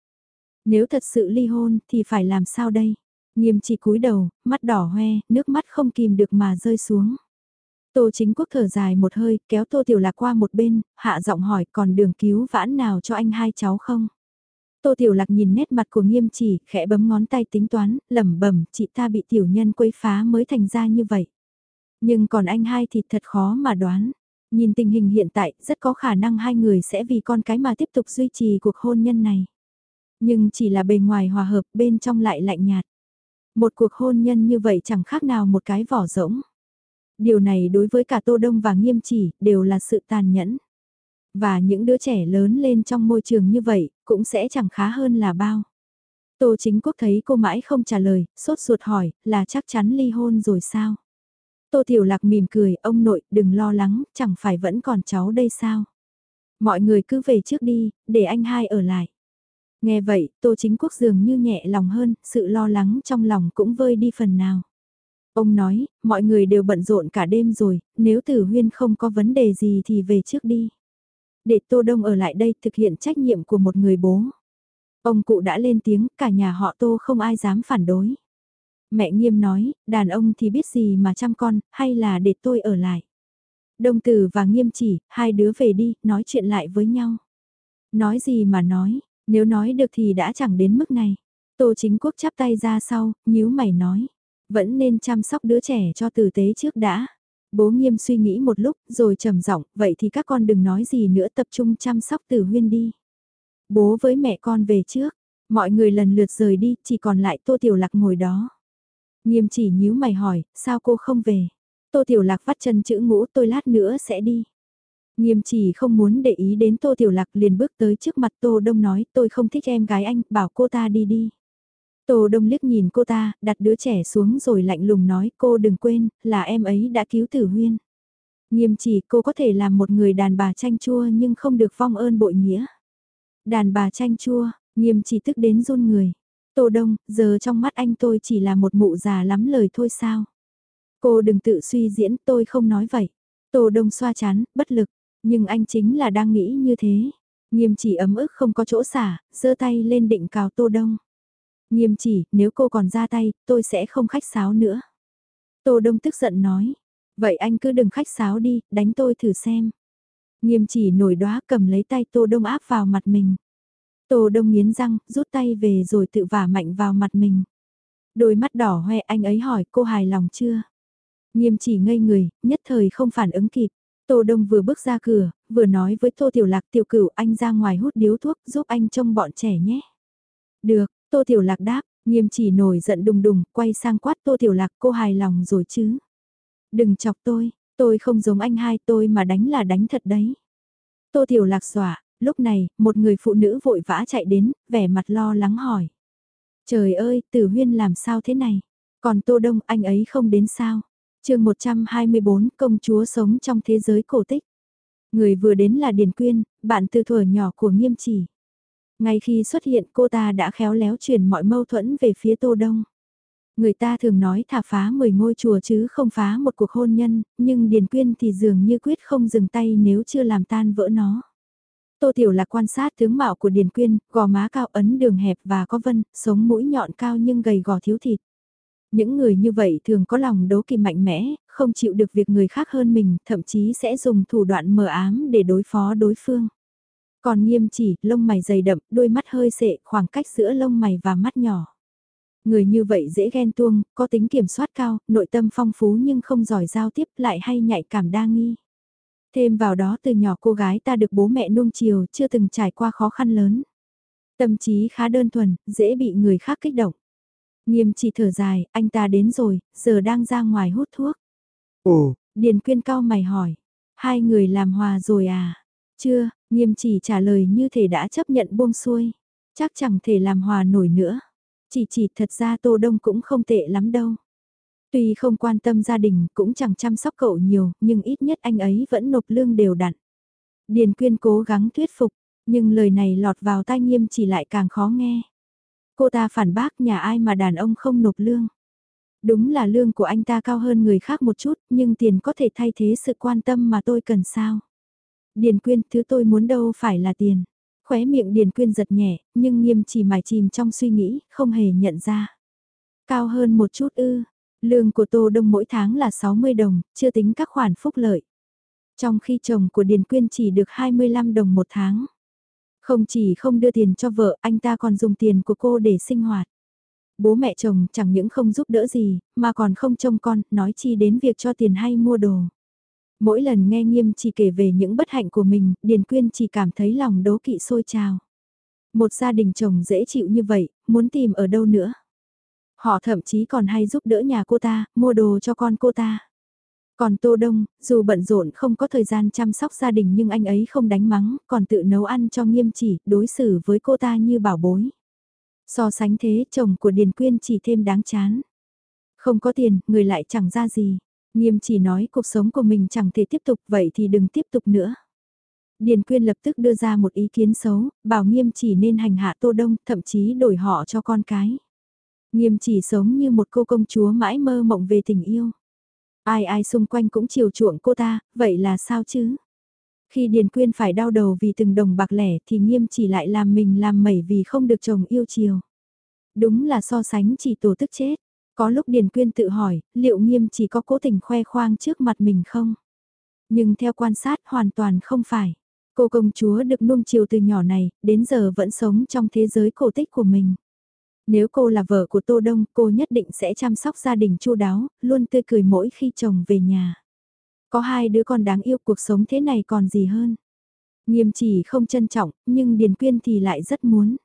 Nếu thật sự ly hôn thì phải làm sao đây? Nghiêm chỉ cúi đầu, mắt đỏ hoe, nước mắt không kìm được mà rơi xuống. Tô chính quốc thở dài một hơi, kéo tô tiểu lạc qua một bên, hạ giọng hỏi còn đường cứu vãn nào cho anh hai cháu không? Tô tiểu lạc nhìn nét mặt của nghiêm chỉ, khẽ bấm ngón tay tính toán, lẩm bẩm chị ta bị tiểu nhân quấy phá mới thành ra như vậy. Nhưng còn anh hai thì thật khó mà đoán. Nhìn tình hình hiện tại, rất có khả năng hai người sẽ vì con cái mà tiếp tục duy trì cuộc hôn nhân này. Nhưng chỉ là bề ngoài hòa hợp, bên trong lại lạnh nhạt. Một cuộc hôn nhân như vậy chẳng khác nào một cái vỏ rỗng. Điều này đối với cả Tô Đông và Nghiêm Chỉ đều là sự tàn nhẫn. Và những đứa trẻ lớn lên trong môi trường như vậy cũng sẽ chẳng khá hơn là bao. Tô Chính Quốc thấy cô mãi không trả lời, sốt ruột hỏi, là chắc chắn ly hôn rồi sao? Tô Tiểu Lạc mỉm cười, ông nội, đừng lo lắng, chẳng phải vẫn còn cháu đây sao? Mọi người cứ về trước đi, để anh hai ở lại. Nghe vậy, Tô Chính Quốc dường như nhẹ lòng hơn, sự lo lắng trong lòng cũng vơi đi phần nào. Ông nói, mọi người đều bận rộn cả đêm rồi, nếu Tử Huyên không có vấn đề gì thì về trước đi. Để Tô Đông ở lại đây thực hiện trách nhiệm của một người bố. Ông cụ đã lên tiếng, cả nhà họ Tô không ai dám phản đối. Mẹ nghiêm nói, đàn ông thì biết gì mà chăm con, hay là để tôi ở lại. Đông Tử và nghiêm chỉ, hai đứa về đi, nói chuyện lại với nhau. Nói gì mà nói, nếu nói được thì đã chẳng đến mức này. Tô chính quốc chắp tay ra sau, nhíu mày nói. Vẫn nên chăm sóc đứa trẻ cho tử tế trước đã. Bố nghiêm suy nghĩ một lúc rồi trầm giọng, vậy thì các con đừng nói gì nữa tập trung chăm sóc tử huyên đi. Bố với mẹ con về trước, mọi người lần lượt rời đi, chỉ còn lại Tô Tiểu Lạc ngồi đó. Nghiêm chỉ nhíu mày hỏi, sao cô không về? Tô Tiểu Lạc vắt chân chữ ngũ tôi lát nữa sẽ đi. Nghiêm chỉ không muốn để ý đến Tô Tiểu Lạc liền bước tới trước mặt Tô Đông nói tôi không thích em gái anh, bảo cô ta đi đi. Tô Đông liếc nhìn cô ta, đặt đứa trẻ xuống rồi lạnh lùng nói cô đừng quên, là em ấy đã cứu tử huyên. Nghiêm chỉ cô có thể làm một người đàn bà chanh chua nhưng không được vong ơn bội nghĩa. Đàn bà chanh chua, nghiêm chỉ tức đến run người. Tô Đông, giờ trong mắt anh tôi chỉ là một mụ già lắm lời thôi sao. Cô đừng tự suy diễn, tôi không nói vậy. Tô Đông xoa chán, bất lực. Nhưng anh chính là đang nghĩ như thế. Nghiêm chỉ ấm ức không có chỗ xả, giơ tay lên định cào Tô Đông. Nghiêm chỉ, nếu cô còn ra tay, tôi sẽ không khách sáo nữa. Tô Đông tức giận nói. Vậy anh cứ đừng khách sáo đi, đánh tôi thử xem. Nghiêm chỉ nổi đóa cầm lấy tay Tô Đông áp vào mặt mình. Tô Đông nghiến răng, rút tay về rồi tự vả mạnh vào mặt mình. Đôi mắt đỏ hoe anh ấy hỏi cô hài lòng chưa? Nghiêm chỉ ngây người, nhất thời không phản ứng kịp. Tô Đông vừa bước ra cửa, vừa nói với Tô Tiểu Lạc tiểu cửu anh ra ngoài hút điếu thuốc giúp anh trông bọn trẻ nhé. Được, Tô Tiểu Lạc đáp, nghiêm chỉ nổi giận đùng đùng, quay sang quát Tô Tiểu Lạc cô hài lòng rồi chứ. Đừng chọc tôi, tôi không giống anh hai tôi mà đánh là đánh thật đấy. Tô Tiểu Lạc xòa. lúc này, một người phụ nữ vội vã chạy đến, vẻ mặt lo lắng hỏi. Trời ơi, Tử Huyên làm sao thế này? Còn Tô Đông, anh ấy không đến sao? Chương 124, công chúa sống trong thế giới cổ tích. Người vừa đến là Điền Quyên, bạn từ thuở nhỏ của nghiêm chỉ. Ngay khi xuất hiện cô ta đã khéo léo chuyển mọi mâu thuẫn về phía Tô Đông. Người ta thường nói thả phá 10 ngôi chùa chứ không phá một cuộc hôn nhân, nhưng Điền Quyên thì dường như quyết không dừng tay nếu chưa làm tan vỡ nó. Tô Tiểu là quan sát tướng mạo của Điền Quyên, gò má cao ấn đường hẹp và có vân, sống mũi nhọn cao nhưng gầy gò thiếu thịt. Những người như vậy thường có lòng đấu kỵ mạnh mẽ, không chịu được việc người khác hơn mình, thậm chí sẽ dùng thủ đoạn mờ ám để đối phó đối phương. Còn nghiêm chỉ, lông mày dày đậm, đôi mắt hơi sệ, khoảng cách giữa lông mày và mắt nhỏ. Người như vậy dễ ghen tuông, có tính kiểm soát cao, nội tâm phong phú nhưng không giỏi giao tiếp lại hay nhạy cảm đa nghi. Thêm vào đó từ nhỏ cô gái ta được bố mẹ nuông chiều, chưa từng trải qua khó khăn lớn. Tâm trí khá đơn thuần, dễ bị người khác kích động. Nghiêm chỉ thở dài, anh ta đến rồi, giờ đang ra ngoài hút thuốc. Ồ, Điền quyên cao mày hỏi, hai người làm hòa rồi à? Chưa, nghiêm chỉ trả lời như thể đã chấp nhận buông xuôi. Chắc chẳng thể làm hòa nổi nữa. Chỉ chỉ thật ra Tô Đông cũng không tệ lắm đâu. Tuy không quan tâm gia đình cũng chẳng chăm sóc cậu nhiều, nhưng ít nhất anh ấy vẫn nộp lương đều đặn. Điền Quyên cố gắng thuyết phục, nhưng lời này lọt vào tai nghiêm chỉ lại càng khó nghe. Cô ta phản bác nhà ai mà đàn ông không nộp lương. Đúng là lương của anh ta cao hơn người khác một chút, nhưng tiền có thể thay thế sự quan tâm mà tôi cần sao. Điền Quyên, thứ tôi muốn đâu phải là tiền. Khóe miệng Điền Quyên giật nhẹ, nhưng nghiêm chỉ mải chìm trong suy nghĩ, không hề nhận ra. Cao hơn một chút ư, lương của Tô Đông mỗi tháng là 60 đồng, chưa tính các khoản phúc lợi. Trong khi chồng của Điền Quyên chỉ được 25 đồng một tháng. Không chỉ không đưa tiền cho vợ, anh ta còn dùng tiền của cô để sinh hoạt. Bố mẹ chồng chẳng những không giúp đỡ gì, mà còn không trông con, nói chi đến việc cho tiền hay mua đồ. Mỗi lần nghe nghiêm chỉ kể về những bất hạnh của mình, Điền Quyên chỉ cảm thấy lòng đố kỵ sôi trào. Một gia đình chồng dễ chịu như vậy, muốn tìm ở đâu nữa. Họ thậm chí còn hay giúp đỡ nhà cô ta, mua đồ cho con cô ta. Còn Tô Đông, dù bận rộn không có thời gian chăm sóc gia đình nhưng anh ấy không đánh mắng, còn tự nấu ăn cho nghiêm chỉ, đối xử với cô ta như bảo bối. So sánh thế, chồng của Điền Quyên chỉ thêm đáng chán. Không có tiền, người lại chẳng ra gì. Nghiêm chỉ nói cuộc sống của mình chẳng thể tiếp tục vậy thì đừng tiếp tục nữa. Điền Quyên lập tức đưa ra một ý kiến xấu, bảo nghiêm chỉ nên hành hạ Tô Đông, thậm chí đổi họ cho con cái. Nghiêm chỉ sống như một cô công chúa mãi mơ mộng về tình yêu. Ai ai xung quanh cũng chiều chuộng cô ta, vậy là sao chứ? Khi Điền Quyên phải đau đầu vì từng đồng bạc lẻ thì nghiêm chỉ lại làm mình làm mẩy vì không được chồng yêu chiều. Đúng là so sánh chỉ tổ tức chết. Có lúc Điền Quyên tự hỏi, liệu nghiêm chỉ có cố tình khoe khoang trước mặt mình không? Nhưng theo quan sát hoàn toàn không phải. Cô công chúa được nuông chiều từ nhỏ này, đến giờ vẫn sống trong thế giới cổ tích của mình. Nếu cô là vợ của Tô Đông, cô nhất định sẽ chăm sóc gia đình chu đáo, luôn tươi cười mỗi khi chồng về nhà. Có hai đứa con đáng yêu cuộc sống thế này còn gì hơn. Nghiêm chỉ không trân trọng, nhưng Điền Quyên thì lại rất muốn.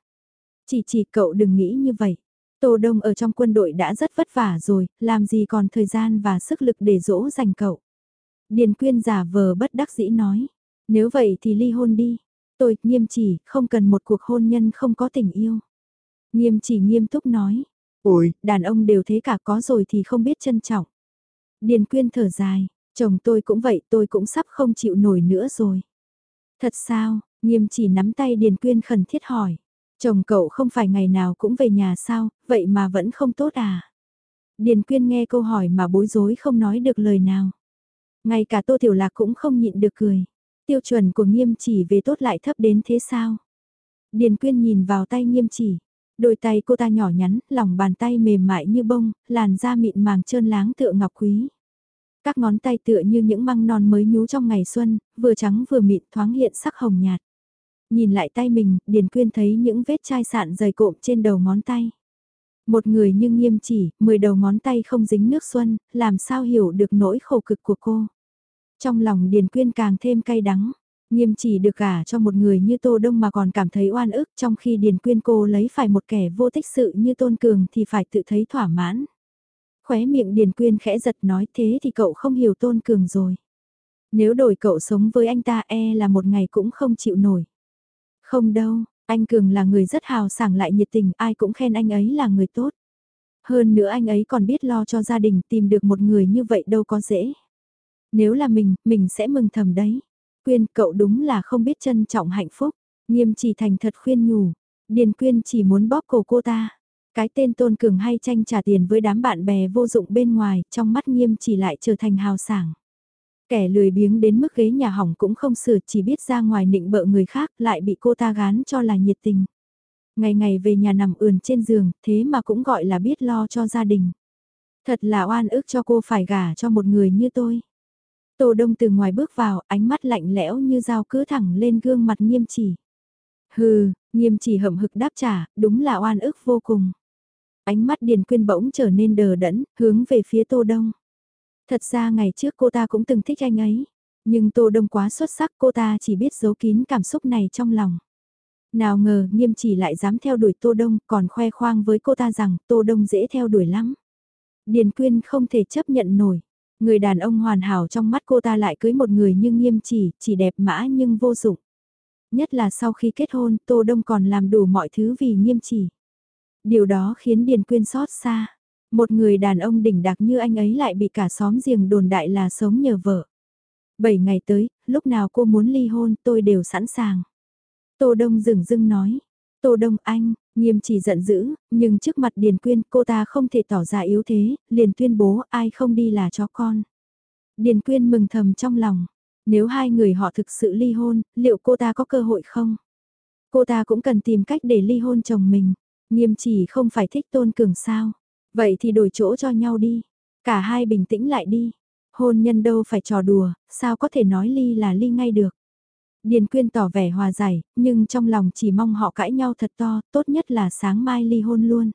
Chỉ chỉ cậu đừng nghĩ như vậy. Tô Đông ở trong quân đội đã rất vất vả rồi, làm gì còn thời gian và sức lực để dỗ dành cậu. Điền Quyên giả vờ bất đắc dĩ nói. Nếu vậy thì ly hôn đi. Tôi, nghiêm chỉ, không cần một cuộc hôn nhân không có tình yêu. Nghiêm chỉ nghiêm túc nói. ôi, Đàn ông đều thế cả có rồi thì không biết trân trọng. Điền Quyên thở dài. Chồng tôi cũng vậy, tôi cũng sắp không chịu nổi nữa rồi. Thật sao, nghiêm chỉ nắm tay Điền Quyên khẩn thiết hỏi. Chồng cậu không phải ngày nào cũng về nhà sao, vậy mà vẫn không tốt à? Điền Quyên nghe câu hỏi mà bối rối không nói được lời nào. Ngay cả Tô Tiểu Lạc cũng không nhịn được cười. Tiêu chuẩn của nghiêm chỉ về tốt lại thấp đến thế sao? Điền Quyên nhìn vào tay nghiêm chỉ. Đôi tay cô ta nhỏ nhắn, lòng bàn tay mềm mại như bông, làn da mịn màng trơn láng tựa ngọc quý. Các ngón tay tựa như những măng non mới nhú trong ngày xuân, vừa trắng vừa mịn thoáng hiện sắc hồng nhạt. Nhìn lại tay mình, Điền Quyên thấy những vết chai sạn rời cộm trên đầu ngón tay. Một người như nghiêm chỉ, mười đầu ngón tay không dính nước xuân, làm sao hiểu được nỗi khổ cực của cô. Trong lòng Điền Quyên càng thêm cay đắng. Nghiêm chỉ được cả cho một người như Tô Đông mà còn cảm thấy oan ức trong khi Điền Quyên cô lấy phải một kẻ vô tích sự như Tôn Cường thì phải tự thấy thỏa mãn. Khóe miệng Điền Quyên khẽ giật nói thế thì cậu không hiểu Tôn Cường rồi. Nếu đổi cậu sống với anh ta e là một ngày cũng không chịu nổi. Không đâu, anh Cường là người rất hào sảng lại nhiệt tình, ai cũng khen anh ấy là người tốt. Hơn nữa anh ấy còn biết lo cho gia đình, tìm được một người như vậy đâu có dễ. Nếu là mình, mình sẽ mừng thầm đấy. Quyên, cậu đúng là không biết trân trọng hạnh phúc. Nghiêm chỉ thành thật khuyên nhủ. Điền Quyên chỉ muốn bóp cổ cô ta. Cái tên Tôn Cường hay tranh trả tiền với đám bạn bè vô dụng bên ngoài, trong mắt nghiêm chỉ lại trở thành hào sảng. Kẻ lười biếng đến mức ghế nhà hỏng cũng không sửa chỉ biết ra ngoài nịnh bợ người khác lại bị cô ta gán cho là nhiệt tình. Ngày ngày về nhà nằm ườn trên giường, thế mà cũng gọi là biết lo cho gia đình. Thật là oan ức cho cô phải gả cho một người như tôi. Tô Đông từ ngoài bước vào, ánh mắt lạnh lẽo như dao cứ thẳng lên gương mặt nghiêm chỉ. Hừ, nghiêm chỉ hậm hực đáp trả, đúng là oan ức vô cùng. Ánh mắt Điền Quyên bỗng trở nên đờ đẫn, hướng về phía Tô Đông. Thật ra ngày trước cô ta cũng từng thích anh ấy, nhưng Tô Đông quá xuất sắc cô ta chỉ biết giấu kín cảm xúc này trong lòng. Nào ngờ nghiêm chỉ lại dám theo đuổi Tô Đông còn khoe khoang với cô ta rằng Tô Đông dễ theo đuổi lắm. Điền Quyên không thể chấp nhận nổi. Người đàn ông hoàn hảo trong mắt cô ta lại cưới một người nhưng nghiêm chỉ, chỉ đẹp mã nhưng vô dụng. Nhất là sau khi kết hôn, Tô Đông còn làm đủ mọi thứ vì nghiêm chỉ. Điều đó khiến Điền Quyên xót xa. Một người đàn ông đỉnh đặc như anh ấy lại bị cả xóm giềng đồn đại là sống nhờ vợ. Bảy ngày tới, lúc nào cô muốn ly hôn tôi đều sẵn sàng. Tô Đông dừng dưng nói. Tô Đông anh, nghiêm chỉ giận dữ, nhưng trước mặt Điền Quyên cô ta không thể tỏ ra yếu thế, liền tuyên bố ai không đi là chó con. Điền Quyên mừng thầm trong lòng. Nếu hai người họ thực sự ly hôn, liệu cô ta có cơ hội không? Cô ta cũng cần tìm cách để ly hôn chồng mình. Nghiêm chỉ không phải thích tôn cường sao. Vậy thì đổi chỗ cho nhau đi. Cả hai bình tĩnh lại đi. Hôn nhân đâu phải trò đùa, sao có thể nói ly là ly ngay được. Điền Quyên tỏ vẻ hòa giải, nhưng trong lòng chỉ mong họ cãi nhau thật to, tốt nhất là sáng mai ly hôn luôn.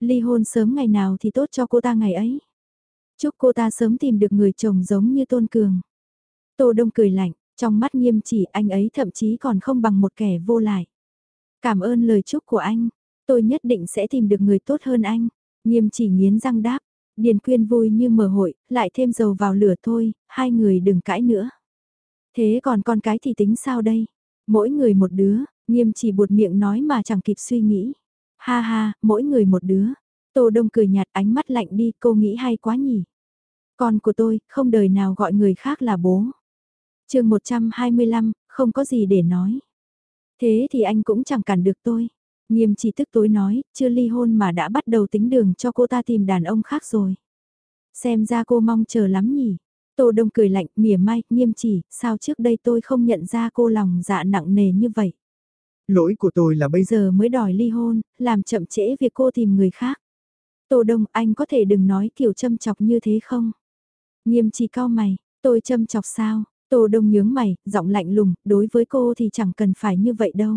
Ly hôn sớm ngày nào thì tốt cho cô ta ngày ấy. Chúc cô ta sớm tìm được người chồng giống như Tôn Cường. Tô Đông cười lạnh, trong mắt nghiêm chỉ anh ấy thậm chí còn không bằng một kẻ vô lại. Cảm ơn lời chúc của anh, tôi nhất định sẽ tìm được người tốt hơn anh. Nghiêm chỉ nghiến răng đáp, Điền Quyên vui như mở hội, lại thêm dầu vào lửa thôi, hai người đừng cãi nữa. Thế còn con cái thì tính sao đây? Mỗi người một đứa, nghiêm chỉ buột miệng nói mà chẳng kịp suy nghĩ. Ha ha, mỗi người một đứa. Tô Đông cười nhạt ánh mắt lạnh đi, cô nghĩ hay quá nhỉ. Con của tôi, không đời nào gọi người khác là bố. chương 125, không có gì để nói. Thế thì anh cũng chẳng cản được tôi. Nghiêm chỉ tức tối nói, chưa ly hôn mà đã bắt đầu tính đường cho cô ta tìm đàn ông khác rồi. Xem ra cô mong chờ lắm nhỉ. Tô Đông cười lạnh, mỉa mai, nghiêm chỉ, sao trước đây tôi không nhận ra cô lòng dạ nặng nề như vậy. Lỗi của tôi là bây giờ mới đòi ly hôn, làm chậm trễ việc cô tìm người khác. Tô Đông, anh có thể đừng nói kiểu châm chọc như thế không? Nghiêm chỉ cao mày, tôi châm chọc sao? Tô Đông nhướng mày, giọng lạnh lùng, đối với cô thì chẳng cần phải như vậy đâu.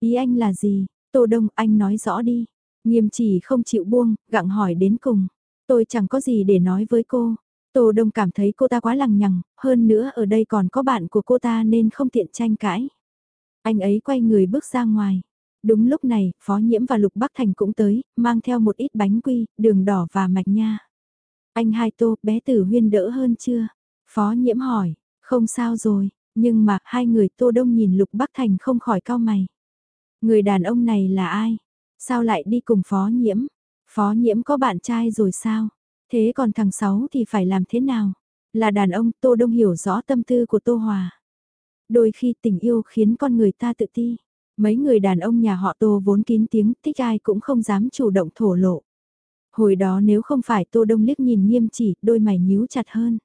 Ý anh là gì? Tô Đông, anh nói rõ đi. Nghiêm chỉ không chịu buông, gặng hỏi đến cùng. Tôi chẳng có gì để nói với cô. Tô Đông cảm thấy cô ta quá lằng nhằng, hơn nữa ở đây còn có bạn của cô ta nên không tiện tranh cãi. Anh ấy quay người bước ra ngoài. Đúng lúc này, Phó Nhiễm và Lục Bắc Thành cũng tới, mang theo một ít bánh quy, đường đỏ và mạch nha. Anh hai tô, bé tử huyên đỡ hơn chưa? Phó Nhiễm hỏi, không sao rồi, nhưng mà hai người Tô Đông nhìn Lục Bắc Thành không khỏi cao mày. Người đàn ông này là ai? Sao lại đi cùng Phó Nhiễm? Phó Nhiễm có bạn trai rồi sao? Thế còn thằng Sáu thì phải làm thế nào? Là đàn ông Tô Đông hiểu rõ tâm tư của Tô Hòa. Đôi khi tình yêu khiến con người ta tự ti. Mấy người đàn ông nhà họ Tô vốn kín tiếng thích ai cũng không dám chủ động thổ lộ. Hồi đó nếu không phải Tô Đông liếc nhìn nghiêm chỉ, đôi mày nhíu chặt hơn.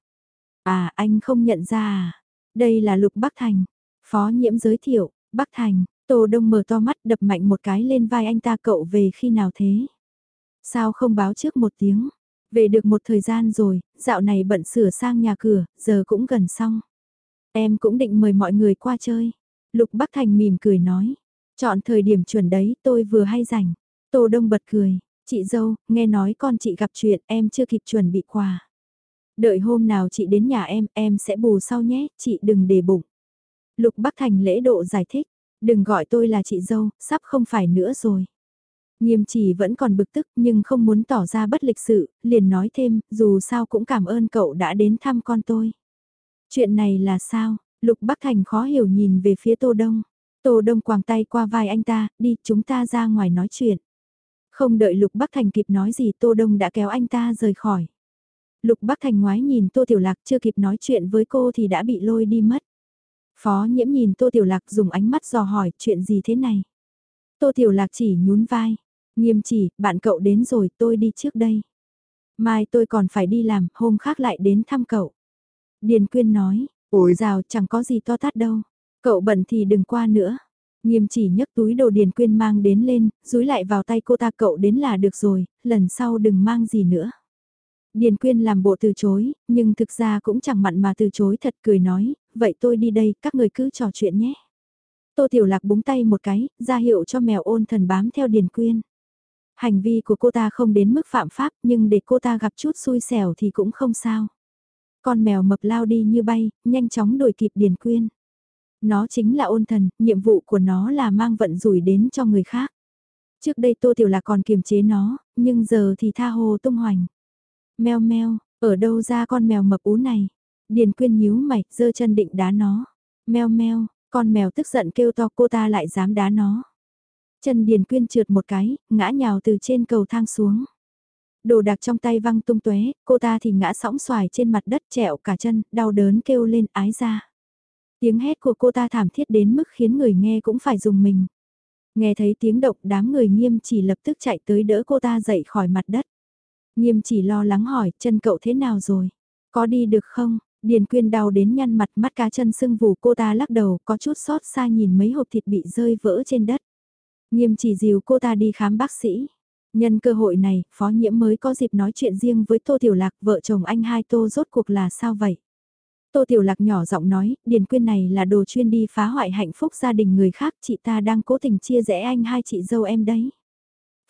À, anh không nhận ra à? Đây là Lục Bắc Thành. Phó nhiễm giới thiệu, Bắc Thành, Tô Đông mở to mắt đập mạnh một cái lên vai anh ta cậu về khi nào thế? Sao không báo trước một tiếng? Về được một thời gian rồi, dạo này bận sửa sang nhà cửa, giờ cũng gần xong. Em cũng định mời mọi người qua chơi. Lục Bắc Thành mỉm cười nói. Chọn thời điểm chuẩn đấy, tôi vừa hay rảnh. Tô Đông bật cười. Chị dâu, nghe nói con chị gặp chuyện, em chưa kịp chuẩn bị quà. Đợi hôm nào chị đến nhà em, em sẽ bù sau nhé, chị đừng để bụng. Lục Bắc Thành lễ độ giải thích. Đừng gọi tôi là chị dâu, sắp không phải nữa rồi. Nghiêm chỉ vẫn còn bực tức nhưng không muốn tỏ ra bất lịch sự, liền nói thêm, dù sao cũng cảm ơn cậu đã đến thăm con tôi. Chuyện này là sao? Lục Bắc Thành khó hiểu nhìn về phía Tô Đông. Tô Đông quàng tay qua vai anh ta, đi chúng ta ra ngoài nói chuyện. Không đợi Lục Bắc Thành kịp nói gì Tô Đông đã kéo anh ta rời khỏi. Lục Bắc Thành ngoái nhìn Tô Tiểu Lạc chưa kịp nói chuyện với cô thì đã bị lôi đi mất. Phó nhiễm nhìn Tô Tiểu Lạc dùng ánh mắt dò hỏi chuyện gì thế này. Tô Tiểu Lạc chỉ nhún vai. Nghiêm chỉ, bạn cậu đến rồi tôi đi trước đây. Mai tôi còn phải đi làm, hôm khác lại đến thăm cậu. Điền Quyên nói, ôi rào chẳng có gì to tát đâu. Cậu bận thì đừng qua nữa. Nghiêm chỉ nhấc túi đồ Điền Quyên mang đến lên, rúi lại vào tay cô ta cậu đến là được rồi, lần sau đừng mang gì nữa. Điền Quyên làm bộ từ chối, nhưng thực ra cũng chẳng mặn mà từ chối thật cười nói, vậy tôi đi đây, các người cứ trò chuyện nhé. Tô Tiểu Lạc búng tay một cái, ra hiệu cho mèo ôn thần bám theo Điền Quyên. Hành vi của cô ta không đến mức phạm pháp nhưng để cô ta gặp chút xui xẻo thì cũng không sao. Con mèo mập lao đi như bay, nhanh chóng đuổi kịp Điền Quyên. Nó chính là ôn thần, nhiệm vụ của nó là mang vận rủi đến cho người khác. Trước đây Tô Tiểu Lạc còn kiềm chế nó, nhưng giờ thì tha hồ tung hoành. Mèo meo, ở đâu ra con mèo mập ú này? Điền Quyên nhíu mày, giơ chân định đá nó. Mèo meo, con mèo tức giận kêu to cô ta lại dám đá nó. Chân Điền Quyên trượt một cái, ngã nhào từ trên cầu thang xuống. Đồ đạc trong tay văng tung tóe, cô ta thì ngã sóng xoài trên mặt đất trẹo cả chân, đau đớn kêu lên ái ra. Tiếng hét của cô ta thảm thiết đến mức khiến người nghe cũng phải dùng mình. Nghe thấy tiếng động đám người nghiêm chỉ lập tức chạy tới đỡ cô ta dậy khỏi mặt đất. Nghiêm chỉ lo lắng hỏi, chân cậu thế nào rồi? Có đi được không? Điền quyên đau đến nhăn mặt mắt cá chân sưng vù cô ta lắc đầu có chút xót xa nhìn mấy hộp thịt bị rơi vỡ trên đất. Nghiêm chỉ dìu cô ta đi khám bác sĩ. Nhân cơ hội này, phó nhiễm mới có dịp nói chuyện riêng với Tô Tiểu Lạc vợ chồng anh hai Tô rốt cuộc là sao vậy? Tô Tiểu Lạc nhỏ giọng nói, Điền Quyên này là đồ chuyên đi phá hoại hạnh phúc gia đình người khác, chị ta đang cố tình chia rẽ anh hai chị dâu em đấy.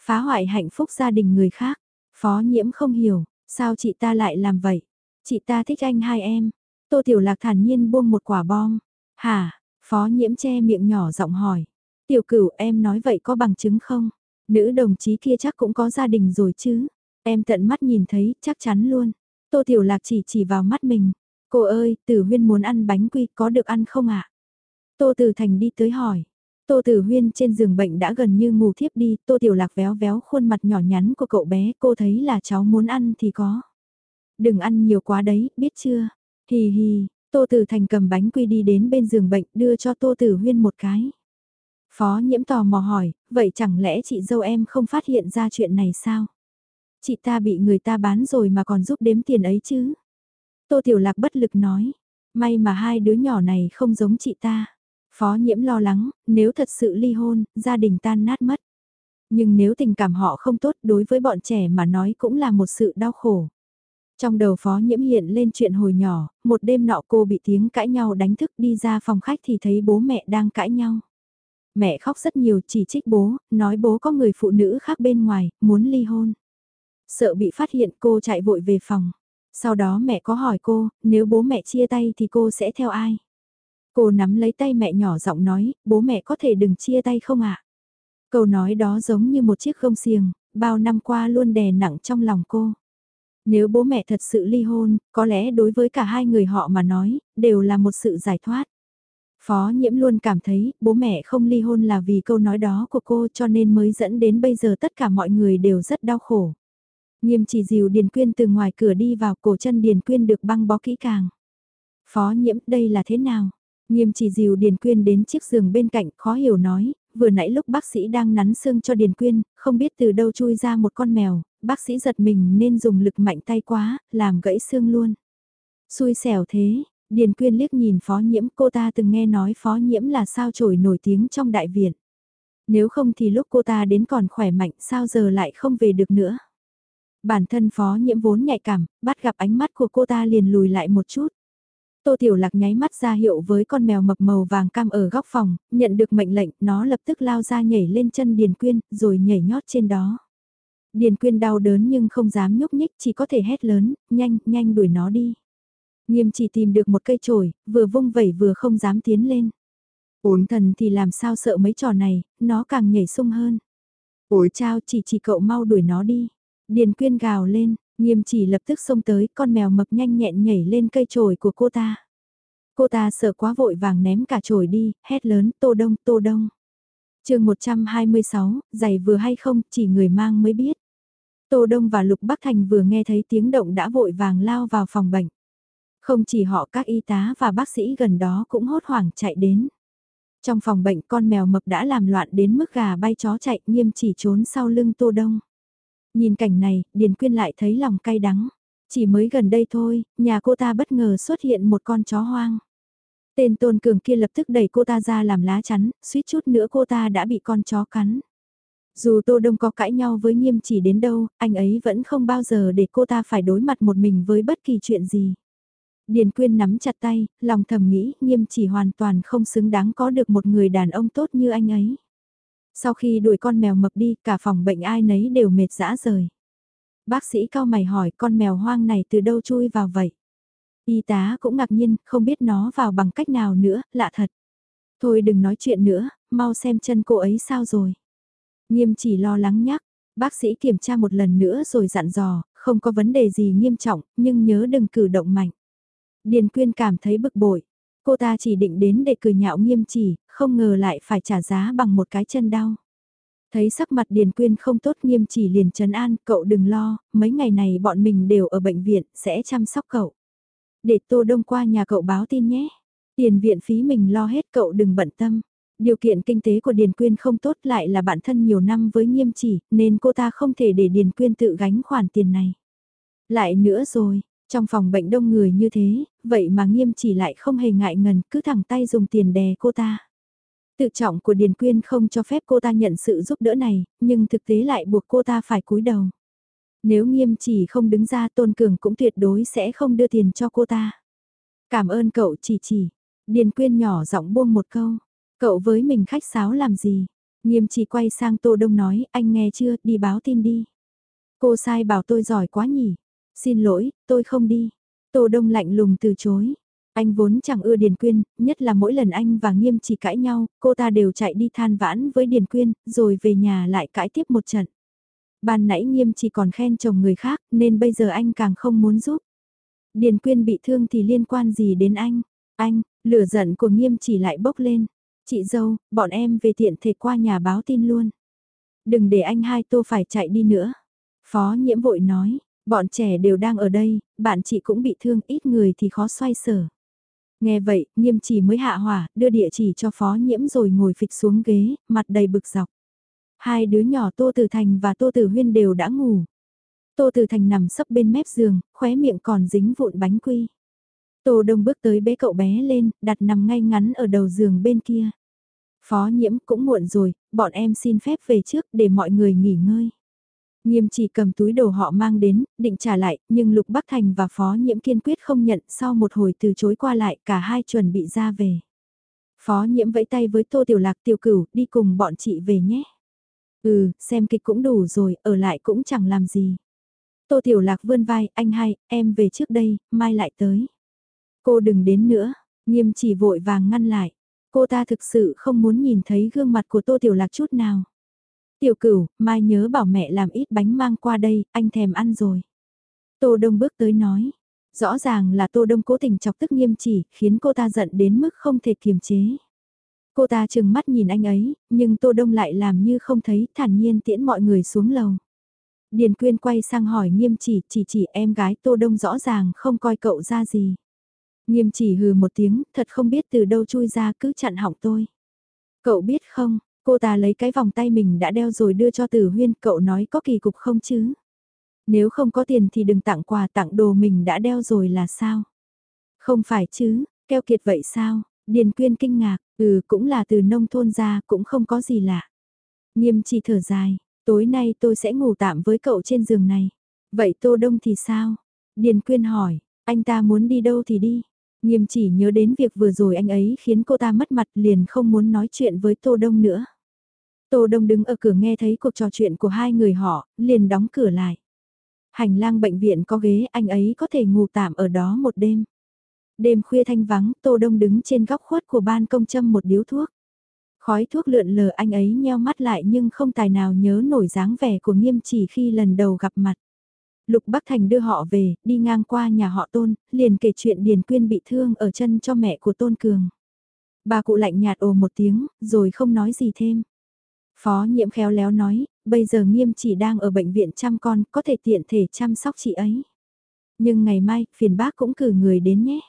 Phá hoại hạnh phúc gia đình người khác, phó nhiễm không hiểu, sao chị ta lại làm vậy? Chị ta thích anh hai em. Tô Tiểu Lạc thản nhiên buông một quả bom. Hả? Phó nhiễm che miệng nhỏ giọng hỏi. Tiểu cửu em nói vậy có bằng chứng không? Nữ đồng chí kia chắc cũng có gia đình rồi chứ. Em tận mắt nhìn thấy, chắc chắn luôn. Tô Tiểu Lạc chỉ chỉ vào mắt mình. Cô ơi, Tử Huyên muốn ăn bánh quy, có được ăn không ạ? Tô Tử Thành đi tới hỏi. Tô Tử Huyên trên giường bệnh đã gần như ngủ thiếp đi, Tô Tiểu Lạc véo véo khuôn mặt nhỏ nhắn của cậu bé, cô thấy là cháu muốn ăn thì có. Đừng ăn nhiều quá đấy, biết chưa? Hì hì, Tô Tử Thành cầm bánh quy đi đến bên giường bệnh, đưa cho Tô Tử Huyên một cái. Phó nhiễm tò mò hỏi, vậy chẳng lẽ chị dâu em không phát hiện ra chuyện này sao? Chị ta bị người ta bán rồi mà còn giúp đếm tiền ấy chứ? Tô Tiểu Lạc bất lực nói, may mà hai đứa nhỏ này không giống chị ta. Phó nhiễm lo lắng, nếu thật sự ly hôn, gia đình tan nát mất. Nhưng nếu tình cảm họ không tốt đối với bọn trẻ mà nói cũng là một sự đau khổ. Trong đầu phó nhiễm hiện lên chuyện hồi nhỏ, một đêm nọ cô bị tiếng cãi nhau đánh thức đi ra phòng khách thì thấy bố mẹ đang cãi nhau. Mẹ khóc rất nhiều chỉ trích bố, nói bố có người phụ nữ khác bên ngoài, muốn ly hôn. Sợ bị phát hiện cô chạy vội về phòng. Sau đó mẹ có hỏi cô, nếu bố mẹ chia tay thì cô sẽ theo ai? Cô nắm lấy tay mẹ nhỏ giọng nói, bố mẹ có thể đừng chia tay không ạ? Câu nói đó giống như một chiếc gông xiềng, bao năm qua luôn đè nặng trong lòng cô. Nếu bố mẹ thật sự ly hôn, có lẽ đối với cả hai người họ mà nói, đều là một sự giải thoát. Phó nhiễm luôn cảm thấy bố mẹ không ly hôn là vì câu nói đó của cô cho nên mới dẫn đến bây giờ tất cả mọi người đều rất đau khổ. Nghiêm chỉ dìu Điền Quyên từ ngoài cửa đi vào cổ chân Điền Quyên được băng bó kỹ càng. Phó nhiễm đây là thế nào? Nghiêm chỉ dìu Điền Quyên đến chiếc giường bên cạnh khó hiểu nói, vừa nãy lúc bác sĩ đang nắn xương cho Điền Quyên, không biết từ đâu chui ra một con mèo, bác sĩ giật mình nên dùng lực mạnh tay quá, làm gãy xương luôn. Xui xẻo thế, Điền Quyên liếc nhìn phó nhiễm cô ta từng nghe nói phó nhiễm là sao trổi nổi tiếng trong đại viện. Nếu không thì lúc cô ta đến còn khỏe mạnh sao giờ lại không về được nữa. Bản thân phó nhiễm vốn nhạy cảm, bắt gặp ánh mắt của cô ta liền lùi lại một chút. Tô Tiểu Lạc nháy mắt ra hiệu với con mèo mập màu vàng cam ở góc phòng, nhận được mệnh lệnh, nó lập tức lao ra nhảy lên chân Điền Quyên, rồi nhảy nhót trên đó. Điền Quyên đau đớn nhưng không dám nhúc nhích, chỉ có thể hét lớn, nhanh, nhanh đuổi nó đi. Nghiêm chỉ tìm được một cây chổi, vừa vung vẩy vừa không dám tiến lên. Ổn thần thì làm sao sợ mấy trò này, nó càng nhảy sung hơn. Ôi chao chỉ chỉ cậu mau đuổi nó đi. Điền quyên gào lên, nghiêm chỉ lập tức xông tới, con mèo mập nhanh nhẹn nhảy lên cây chổi của cô ta. Cô ta sợ quá vội vàng ném cả chổi đi, hét lớn, tô đông, tô đông. chương 126, giày vừa hay không, chỉ người mang mới biết. Tô Đông và Lục Bắc Thành vừa nghe thấy tiếng động đã vội vàng lao vào phòng bệnh. Không chỉ họ các y tá và bác sĩ gần đó cũng hốt hoảng chạy đến. Trong phòng bệnh con mèo mập đã làm loạn đến mức gà bay chó chạy nghiêm chỉ trốn sau lưng Tô Đông. Nhìn cảnh này, Điền Quyên lại thấy lòng cay đắng. Chỉ mới gần đây thôi, nhà cô ta bất ngờ xuất hiện một con chó hoang. Tên Tôn Cường kia lập tức đẩy cô ta ra làm lá chắn, suýt chút nữa cô ta đã bị con chó cắn. Dù Tô Đông có cãi nhau với nghiêm chỉ đến đâu, anh ấy vẫn không bao giờ để cô ta phải đối mặt một mình với bất kỳ chuyện gì. Điền Quyên nắm chặt tay, lòng thầm nghĩ nghiêm chỉ hoàn toàn không xứng đáng có được một người đàn ông tốt như anh ấy. Sau khi đuổi con mèo mập đi, cả phòng bệnh ai nấy đều mệt dã rời. Bác sĩ cao mày hỏi con mèo hoang này từ đâu chui vào vậy? Y tá cũng ngạc nhiên, không biết nó vào bằng cách nào nữa, lạ thật. Thôi đừng nói chuyện nữa, mau xem chân cô ấy sao rồi. Nghiêm chỉ lo lắng nhắc, bác sĩ kiểm tra một lần nữa rồi dặn dò, không có vấn đề gì nghiêm trọng, nhưng nhớ đừng cử động mạnh. Điền Quyên cảm thấy bực bội. Cô ta chỉ định đến để cười nhạo nghiêm chỉ, không ngờ lại phải trả giá bằng một cái chân đau. Thấy sắc mặt Điền Quyên không tốt nghiêm chỉ liền trấn an, cậu đừng lo, mấy ngày này bọn mình đều ở bệnh viện, sẽ chăm sóc cậu. Để Tô Đông qua nhà cậu báo tin nhé. Tiền viện phí mình lo hết cậu đừng bận tâm. Điều kiện kinh tế của Điền Quyên không tốt lại là bạn thân nhiều năm với nghiêm chỉ, nên cô ta không thể để Điền Quyên tự gánh khoản tiền này. Lại nữa rồi, trong phòng bệnh đông người như thế, vậy mà nghiêm chỉ lại không hề ngại ngần, cứ thẳng tay dùng tiền đè cô ta. Tự trọng của Điền Quyên không cho phép cô ta nhận sự giúp đỡ này, nhưng thực tế lại buộc cô ta phải cúi đầu. Nếu nghiêm chỉ không đứng ra Tôn Cường cũng tuyệt đối sẽ không đưa tiền cho cô ta. Cảm ơn cậu chỉ chỉ. Điền Quyên nhỏ giọng buông một câu. Cậu với mình khách sáo làm gì? Nghiêm chỉ quay sang Tô Đông nói, anh nghe chưa, đi báo tin đi. Cô sai bảo tôi giỏi quá nhỉ. Xin lỗi, tôi không đi. Tô Đông lạnh lùng từ chối. Anh vốn chẳng ưa Điền Quyên, nhất là mỗi lần anh và Nghiêm chỉ cãi nhau, cô ta đều chạy đi than vãn với Điền Quyên, rồi về nhà lại cãi tiếp một trận. Ban nãy Nghiêm chỉ còn khen chồng người khác, nên bây giờ anh càng không muốn giúp. Điền Quyên bị thương thì liên quan gì đến anh? Anh, lửa giận của Nghiêm chỉ lại bốc lên. Chị dâu, bọn em về tiện thể qua nhà báo tin luôn. Đừng để anh hai tô phải chạy đi nữa. Phó nhiễm vội nói, bọn trẻ đều đang ở đây, bạn chị cũng bị thương ít người thì khó xoay sở. Nghe vậy, nghiêm chỉ mới hạ hỏa, đưa địa chỉ cho phó nhiễm rồi ngồi phịch xuống ghế, mặt đầy bực dọc. Hai đứa nhỏ Tô Tử Thành và Tô Tử Huyên đều đã ngủ. Tô Tử Thành nằm sấp bên mép giường, khóe miệng còn dính vụn bánh quy. Tô Đông bước tới bế cậu bé lên, đặt nằm ngay ngắn ở đầu giường bên kia. Phó nhiễm cũng muộn rồi, bọn em xin phép về trước để mọi người nghỉ ngơi. Nghiêm chỉ cầm túi đồ họ mang đến, định trả lại, nhưng Lục Bắc Thành và Phó Nhiễm kiên quyết không nhận sau một hồi từ chối qua lại cả hai chuẩn bị ra về. Phó Nhiễm vẫy tay với Tô Tiểu Lạc Tiểu Cửu đi cùng bọn chị về nhé. Ừ, xem kịch cũng đủ rồi, ở lại cũng chẳng làm gì. Tô Tiểu Lạc vươn vai, anh hai, em về trước đây, mai lại tới. Cô đừng đến nữa, nghiêm chỉ vội vàng ngăn lại. Cô ta thực sự không muốn nhìn thấy gương mặt của Tô Tiểu Lạc chút nào. Tiểu cửu, mai nhớ bảo mẹ làm ít bánh mang qua đây, anh thèm ăn rồi. Tô Đông bước tới nói. Rõ ràng là Tô Đông cố tình chọc tức nghiêm chỉ, khiến cô ta giận đến mức không thể kiềm chế. Cô ta chừng mắt nhìn anh ấy, nhưng Tô Đông lại làm như không thấy, thản nhiên tiễn mọi người xuống lầu. Điền Quyên quay sang hỏi nghiêm chỉ, chỉ chỉ em gái Tô Đông rõ ràng không coi cậu ra gì. Nghiêm chỉ hừ một tiếng, thật không biết từ đâu chui ra cứ chặn hỏng tôi. Cậu biết không, cô ta lấy cái vòng tay mình đã đeo rồi đưa cho tử huyên, cậu nói có kỳ cục không chứ? Nếu không có tiền thì đừng tặng quà tặng đồ mình đã đeo rồi là sao? Không phải chứ, keo kiệt vậy sao? Điền quyên kinh ngạc, ừ cũng là từ nông thôn ra cũng không có gì lạ. Nghiêm chỉ thở dài, tối nay tôi sẽ ngủ tạm với cậu trên giường này. Vậy Tô Đông thì sao? Điền quyên hỏi, anh ta muốn đi đâu thì đi. Nghiêm chỉ nhớ đến việc vừa rồi anh ấy khiến cô ta mất mặt liền không muốn nói chuyện với Tô Đông nữa. Tô Đông đứng ở cửa nghe thấy cuộc trò chuyện của hai người họ, liền đóng cửa lại. Hành lang bệnh viện có ghế anh ấy có thể ngủ tạm ở đó một đêm. Đêm khuya thanh vắng, Tô Đông đứng trên góc khuất của ban công châm một điếu thuốc. Khói thuốc lượn lờ anh ấy nheo mắt lại nhưng không tài nào nhớ nổi dáng vẻ của nghiêm chỉ khi lần đầu gặp mặt. Lục Bắc Thành đưa họ về, đi ngang qua nhà họ Tôn, liền kể chuyện Điền Quyên bị thương ở chân cho mẹ của Tôn Cường. Bà cụ lạnh nhạt ồ một tiếng, rồi không nói gì thêm. Phó nhiễm khéo léo nói, bây giờ nghiêm chỉ đang ở bệnh viện chăm con, có thể tiện thể chăm sóc chị ấy. Nhưng ngày mai, phiền bác cũng cử người đến nhé.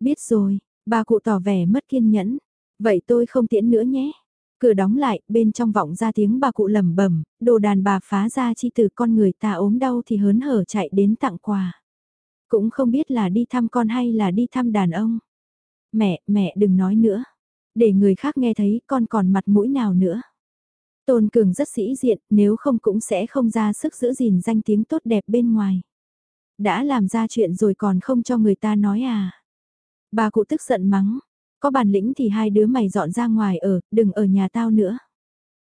Biết rồi, bà cụ tỏ vẻ mất kiên nhẫn. Vậy tôi không tiễn nữa nhé. Cửa đóng lại, bên trong vọng ra tiếng bà cụ lẩm bẩm, đồ đàn bà phá ra chi từ con người ta ốm đau thì hớn hở chạy đến tặng quà. Cũng không biết là đi thăm con hay là đi thăm đàn ông. Mẹ, mẹ đừng nói nữa. Để người khác nghe thấy con còn mặt mũi nào nữa. Tôn Cường rất sĩ diện, nếu không cũng sẽ không ra sức giữ gìn danh tiếng tốt đẹp bên ngoài. Đã làm ra chuyện rồi còn không cho người ta nói à. Bà cụ tức giận mắng, có bản lĩnh thì hai đứa mày dọn ra ngoài ở, đừng ở nhà tao nữa.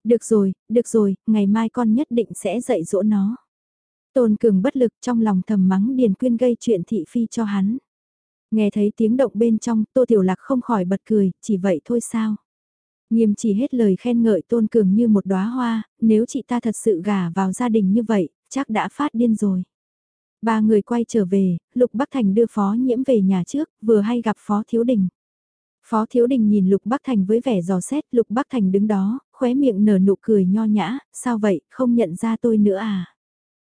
Được rồi, được rồi, ngày mai con nhất định sẽ dạy dỗ nó. Tôn Cường bất lực trong lòng thầm mắng Điền Quyên gây chuyện thị phi cho hắn. Nghe thấy tiếng động bên trong, Tô Tiểu Lạc không khỏi bật cười, chỉ vậy thôi sao? Nghiêm chỉ hết lời khen ngợi Tôn Cường như một đóa hoa, nếu chị ta thật sự gả vào gia đình như vậy, chắc đã phát điên rồi. Ba người quay trở về, Lục Bắc Thành đưa Phó Nhiễm về nhà trước, vừa hay gặp Phó Thiếu Đình. Phó Thiếu Đình nhìn Lục Bắc Thành với vẻ giò xét, Lục Bắc Thành đứng đó, khóe miệng nở nụ cười nho nhã, sao vậy, không nhận ra tôi nữa à?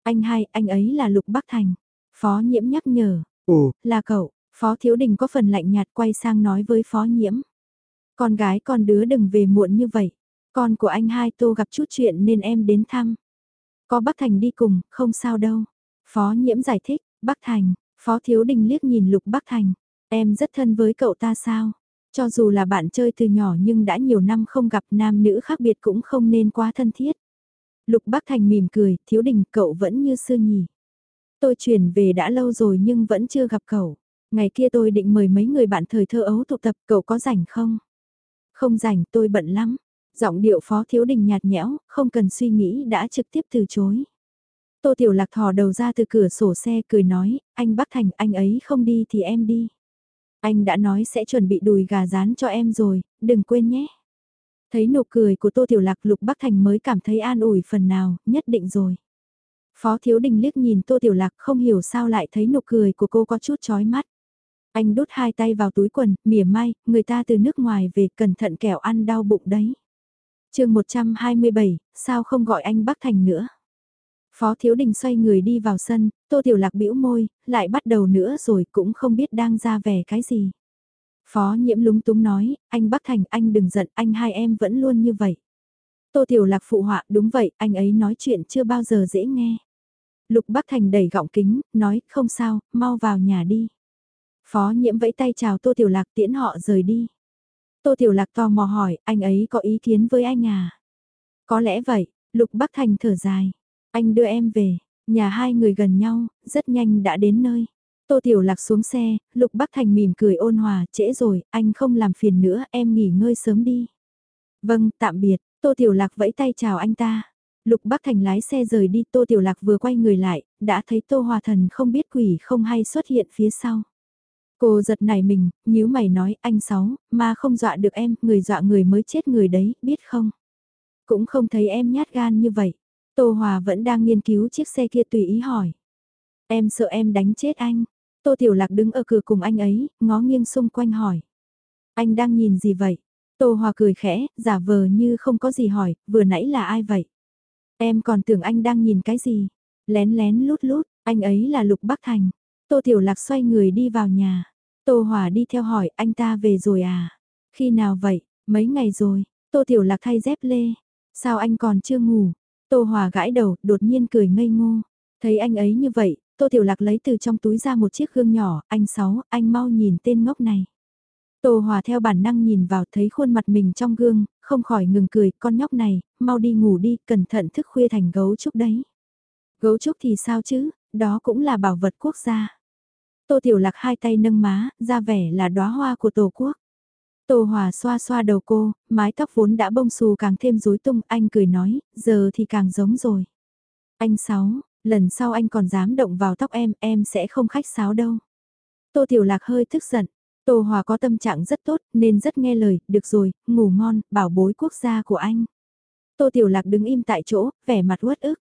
Anh hai, anh ấy là Lục Bắc Thành. Phó Nhiễm nhắc nhở. Ồ, là cậu, Phó Thiếu Đình có phần lạnh nhạt quay sang nói với Phó Nhiễm. Con gái con đứa đừng về muộn như vậy. Con của anh hai tô gặp chút chuyện nên em đến thăm. Có Bắc Thành đi cùng, không sao đâu. Phó Nhiễm giải thích, Bắc Thành, Phó Thiếu Đình liếc nhìn Lục Bắc Thành. Em rất thân với cậu ta sao? Cho dù là bạn chơi từ nhỏ nhưng đã nhiều năm không gặp nam nữ khác biệt cũng không nên quá thân thiết. Lục Bắc Thành mỉm cười, Thiếu Đình cậu vẫn như xưa nhỉ. Tôi chuyển về đã lâu rồi nhưng vẫn chưa gặp cậu. Ngày kia tôi định mời mấy người bạn thời thơ ấu tụ tập, cậu có rảnh không? Không rảnh, tôi bận lắm. Giọng điệu phó thiếu đình nhạt nhẽo, không cần suy nghĩ đã trực tiếp từ chối. Tô Tiểu Lạc thò đầu ra từ cửa sổ xe cười nói, anh Bắc Thành, anh ấy không đi thì em đi. Anh đã nói sẽ chuẩn bị đùi gà rán cho em rồi, đừng quên nhé. Thấy nụ cười của Tô Tiểu Lạc Lục Bắc Thành mới cảm thấy an ủi phần nào, nhất định rồi. Phó Thiếu Đình liếc nhìn Tô Tiểu Lạc không hiểu sao lại thấy nụ cười của cô có chút chói mắt. Anh đút hai tay vào túi quần, mỉa mai, người ta từ nước ngoài về cẩn thận kẻo ăn đau bụng đấy. chương 127, sao không gọi anh Bắc Thành nữa? Phó Thiếu Đình xoay người đi vào sân, Tô Tiểu Lạc bĩu môi, lại bắt đầu nữa rồi cũng không biết đang ra vẻ cái gì. Phó Nhiễm lúng túng nói, anh Bắc Thành anh đừng giận, anh hai em vẫn luôn như vậy. Tô Tiểu Lạc phụ họa, đúng vậy, anh ấy nói chuyện chưa bao giờ dễ nghe. Lục Bắc Thành đẩy gọng kính, nói, không sao, mau vào nhà đi. Phó nhiễm vẫy tay chào Tô Tiểu Lạc tiễn họ rời đi. Tô Tiểu Lạc tò mò hỏi, anh ấy có ý kiến với anh à? Có lẽ vậy, Lục Bắc Thành thở dài. Anh đưa em về, nhà hai người gần nhau, rất nhanh đã đến nơi. Tô Tiểu Lạc xuống xe, Lục Bắc Thành mỉm cười ôn hòa, trễ rồi, anh không làm phiền nữa, em nghỉ ngơi sớm đi. Vâng, tạm biệt, Tô Tiểu Lạc vẫy tay chào anh ta. Lục Bắc Thành lái xe rời đi, Tô Tiểu Lạc vừa quay người lại, đã thấy Tô Hòa Thần không biết quỷ không hay xuất hiện phía sau. Cô giật nảy mình, nhíu mày nói, anh Sáu, mà không dọa được em, người dọa người mới chết người đấy, biết không? Cũng không thấy em nhát gan như vậy. Tô Hòa vẫn đang nghiên cứu chiếc xe kia tùy ý hỏi. Em sợ em đánh chết anh. Tô Tiểu Lạc đứng ở cửa cùng anh ấy, ngó nghiêng xung quanh hỏi. Anh đang nhìn gì vậy? Tô Hòa cười khẽ, giả vờ như không có gì hỏi, vừa nãy là ai vậy? Em còn tưởng anh đang nhìn cái gì? Lén lén lút lút, anh ấy là Lục Bắc Thành. Tô Tiểu Lạc xoay người đi vào nhà. Tô Hòa đi theo hỏi anh ta về rồi à? Khi nào vậy? Mấy ngày rồi? Tô Tiểu Lạc thay dép lê. Sao anh còn chưa ngủ? Tô Hòa gãi đầu, đột nhiên cười ngây ngô. Thấy anh ấy như vậy, Tô Tiểu Lạc lấy từ trong túi ra một chiếc gương nhỏ, anh Sáu, anh mau nhìn tên ngốc này. Tô Hòa theo bản năng nhìn vào thấy khuôn mặt mình trong gương, không khỏi ngừng cười, con nhóc này, mau đi ngủ đi, cẩn thận thức khuya thành gấu trúc đấy. Gấu trúc thì sao chứ, đó cũng là bảo vật quốc gia. Tô Tiểu Lạc hai tay nâng má, ra vẻ là đóa hoa của Tổ quốc. Tô Hòa xoa xoa đầu cô, mái tóc vốn đã bông xù càng thêm rối tung, anh cười nói, giờ thì càng giống rồi. Anh Sáu, lần sau anh còn dám động vào tóc em, em sẽ không khách sáo đâu. Tô Tiểu Lạc hơi tức giận, Tô Hòa có tâm trạng rất tốt nên rất nghe lời, được rồi, ngủ ngon, bảo bối quốc gia của anh. Tô Tiểu Lạc đứng im tại chỗ, vẻ mặt uất ức.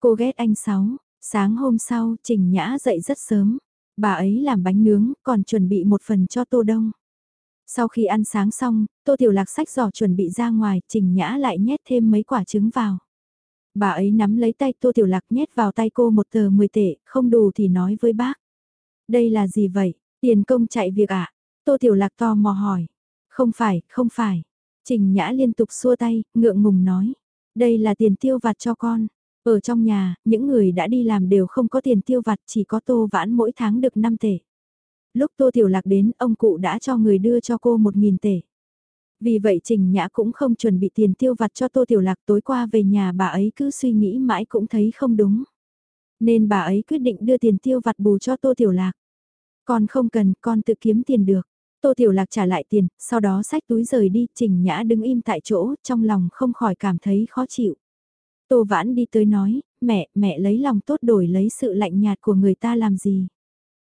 Cô ghét anh sáu, sáng hôm sau, Trình Nhã dậy rất sớm. Bà ấy làm bánh nướng, còn chuẩn bị một phần cho Tô Đông. Sau khi ăn sáng xong, Tô Tiểu Lạc sách giỏ chuẩn bị ra ngoài, Trình Nhã lại nhét thêm mấy quả trứng vào. Bà ấy nắm lấy tay Tô Tiểu Lạc nhét vào tay cô một tờ 10 tệ, không đủ thì nói với bác. Đây là gì vậy? Tiền công chạy việc ạ? À? Tô Tiểu Lạc to mò hỏi. Không phải, không phải. Trình Nhã liên tục xua tay, ngượng ngùng nói. Đây là tiền tiêu vặt cho con. Ở trong nhà, những người đã đi làm đều không có tiền tiêu vặt, chỉ có Tô Vãn mỗi tháng được 5 tệ. Lúc Tô Tiểu Lạc đến, ông cụ đã cho người đưa cho cô 1.000 tệ. Vì vậy Trình Nhã cũng không chuẩn bị tiền tiêu vặt cho Tô Tiểu Lạc tối qua về nhà bà ấy cứ suy nghĩ mãi cũng thấy không đúng. Nên bà ấy quyết định đưa tiền tiêu vặt bù cho Tô Tiểu Lạc. Con không cần, con tự kiếm tiền được. Tô Tiểu Lạc trả lại tiền, sau đó xách túi rời đi, Trình Nhã đứng im tại chỗ, trong lòng không khỏi cảm thấy khó chịu. Tô Vãn đi tới nói, mẹ, mẹ lấy lòng tốt đổi lấy sự lạnh nhạt của người ta làm gì.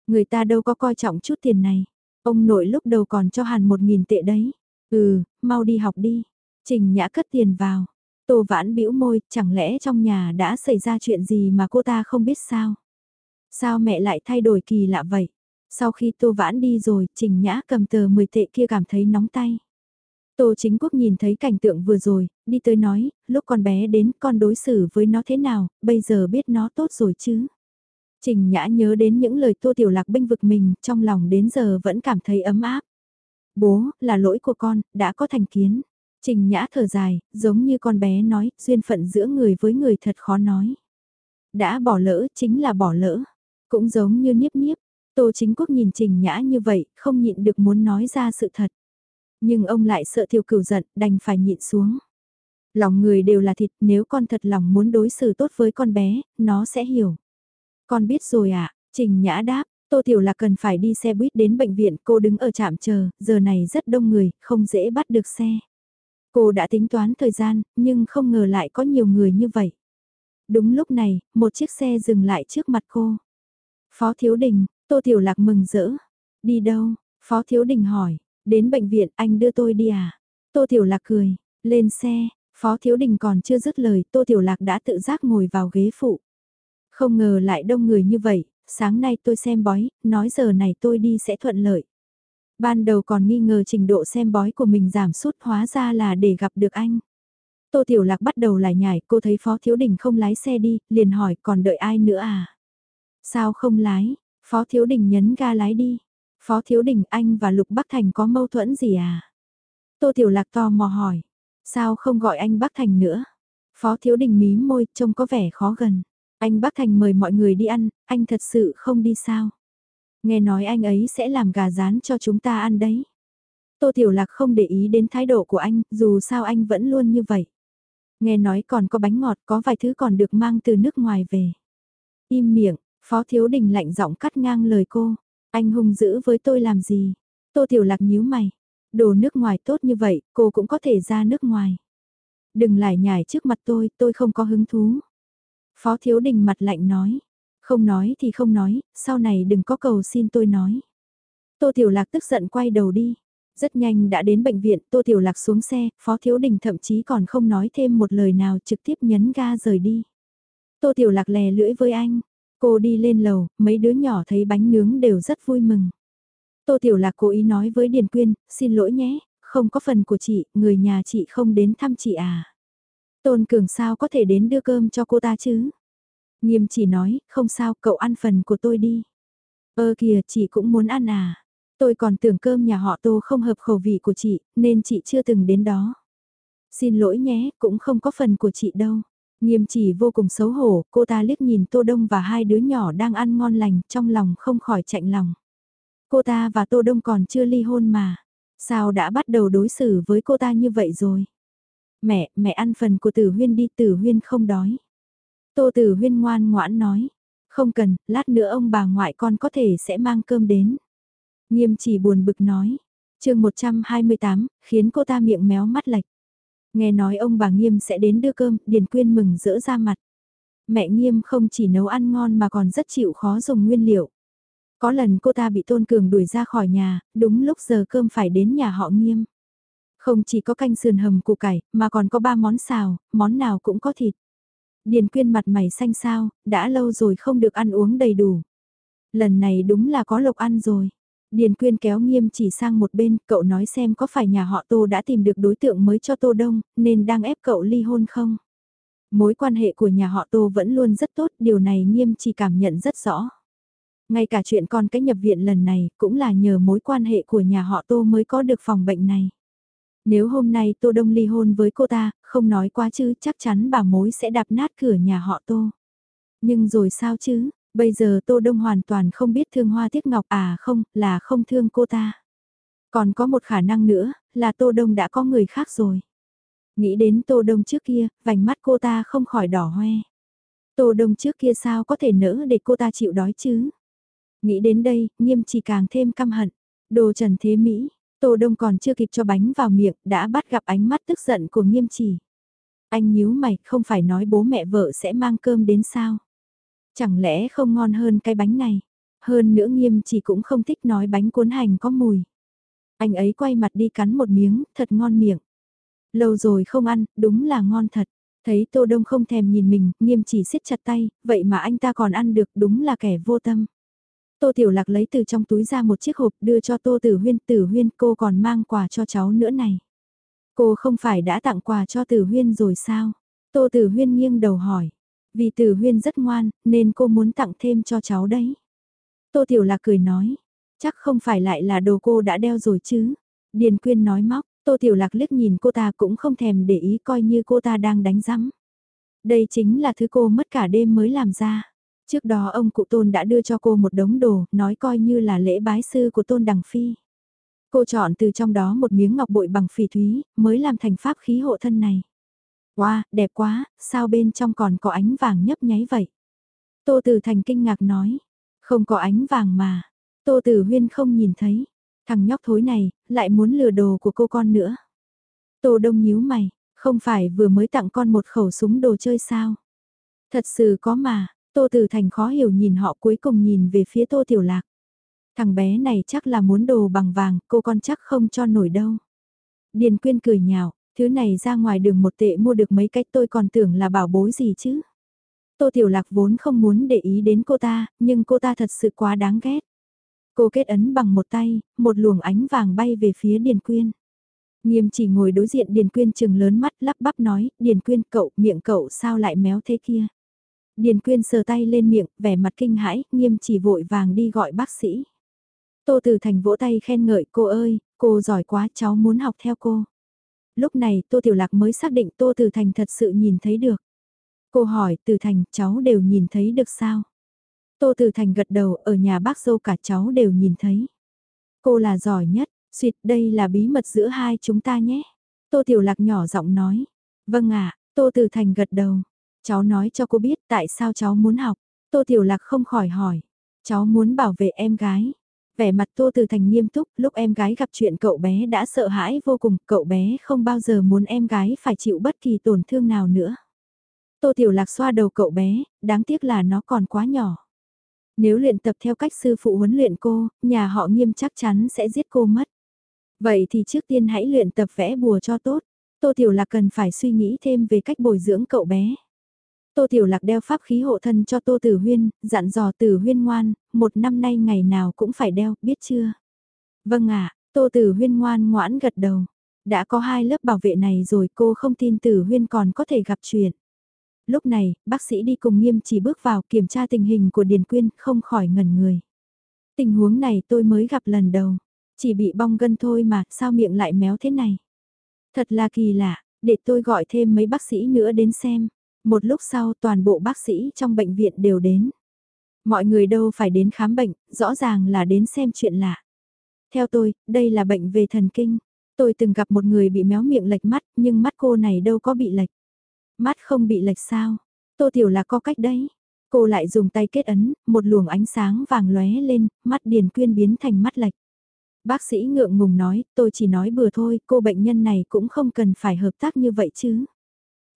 Người ta đâu có coi trọng chút tiền này. Ông nội lúc đầu còn cho hàn một nghìn tệ đấy. Ừ, mau đi học đi. Trình Nhã cất tiền vào. Tô Vãn bĩu môi, chẳng lẽ trong nhà đã xảy ra chuyện gì mà cô ta không biết sao? Sao mẹ lại thay đổi kỳ lạ vậy? Sau khi Tô Vãn đi rồi, Trình Nhã cầm tờ 10 tệ kia cảm thấy nóng tay. Tô Chính Quốc nhìn thấy cảnh tượng vừa rồi, đi tới nói, lúc con bé đến con đối xử với nó thế nào, bây giờ biết nó tốt rồi chứ. Trình Nhã nhớ đến những lời Tô Tiểu Lạc bênh vực mình, trong lòng đến giờ vẫn cảm thấy ấm áp. Bố, là lỗi của con, đã có thành kiến. Trình Nhã thở dài, giống như con bé nói, duyên phận giữa người với người thật khó nói. Đã bỏ lỡ chính là bỏ lỡ. Cũng giống như niếp niếp, Tô Chính Quốc nhìn Trình Nhã như vậy, không nhịn được muốn nói ra sự thật. Nhưng ông lại sợ thiêu cửu giận, đành phải nhịn xuống. Lòng người đều là thịt, nếu con thật lòng muốn đối xử tốt với con bé, nó sẽ hiểu. Con biết rồi ạ, à? Trình Nhã đáp, Tô Tiểu Lạc cần phải đi xe buýt đến bệnh viện, cô đứng ở trạm chờ, giờ này rất đông người, không dễ bắt được xe. Cô đã tính toán thời gian, nhưng không ngờ lại có nhiều người như vậy. Đúng lúc này, một chiếc xe dừng lại trước mặt cô. Phó Thiếu Đình, Tô Tiểu Lạc mừng rỡ. Đi đâu? Phó Thiếu Đình hỏi. Đến bệnh viện anh đưa tôi đi à? Tô Tiểu Lạc cười. Lên xe. Phó Thiếu Đình còn chưa dứt lời. Tô Tiểu Lạc đã tự giác ngồi vào ghế phụ. Không ngờ lại đông người như vậy. Sáng nay tôi xem bói. Nói giờ này tôi đi sẽ thuận lợi. Ban đầu còn nghi ngờ trình độ xem bói của mình giảm sút hóa ra là để gặp được anh. Tô Tiểu Lạc bắt đầu lại nhảy, cô thấy Phó Thiếu Đình không lái xe đi, liền hỏi còn đợi ai nữa à? Sao không lái? Phó Thiếu Đình nhấn ga lái đi. Phó Thiếu Đình anh và Lục Bắc Thành có mâu thuẫn gì à? Tô Tiểu Lạc to mò hỏi. Sao không gọi anh Bắc Thành nữa? Phó Thiếu Đình mí môi trông có vẻ khó gần. Anh Bắc Thành mời mọi người đi ăn, anh thật sự không đi sao? Nghe nói anh ấy sẽ làm gà rán cho chúng ta ăn đấy. Tô Tiểu Lạc không để ý đến thái độ của anh, dù sao anh vẫn luôn như vậy. Nghe nói còn có bánh ngọt, có vài thứ còn được mang từ nước ngoài về. Im miệng, Phó Thiếu Đình lạnh giọng cắt ngang lời cô. Anh hung dữ với tôi làm gì? Tô Tiểu Lạc nhíu mày. Đồ nước ngoài tốt như vậy, cô cũng có thể ra nước ngoài. Đừng lại nhảy trước mặt tôi, tôi không có hứng thú. Phó Thiếu Đình mặt lạnh nói. Không nói thì không nói, sau này đừng có cầu xin tôi nói. Tô Tiểu Lạc tức giận quay đầu đi. Rất nhanh đã đến bệnh viện, Tô Tiểu Lạc xuống xe, Phó Thiếu Đình thậm chí còn không nói thêm một lời nào trực tiếp nhấn ga rời đi. Tô Tiểu Lạc lè lưỡi với anh, Cô đi lên lầu, mấy đứa nhỏ thấy bánh nướng đều rất vui mừng. Tô Tiểu Lạc cố ý nói với Điền Quyên, xin lỗi nhé, không có phần của chị, người nhà chị không đến thăm chị à. Tôn Cường sao có thể đến đưa cơm cho cô ta chứ? Nghiêm chỉ nói, không sao, cậu ăn phần của tôi đi. Ơ kìa, chị cũng muốn ăn à. Tôi còn tưởng cơm nhà họ Tô không hợp khẩu vị của chị, nên chị chưa từng đến đó. Xin lỗi nhé, cũng không có phần của chị đâu. Nghiêm chỉ vô cùng xấu hổ, cô ta liếc nhìn Tô Đông và hai đứa nhỏ đang ăn ngon lành, trong lòng không khỏi chạnh lòng. Cô ta và Tô Đông còn chưa ly hôn mà. Sao đã bắt đầu đối xử với cô ta như vậy rồi? Mẹ, mẹ ăn phần của Tử Huyên đi, Tử Huyên không đói. Tô Tử Huyên ngoan ngoãn nói. Không cần, lát nữa ông bà ngoại con có thể sẽ mang cơm đến. Nghiêm chỉ buồn bực nói. chương 128, khiến cô ta miệng méo mắt lệch. Nghe nói ông bà Nghiêm sẽ đến đưa cơm, Điền Quyên mừng rỡ ra mặt. Mẹ Nghiêm không chỉ nấu ăn ngon mà còn rất chịu khó dùng nguyên liệu. Có lần cô ta bị Tôn Cường đuổi ra khỏi nhà, đúng lúc giờ cơm phải đến nhà họ nghiêm. Không chỉ có canh sườn hầm củ cải, mà còn có ba món xào, món nào cũng có thịt. Điền quyên mặt mày xanh xao, đã lâu rồi không được ăn uống đầy đủ. Lần này đúng là có lộc ăn rồi. Điền quyên kéo nghiêm chỉ sang một bên, cậu nói xem có phải nhà họ Tô đã tìm được đối tượng mới cho Tô Đông, nên đang ép cậu ly hôn không? Mối quan hệ của nhà họ Tô vẫn luôn rất tốt, điều này nghiêm chỉ cảm nhận rất rõ. Ngay cả chuyện con cái nhập viện lần này cũng là nhờ mối quan hệ của nhà họ Tô mới có được phòng bệnh này. Nếu hôm nay Tô Đông ly hôn với cô ta, không nói quá chứ chắc chắn bà mối sẽ đạp nát cửa nhà họ Tô. Nhưng rồi sao chứ, bây giờ Tô Đông hoàn toàn không biết thương hoa tiếc ngọc à không, là không thương cô ta. Còn có một khả năng nữa, là Tô Đông đã có người khác rồi. Nghĩ đến Tô Đông trước kia, vành mắt cô ta không khỏi đỏ hoe. Tô Đông trước kia sao có thể nỡ để cô ta chịu đói chứ? Nghĩ đến đây, nghiêm chỉ càng thêm căm hận. Đồ trần thế Mỹ, Tô Đông còn chưa kịp cho bánh vào miệng, đã bắt gặp ánh mắt tức giận của nghiêm chỉ. Anh nhíu mày, không phải nói bố mẹ vợ sẽ mang cơm đến sao? Chẳng lẽ không ngon hơn cái bánh này? Hơn nữa nghiêm chỉ cũng không thích nói bánh cuốn hành có mùi. Anh ấy quay mặt đi cắn một miếng, thật ngon miệng. Lâu rồi không ăn, đúng là ngon thật. Thấy Tô Đông không thèm nhìn mình, nghiêm chỉ siết chặt tay, vậy mà anh ta còn ăn được đúng là kẻ vô tâm. Tô Tiểu Lạc lấy từ trong túi ra một chiếc hộp đưa cho Tô Tử Huyên. Tử Huyên cô còn mang quà cho cháu nữa này. Cô không phải đã tặng quà cho Tử Huyên rồi sao? Tô Tử Huyên nghiêng đầu hỏi. Vì Tử Huyên rất ngoan, nên cô muốn tặng thêm cho cháu đấy. Tô Tiểu Lạc cười nói. Chắc không phải lại là đồ cô đã đeo rồi chứ? Điền Quyên nói móc. Tô Tiểu Lạc liếc nhìn cô ta cũng không thèm để ý coi như cô ta đang đánh rắm. Đây chính là thứ cô mất cả đêm mới làm ra. Trước đó ông cụ Tôn đã đưa cho cô một đống đồ, nói coi như là lễ bái sư của Tôn Đằng Phi. Cô chọn từ trong đó một miếng ngọc bội bằng phỉ thúy, mới làm thành pháp khí hộ thân này. Wow, đẹp quá, sao bên trong còn có ánh vàng nhấp nháy vậy? Tô Tử Thành kinh ngạc nói, không có ánh vàng mà. Tô Tử Huyên không nhìn thấy, thằng nhóc thối này, lại muốn lừa đồ của cô con nữa. Tô Đông nhíu mày, không phải vừa mới tặng con một khẩu súng đồ chơi sao? Thật sự có mà, Tô Tử Thành khó hiểu nhìn họ cuối cùng nhìn về phía Tô Tiểu Lạc. Thằng bé này chắc là muốn đồ bằng vàng, cô con chắc không cho nổi đâu. Điền Quyên cười nhạo, thứ này ra ngoài đường một tệ mua được mấy cách tôi còn tưởng là bảo bối gì chứ. Tô Tiểu Lạc vốn không muốn để ý đến cô ta, nhưng cô ta thật sự quá đáng ghét. Cô kết ấn bằng một tay, một luồng ánh vàng bay về phía Điền Quyên. Nghiêm chỉ ngồi đối diện Điền Quyên chừng lớn mắt lắp bắp nói, Điền Quyên cậu, miệng cậu sao lại méo thế kia. Điền Quyên sờ tay lên miệng, vẻ mặt kinh hãi, nghiêm chỉ vội vàng đi gọi bác sĩ. Tô Tử Thành vỗ tay khen ngợi cô ơi, cô giỏi quá cháu muốn học theo cô. Lúc này Tô Tiểu Lạc mới xác định Tô Tử Thành thật sự nhìn thấy được. Cô hỏi Tử Thành cháu đều nhìn thấy được sao? Tô Tử Thành gật đầu ở nhà bác dâu cả cháu đều nhìn thấy. Cô là giỏi nhất, suyệt đây là bí mật giữa hai chúng ta nhé. Tô Tiểu Lạc nhỏ giọng nói. Vâng ạ, Tô Tử Thành gật đầu. Cháu nói cho cô biết tại sao cháu muốn học. Tô Tiểu Lạc không khỏi hỏi. Cháu muốn bảo vệ em gái. Vẻ mặt Tô Từ Thành nghiêm túc, lúc em gái gặp chuyện cậu bé đã sợ hãi vô cùng, cậu bé không bao giờ muốn em gái phải chịu bất kỳ tổn thương nào nữa. Tô Tiểu Lạc xoa đầu cậu bé, đáng tiếc là nó còn quá nhỏ. Nếu luyện tập theo cách sư phụ huấn luyện cô, nhà họ nghiêm chắc chắn sẽ giết cô mất. Vậy thì trước tiên hãy luyện tập vẽ bùa cho tốt. Tô Tiểu Lạc cần phải suy nghĩ thêm về cách bồi dưỡng cậu bé. Tô Tiểu Lạc đeo pháp khí hộ thân cho Tô Tử Huyên, dặn dò Tử Huyên ngoan, một năm nay ngày nào cũng phải đeo, biết chưa? Vâng ạ, Tô Tử Huyên ngoan ngoãn gật đầu. Đã có hai lớp bảo vệ này rồi cô không tin Tử Huyên còn có thể gặp chuyện. Lúc này, bác sĩ đi cùng nghiêm chỉ bước vào kiểm tra tình hình của Điền Quyên, không khỏi ngẩn người. Tình huống này tôi mới gặp lần đầu. Chỉ bị bong gân thôi mà, sao miệng lại méo thế này? Thật là kỳ lạ, để tôi gọi thêm mấy bác sĩ nữa đến xem. Một lúc sau toàn bộ bác sĩ trong bệnh viện đều đến. Mọi người đâu phải đến khám bệnh, rõ ràng là đến xem chuyện lạ. Theo tôi, đây là bệnh về thần kinh. Tôi từng gặp một người bị méo miệng lệch mắt, nhưng mắt cô này đâu có bị lệch. Mắt không bị lệch sao? Tô Tiểu là có cách đấy. Cô lại dùng tay kết ấn, một luồng ánh sáng vàng lóe lên, mắt Điền Quyên biến thành mắt lệch. Bác sĩ ngượng ngùng nói, tôi chỉ nói bừa thôi, cô bệnh nhân này cũng không cần phải hợp tác như vậy chứ.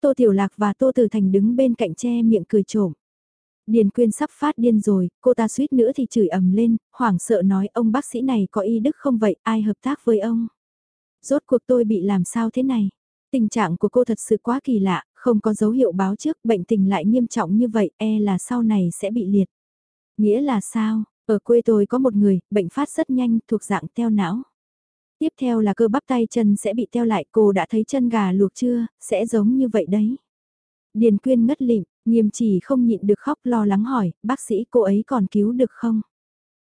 Tô Tiểu Lạc và Tô Tử Thành đứng bên cạnh che miệng cười trộm. Điền Quyên sắp phát điên rồi, cô ta suýt nữa thì chửi ầm lên, hoảng sợ nói ông bác sĩ này có y đức không vậy, ai hợp tác với ông. Rốt cuộc tôi bị làm sao thế này? Tình trạng của cô thật sự quá kỳ lạ, không có dấu hiệu báo trước, bệnh tình lại nghiêm trọng như vậy, e là sau này sẽ bị liệt. Nghĩa là sao? Ở quê tôi có một người, bệnh phát rất nhanh, thuộc dạng teo não. Tiếp theo là cơ bắp tay chân sẽ bị teo lại, cô đã thấy chân gà luộc chưa, sẽ giống như vậy đấy. Điền Quyên ngất lịm, nghiêm chỉ không nhịn được khóc lo lắng hỏi, bác sĩ cô ấy còn cứu được không?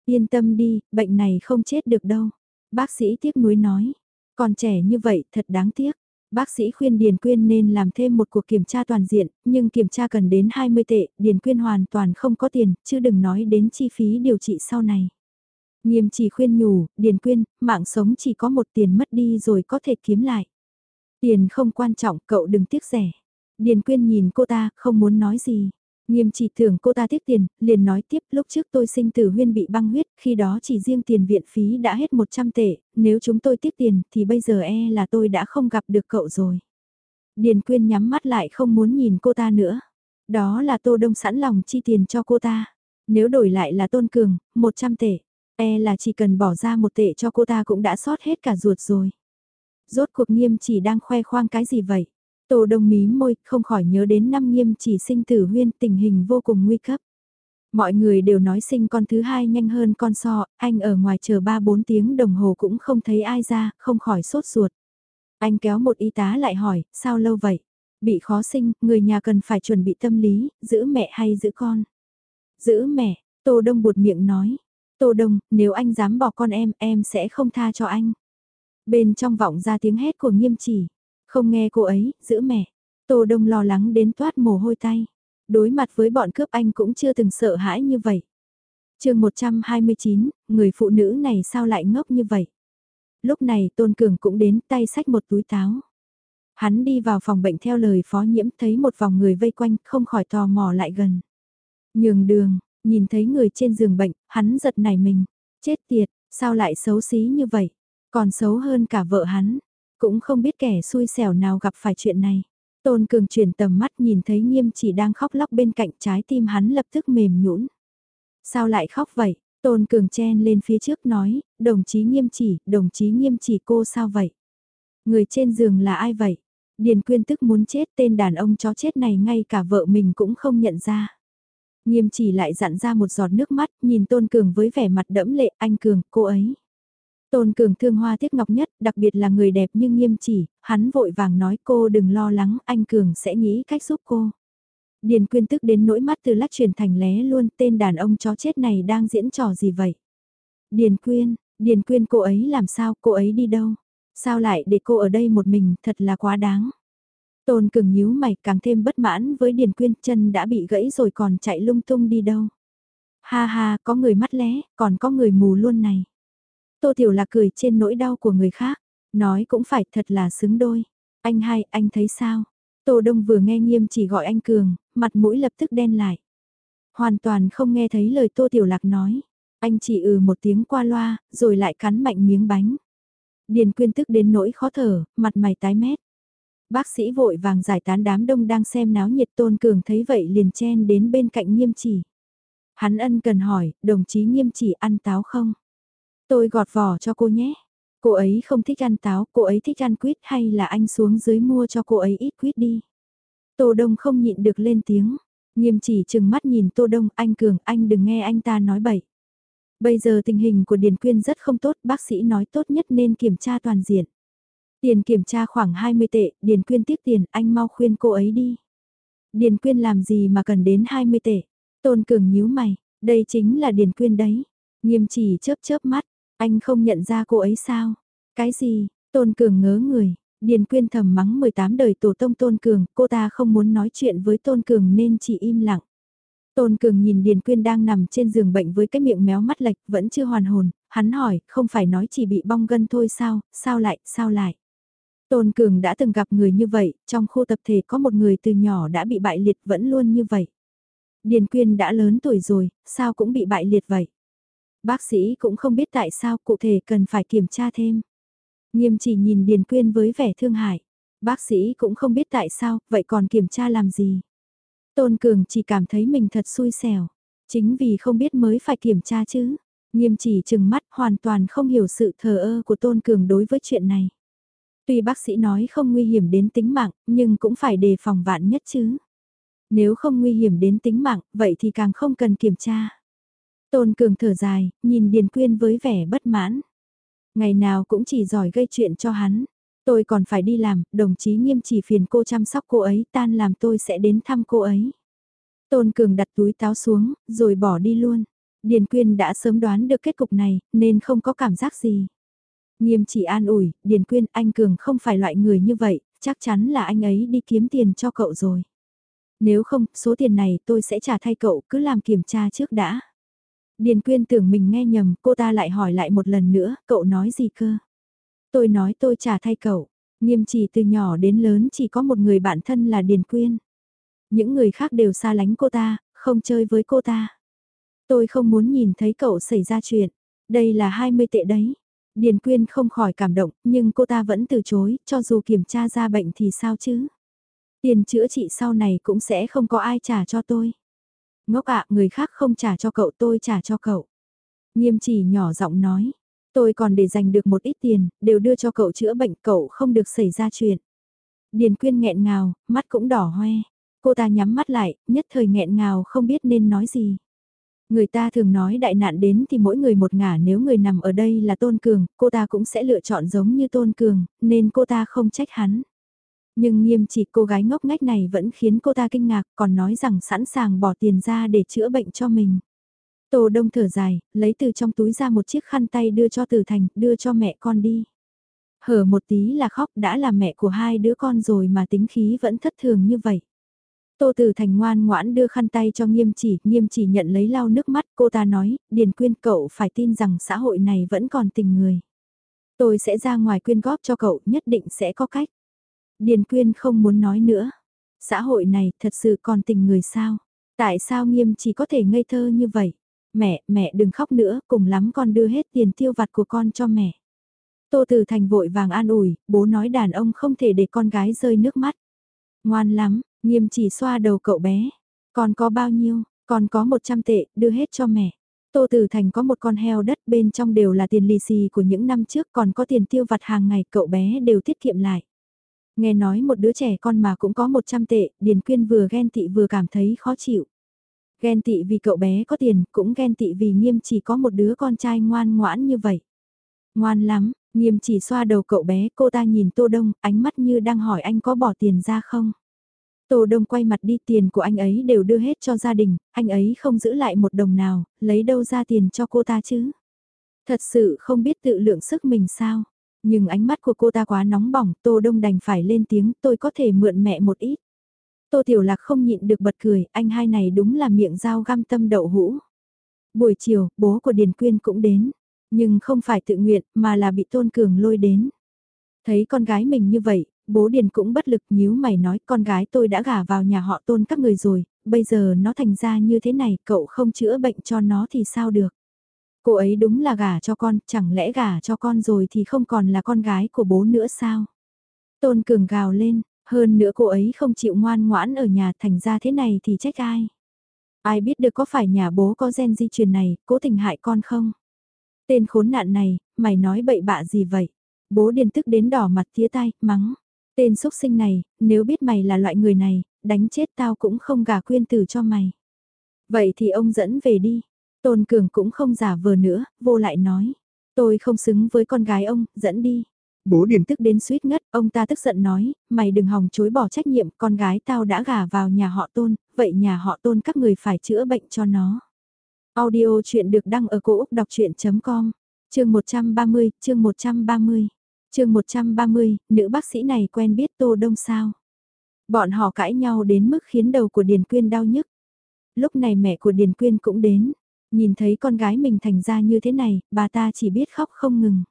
Yên tâm đi, bệnh này không chết được đâu. Bác sĩ tiếc nuối nói, còn trẻ như vậy thật đáng tiếc. Bác sĩ khuyên Điền Quyên nên làm thêm một cuộc kiểm tra toàn diện, nhưng kiểm tra cần đến 20 tệ, Điền Quyên hoàn toàn không có tiền, chứ đừng nói đến chi phí điều trị sau này. Nghiêm chỉ khuyên nhủ, Điền Quyên, mạng sống chỉ có một tiền mất đi rồi có thể kiếm lại. Tiền không quan trọng, cậu đừng tiếc rẻ. Điền Quyên nhìn cô ta, không muốn nói gì. Nghiêm chỉ tưởng cô ta tiếc tiền, liền nói tiếp lúc trước tôi sinh tử huyên bị băng huyết, khi đó chỉ riêng tiền viện phí đã hết 100 tệ, nếu chúng tôi tiếc tiền thì bây giờ e là tôi đã không gặp được cậu rồi. Điền Quyên nhắm mắt lại không muốn nhìn cô ta nữa. Đó là Tô Đông sẵn lòng chi tiền cho cô ta. Nếu đổi lại là Tôn Cường, 100 tệ, e là chỉ cần bỏ ra một tệ cho cô ta cũng đã sót hết cả ruột rồi. Rốt cuộc nghiêm chỉ đang khoe khoang cái gì vậy? Tô Đông mí môi, không khỏi nhớ đến năm nghiêm chỉ sinh tử huyên tình hình vô cùng nguy cấp. Mọi người đều nói sinh con thứ hai nhanh hơn con so, anh ở ngoài chờ 3-4 tiếng đồng hồ cũng không thấy ai ra, không khỏi sốt ruột. Anh kéo một y tá lại hỏi, sao lâu vậy? Bị khó sinh, người nhà cần phải chuẩn bị tâm lý, giữ mẹ hay giữ con? Giữ mẹ, Tô Đông buột miệng nói. Tô Đông, nếu anh dám bỏ con em, em sẽ không tha cho anh. Bên trong vọng ra tiếng hét của nghiêm chỉ. Không nghe cô ấy, giữ mẹ. Tô Đông lo lắng đến toát mồ hôi tay. Đối mặt với bọn cướp anh cũng chưa từng sợ hãi như vậy. chương 129, người phụ nữ này sao lại ngốc như vậy? Lúc này Tôn Cường cũng đến tay sách một túi táo. Hắn đi vào phòng bệnh theo lời phó nhiễm thấy một vòng người vây quanh không khỏi tò mò lại gần. Nhường đường, nhìn thấy người trên giường bệnh, hắn giật nảy mình. Chết tiệt, sao lại xấu xí như vậy? Còn xấu hơn cả vợ hắn. Cũng không biết kẻ xui xẻo nào gặp phải chuyện này. Tôn Cường chuyển tầm mắt nhìn thấy nghiêm chỉ đang khóc lóc bên cạnh trái tim hắn lập tức mềm nhũn. Sao lại khóc vậy? Tôn Cường chen lên phía trước nói, đồng chí nghiêm chỉ, đồng chí nghiêm chỉ cô sao vậy? Người trên giường là ai vậy? Điền quyên tức muốn chết tên đàn ông chó chết này ngay cả vợ mình cũng không nhận ra. Nghiêm chỉ lại dặn ra một giọt nước mắt, nhìn Tôn Cường với vẻ mặt đẫm lệ, anh Cường, cô ấy. Tôn Cường thương hoa tiếc ngọc nhất, đặc biệt là người đẹp nhưng nghiêm chỉ, hắn vội vàng nói cô đừng lo lắng, anh Cường sẽ nghĩ cách giúp cô. Điền quyên tức đến nỗi mắt từ lắc truyền thành lé luôn, tên đàn ông chó chết này đang diễn trò gì vậy? Điền quyên, Điền quyên cô ấy làm sao, cô ấy đi đâu? Sao lại để cô ở đây một mình, thật là quá đáng. Tôn Cường nhíu mày càng thêm bất mãn với Điền quyên, chân đã bị gãy rồi còn chạy lung tung đi đâu? Ha ha, có người mắt lé, còn có người mù luôn này. Tô Tiểu Lạc cười trên nỗi đau của người khác, nói cũng phải thật là xứng đôi. Anh hai, anh thấy sao? Tô Đông vừa nghe nghiêm chỉ gọi anh Cường, mặt mũi lập tức đen lại. Hoàn toàn không nghe thấy lời Tô Tiểu Lạc nói. Anh chỉ ừ một tiếng qua loa, rồi lại cắn mạnh miếng bánh. Điền quyên tức đến nỗi khó thở, mặt mày tái mét. Bác sĩ vội vàng giải tán đám đông đang xem náo nhiệt Tôn Cường thấy vậy liền chen đến bên cạnh nghiêm chỉ. Hắn ân cần hỏi, đồng chí nghiêm chỉ ăn táo không? Tôi gọt vỏ cho cô nhé. Cô ấy không thích ăn táo, cô ấy thích ăn quýt hay là anh xuống dưới mua cho cô ấy ít quýt đi. Tô Đông không nhịn được lên tiếng. Nghiêm chỉ chừng mắt nhìn Tô Đông, anh Cường, anh đừng nghe anh ta nói bậy. Bây giờ tình hình của Điền Quyên rất không tốt, bác sĩ nói tốt nhất nên kiểm tra toàn diện. Tiền kiểm tra khoảng 20 tệ, Điền Quyên tiếc tiền, anh mau khuyên cô ấy đi. Điền Quyên làm gì mà cần đến 20 tệ? Tôn Cường nhíu mày, đây chính là Điền Quyên đấy. Nghiêm chỉ chớp chớp mắt, anh không nhận ra cô ấy sao? Cái gì? Tôn Cường ngớ người. Điền Quyên thầm mắng 18 đời tổ tông Tôn Cường, cô ta không muốn nói chuyện với Tôn Cường nên chỉ im lặng. Tôn Cường nhìn Điền Quyên đang nằm trên giường bệnh với cái miệng méo mắt lệch, vẫn chưa hoàn hồn, hắn hỏi, không phải nói chỉ bị bong gân thôi sao, sao lại, sao lại. Tôn Cường đã từng gặp người như vậy, trong khu tập thể có một người từ nhỏ đã bị bại liệt vẫn luôn như vậy. Điền Quyên đã lớn tuổi rồi, sao cũng bị bại liệt vậy. Bác sĩ cũng không biết tại sao cụ thể cần phải kiểm tra thêm. Nghiêm chỉ nhìn Điền Quyên với vẻ thương hại. Bác sĩ cũng không biết tại sao, vậy còn kiểm tra làm gì? Tôn Cường chỉ cảm thấy mình thật xui xẻo. Chính vì không biết mới phải kiểm tra chứ. Nghiêm chỉ chừng mắt hoàn toàn không hiểu sự thờ ơ của Tôn Cường đối với chuyện này. Tuy bác sĩ nói không nguy hiểm đến tính mạng, nhưng cũng phải đề phòng vạn nhất chứ. Nếu không nguy hiểm đến tính mạng, vậy thì càng không cần kiểm tra. Tôn Cường thở dài, nhìn Điền Quyên với vẻ bất mãn. Ngày nào cũng chỉ giỏi gây chuyện cho hắn. Tôi còn phải đi làm, đồng chí nghiêm chỉ phiền cô chăm sóc cô ấy, tan làm tôi sẽ đến thăm cô ấy. Tôn Cường đặt túi táo xuống, rồi bỏ đi luôn. Điền Quyên đã sớm đoán được kết cục này, nên không có cảm giác gì. Nghiêm chỉ an ủi, Điền Quyên, anh Cường không phải loại người như vậy, chắc chắn là anh ấy đi kiếm tiền cho cậu rồi. Nếu không, số tiền này tôi sẽ trả thay cậu, cứ làm kiểm tra trước đã. Điền Quyên tưởng mình nghe nhầm, cô ta lại hỏi lại một lần nữa, cậu nói gì cơ? Tôi nói tôi trả thay cậu. Nghiêm chỉ từ nhỏ đến lớn chỉ có một người bạn thân là Điền Quyên. Những người khác đều xa lánh cô ta, không chơi với cô ta. Tôi không muốn nhìn thấy cậu xảy ra chuyện. Đây là 20 tệ đấy. Điền Quyên không khỏi cảm động, nhưng cô ta vẫn từ chối, cho dù kiểm tra ra bệnh thì sao chứ. Tiền chữa trị sau này cũng sẽ không có ai trả cho tôi. Ngốc ạ, người khác không trả cho cậu tôi trả cho cậu. Nghiêm chỉ nhỏ giọng nói, tôi còn để dành được một ít tiền, đều đưa cho cậu chữa bệnh cậu không được xảy ra chuyện. Điền Quyên nghẹn ngào, mắt cũng đỏ hoe. Cô ta nhắm mắt lại, nhất thời nghẹn ngào không biết nên nói gì. Người ta thường nói đại nạn đến thì mỗi người một ngả nếu người nằm ở đây là Tôn Cường, cô ta cũng sẽ lựa chọn giống như Tôn Cường, nên cô ta không trách hắn. Nhưng nghiêm chỉ cô gái ngốc ngách này vẫn khiến cô ta kinh ngạc còn nói rằng sẵn sàng bỏ tiền ra để chữa bệnh cho mình. Tô Đông thở dài, lấy từ trong túi ra một chiếc khăn tay đưa cho Từ Thành, đưa cho mẹ con đi. Hở một tí là khóc đã là mẹ của hai đứa con rồi mà tính khí vẫn thất thường như vậy. Tô Từ Thành ngoan ngoãn đưa khăn tay cho nghiêm chỉ, nghiêm chỉ nhận lấy lau nước mắt, cô ta nói, Điền Quyên cậu phải tin rằng xã hội này vẫn còn tình người. Tôi sẽ ra ngoài quyên góp cho cậu, nhất định sẽ có cách. Điền Quyên không muốn nói nữa. Xã hội này thật sự còn tình người sao? Tại sao nghiêm chỉ có thể ngây thơ như vậy? Mẹ, mẹ đừng khóc nữa, cùng lắm con đưa hết tiền tiêu vặt của con cho mẹ. Tô Từ Thành vội vàng an ủi, bố nói đàn ông không thể để con gái rơi nước mắt. Ngoan lắm, nghiêm chỉ xoa đầu cậu bé. Còn có bao nhiêu, Còn có 100 tệ, đưa hết cho mẹ. Tô Tử Thành có một con heo đất bên trong đều là tiền lì xì của những năm trước còn có tiền tiêu vặt hàng ngày cậu bé đều tiết kiệm lại. Nghe nói một đứa trẻ con mà cũng có 100 tệ, Điền Quyên vừa ghen tị vừa cảm thấy khó chịu. Ghen tị vì cậu bé có tiền, cũng ghen tị vì nghiêm chỉ có một đứa con trai ngoan ngoãn như vậy. Ngoan lắm, nghiêm chỉ xoa đầu cậu bé, cô ta nhìn Tô Đông, ánh mắt như đang hỏi anh có bỏ tiền ra không. Tô Đông quay mặt đi tiền của anh ấy đều đưa hết cho gia đình, anh ấy không giữ lại một đồng nào, lấy đâu ra tiền cho cô ta chứ. Thật sự không biết tự lượng sức mình sao. Nhưng ánh mắt của cô ta quá nóng bỏng, Tô Đông đành phải lên tiếng, tôi có thể mượn mẹ một ít. Tô Tiểu Lạc không nhịn được bật cười, anh hai này đúng là miệng dao găm tâm đậu hũ. Buổi chiều, bố của Điền Quyên cũng đến, nhưng không phải tự nguyện mà là bị Tôn Cường lôi đến. Thấy con gái mình như vậy, bố Điền cũng bất lực nhíu mày nói con gái tôi đã gả vào nhà họ Tôn các người rồi, bây giờ nó thành ra như thế này, cậu không chữa bệnh cho nó thì sao được. Cô ấy đúng là gả cho con, chẳng lẽ gả cho con rồi thì không còn là con gái của bố nữa sao? Tôn Cường gào lên, hơn nữa cô ấy không chịu ngoan ngoãn ở nhà thành ra thế này thì trách ai? Ai biết được có phải nhà bố có gen di truyền này, cố tình hại con không? Tên khốn nạn này, mày nói bậy bạ gì vậy? Bố điên tức đến đỏ mặt tía tay, mắng. Tên xúc sinh này, nếu biết mày là loại người này, đánh chết tao cũng không gả quyên tử cho mày. Vậy thì ông dẫn về đi, Tôn Cường cũng không giả vờ nữa, vô lại nói. Tôi không xứng với con gái ông, dẫn đi. Bố Điền tức đến suýt ngất, ông ta tức giận nói, mày đừng hòng chối bỏ trách nhiệm, con gái tao đã gả vào nhà họ Tôn, vậy nhà họ Tôn các người phải chữa bệnh cho nó. Audio chuyện được đăng ở cổ Úc đọc chuyện.com, chương 130, chương 130, chương 130, nữ bác sĩ này quen biết Tô Đông sao. Bọn họ cãi nhau đến mức khiến đầu của Điền Quyên đau nhức. Lúc này mẹ của Điền Quyên cũng đến, Nhìn thấy con gái mình thành ra như thế này, bà ta chỉ biết khóc không ngừng.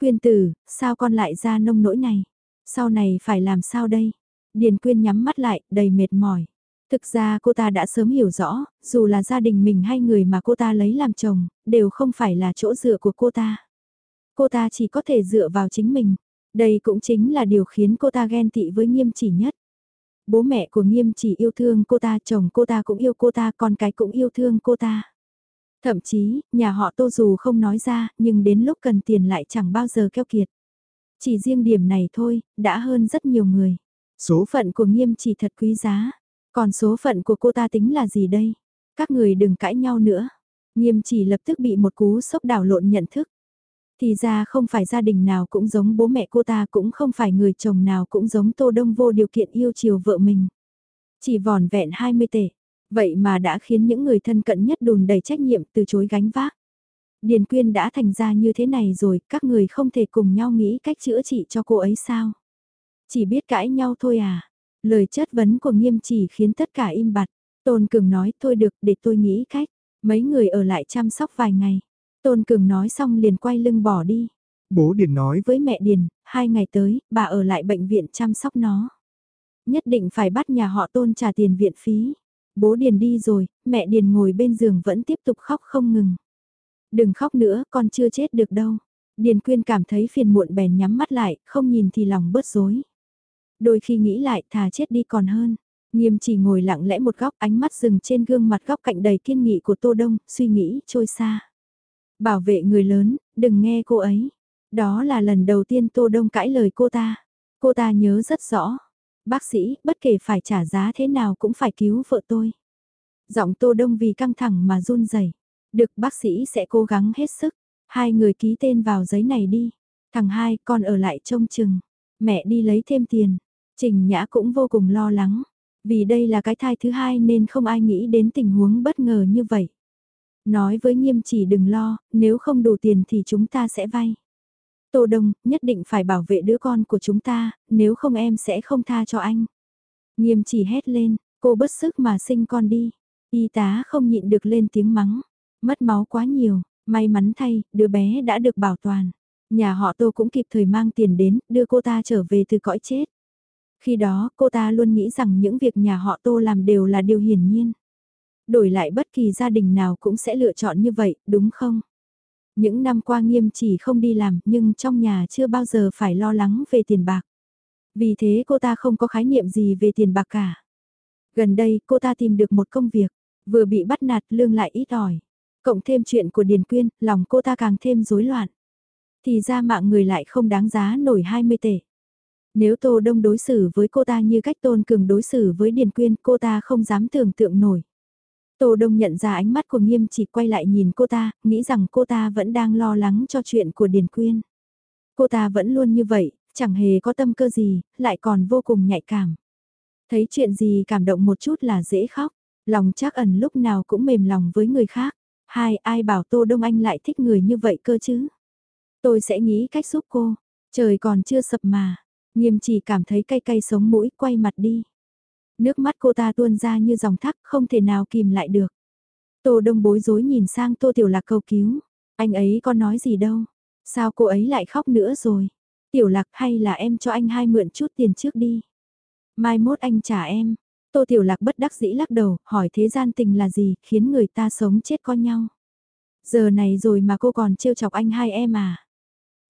Quyên tử, sao con lại ra nông nỗi này? Sau này phải làm sao đây? Điền Quyên nhắm mắt lại, đầy mệt mỏi. Thực ra cô ta đã sớm hiểu rõ, dù là gia đình mình hay người mà cô ta lấy làm chồng, đều không phải là chỗ dựa của cô ta. Cô ta chỉ có thể dựa vào chính mình. Đây cũng chính là điều khiến cô ta ghen tị với nghiêm chỉ nhất. Bố mẹ của nghiêm chỉ yêu thương cô ta, chồng cô ta cũng yêu cô ta, con cái cũng yêu thương cô ta. Thậm chí, nhà họ tô dù không nói ra, nhưng đến lúc cần tiền lại chẳng bao giờ keo kiệt. Chỉ riêng điểm này thôi, đã hơn rất nhiều người. Số phận của nghiêm chỉ thật quý giá. Còn số phận của cô ta tính là gì đây? Các người đừng cãi nhau nữa. Nghiêm chỉ lập tức bị một cú sốc đảo lộn nhận thức. Thì ra không phải gia đình nào cũng giống bố mẹ cô ta cũng không phải người chồng nào cũng giống Tô Đông vô điều kiện yêu chiều vợ mình. Chỉ vòn vẹn 20 tệ, vậy mà đã khiến những người thân cận nhất đùn đầy trách nhiệm từ chối gánh vác. Điền Quyên đã thành ra như thế này rồi, các người không thể cùng nhau nghĩ cách chữa trị cho cô ấy sao? Chỉ biết cãi nhau thôi à? Lời chất vấn của nghiêm chỉ khiến tất cả im bặt. Tôn Cường nói thôi được để tôi nghĩ cách. Mấy người ở lại chăm sóc vài ngày. Tôn Cường nói xong liền quay lưng bỏ đi. Bố Điền nói với mẹ Điền, hai ngày tới, bà ở lại bệnh viện chăm sóc nó. Nhất định phải bắt nhà họ Tôn trả tiền viện phí. Bố Điền đi rồi, mẹ Điền ngồi bên giường vẫn tiếp tục khóc không ngừng. Đừng khóc nữa, con chưa chết được đâu. Điền Quyên cảm thấy phiền muộn bèn nhắm mắt lại, không nhìn thì lòng bớt rối. Đôi khi nghĩ lại thà chết đi còn hơn. Nghiêm chỉ ngồi lặng lẽ một góc ánh mắt dừng trên gương mặt góc cạnh đầy kiên nghị của Tô Đông, suy nghĩ trôi xa. Bảo vệ người lớn, đừng nghe cô ấy. Đó là lần đầu tiên Tô Đông cãi lời cô ta. Cô ta nhớ rất rõ. Bác sĩ, bất kể phải trả giá thế nào cũng phải cứu vợ tôi. Giọng Tô Đông vì căng thẳng mà run rẩy. Được bác sĩ sẽ cố gắng hết sức. Hai người ký tên vào giấy này đi. Thằng hai, con ở lại trông chừng. Mẹ đi lấy thêm tiền. Trình Nhã cũng vô cùng lo lắng. Vì đây là cái thai thứ hai nên không ai nghĩ đến tình huống bất ngờ như vậy. Nói với nghiêm chỉ đừng lo, nếu không đủ tiền thì chúng ta sẽ vay. Tô Đông, nhất định phải bảo vệ đứa con của chúng ta, nếu không em sẽ không tha cho anh. Nghiêm chỉ hét lên, cô bất sức mà sinh con đi. Y tá không nhịn được lên tiếng mắng. Mất máu quá nhiều, may mắn thay, đứa bé đã được bảo toàn. Nhà họ Tô cũng kịp thời mang tiền đến, đưa cô ta trở về từ cõi chết. Khi đó, cô ta luôn nghĩ rằng những việc nhà họ Tô làm đều là điều hiển nhiên. Đổi lại bất kỳ gia đình nào cũng sẽ lựa chọn như vậy, đúng không? Những năm qua nghiêm chỉ không đi làm nhưng trong nhà chưa bao giờ phải lo lắng về tiền bạc. Vì thế cô ta không có khái niệm gì về tiền bạc cả. Gần đây cô ta tìm được một công việc, vừa bị bắt nạt lương lại ít ỏi. Cộng thêm chuyện của Điền Quyên, lòng cô ta càng thêm rối loạn. Thì ra mạng người lại không đáng giá nổi 20 tệ. Nếu Tô Đông đối xử với cô ta như cách Tôn Cường đối xử với Điền Quyên, cô ta không dám tưởng tượng nổi. Tô Đông nhận ra ánh mắt của nghiêm chỉ quay lại nhìn cô ta, nghĩ rằng cô ta vẫn đang lo lắng cho chuyện của Điền Quyên. Cô ta vẫn luôn như vậy, chẳng hề có tâm cơ gì, lại còn vô cùng nhạy cảm. Thấy chuyện gì cảm động một chút là dễ khóc, lòng chắc ẩn lúc nào cũng mềm lòng với người khác. Hai, ai bảo Tô Đông Anh lại thích người như vậy cơ chứ? Tôi sẽ nghĩ cách giúp cô. Trời còn chưa sập mà. Nghiêm chỉ cảm thấy cay cay sống mũi quay mặt đi. Nước mắt cô ta tuôn ra như dòng thác không thể nào kìm lại được. Tô Đông bối rối nhìn sang Tô Tiểu Lạc cầu cứu. Anh ấy có nói gì đâu. Sao cô ấy lại khóc nữa rồi? Tiểu Lạc hay là em cho anh hai mượn chút tiền trước đi. Mai mốt anh trả em. Tô Tiểu Lạc bất đắc dĩ lắc đầu, hỏi thế gian tình là gì, khiến người ta sống chết con nhau. Giờ này rồi mà cô còn trêu chọc anh hai em à.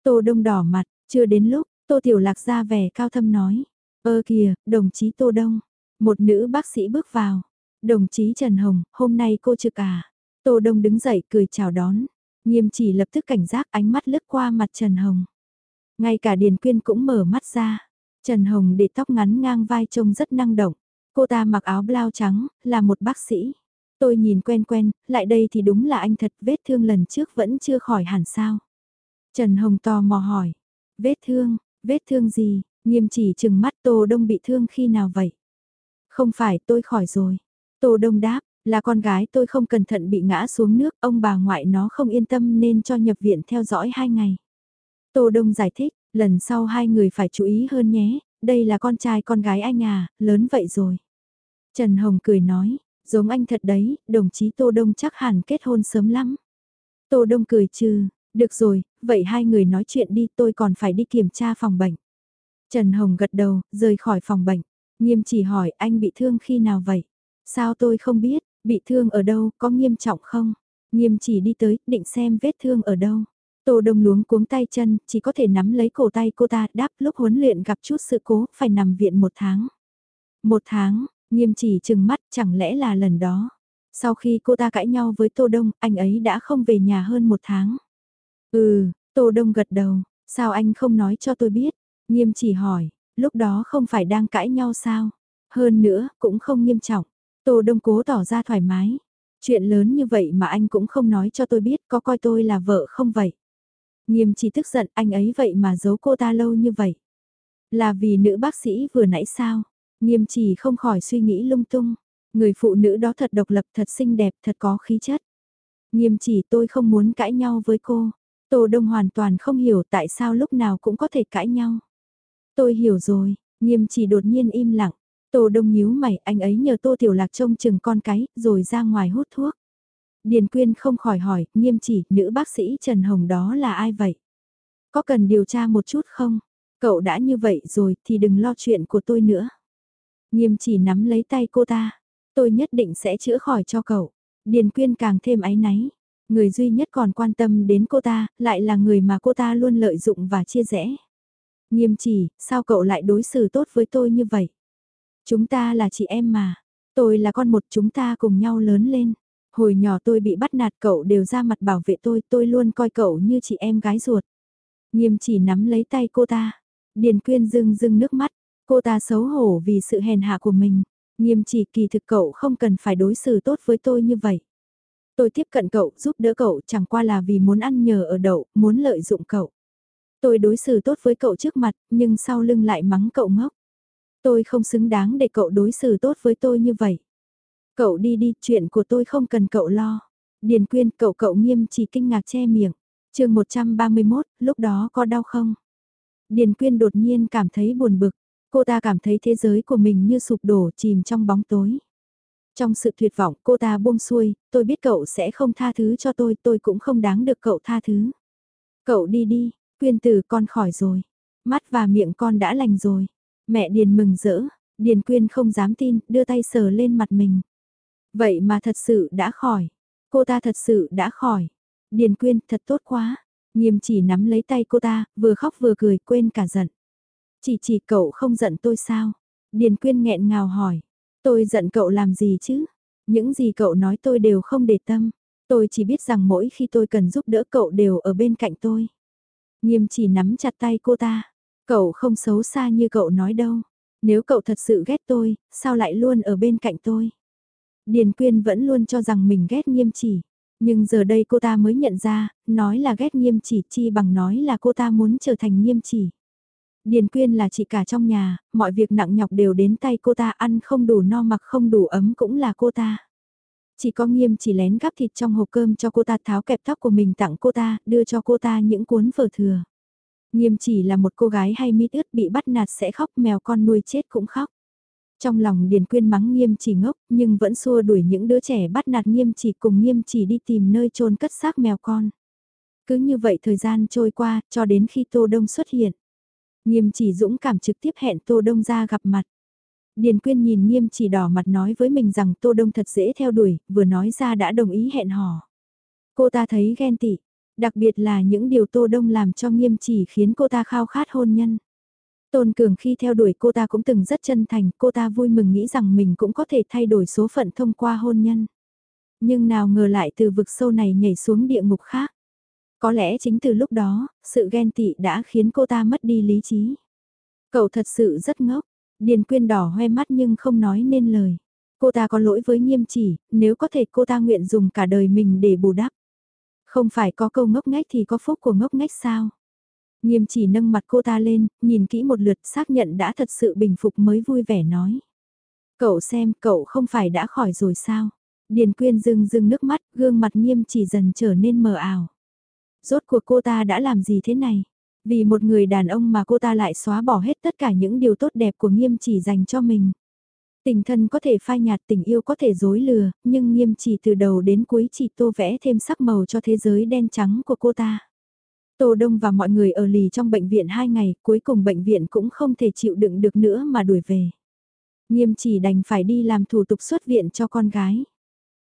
Tô Đông đỏ mặt, chưa đến lúc, Tô Tiểu Lạc ra vẻ cao thâm nói. Ơ kìa, đồng chí Tô Đông. Một nữ bác sĩ bước vào. Đồng chí Trần Hồng, hôm nay cô trực à? Tô Đông đứng dậy cười chào đón. Nghiêm chỉ lập tức cảnh giác ánh mắt lướt qua mặt Trần Hồng. Ngay cả Điền Quyên cũng mở mắt ra. Trần Hồng để tóc ngắn ngang vai trông rất năng động. Cô ta mặc áo blau trắng, là một bác sĩ. Tôi nhìn quen quen, lại đây thì đúng là anh thật vết thương lần trước vẫn chưa khỏi hẳn sao. Trần Hồng tò mò hỏi. Vết thương, vết thương gì, nghiêm chỉ chừng mắt Tô Đông bị thương khi nào vậy? Không phải tôi khỏi rồi. Tô Đông đáp, là con gái tôi không cẩn thận bị ngã xuống nước, ông bà ngoại nó không yên tâm nên cho nhập viện theo dõi hai ngày. Tô Đông giải thích, lần sau hai người phải chú ý hơn nhé, đây là con trai con gái anh à, lớn vậy rồi. Trần Hồng cười nói, giống anh thật đấy, đồng chí Tô Đông chắc hẳn kết hôn sớm lắm. Tô Đông cười trừ, được rồi, vậy hai người nói chuyện đi tôi còn phải đi kiểm tra phòng bệnh. Trần Hồng gật đầu, rời khỏi phòng bệnh. Nghiêm chỉ hỏi anh bị thương khi nào vậy? Sao tôi không biết, bị thương ở đâu, có nghiêm trọng không? Nghiêm chỉ đi tới, định xem vết thương ở đâu. Tô Đông luống cuống tay chân, chỉ có thể nắm lấy cổ tay cô ta, đáp lúc huấn luyện gặp chút sự cố, phải nằm viện một tháng. Một tháng, nghiêm chỉ chừng mắt chẳng lẽ là lần đó. Sau khi cô ta cãi nhau với Tô Đông, anh ấy đã không về nhà hơn một tháng. Ừ, Tô Đông gật đầu, sao anh không nói cho tôi biết? Nghiêm chỉ hỏi, lúc đó không phải đang cãi nhau sao? Hơn nữa, cũng không nghiêm trọng. Tô Đông cố tỏ ra thoải mái. Chuyện lớn như vậy mà anh cũng không nói cho tôi biết có coi tôi là vợ không vậy? Nghiêm chỉ tức giận anh ấy vậy mà giấu cô ta lâu như vậy. Là vì nữ bác sĩ vừa nãy sao? Nghiêm chỉ không khỏi suy nghĩ lung tung. Người phụ nữ đó thật độc lập, thật xinh đẹp, thật có khí chất. Nghiêm chỉ tôi không muốn cãi nhau với cô. Tô Đông hoàn toàn không hiểu tại sao lúc nào cũng có thể cãi nhau. Tôi hiểu rồi, nghiêm chỉ đột nhiên im lặng. Tô Đông nhíu mày, anh ấy nhờ Tô Tiểu Lạc trông chừng con cái, rồi ra ngoài hút thuốc. Điền Quyên không khỏi hỏi, nghiêm chỉ, nữ bác sĩ Trần Hồng đó là ai vậy? Có cần điều tra một chút không? Cậu đã như vậy rồi thì đừng lo chuyện của tôi nữa. Nghiêm chỉ nắm lấy tay cô ta. Tôi nhất định sẽ chữa khỏi cho cậu. Điền Quyên càng thêm áy náy. Người duy nhất còn quan tâm đến cô ta, lại là người mà cô ta luôn lợi dụng và chia rẽ. Nghiêm chỉ, sao cậu lại đối xử tốt với tôi như vậy? Chúng ta là chị em mà. Tôi là con một chúng ta cùng nhau lớn lên. Hồi nhỏ tôi bị bắt nạt cậu đều ra mặt bảo vệ tôi, tôi luôn coi cậu như chị em gái ruột. Nghiêm chỉ nắm lấy tay cô ta. Điền quyên rưng rưng nước mắt. Cô ta xấu hổ vì sự hèn hạ của mình. Nghiêm chỉ kỳ thực cậu không cần phải đối xử tốt với tôi như vậy. Tôi tiếp cận cậu, giúp đỡ cậu chẳng qua là vì muốn ăn nhờ ở đậu, muốn lợi dụng cậu. Tôi đối xử tốt với cậu trước mặt, nhưng sau lưng lại mắng cậu ngốc. Tôi không xứng đáng để cậu đối xử tốt với tôi như vậy. Cậu đi đi, chuyện của tôi không cần cậu lo. Điền quyên cậu cậu nghiêm chỉ kinh ngạc che miệng. chương 131, lúc đó có đau không? Điền quyên đột nhiên cảm thấy buồn bực. Cô ta cảm thấy thế giới của mình như sụp đổ chìm trong bóng tối. Trong sự tuyệt vọng cô ta buông xuôi, tôi biết cậu sẽ không tha thứ cho tôi, tôi cũng không đáng được cậu tha thứ. Cậu đi đi, quyên từ con khỏi rồi. Mắt và miệng con đã lành rồi. Mẹ Điền mừng rỡ, Điền quyên không dám tin, đưa tay sờ lên mặt mình. Vậy mà thật sự đã khỏi. Cô ta thật sự đã khỏi. Điền quyên thật tốt quá. Nghiêm chỉ nắm lấy tay cô ta, vừa khóc vừa cười quên cả giận. Chỉ chỉ cậu không giận tôi sao? Điền quyên nghẹn ngào hỏi. Tôi giận cậu làm gì chứ? Những gì cậu nói tôi đều không để tâm. Tôi chỉ biết rằng mỗi khi tôi cần giúp đỡ cậu đều ở bên cạnh tôi. Nghiêm chỉ nắm chặt tay cô ta. Cậu không xấu xa như cậu nói đâu. Nếu cậu thật sự ghét tôi, sao lại luôn ở bên cạnh tôi? Điền Quyên vẫn luôn cho rằng mình ghét nghiêm chỉ. Nhưng giờ đây cô ta mới nhận ra, nói là ghét nghiêm chỉ chi bằng nói là cô ta muốn trở thành nghiêm chỉ. Điền Quyên là chị cả trong nhà, mọi việc nặng nhọc đều đến tay cô ta ăn không đủ no mặc không đủ ấm cũng là cô ta. Chỉ có nghiêm chỉ lén gắp thịt trong hộp cơm cho cô ta tháo kẹp tóc của mình tặng cô ta, đưa cho cô ta những cuốn vở thừa. Nghiêm chỉ là một cô gái hay mít ướt bị bắt nạt sẽ khóc mèo con nuôi chết cũng khóc. Trong lòng Điền Quyên mắng nghiêm chỉ ngốc nhưng vẫn xua đuổi những đứa trẻ bắt nạt nghiêm chỉ cùng nghiêm chỉ đi tìm nơi chôn cất xác mèo con. Cứ như vậy thời gian trôi qua cho đến khi Tô Đông xuất hiện. Nghiêm chỉ dũng cảm trực tiếp hẹn Tô Đông ra gặp mặt. Điền Quyên nhìn nghiêm chỉ đỏ mặt nói với mình rằng Tô Đông thật dễ theo đuổi, vừa nói ra đã đồng ý hẹn hò. Cô ta thấy ghen tị, đặc biệt là những điều Tô Đông làm cho nghiêm chỉ khiến cô ta khao khát hôn nhân. Tôn Cường khi theo đuổi cô ta cũng từng rất chân thành, cô ta vui mừng nghĩ rằng mình cũng có thể thay đổi số phận thông qua hôn nhân. Nhưng nào ngờ lại từ vực sâu này nhảy xuống địa ngục khác. Có lẽ chính từ lúc đó, sự ghen tị đã khiến cô ta mất đi lý trí. Cậu thật sự rất ngốc, Điền Quyên đỏ hoe mắt nhưng không nói nên lời. Cô ta có lỗi với nghiêm chỉ, nếu có thể cô ta nguyện dùng cả đời mình để bù đắp. Không phải có câu ngốc ngách thì có phúc của ngốc ngách sao? Nghiêm chỉ nâng mặt cô ta lên, nhìn kỹ một lượt xác nhận đã thật sự bình phục mới vui vẻ nói. Cậu xem, cậu không phải đã khỏi rồi sao? Điền quyên rưng rưng nước mắt, gương mặt nghiêm chỉ dần trở nên mờ ảo. Rốt cuộc cô ta đã làm gì thế này? Vì một người đàn ông mà cô ta lại xóa bỏ hết tất cả những điều tốt đẹp của nghiêm chỉ dành cho mình. Tình thân có thể phai nhạt tình yêu có thể dối lừa, nhưng nghiêm chỉ từ đầu đến cuối chỉ tô vẽ thêm sắc màu cho thế giới đen trắng của cô ta. Tô Đông và mọi người ở lì trong bệnh viện 2 ngày, cuối cùng bệnh viện cũng không thể chịu đựng được nữa mà đuổi về. Nghiêm chỉ đành phải đi làm thủ tục xuất viện cho con gái.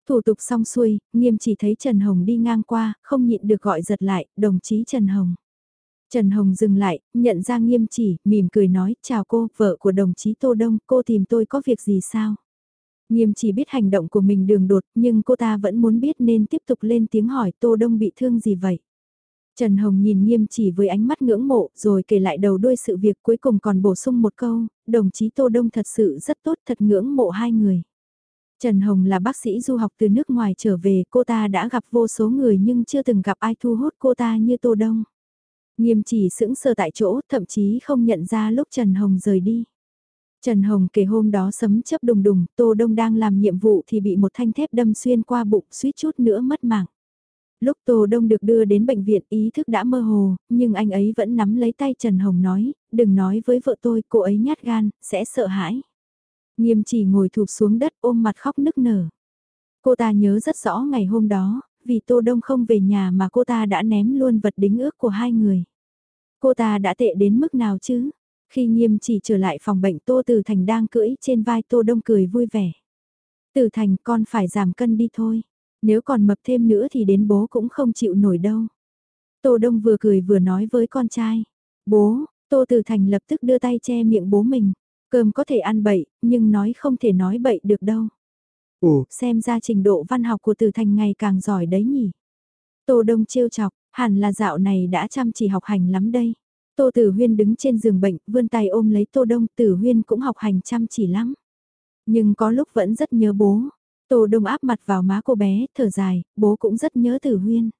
Thủ tục xong xuôi, nghiêm chỉ thấy Trần Hồng đi ngang qua, không nhịn được gọi giật lại, đồng chí Trần Hồng. Trần Hồng dừng lại, nhận ra nghiêm chỉ, mỉm cười nói, chào cô, vợ của đồng chí Tô Đông, cô tìm tôi có việc gì sao? Nghiêm chỉ biết hành động của mình đường đột, nhưng cô ta vẫn muốn biết nên tiếp tục lên tiếng hỏi Tô Đông bị thương gì vậy? Trần Hồng nhìn nghiêm chỉ với ánh mắt ngưỡng mộ, rồi kể lại đầu đuôi sự việc cuối cùng còn bổ sung một câu, đồng chí Tô Đông thật sự rất tốt thật ngưỡng mộ hai người. Trần Hồng là bác sĩ du học từ nước ngoài trở về, cô ta đã gặp vô số người nhưng chưa từng gặp ai thu hút cô ta như Tô Đông. Nghiêm chỉ sững sờ tại chỗ, thậm chí không nhận ra lúc Trần Hồng rời đi. Trần Hồng kể hôm đó sấm chớp đùng đùng, Tô Đông đang làm nhiệm vụ thì bị một thanh thép đâm xuyên qua bụng suýt chút nữa mất mạng. Lúc Tô Đông được đưa đến bệnh viện ý thức đã mơ hồ, nhưng anh ấy vẫn nắm lấy tay Trần Hồng nói, đừng nói với vợ tôi, cô ấy nhát gan, sẽ sợ hãi. Nghiêm chỉ ngồi thụp xuống đất ôm mặt khóc nức nở. Cô ta nhớ rất rõ ngày hôm đó, vì Tô Đông không về nhà mà cô ta đã ném luôn vật đính ước của hai người. Cô ta đã tệ đến mức nào chứ? Khi nghiêm chỉ trở lại phòng bệnh Tô Từ Thành đang cưỡi trên vai Tô Đông cười vui vẻ. Từ Thành con phải giảm cân đi thôi. Nếu còn mập thêm nữa thì đến bố cũng không chịu nổi đâu. Tô Đông vừa cười vừa nói với con trai. Bố, Tô Từ Thành lập tức đưa tay che miệng bố mình. Cơm có thể ăn bậy, nhưng nói không thể nói bậy được đâu. Ồ, xem ra trình độ văn học của Từ Thành ngày càng giỏi đấy nhỉ. Tô Đông trêu chọc, hẳn là dạo này đã chăm chỉ học hành lắm đây. Tô Tử Huyên đứng trên giường bệnh, vươn tay ôm lấy Tô Đông, Tử Huyên cũng học hành chăm chỉ lắm. Nhưng có lúc vẫn rất nhớ bố. Tô Đông áp mặt vào má cô bé, thở dài, bố cũng rất nhớ Tử Huyên.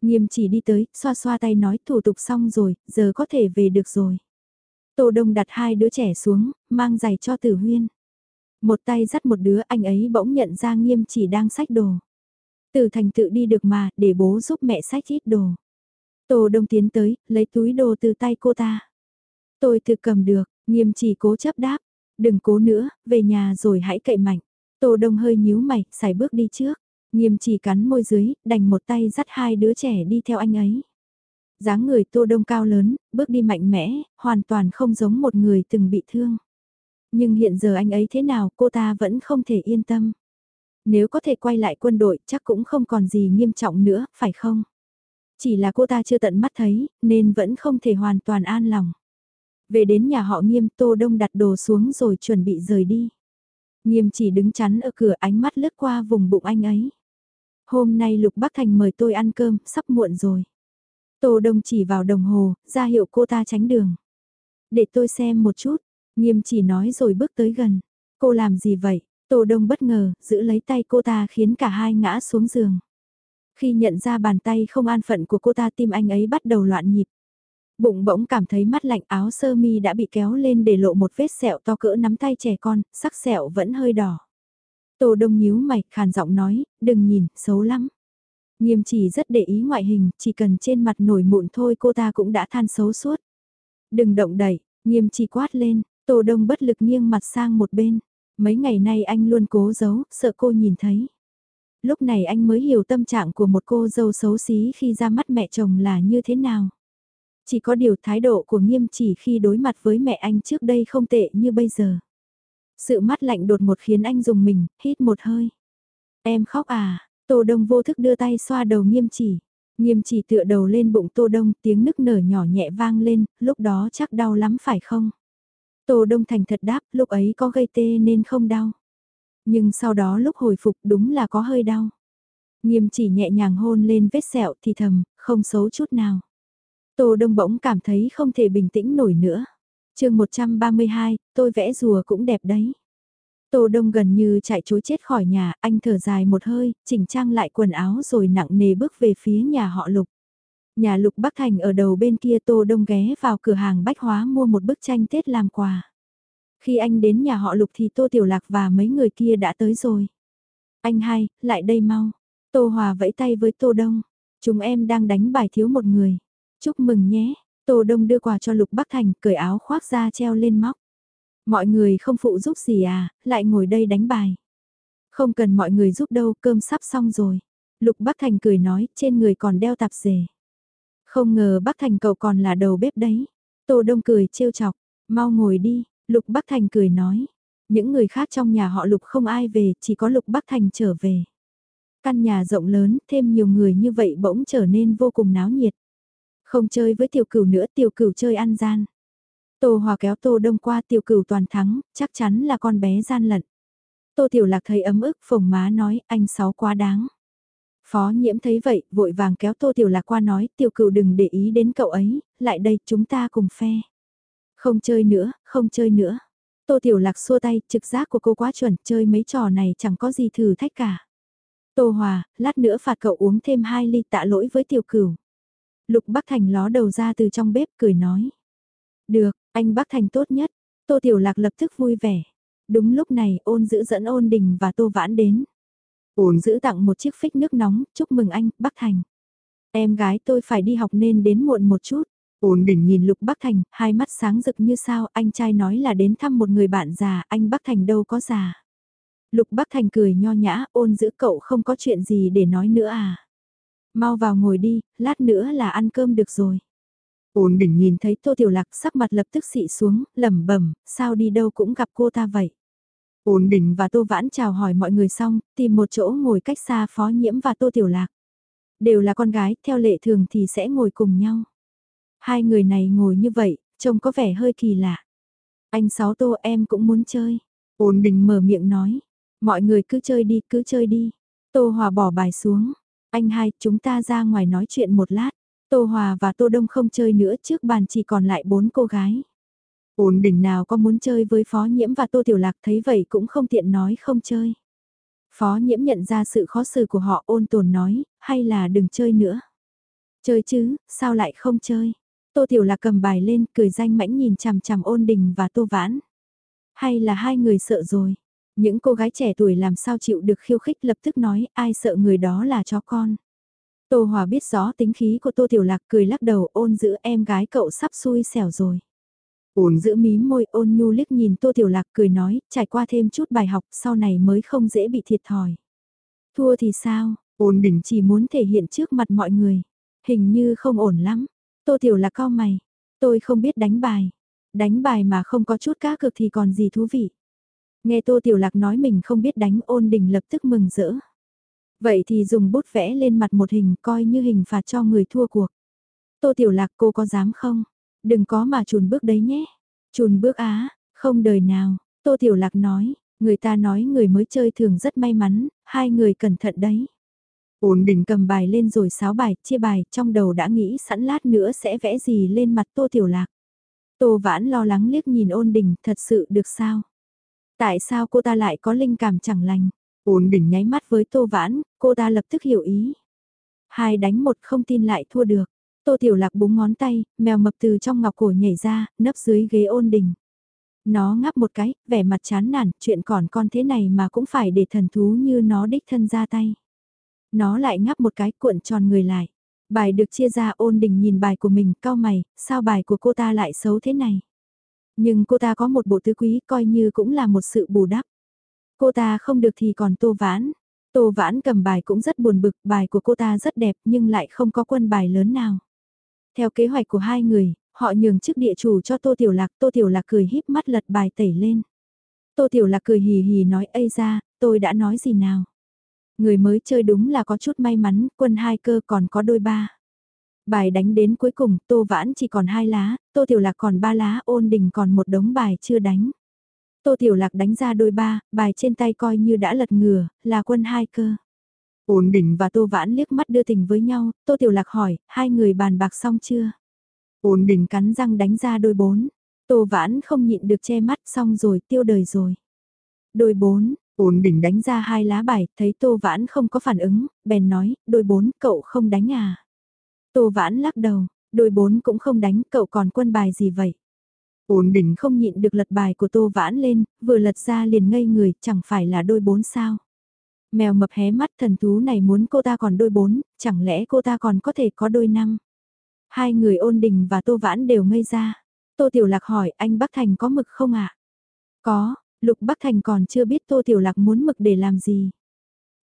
Nghiêm chỉ đi tới, xoa xoa tay nói thủ tục xong rồi, giờ có thể về được rồi. Tô Đông đặt hai đứa trẻ xuống, mang giày cho Tử Huyên. Một tay dắt một đứa anh ấy bỗng nhận ra nghiêm chỉ đang sách đồ. từ thành tự đi được mà, để bố giúp mẹ sách ít đồ. Tô Đông tiến tới, lấy túi đồ từ tay cô ta. Tôi tự cầm được, nghiêm chỉ cố chấp đáp. Đừng cố nữa, về nhà rồi hãy cậy mạnh. Tô Đông hơi nhíu mày, xài bước đi trước. Nghiêm chỉ cắn môi dưới, đành một tay dắt hai đứa trẻ đi theo anh ấy. dáng người Tô Đông cao lớn, bước đi mạnh mẽ, hoàn toàn không giống một người từng bị thương. Nhưng hiện giờ anh ấy thế nào cô ta vẫn không thể yên tâm. Nếu có thể quay lại quân đội chắc cũng không còn gì nghiêm trọng nữa, phải không? Chỉ là cô ta chưa tận mắt thấy, nên vẫn không thể hoàn toàn an lòng. Về đến nhà họ nghiêm Tô Đông đặt đồ xuống rồi chuẩn bị rời đi. Nghiêm chỉ đứng chắn ở cửa ánh mắt lướt qua vùng bụng anh ấy. Hôm nay Lục Bắc Thành mời tôi ăn cơm, sắp muộn rồi. Tô Đông chỉ vào đồng hồ, ra hiệu cô ta tránh đường. Để tôi xem một chút, nghiêm chỉ nói rồi bước tới gần. Cô làm gì vậy? Tô Đông bất ngờ, giữ lấy tay cô ta khiến cả hai ngã xuống giường. Khi nhận ra bàn tay không an phận của cô ta tim anh ấy bắt đầu loạn nhịp. Bụng bỗng cảm thấy mắt lạnh áo sơ mi đã bị kéo lên để lộ một vết sẹo to cỡ nắm tay trẻ con, sắc sẹo vẫn hơi đỏ. Tô đông nhíu mày, khàn giọng nói, đừng nhìn, xấu lắm. Nghiêm chỉ rất để ý ngoại hình, chỉ cần trên mặt nổi mụn thôi cô ta cũng đã than xấu suốt. Đừng động đẩy, nghiêm chỉ quát lên, tô đông bất lực nghiêng mặt sang một bên. Mấy ngày nay anh luôn cố giấu, sợ cô nhìn thấy. Lúc này anh mới hiểu tâm trạng của một cô dâu xấu xí khi ra mắt mẹ chồng là như thế nào. Chỉ có điều thái độ của nghiêm chỉ khi đối mặt với mẹ anh trước đây không tệ như bây giờ. Sự mắt lạnh đột một khiến anh dùng mình, hít một hơi. Em khóc à, Tô Đông vô thức đưa tay xoa đầu nghiêm chỉ. Nghiêm chỉ tựa đầu lên bụng Tô Đông tiếng nức nở nhỏ nhẹ vang lên, lúc đó chắc đau lắm phải không? Tô Đông thành thật đáp, lúc ấy có gây tê nên không đau. Nhưng sau đó lúc hồi phục đúng là có hơi đau. Nghiêm chỉ nhẹ nhàng hôn lên vết sẹo thì thầm, không xấu chút nào. Tô Đông bỗng cảm thấy không thể bình tĩnh nổi nữa. chương 132, tôi vẽ rùa cũng đẹp đấy. Tô Đông gần như chạy chối chết khỏi nhà, anh thở dài một hơi, chỉnh trang lại quần áo rồi nặng nề bước về phía nhà họ Lục. Nhà Lục Bắc Thành ở đầu bên kia Tô Đông ghé vào cửa hàng bách hóa mua một bức tranh Tết làm quà. Khi anh đến nhà họ Lục thì Tô Tiểu Lạc và mấy người kia đã tới rồi. Anh hai, lại đây mau. Tô Hòa vẫy tay với Tô Đông. Chúng em đang đánh bài thiếu một người. Chúc mừng nhé. Tô Đông đưa quà cho Lục Bắc Thành, cởi áo khoác ra treo lên móc. Mọi người không phụ giúp gì à, lại ngồi đây đánh bài. Không cần mọi người giúp đâu, cơm sắp xong rồi. Lục Bắc Thành cười nói, trên người còn đeo tạp dề. Không ngờ Bắc Thành cậu còn là đầu bếp đấy. Tô Đông cười trêu chọc, mau ngồi đi, Lục Bắc Thành cười nói. Những người khác trong nhà họ Lục không ai về, chỉ có Lục Bắc Thành trở về. Căn nhà rộng lớn, thêm nhiều người như vậy bỗng trở nên vô cùng náo nhiệt. Không chơi với tiểu cửu nữa, tiểu cửu chơi ăn gian. Tô Hòa kéo Tô Đông qua tiểu cửu toàn thắng, chắc chắn là con bé gian lận. Tô Tiểu Lạc thấy ấm ức phồng má nói anh sáu quá đáng. Phó nhiễm thấy vậy, vội vàng kéo Tô Tiểu Lạc qua nói tiểu cửu đừng để ý đến cậu ấy, lại đây chúng ta cùng phe. Không chơi nữa, không chơi nữa. Tô Tiểu Lạc xua tay, trực giác của cô quá chuẩn, chơi mấy trò này chẳng có gì thử thách cả. Tô Hòa, lát nữa phạt cậu uống thêm hai ly tạ lỗi với tiểu cửu. Lục Bắc Thành ló đầu ra từ trong bếp cười nói. Được, anh Bắc Thành tốt nhất. Tô Tiểu Lạc lập tức vui vẻ. Đúng lúc này ôn giữ dẫn ôn đình và Tô Vãn đến. Ôn giữ tặng một chiếc phích nước nóng, chúc mừng anh, Bắc Thành. Em gái tôi phải đi học nên đến muộn một chút. Ôn đỉnh nhìn Lục Bắc Thành, hai mắt sáng rực như sao, anh trai nói là đến thăm một người bạn già, anh Bắc Thành đâu có già. Lục Bắc Thành cười nho nhã, ôn giữ cậu không có chuyện gì để nói nữa à. Mau vào ngồi đi, lát nữa là ăn cơm được rồi. Ôn đỉnh nhìn thấy Tô Tiểu Lạc sắc mặt lập tức xị xuống, lẩm bẩm, sao đi đâu cũng gặp cô ta vậy. Ôn định và Tô Vãn chào hỏi mọi người xong, tìm một chỗ ngồi cách xa Phó Nhiễm và Tô Tiểu Lạc. Đều là con gái, theo lệ thường thì sẽ ngồi cùng nhau. Hai người này ngồi như vậy, trông có vẻ hơi kỳ lạ. Anh Sáu Tô em cũng muốn chơi. Ôn đình mở miệng nói. Mọi người cứ chơi đi, cứ chơi đi. Tô Hòa bỏ bài xuống. Anh hai, chúng ta ra ngoài nói chuyện một lát. Tô Hòa và Tô Đông không chơi nữa trước bàn chỉ còn lại bốn cô gái. Ôn đình nào có muốn chơi với Phó Nhiễm và Tô Tiểu Lạc thấy vậy cũng không tiện nói không chơi. Phó Nhiễm nhận ra sự khó xử của họ ôn tồn nói, hay là đừng chơi nữa. Chơi chứ, sao lại không chơi? Tô Tiểu Lạc cầm bài lên, cười danh mãnh nhìn chằm chằm ôn đình và Tô Vãn. Hay là hai người sợ rồi? Những cô gái trẻ tuổi làm sao chịu được khiêu khích lập tức nói ai sợ người đó là chó con. Tô Hòa biết rõ tính khí của Tô Tiểu Lạc cười lắc đầu ôn giữ em gái cậu sắp xui xẻo rồi uồn giữ mí môi ôn nhu liếc nhìn Tô Tiểu Lạc cười nói, trải qua thêm chút bài học sau này mới không dễ bị thiệt thòi. Thua thì sao, ôn đỉnh chỉ muốn thể hiện trước mặt mọi người. Hình như không ổn lắm. Tô Tiểu Lạc cao mày, tôi không biết đánh bài. Đánh bài mà không có chút cá cược thì còn gì thú vị. Nghe Tô Tiểu Lạc nói mình không biết đánh ôn đình lập tức mừng rỡ. Vậy thì dùng bút vẽ lên mặt một hình coi như hình phạt cho người thua cuộc. Tô Tiểu Lạc cô có dám không? Đừng có mà chùn bước đấy nhé. Chùn bước á, không đời nào. Tô Tiểu Lạc nói, người ta nói người mới chơi thường rất may mắn, hai người cẩn thận đấy. Ôn đình cầm bài lên rồi sáo bài, chia bài, trong đầu đã nghĩ sẵn lát nữa sẽ vẽ gì lên mặt Tô Tiểu Lạc. Tô Vãn lo lắng liếc nhìn ôn đình, thật sự được sao? Tại sao cô ta lại có linh cảm chẳng lành? Ôn đỉnh nháy mắt với Tô Vãn, cô ta lập tức hiểu ý. Hai đánh một không tin lại thua được. Tô Tiểu Lạc búng ngón tay, mèo mập từ trong ngọc cổ nhảy ra, nấp dưới ghế ôn đỉnh. Nó ngáp một cái, vẻ mặt chán nản, chuyện còn con thế này mà cũng phải để thần thú như nó đích thân ra tay. Nó lại ngáp một cái cuộn tròn người lại. Bài được chia ra ôn đỉnh nhìn bài của mình, cao mày, sao bài của cô ta lại xấu thế này? Nhưng cô ta có một bộ tứ quý coi như cũng là một sự bù đắp. Cô ta không được thì còn tô vãn. Tô vãn cầm bài cũng rất buồn bực, bài của cô ta rất đẹp nhưng lại không có quân bài lớn nào. Theo kế hoạch của hai người, họ nhường chức địa chủ cho Tô Tiểu Lạc, Tô Tiểu Lạc cười híp mắt lật bài tẩy lên. Tô Tiểu Lạc cười hì hì nói ây ra, tôi đã nói gì nào. Người mới chơi đúng là có chút may mắn, quân hai cơ còn có đôi ba. Bài đánh đến cuối cùng, Tô Vãn chỉ còn hai lá, Tô Tiểu Lạc còn ba lá, ôn đình còn một đống bài chưa đánh. Tô Tiểu Lạc đánh ra đôi ba, bài trên tay coi như đã lật ngừa, là quân hai cơ. Ôn Bình và Tô Vãn liếc mắt đưa tình với nhau, Tô Tiểu Lạc hỏi, hai người bàn bạc xong chưa? Ôn Bình cắn răng đánh ra đôi bốn. Tô Vãn không nhịn được che mắt xong rồi tiêu đời rồi. Đôi bốn, ôn Bình đánh ra hai lá bài, thấy Tô Vãn không có phản ứng, bèn nói, đôi bốn cậu không đánh à? Tô Vãn lắc đầu, đôi bốn cũng không đánh, cậu còn quân bài gì vậy? Ôn Bình không nhịn được lật bài của Tô Vãn lên, vừa lật ra liền ngây người, chẳng phải là đôi bốn sao? Mèo mập hé mắt thần thú này muốn cô ta còn đôi bốn, chẳng lẽ cô ta còn có thể có đôi năm? Hai người ôn đình và Tô Vãn đều ngây ra. Tô Tiểu Lạc hỏi anh Bắc Thành có mực không ạ? Có, Lục Bắc Thành còn chưa biết Tô Tiểu Lạc muốn mực để làm gì.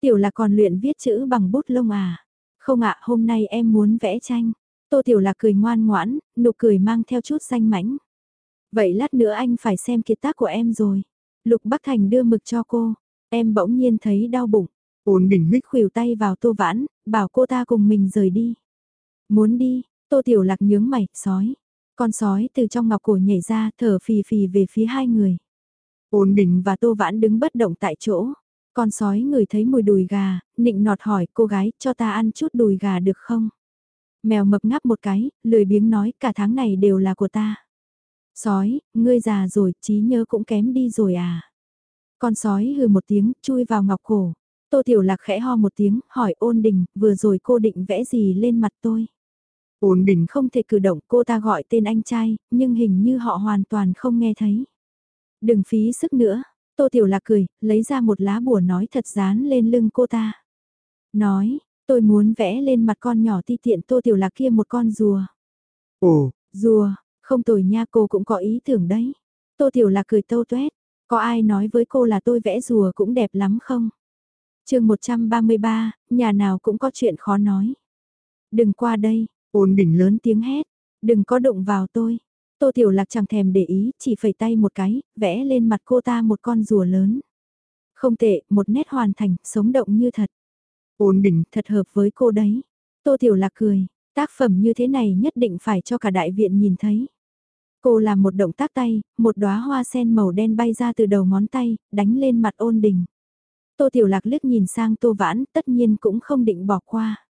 Tiểu Lạc còn luyện viết chữ bằng bút lông à? Không ạ, hôm nay em muốn vẽ tranh. Tô Tiểu Lạc cười ngoan ngoãn, nụ cười mang theo chút xanh mảnh. Vậy lát nữa anh phải xem kiệt tác của em rồi. Lục Bắc Thành đưa mực cho cô. Em bỗng nhiên thấy đau bụng. Ôn đỉnh huyết khuỷu tay vào tô vãn, bảo cô ta cùng mình rời đi. Muốn đi, Tô Tiểu Lạc nhướng mày, sói. Con sói từ trong ngọc cổ nhảy ra thở phì phì về phía hai người. Ôn Bình và Tô Vãn đứng bất động tại chỗ. Con sói người thấy mùi đùi gà, nịnh nọt hỏi cô gái cho ta ăn chút đùi gà được không? Mèo mập ngáp một cái, lười biếng nói cả tháng này đều là của ta. Sói, ngươi già rồi, trí nhớ cũng kém đi rồi à? Con sói hừ một tiếng, chui vào ngọc cổ. Tô Tiểu Lạc khẽ ho một tiếng, hỏi ôn đình, vừa rồi cô định vẽ gì lên mặt tôi? Ôn đình không thể cử động, cô ta gọi tên anh trai, nhưng hình như họ hoàn toàn không nghe thấy. Đừng phí sức nữa, Tô Tiểu Lạc cười, lấy ra một lá bùa nói thật dán lên lưng cô ta. Nói, tôi muốn vẽ lên mặt con nhỏ ti tiện Tô Tiểu Lạc kia một con rùa. Ồ, rùa, không tồi nha cô cũng có ý tưởng đấy. Tô Tiểu Lạc cười tâu tuét, có ai nói với cô là tôi vẽ rùa cũng đẹp lắm không? chương 133, nhà nào cũng có chuyện khó nói. Đừng qua đây, ôn đỉnh lớn tiếng hét, đừng có đụng vào tôi. Tô Tiểu Lạc chẳng thèm để ý, chỉ phẩy tay một cái, vẽ lên mặt cô ta một con rùa lớn. Không tệ, một nét hoàn thành, sống động như thật. Ôn đỉnh, thật hợp với cô đấy. Tô Tiểu Lạc cười, tác phẩm như thế này nhất định phải cho cả đại viện nhìn thấy. Cô làm một động tác tay, một đóa hoa sen màu đen bay ra từ đầu ngón tay, đánh lên mặt ôn đình. Tô Tiểu Lạc liếc nhìn sang Tô Vãn, tất nhiên cũng không định bỏ qua.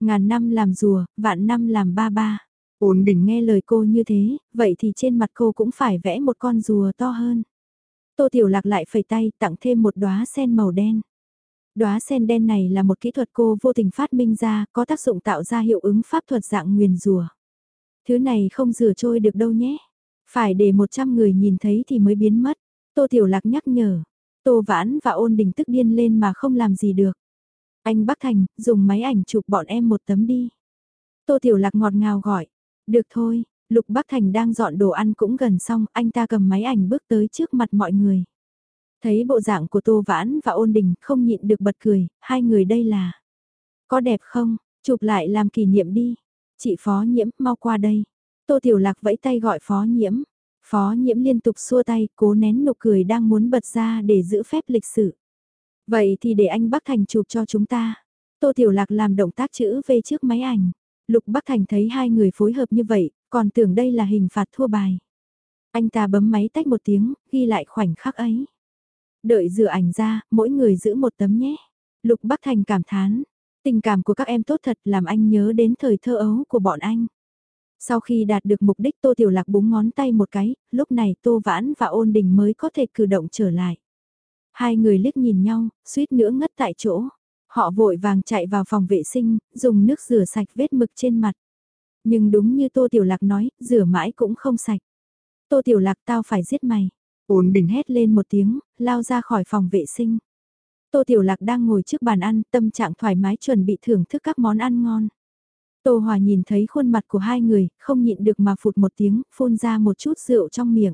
Ngàn năm làm rùa, vạn năm làm ba ba. Ôn đình nghe lời cô như thế, vậy thì trên mặt cô cũng phải vẽ một con rùa to hơn. Tô Tiểu Lạc lại phẩy tay tặng thêm một đóa sen màu đen. Đóa sen đen này là một kỹ thuật cô vô tình phát minh ra, có tác dụng tạo ra hiệu ứng pháp thuật dạng nguyền rùa. Thứ này không rửa trôi được đâu nhé. Phải để 100 người nhìn thấy thì mới biến mất. Tô Tiểu Lạc nhắc nhở. Tô Vãn và ôn đình tức điên lên mà không làm gì được. Anh Bắc Thành, dùng máy ảnh chụp bọn em một tấm đi. Tô Tiểu Lạc ngọt ngào gọi. Được thôi, Lục Bắc Thành đang dọn đồ ăn cũng gần xong, anh ta cầm máy ảnh bước tới trước mặt mọi người. Thấy bộ dạng của Tô Vãn và ôn đình không nhịn được bật cười, hai người đây là... Có đẹp không? Chụp lại làm kỷ niệm đi. Chị Phó Nhiễm, mau qua đây. Tô Tiểu Lạc vẫy tay gọi Phó Nhiễm. Phó Nhiễm liên tục xua tay, cố nén nụ cười đang muốn bật ra để giữ phép lịch sự. Vậy thì để anh Bắc Thành chụp cho chúng ta. Tô Tiểu Lạc làm động tác chữ V trước máy ảnh. Lục Bắc Thành thấy hai người phối hợp như vậy, còn tưởng đây là hình phạt thua bài. Anh ta bấm máy tách một tiếng, ghi lại khoảnh khắc ấy. Đợi rửa ảnh ra, mỗi người giữ một tấm nhé. Lục Bắc Thành cảm thán, tình cảm của các em tốt thật làm anh nhớ đến thời thơ ấu của bọn anh. Sau khi đạt được mục đích Tô Tiểu Lạc búng ngón tay một cái, lúc này Tô Vãn và Ôn Đình mới có thể cử động trở lại. Hai người liếc nhìn nhau, suýt nữa ngất tại chỗ. Họ vội vàng chạy vào phòng vệ sinh, dùng nước rửa sạch vết mực trên mặt. Nhưng đúng như Tô Tiểu Lạc nói, rửa mãi cũng không sạch. Tô Tiểu Lạc tao phải giết mày. Ôn đình hét lên một tiếng, lao ra khỏi phòng vệ sinh. Tô Tiểu Lạc đang ngồi trước bàn ăn, tâm trạng thoải mái chuẩn bị thưởng thức các món ăn ngon. Tô Hòa nhìn thấy khuôn mặt của hai người, không nhịn được mà phụt một tiếng, phun ra một chút rượu trong miệng.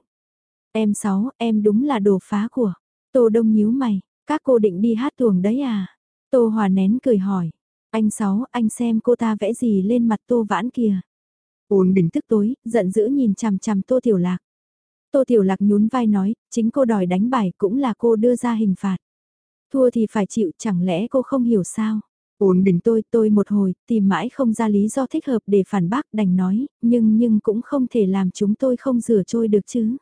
Em sáu, em đúng là đồ phá của. Tô Đông nhíu mày, các cô định đi hát tuồng đấy à? Tô Hòa nén cười hỏi. Anh Sáu, anh xem cô ta vẽ gì lên mặt Tô Vãn kìa. Ôn bình tức tối, giận dữ nhìn chằm chằm Tô Tiểu Lạc. Tô Tiểu Lạc nhún vai nói, chính cô đòi đánh bài cũng là cô đưa ra hình phạt. Thua thì phải chịu, chẳng lẽ cô không hiểu sao? Ôn định tôi, tôi một hồi, tìm mãi không ra lý do thích hợp để phản bác đành nói, nhưng nhưng cũng không thể làm chúng tôi không rửa trôi được chứ.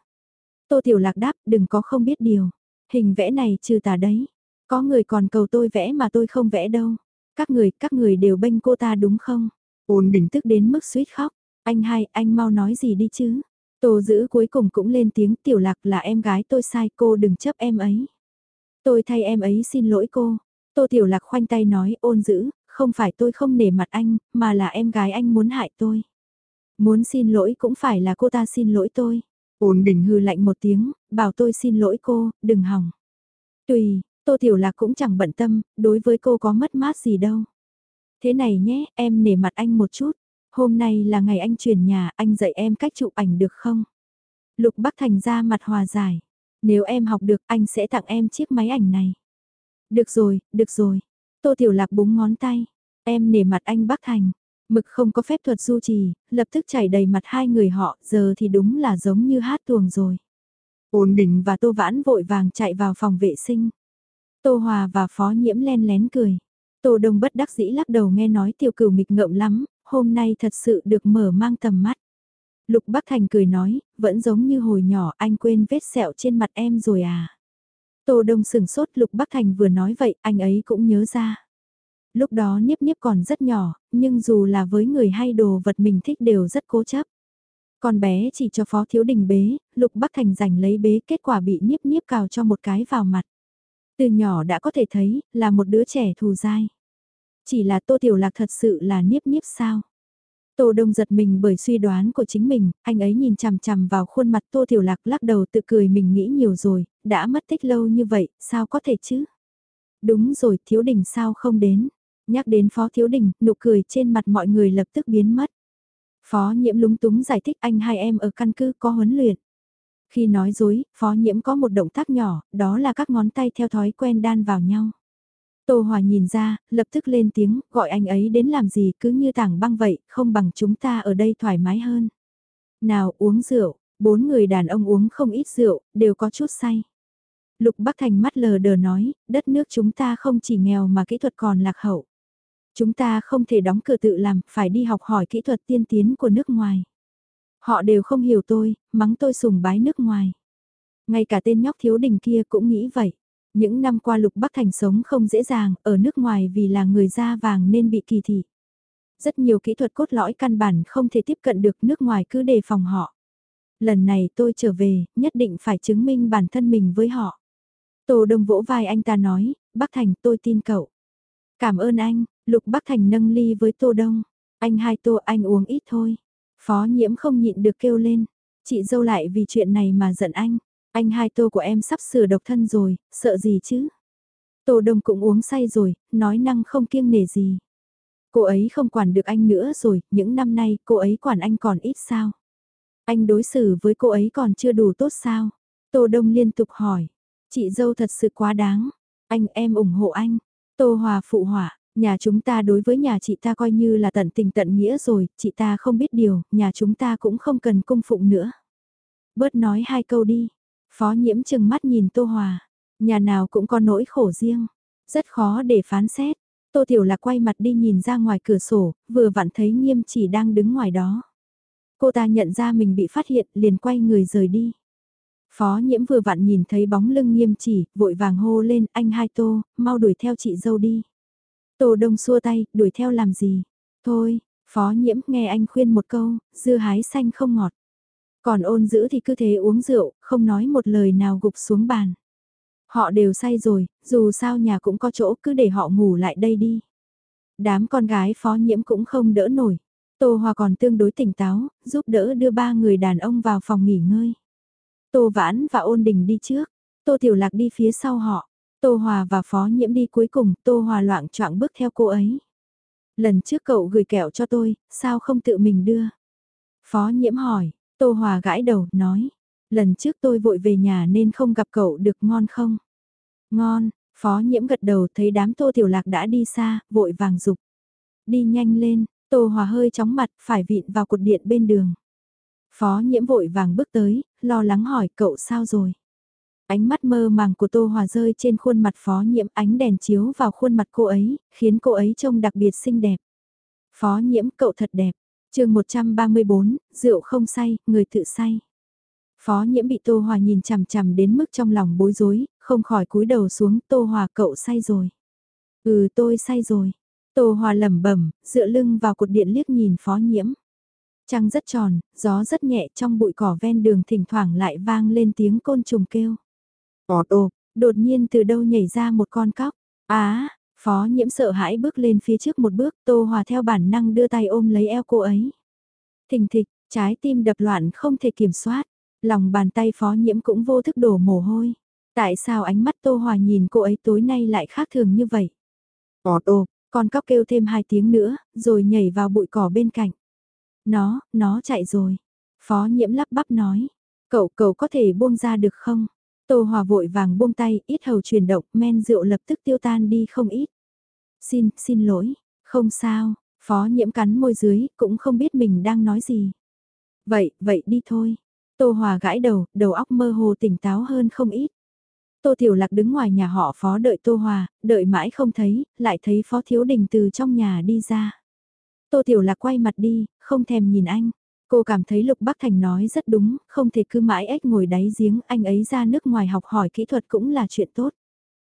Tô Tiểu Lạc đáp, đừng có không biết điều. Hình vẽ này trừ tà đấy. Có người còn cầu tôi vẽ mà tôi không vẽ đâu. Các người, các người đều bênh cô ta đúng không? Ôn định tức đến mức suýt khóc. Anh hai, anh mau nói gì đi chứ? Tô giữ cuối cùng cũng lên tiếng tiểu lạc là em gái tôi sai cô đừng chấp em ấy. Tôi thay em ấy xin lỗi cô. Tô tiểu lạc khoanh tay nói ôn dữ không phải tôi không nể mặt anh, mà là em gái anh muốn hại tôi. Muốn xin lỗi cũng phải là cô ta xin lỗi tôi. Ôn bình hư lạnh một tiếng, bảo tôi xin lỗi cô, đừng hỏng. Tùy, Tô Tiểu Lạc cũng chẳng bận tâm, đối với cô có mất mát gì đâu. Thế này nhé, em nể mặt anh một chút. Hôm nay là ngày anh chuyển nhà, anh dạy em cách chụp ảnh được không? Lục Bắc Thành ra mặt hòa giải. Nếu em học được anh sẽ tặng em chiếc máy ảnh này. Được rồi, được rồi. Tô Tiểu Lạc búng ngón tay. Em nể mặt anh Bắc Thành. Mực không có phép thuật du trì, lập tức chảy đầy mặt hai người họ, giờ thì đúng là giống như hát tuồng rồi. Ôn định và Tô Vãn vội vàng chạy vào phòng vệ sinh. Tô Hòa và Phó Nhiễm len lén cười. Tô Đông bất đắc dĩ lắc đầu nghe nói tiểu cửu nghịch ngợm lắm, hôm nay thật sự được mở mang tầm mắt. Lục Bắc Thành cười nói, vẫn giống như hồi nhỏ anh quên vết sẹo trên mặt em rồi à. Tô Đông sừng sốt Lục Bắc Thành vừa nói vậy, anh ấy cũng nhớ ra. Lúc đó Niếp Niếp còn rất nhỏ, nhưng dù là với người hay đồ vật mình thích đều rất cố chấp. Con bé chỉ cho Phó Thiếu Đình bế, Lục Bắc Thành giành lấy bế kết quả bị Niếp Niếp cào cho một cái vào mặt. Từ nhỏ đã có thể thấy, là một đứa trẻ thù dai. Chỉ là Tô Tiểu Lạc thật sự là Niếp Niếp sao? Tô Đông giật mình bởi suy đoán của chính mình, anh ấy nhìn chằm chằm vào khuôn mặt Tô Tiểu Lạc lắc đầu tự cười mình nghĩ nhiều rồi, đã mất tích lâu như vậy, sao có thể chứ? Đúng rồi, Thiếu Đình sao không đến? Nhắc đến Phó Thiếu Đình, nụ cười trên mặt mọi người lập tức biến mất. Phó Nhiễm lúng túng giải thích anh hai em ở căn cứ có huấn luyện. Khi nói dối, Phó Nhiễm có một động tác nhỏ, đó là các ngón tay theo thói quen đan vào nhau. Tô Hòa nhìn ra, lập tức lên tiếng, gọi anh ấy đến làm gì cứ như tảng băng vậy, không bằng chúng ta ở đây thoải mái hơn. Nào uống rượu, bốn người đàn ông uống không ít rượu, đều có chút say. Lục Bắc Thành mắt lờ đờ nói, đất nước chúng ta không chỉ nghèo mà kỹ thuật còn lạc hậu. Chúng ta không thể đóng cửa tự làm, phải đi học hỏi kỹ thuật tiên tiến của nước ngoài. Họ đều không hiểu tôi, mắng tôi sùng bái nước ngoài. Ngay cả tên nhóc thiếu đình kia cũng nghĩ vậy. Những năm qua Lục Bắc Thành sống không dễ dàng, ở nước ngoài vì là người da vàng nên bị kỳ thị. Rất nhiều kỹ thuật cốt lõi căn bản không thể tiếp cận được nước ngoài cứ đề phòng họ. Lần này tôi trở về, nhất định phải chứng minh bản thân mình với họ. Tô Đông vỗ vai anh ta nói, Bắc Thành tôi tin cậu. Cảm ơn anh, Lục Bắc Thành nâng ly với Tô Đông. Anh hai tô anh uống ít thôi. Phó nhiễm không nhịn được kêu lên. Chị dâu lại vì chuyện này mà giận anh. Anh hai tô của em sắp sửa độc thân rồi, sợ gì chứ? Tô Đông cũng uống say rồi, nói năng không kiêng nể gì. Cô ấy không quản được anh nữa rồi, những năm nay cô ấy quản anh còn ít sao? Anh đối xử với cô ấy còn chưa đủ tốt sao? Tô Đông liên tục hỏi. Chị dâu thật sự quá đáng. Anh em ủng hộ anh. Tô Hòa phụ hỏa, nhà chúng ta đối với nhà chị ta coi như là tận tình tận nghĩa rồi, chị ta không biết điều, nhà chúng ta cũng không cần cung phụng nữa. Bớt nói hai câu đi. Phó nhiễm chừng mắt nhìn Tô Hòa. Nhà nào cũng có nỗi khổ riêng. Rất khó để phán xét. Tô Tiểu Lạc quay mặt đi nhìn ra ngoài cửa sổ, vừa vặn thấy nghiêm chỉ đang đứng ngoài đó. Cô ta nhận ra mình bị phát hiện, liền quay người rời đi. Phó nhiễm vừa vặn nhìn thấy bóng lưng nghiêm chỉ, vội vàng hô lên, anh hai tô, mau đuổi theo chị dâu đi. Tô đông xua tay, đuổi theo làm gì? Thôi, phó nhiễm nghe anh khuyên một câu, dưa hái xanh không ngọt. Còn ôn giữ thì cứ thế uống rượu, không nói một lời nào gục xuống bàn. Họ đều say rồi, dù sao nhà cũng có chỗ cứ để họ ngủ lại đây đi. Đám con gái phó nhiễm cũng không đỡ nổi. Tô Hòa còn tương đối tỉnh táo, giúp đỡ đưa ba người đàn ông vào phòng nghỉ ngơi. Tô Vãn và Ôn Đình đi trước, Tô Tiểu Lạc đi phía sau họ, Tô Hòa và Phó Nhiễm đi cuối cùng, Tô Hòa loạn choạng bước theo cô ấy. Lần trước cậu gửi kẹo cho tôi, sao không tự mình đưa? Phó Nhiễm hỏi, Tô Hòa gãi đầu, nói, lần trước tôi vội về nhà nên không gặp cậu được ngon không? Ngon, Phó Nhiễm gật đầu thấy đám Tô Tiểu Lạc đã đi xa, vội vàng dục Đi nhanh lên, Tô Hòa hơi chóng mặt, phải vịn vào cột điện bên đường. Phó nhiễm vội vàng bước tới, lo lắng hỏi cậu sao rồi. Ánh mắt mơ màng của Tô Hòa rơi trên khuôn mặt phó nhiễm ánh đèn chiếu vào khuôn mặt cô ấy, khiến cô ấy trông đặc biệt xinh đẹp. Phó nhiễm cậu thật đẹp chương 134, rượu không say, người tự say. Phó nhiễm bị Tô Hòa nhìn chằm chằm đến mức trong lòng bối rối, không khỏi cúi đầu xuống Tô Hòa cậu say rồi. Ừ tôi say rồi. Tô Hòa lẩm bẩm, dựa lưng vào cột điện liếc nhìn phó nhiễm. Trăng rất tròn, gió rất nhẹ trong bụi cỏ ven đường thỉnh thoảng lại vang lên tiếng côn trùng kêu. Ọt ồ, đột nhiên từ đâu nhảy ra một con cóc. Á, phó nhiễm sợ hãi bước lên phía trước một bước, tô hòa theo bản năng đưa tay ôm lấy eo cô ấy. Thình thịch, trái tim đập loạn không thể kiểm soát, lòng bàn tay phó nhiễm cũng vô thức đổ mồ hôi. Tại sao ánh mắt tô hòa nhìn cô ấy tối nay lại khác thường như vậy? Ọt ồ, con cóc kêu thêm hai tiếng nữa, rồi nhảy vào bụi cỏ bên cạnh. Nó, nó chạy rồi. Phó nhiễm lắp bắp nói. Cậu, cậu có thể buông ra được không? Tô Hòa vội vàng buông tay, ít hầu chuyển động, men rượu lập tức tiêu tan đi không ít. Xin, xin lỗi, không sao, phó nhiễm cắn môi dưới, cũng không biết mình đang nói gì. Vậy, vậy đi thôi. Tô Hòa gãi đầu, đầu óc mơ hồ tỉnh táo hơn không ít. Tô Tiểu Lạc đứng ngoài nhà họ phó đợi Tô Hòa, đợi mãi không thấy, lại thấy phó thiếu đình từ trong nhà đi ra. Tô Tiểu Lạc quay mặt đi, không thèm nhìn anh. Cô cảm thấy Lục Bắc Thành nói rất đúng, không thể cứ mãi ếch ngồi đáy giếng, anh ấy ra nước ngoài học hỏi kỹ thuật cũng là chuyện tốt.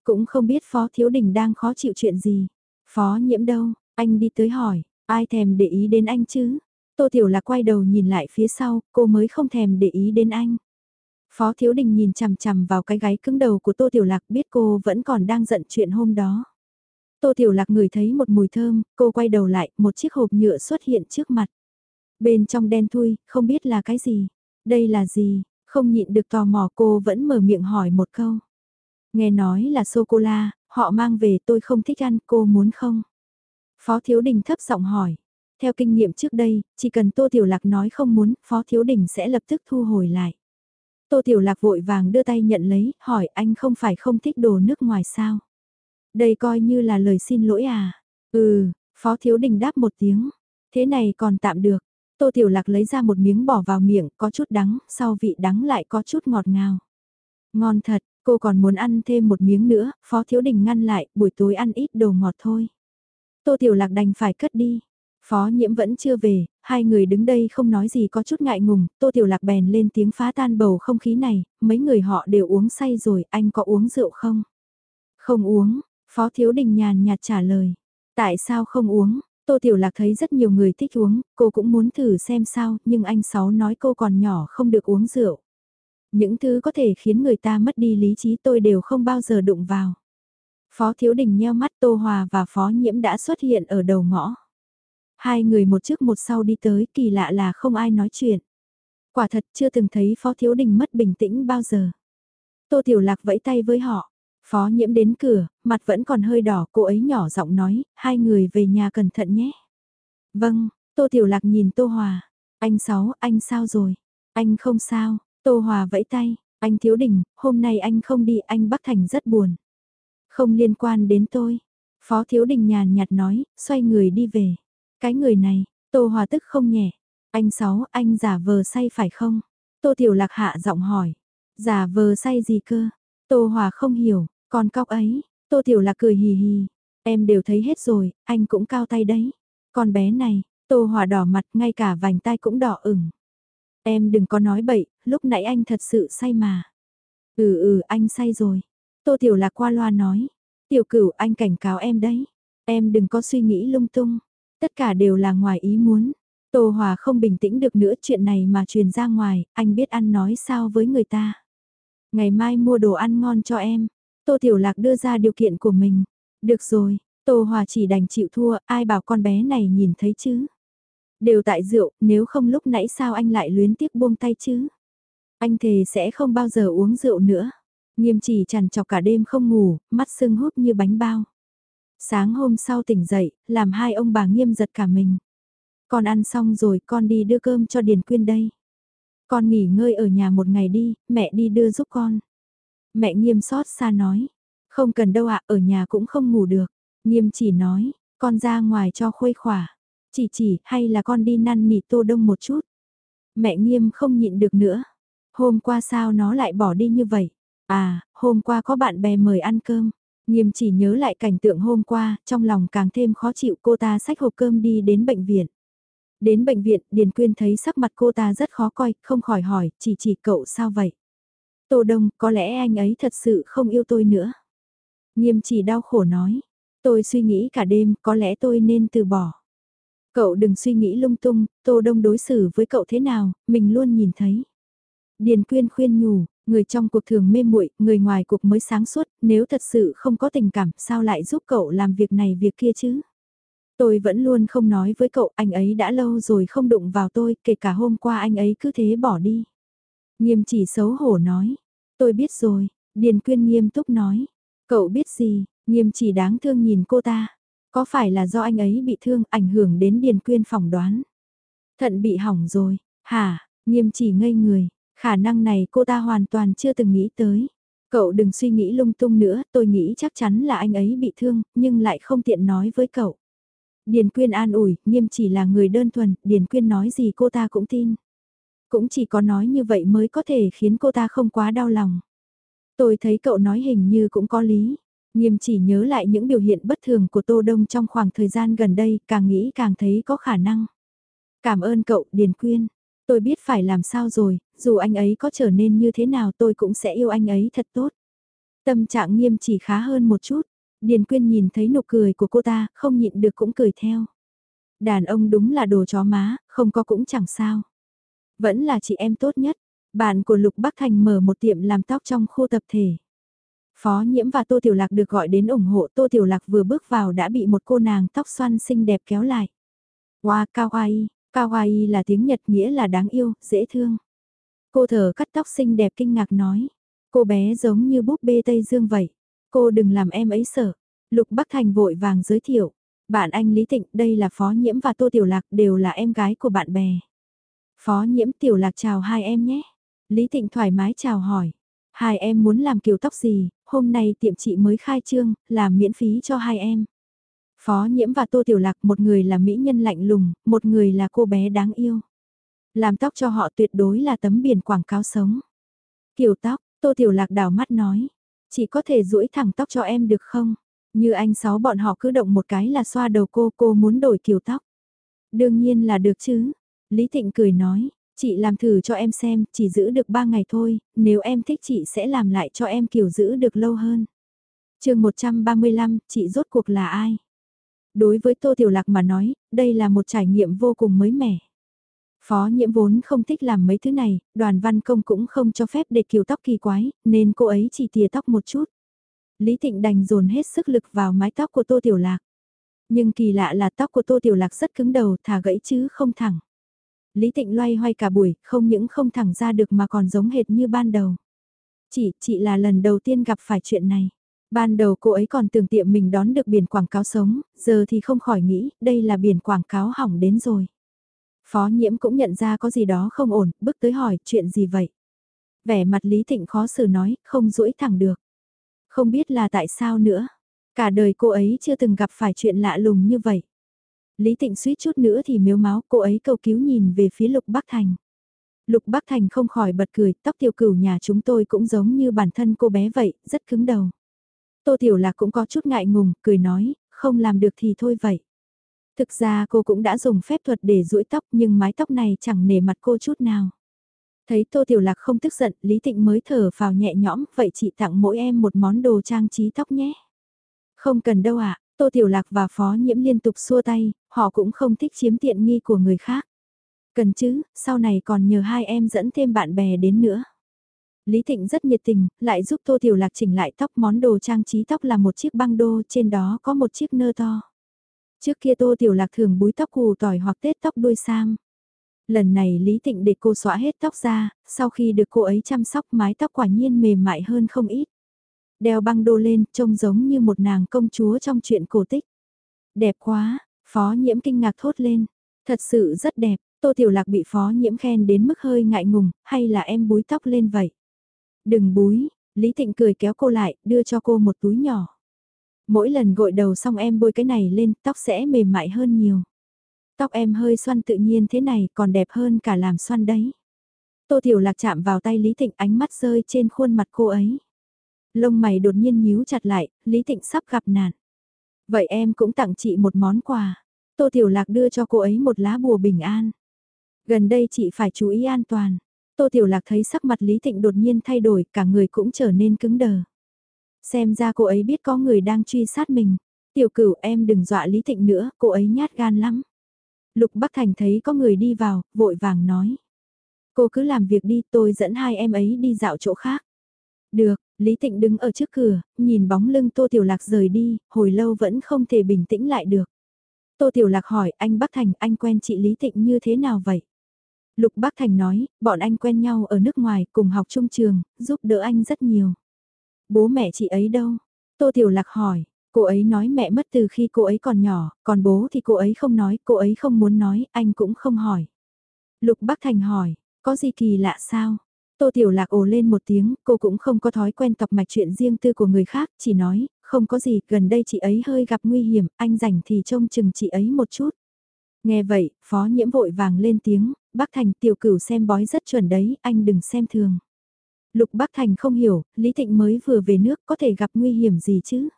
Cũng không biết Phó Thiếu Đình đang khó chịu chuyện gì. Phó nhiễm đâu, anh đi tới hỏi, ai thèm để ý đến anh chứ? Tô Tiểu Lạc quay đầu nhìn lại phía sau, cô mới không thèm để ý đến anh. Phó Thiếu Đình nhìn chằm chằm vào cái gáy cứng đầu của Tô Tiểu Lạc biết cô vẫn còn đang giận chuyện hôm đó. Tô Tiểu Lạc ngửi thấy một mùi thơm, cô quay đầu lại, một chiếc hộp nhựa xuất hiện trước mặt. Bên trong đen thui, không biết là cái gì. Đây là gì, không nhịn được tò mò cô vẫn mở miệng hỏi một câu. Nghe nói là sô-cô-la, họ mang về tôi không thích ăn, cô muốn không? Phó Thiếu Đình thấp giọng hỏi. Theo kinh nghiệm trước đây, chỉ cần Tô Tiểu Lạc nói không muốn, Phó Thiếu Đình sẽ lập tức thu hồi lại. Tô Tiểu Lạc vội vàng đưa tay nhận lấy, hỏi anh không phải không thích đồ nước ngoài sao? Đây coi như là lời xin lỗi à? Ừ, Phó Thiếu Đình đáp một tiếng. Thế này còn tạm được. Tô Tiểu Lạc lấy ra một miếng bỏ vào miệng, có chút đắng, sau vị đắng lại có chút ngọt ngào. Ngon thật, cô còn muốn ăn thêm một miếng nữa, Phó Thiếu Đình ngăn lại, buổi tối ăn ít đồ ngọt thôi. Tô Tiểu Lạc đành phải cất đi. Phó nhiễm vẫn chưa về, hai người đứng đây không nói gì có chút ngại ngùng, Tô Tiểu Lạc bèn lên tiếng phá tan bầu không khí này, mấy người họ đều uống say rồi, anh có uống rượu không? Không uống, Phó Thiếu Đình nhàn nhạt trả lời. Tại sao không uống? Tô Tiểu Lạc thấy rất nhiều người thích uống, cô cũng muốn thử xem sao, nhưng anh Sáu nói cô còn nhỏ không được uống rượu. Những thứ có thể khiến người ta mất đi lý trí tôi đều không bao giờ đụng vào. Phó Thiếu Đình nheo mắt Tô Hòa và Phó Nhiễm đã xuất hiện ở đầu ngõ. Hai người một trước một sau đi tới kỳ lạ là không ai nói chuyện. Quả thật chưa từng thấy Phó Thiếu Đình mất bình tĩnh bao giờ. Tô Tiểu Lạc vẫy tay với họ. Phó nhiễm đến cửa, mặt vẫn còn hơi đỏ, cô ấy nhỏ giọng nói, hai người về nhà cẩn thận nhé. Vâng, Tô Tiểu Lạc nhìn Tô Hòa. Anh Sáu, anh sao rồi? Anh không sao, Tô Hòa vẫy tay, anh Thiếu Đình, hôm nay anh không đi, anh Bắc Thành rất buồn. Không liên quan đến tôi. Phó Thiếu Đình nhàn nhạt nói, xoay người đi về. Cái người này, Tô Hòa tức không nhẹ. Anh Sáu, anh giả vờ say phải không? Tô Tiểu Lạc hạ giọng hỏi. Giả vờ say gì cơ? Tô Hòa không hiểu, con cóc ấy, Tô Tiểu Lạc cười hì hì. Em đều thấy hết rồi, anh cũng cao tay đấy. Con bé này, Tô Hòa đỏ mặt ngay cả vành tai cũng đỏ ửng. Em đừng có nói bậy, lúc nãy anh thật sự say mà. Ừ ừ anh say rồi. Tô Tiểu Lạc qua loa nói. Tiểu cửu anh cảnh cáo em đấy. Em đừng có suy nghĩ lung tung. Tất cả đều là ngoài ý muốn. Tô Hòa không bình tĩnh được nữa chuyện này mà truyền ra ngoài, anh biết ăn nói sao với người ta. Ngày mai mua đồ ăn ngon cho em. Tô Tiểu Lạc đưa ra điều kiện của mình. Được rồi, Tô Hòa chỉ đành chịu thua, ai bảo con bé này nhìn thấy chứ. Đều tại rượu, nếu không lúc nãy sao anh lại luyến tiếc buông tay chứ. Anh thề sẽ không bao giờ uống rượu nữa. Nghiêm chỉ chằn chọc cả đêm không ngủ, mắt sưng húp như bánh bao. Sáng hôm sau tỉnh dậy, làm hai ông bà nghiêm giật cả mình. Con ăn xong rồi con đi đưa cơm cho Điền Quyên đây. Con nghỉ ngơi ở nhà một ngày đi, mẹ đi đưa giúp con. Mẹ nghiêm xót xa nói. Không cần đâu ạ, ở nhà cũng không ngủ được. Nghiêm chỉ nói, con ra ngoài cho khuây khỏa. Chỉ chỉ, hay là con đi năn nỉ tô đông một chút. Mẹ nghiêm không nhịn được nữa. Hôm qua sao nó lại bỏ đi như vậy? À, hôm qua có bạn bè mời ăn cơm. Nghiêm chỉ nhớ lại cảnh tượng hôm qua, trong lòng càng thêm khó chịu cô ta xách hộp cơm đi đến bệnh viện. Đến bệnh viện, Điền Quyên thấy sắc mặt cô ta rất khó coi, không khỏi hỏi, chỉ chỉ cậu sao vậy? Tô Đông, có lẽ anh ấy thật sự không yêu tôi nữa. Nghiêm chỉ đau khổ nói, tôi suy nghĩ cả đêm, có lẽ tôi nên từ bỏ. Cậu đừng suy nghĩ lung tung, Tô Đông đối xử với cậu thế nào, mình luôn nhìn thấy. Điền Quyên khuyên nhủ, người trong cuộc thường mê muội, người ngoài cuộc mới sáng suốt, nếu thật sự không có tình cảm, sao lại giúp cậu làm việc này việc kia chứ? Tôi vẫn luôn không nói với cậu, anh ấy đã lâu rồi không đụng vào tôi, kể cả hôm qua anh ấy cứ thế bỏ đi. Nghiêm chỉ xấu hổ nói, tôi biết rồi, Điền Quyên nghiêm túc nói, cậu biết gì, nghiêm chỉ đáng thương nhìn cô ta, có phải là do anh ấy bị thương ảnh hưởng đến Điền Quyên phỏng đoán. Thận bị hỏng rồi, hả, nghiêm chỉ ngây người, khả năng này cô ta hoàn toàn chưa từng nghĩ tới. Cậu đừng suy nghĩ lung tung nữa, tôi nghĩ chắc chắn là anh ấy bị thương, nhưng lại không tiện nói với cậu. Điền Quyên an ủi, nghiêm chỉ là người đơn thuần, Điền Quyên nói gì cô ta cũng tin. Cũng chỉ có nói như vậy mới có thể khiến cô ta không quá đau lòng. Tôi thấy cậu nói hình như cũng có lý. Nghiêm chỉ nhớ lại những biểu hiện bất thường của Tô Đông trong khoảng thời gian gần đây, càng nghĩ càng thấy có khả năng. Cảm ơn cậu, Điền Quyên. Tôi biết phải làm sao rồi, dù anh ấy có trở nên như thế nào tôi cũng sẽ yêu anh ấy thật tốt. Tâm trạng nghiêm chỉ khá hơn một chút. Điền Quyên nhìn thấy nụ cười của cô ta, không nhịn được cũng cười theo. Đàn ông đúng là đồ chó má, không có cũng chẳng sao. Vẫn là chị em tốt nhất. Bạn của Lục Bắc Thành mở một tiệm làm tóc trong khu tập thể. Phó Nhiễm và Tô Tiểu Lạc được gọi đến ủng hộ Tô Tiểu Lạc vừa bước vào đã bị một cô nàng tóc xoăn xinh đẹp kéo lại. Wow, kawaii, kawaii là tiếng Nhật nghĩa là đáng yêu, dễ thương. Cô thở cắt tóc xinh đẹp kinh ngạc nói. Cô bé giống như búp bê Tây Dương vậy. Cô đừng làm em ấy sợ. Lục Bắc Thành vội vàng giới thiệu. Bạn anh Lý Tịnh, đây là Phó Nhiễm và Tô Tiểu Lạc đều là em gái của bạn bè. Phó Nhiễm Tiểu Lạc chào hai em nhé. Lý Tịnh thoải mái chào hỏi. Hai em muốn làm kiểu tóc gì, hôm nay tiệm chị mới khai trương, làm miễn phí cho hai em. Phó Nhiễm và Tô Tiểu Lạc một người là mỹ nhân lạnh lùng, một người là cô bé đáng yêu. Làm tóc cho họ tuyệt đối là tấm biển quảng cáo sống. Kiểu tóc, Tô Tiểu Lạc đảo mắt nói. Chỉ có thể duỗi thẳng tóc cho em được không? Như anh sáu bọn họ cứ động một cái là xoa đầu cô, cô muốn đổi kiểu tóc. Đương nhiên là được chứ. Lý Thịnh cười nói, chị làm thử cho em xem, chỉ giữ được 3 ngày thôi, nếu em thích chị sẽ làm lại cho em kiểu giữ được lâu hơn. chương 135, chị rốt cuộc là ai? Đối với Tô Tiểu Lạc mà nói, đây là một trải nghiệm vô cùng mới mẻ. Phó nhiễm vốn không thích làm mấy thứ này, đoàn văn công cũng không cho phép để kiểu tóc kỳ quái, nên cô ấy chỉ tìa tóc một chút. Lý Thịnh đành dồn hết sức lực vào mái tóc của Tô Tiểu Lạc. Nhưng kỳ lạ là tóc của Tô Tiểu Lạc rất cứng đầu, thả gãy chứ không thẳng. Lý Tịnh loay hoay cả buổi, không những không thẳng ra được mà còn giống hệt như ban đầu. Chị chị là lần đầu tiên gặp phải chuyện này. Ban đầu cô ấy còn tưởng tiệm mình đón được biển quảng cáo sống, giờ thì không khỏi nghĩ, đây là biển quảng cáo hỏng đến rồi. Phó nhiễm cũng nhận ra có gì đó không ổn, bước tới hỏi, chuyện gì vậy? Vẻ mặt Lý Thịnh khó xử nói, không duỗi thẳng được. Không biết là tại sao nữa. Cả đời cô ấy chưa từng gặp phải chuyện lạ lùng như vậy. Lý Tịnh suýt chút nữa thì miếu máu, cô ấy cầu cứu nhìn về phía Lục Bắc Thành. Lục Bắc Thành không khỏi bật cười, tóc tiểu cửu nhà chúng tôi cũng giống như bản thân cô bé vậy, rất cứng đầu. Tô Tiểu Lạc cũng có chút ngại ngùng, cười nói, không làm được thì thôi vậy. Thực ra cô cũng đã dùng phép thuật để duỗi tóc nhưng mái tóc này chẳng nể mặt cô chút nào. Thấy Tô Tiểu Lạc không tức giận, Lý Tịnh mới thở vào nhẹ nhõm, vậy chị tặng mỗi em một món đồ trang trí tóc nhé. Không cần đâu ạ, Tô Tiểu Lạc và Phó Nhiễm liên tục xua tay, họ cũng không thích chiếm tiện nghi của người khác. Cần chứ, sau này còn nhờ hai em dẫn thêm bạn bè đến nữa. Lý Thịnh rất nhiệt tình, lại giúp Tô Tiểu Lạc chỉnh lại tóc món đồ trang trí tóc là một chiếc băng đô, trên đó có một chiếc nơ to. Trước kia Tô Tiểu Lạc thường búi tóc cù tỏi hoặc tết tóc đuôi sam. Lần này Lý Tịnh để cô xóa hết tóc ra, sau khi được cô ấy chăm sóc mái tóc quả nhiên mềm mại hơn không ít. Đeo băng đô lên, trông giống như một nàng công chúa trong chuyện cổ tích. Đẹp quá, Phó Nhiễm kinh ngạc thốt lên. Thật sự rất đẹp, Tô Tiểu Lạc bị Phó Nhiễm khen đến mức hơi ngại ngùng, hay là em búi tóc lên vậy? Đừng búi, Lý Tịnh cười kéo cô lại, đưa cho cô một túi nhỏ. Mỗi lần gội đầu xong em bôi cái này lên, tóc sẽ mềm mại hơn nhiều. Tóc em hơi xoăn tự nhiên thế này còn đẹp hơn cả làm xoăn đấy. Tô Tiểu Lạc chạm vào tay Lý Tịnh ánh mắt rơi trên khuôn mặt cô ấy. Lông mày đột nhiên nhíu chặt lại, Lý Tịnh sắp gặp nạn. Vậy em cũng tặng chị một món quà. Tô Tiểu Lạc đưa cho cô ấy một lá bùa bình an. Gần đây chị phải chú ý an toàn. Tô Tiểu Lạc thấy sắc mặt Lý thịnh đột nhiên thay đổi, cả người cũng trở nên cứng đờ. Xem ra cô ấy biết có người đang truy sát mình. Tiểu cửu em đừng dọa Lý thịnh nữa, cô ấy nhát gan lắm. Lục Bắc Thành thấy có người đi vào, vội vàng nói. Cô cứ làm việc đi, tôi dẫn hai em ấy đi dạo chỗ khác. Được, Lý Tịnh đứng ở trước cửa, nhìn bóng lưng Tô Tiểu Lạc rời đi, hồi lâu vẫn không thể bình tĩnh lại được. Tô Tiểu Lạc hỏi anh Bắc Thành, anh quen chị Lý Tịnh như thế nào vậy? Lục Bắc Thành nói, bọn anh quen nhau ở nước ngoài, cùng học trung trường, giúp đỡ anh rất nhiều. Bố mẹ chị ấy đâu? Tô Tiểu Lạc hỏi, cô ấy nói mẹ mất từ khi cô ấy còn nhỏ, còn bố thì cô ấy không nói, cô ấy không muốn nói, anh cũng không hỏi. Lục Bắc Thành hỏi, có gì kỳ lạ sao? Tô Tiểu Lạc ồ lên một tiếng, cô cũng không có thói quen tọc mạch chuyện riêng tư của người khác, chỉ nói, không có gì, gần đây chị ấy hơi gặp nguy hiểm, anh rảnh thì trông chừng chị ấy một chút. Nghe vậy, phó nhiễm vội vàng lên tiếng, bác Thành tiểu cửu xem bói rất chuẩn đấy, anh đừng xem thường. Lục Bắc Thành không hiểu, Lý Thịnh mới vừa về nước có thể gặp nguy hiểm gì chứ?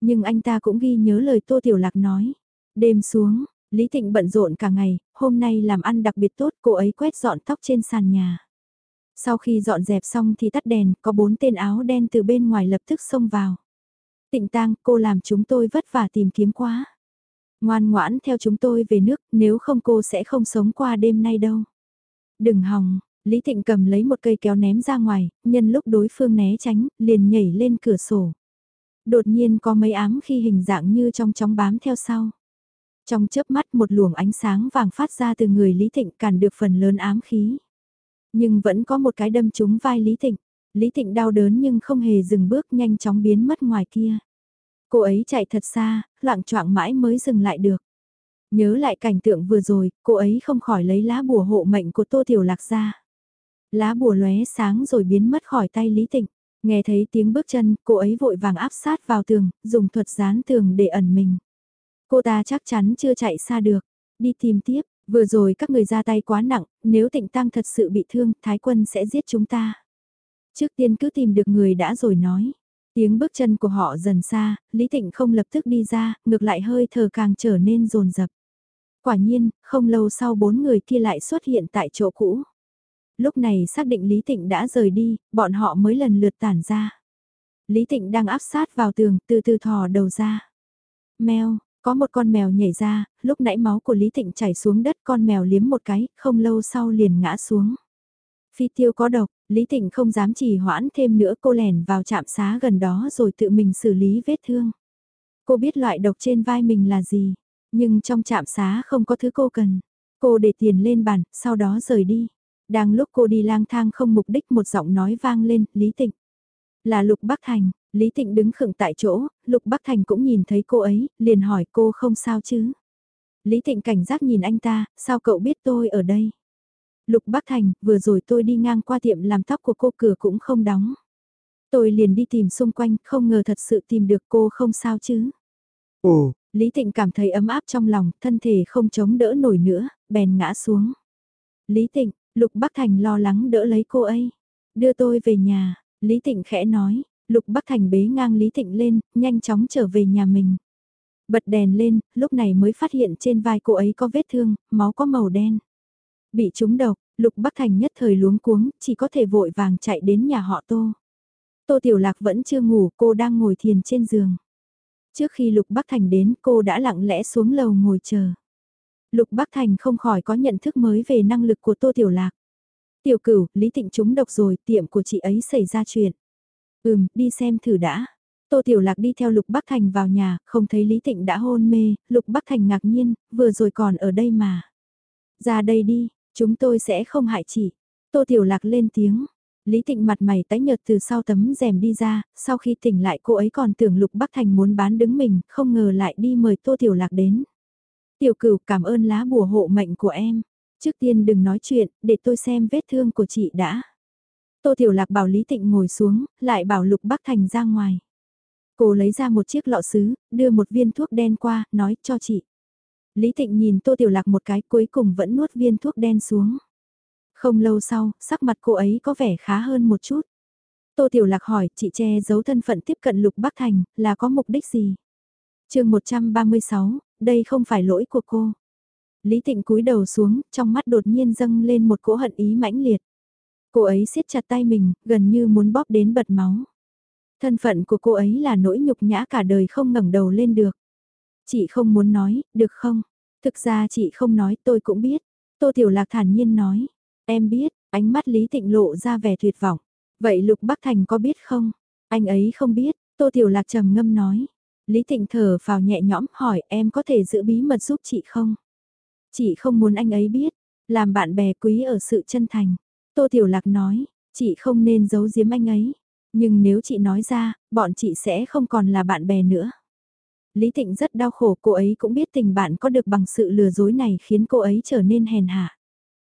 Nhưng anh ta cũng ghi nhớ lời Tô Tiểu Lạc nói. Đêm xuống, Lý Thịnh bận rộn cả ngày, hôm nay làm ăn đặc biệt tốt cô ấy quét dọn tóc trên sàn nhà. Sau khi dọn dẹp xong thì tắt đèn, có bốn tên áo đen từ bên ngoài lập tức xông vào. Tịnh tang, cô làm chúng tôi vất vả tìm kiếm quá. Ngoan ngoãn theo chúng tôi về nước, nếu không cô sẽ không sống qua đêm nay đâu. Đừng hòng, Lý Thịnh cầm lấy một cây kéo ném ra ngoài, nhân lúc đối phương né tránh, liền nhảy lên cửa sổ. Đột nhiên có mấy ám khi hình dạng như trong chóng bám theo sau. Trong chớp mắt một luồng ánh sáng vàng phát ra từ người Lý Thịnh cản được phần lớn ám khí. Nhưng vẫn có một cái đâm trúng vai Lý Thịnh. Lý Thịnh đau đớn nhưng không hề dừng bước nhanh chóng biến mất ngoài kia. Cô ấy chạy thật xa, loạn choạng mãi mới dừng lại được. Nhớ lại cảnh tượng vừa rồi, cô ấy không khỏi lấy lá bùa hộ mệnh của Tô Tiểu Lạc ra. Lá bùa lóe sáng rồi biến mất khỏi tay Lý Tịnh. Nghe thấy tiếng bước chân, cô ấy vội vàng áp sát vào tường, dùng thuật dán tường để ẩn mình. Cô ta chắc chắn chưa chạy xa được. Đi tìm tiếp, vừa rồi các người ra tay quá nặng, nếu tịnh tăng thật sự bị thương, Thái quân sẽ giết chúng ta. Trước tiên cứ tìm được người đã rồi nói. Tiếng bước chân của họ dần xa, Lý Tịnh không lập tức đi ra, ngược lại hơi thở càng trở nên rồn rập. Quả nhiên, không lâu sau bốn người kia lại xuất hiện tại chỗ cũ. Lúc này xác định Lý Tịnh đã rời đi, bọn họ mới lần lượt tản ra. Lý Tịnh đang áp sát vào tường, từ từ thò đầu ra. Mèo, có một con mèo nhảy ra, lúc nãy máu của Lý Thịnh chảy xuống đất con mèo liếm một cái, không lâu sau liền ngã xuống. Phi tiêu có độc, Lý Thịnh không dám trì hoãn thêm nữa cô lẻn vào trạm xá gần đó rồi tự mình xử lý vết thương. Cô biết loại độc trên vai mình là gì, nhưng trong trạm xá không có thứ cô cần. Cô để tiền lên bàn, sau đó rời đi. Đang lúc cô đi lang thang không mục đích một giọng nói vang lên, Lý Tịnh. Là Lục Bắc Thành, Lý Tịnh đứng khựng tại chỗ, Lục Bắc Thành cũng nhìn thấy cô ấy, liền hỏi cô không sao chứ. Lý Tịnh cảnh giác nhìn anh ta, sao cậu biết tôi ở đây? Lục Bắc Thành, vừa rồi tôi đi ngang qua tiệm làm tóc của cô cửa cũng không đóng. Tôi liền đi tìm xung quanh, không ngờ thật sự tìm được cô không sao chứ. Ồ, Lý Tịnh cảm thấy ấm áp trong lòng, thân thể không chống đỡ nổi nữa, bèn ngã xuống. Lý Tịnh, Lục Bắc Thành lo lắng đỡ lấy cô ấy. Đưa tôi về nhà, Lý Tịnh khẽ nói, Lục Bắc Thành bế ngang Lý Thịnh lên, nhanh chóng trở về nhà mình. Bật đèn lên, lúc này mới phát hiện trên vai cô ấy có vết thương, máu có màu đen. Bị trúng độc, Lục Bắc Thành nhất thời luống cuống, chỉ có thể vội vàng chạy đến nhà họ Tô. Tô Tiểu Lạc vẫn chưa ngủ, cô đang ngồi thiền trên giường. Trước khi Lục Bắc Thành đến, cô đã lặng lẽ xuống lầu ngồi chờ. Lục Bắc Thành không khỏi có nhận thức mới về năng lực của Tô Tiểu Lạc. Tiểu cửu, Lý Tịnh trúng độc rồi, tiệm của chị ấy xảy ra chuyện. Ừm, đi xem thử đã. Tô Tiểu Lạc đi theo Lục Bắc Thành vào nhà, không thấy Lý Tịnh đã hôn mê, Lục Bắc Thành ngạc nhiên, vừa rồi còn ở đây mà. Ra đây đi, chúng tôi sẽ không hại chị. Tô Tiểu Lạc lên tiếng. Lý Tịnh mặt mày tái nhợt từ sau tấm rèm đi ra, sau khi tỉnh lại cô ấy còn tưởng Lục Bắc Thành muốn bán đứng mình, không ngờ lại đi mời Tô Tiểu Lạc đến. Tiểu cửu cảm ơn lá bùa hộ mệnh của em. Trước tiên đừng nói chuyện, để tôi xem vết thương của chị đã. Tô Tiểu Lạc bảo Lý Tịnh ngồi xuống, lại bảo Lục Bắc Thành ra ngoài. Cô lấy ra một chiếc lọ sứ, đưa một viên thuốc đen qua, nói cho chị. Lý Tịnh nhìn Tô Tiểu Lạc một cái cuối cùng vẫn nuốt viên thuốc đen xuống. Không lâu sau, sắc mặt cô ấy có vẻ khá hơn một chút. Tô Tiểu Lạc hỏi, chị che giấu thân phận tiếp cận Lục Bắc Thành, là có mục đích gì? chương 136, đây không phải lỗi của cô. Lý Tịnh cúi đầu xuống, trong mắt đột nhiên dâng lên một cỗ hận ý mãnh liệt. Cô ấy siết chặt tay mình, gần như muốn bóp đến bật máu. Thân phận của cô ấy là nỗi nhục nhã cả đời không ngẩng đầu lên được. Chị không muốn nói, được không? Thực ra chị không nói tôi cũng biết. Tô Tiểu Lạc thản nhiên nói. Em biết, ánh mắt Lý Tịnh lộ ra vẻ tuyệt vọng. Vậy Lục Bắc Thành có biết không? Anh ấy không biết, Tô Tiểu Lạc trầm ngâm nói. Lý Tịnh thở vào nhẹ nhõm hỏi em có thể giữ bí mật giúp chị không? Chị không muốn anh ấy biết, làm bạn bè quý ở sự chân thành. Tô Tiểu Lạc nói, chị không nên giấu giếm anh ấy. Nhưng nếu chị nói ra, bọn chị sẽ không còn là bạn bè nữa. Lý Tịnh rất đau khổ cô ấy cũng biết tình bạn có được bằng sự lừa dối này khiến cô ấy trở nên hèn hạ.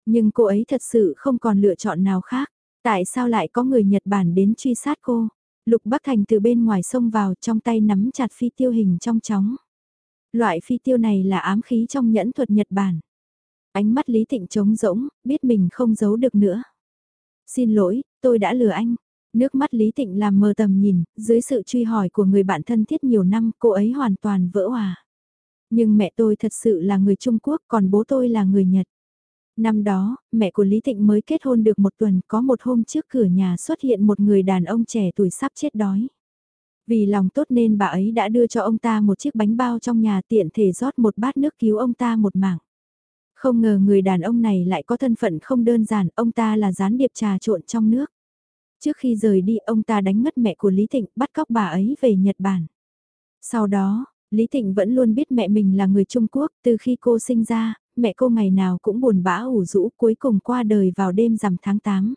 Nhưng cô ấy thật sự không còn lựa chọn nào khác. Tại sao lại có người Nhật Bản đến truy sát cô? Lục Bắc Thành từ bên ngoài sông vào trong tay nắm chặt phi tiêu hình trong chóng. Loại phi tiêu này là ám khí trong nhẫn thuật Nhật Bản. Ánh mắt Lý Thịnh trống rỗng, biết mình không giấu được nữa. Xin lỗi, tôi đã lừa anh. Nước mắt Lý Thịnh làm mờ tầm nhìn, dưới sự truy hỏi của người bạn thân thiết nhiều năm cô ấy hoàn toàn vỡ hòa. Nhưng mẹ tôi thật sự là người Trung Quốc còn bố tôi là người Nhật. Năm đó, mẹ của Lý Thịnh mới kết hôn được một tuần có một hôm trước cửa nhà xuất hiện một người đàn ông trẻ tuổi sắp chết đói. Vì lòng tốt nên bà ấy đã đưa cho ông ta một chiếc bánh bao trong nhà tiện thể rót một bát nước cứu ông ta một mạng. Không ngờ người đàn ông này lại có thân phận không đơn giản, ông ta là gián điệp trà trộn trong nước. Trước khi rời đi ông ta đánh ngất mẹ của Lý Thịnh bắt cóc bà ấy về Nhật Bản. Sau đó, Lý Thịnh vẫn luôn biết mẹ mình là người Trung Quốc, từ khi cô sinh ra, mẹ cô ngày nào cũng buồn bã ủ rũ cuối cùng qua đời vào đêm rằm tháng 8.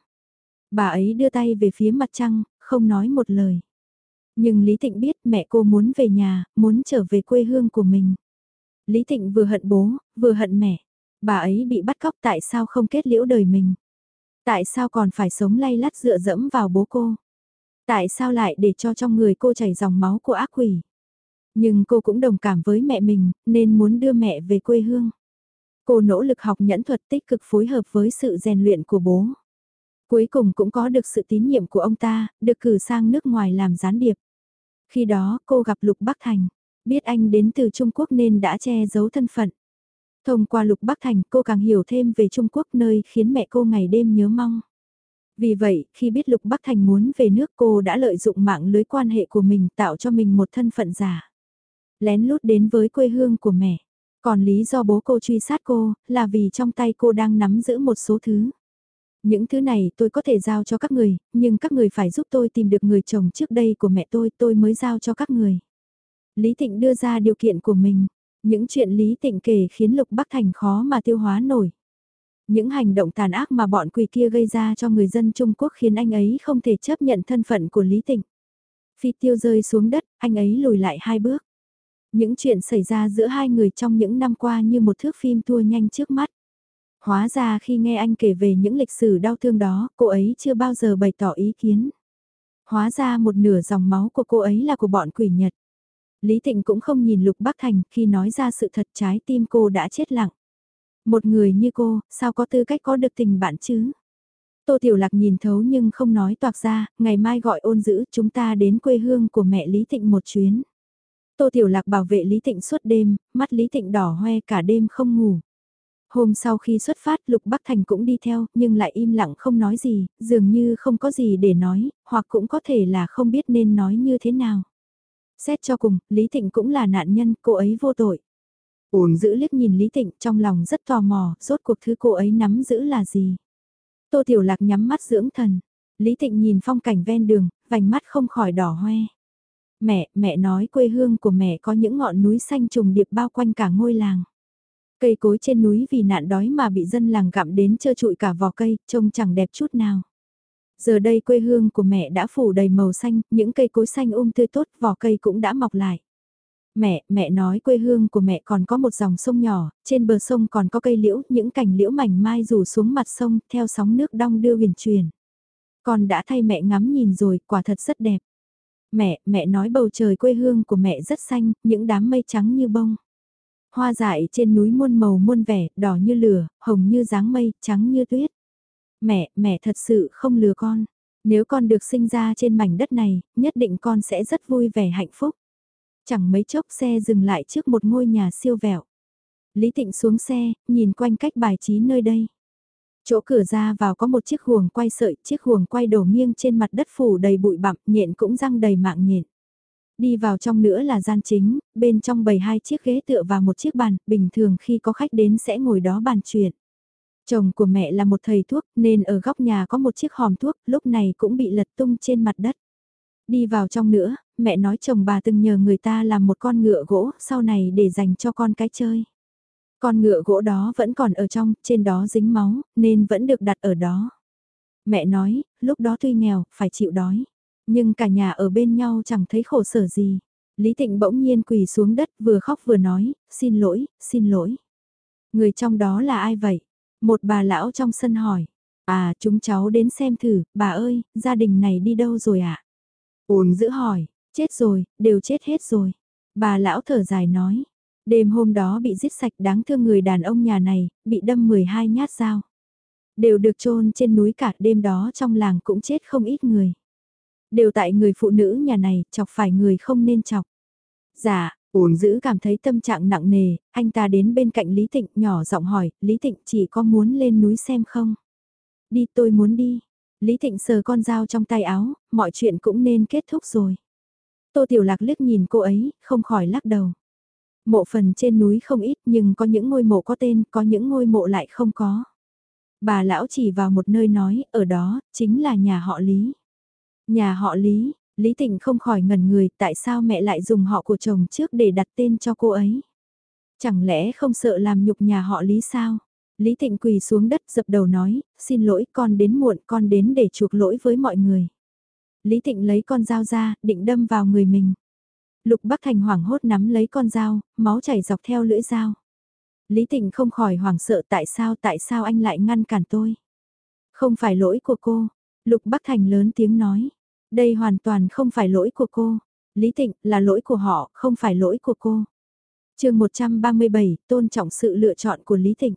Bà ấy đưa tay về phía mặt trăng, không nói một lời. Nhưng Lý Thịnh biết mẹ cô muốn về nhà, muốn trở về quê hương của mình. Lý Thịnh vừa hận bố, vừa hận mẹ. Bà ấy bị bắt cóc tại sao không kết liễu đời mình. Tại sao còn phải sống lay lắt dựa dẫm vào bố cô? Tại sao lại để cho trong người cô chảy dòng máu của ác quỷ? Nhưng cô cũng đồng cảm với mẹ mình, nên muốn đưa mẹ về quê hương. Cô nỗ lực học nhẫn thuật tích cực phối hợp với sự rèn luyện của bố. Cuối cùng cũng có được sự tín nhiệm của ông ta, được cử sang nước ngoài làm gián điệp. Khi đó cô gặp Lục Bắc Thành, biết anh đến từ Trung Quốc nên đã che giấu thân phận. Thông qua Lục Bắc Thành cô càng hiểu thêm về Trung Quốc nơi khiến mẹ cô ngày đêm nhớ mong. Vì vậy, khi biết Lục Bắc Thành muốn về nước cô đã lợi dụng mạng lưới quan hệ của mình tạo cho mình một thân phận giả. Lén lút đến với quê hương của mẹ. Còn lý do bố cô truy sát cô, là vì trong tay cô đang nắm giữ một số thứ. Những thứ này tôi có thể giao cho các người, nhưng các người phải giúp tôi tìm được người chồng trước đây của mẹ tôi, tôi mới giao cho các người. Lý Thịnh đưa ra điều kiện của mình. Những chuyện Lý Tịnh kể khiến Lục Bắc Thành khó mà tiêu hóa nổi. Những hành động tàn ác mà bọn quỷ kia gây ra cho người dân Trung Quốc khiến anh ấy không thể chấp nhận thân phận của Lý Tịnh. Phi tiêu rơi xuống đất, anh ấy lùi lại hai bước. Những chuyện xảy ra giữa hai người trong những năm qua như một thước phim tua nhanh trước mắt. Hóa ra khi nghe anh kể về những lịch sử đau thương đó, cô ấy chưa bao giờ bày tỏ ý kiến. Hóa ra một nửa dòng máu của cô ấy là của bọn quỷ Nhật. Lý Tịnh cũng không nhìn Lục Bắc Thành khi nói ra sự thật trái tim cô đã chết lặng. Một người như cô, sao có tư cách có được tình bạn chứ? Tô Tiểu Lạc nhìn thấu nhưng không nói toạc ra, ngày mai gọi ôn giữ chúng ta đến quê hương của mẹ Lý Tịnh một chuyến. Tô Tiểu Lạc bảo vệ Lý Tịnh suốt đêm, mắt Lý Tịnh đỏ hoe cả đêm không ngủ. Hôm sau khi xuất phát Lục Bắc Thành cũng đi theo, nhưng lại im lặng không nói gì, dường như không có gì để nói, hoặc cũng có thể là không biết nên nói như thế nào. Xét cho cùng, Lý Thịnh cũng là nạn nhân, cô ấy vô tội. Ổn giữ liếc nhìn Lý Thịnh trong lòng rất tò mò, rốt cuộc thứ cô ấy nắm giữ là gì. Tô Tiểu Lạc nhắm mắt dưỡng thần. Lý Thịnh nhìn phong cảnh ven đường, vành mắt không khỏi đỏ hoe. Mẹ, mẹ nói quê hương của mẹ có những ngọn núi xanh trùng điệp bao quanh cả ngôi làng. Cây cối trên núi vì nạn đói mà bị dân làng gặm đến trơ trụi cả vỏ cây, trông chẳng đẹp chút nào. Giờ đây quê hương của mẹ đã phủ đầy màu xanh, những cây cối xanh um tươi tốt, vỏ cây cũng đã mọc lại. Mẹ, mẹ nói quê hương của mẹ còn có một dòng sông nhỏ, trên bờ sông còn có cây liễu, những cành liễu mảnh mai rủ xuống mặt sông, theo sóng nước đong đưa huyền truyền. Con đã thay mẹ ngắm nhìn rồi, quả thật rất đẹp. Mẹ, mẹ nói bầu trời quê hương của mẹ rất xanh, những đám mây trắng như bông. Hoa dại trên núi muôn màu muôn vẻ, đỏ như lửa, hồng như dáng mây, trắng như tuyết. Mẹ, mẹ thật sự không lừa con. Nếu con được sinh ra trên mảnh đất này, nhất định con sẽ rất vui vẻ hạnh phúc. Chẳng mấy chốc xe dừng lại trước một ngôi nhà siêu vẹo. Lý Tịnh xuống xe, nhìn quanh cách bài trí nơi đây. Chỗ cửa ra vào có một chiếc huồng quay sợi, chiếc huồng quay đổ nghiêng trên mặt đất phủ đầy bụi bặm, nhện cũng răng đầy mạng nhện. Đi vào trong nữa là gian chính, bên trong bày hai chiếc ghế tựa và một chiếc bàn, bình thường khi có khách đến sẽ ngồi đó bàn chuyện. Chồng của mẹ là một thầy thuốc nên ở góc nhà có một chiếc hòm thuốc, lúc này cũng bị lật tung trên mặt đất. Đi vào trong nữa, mẹ nói chồng bà từng nhờ người ta làm một con ngựa gỗ sau này để dành cho con cái chơi. Con ngựa gỗ đó vẫn còn ở trong, trên đó dính máu, nên vẫn được đặt ở đó. Mẹ nói, lúc đó tuy nghèo, phải chịu đói. Nhưng cả nhà ở bên nhau chẳng thấy khổ sở gì. Lý Tịnh bỗng nhiên quỳ xuống đất vừa khóc vừa nói, xin lỗi, xin lỗi. Người trong đó là ai vậy? Một bà lão trong sân hỏi. À, chúng cháu đến xem thử, bà ơi, gia đình này đi đâu rồi ạ? À? Ôn giữ hỏi, chết rồi, đều chết hết rồi. Bà lão thở dài nói, đêm hôm đó bị giết sạch đáng thương người đàn ông nhà này, bị đâm 12 nhát dao. Đều được chôn trên núi cả đêm đó trong làng cũng chết không ít người. Đều tại người phụ nữ nhà này, chọc phải người không nên chọc. Dạ, ổn giữ cảm thấy tâm trạng nặng nề, anh ta đến bên cạnh Lý Tịnh nhỏ giọng hỏi, Lý Tịnh chỉ có muốn lên núi xem không? Đi tôi muốn đi. Lý Thịnh sờ con dao trong tay áo, mọi chuyện cũng nên kết thúc rồi. Tô Tiểu Lạc liếc nhìn cô ấy, không khỏi lắc đầu. Mộ phần trên núi không ít nhưng có những ngôi mộ có tên, có những ngôi mộ lại không có. Bà lão chỉ vào một nơi nói, ở đó, chính là nhà họ Lý. Nhà họ Lý, Lý Tịnh không khỏi ngần người, tại sao mẹ lại dùng họ của chồng trước để đặt tên cho cô ấy? Chẳng lẽ không sợ làm nhục nhà họ Lý sao? Lý Tịnh quỳ xuống đất dập đầu nói, xin lỗi con đến muộn con đến để chuộc lỗi với mọi người. Lý Tịnh lấy con dao ra, định đâm vào người mình. Lục Bắc Thành hoảng hốt nắm lấy con dao, máu chảy dọc theo lưỡi dao. Lý Tịnh không khỏi hoảng sợ tại sao tại sao anh lại ngăn cản tôi. Không phải lỗi của cô. Lục Bắc Thành lớn tiếng nói. Đây hoàn toàn không phải lỗi của cô. Lý Tịnh là lỗi của họ, không phải lỗi của cô. chương 137, tôn trọng sự lựa chọn của Lý Tịnh.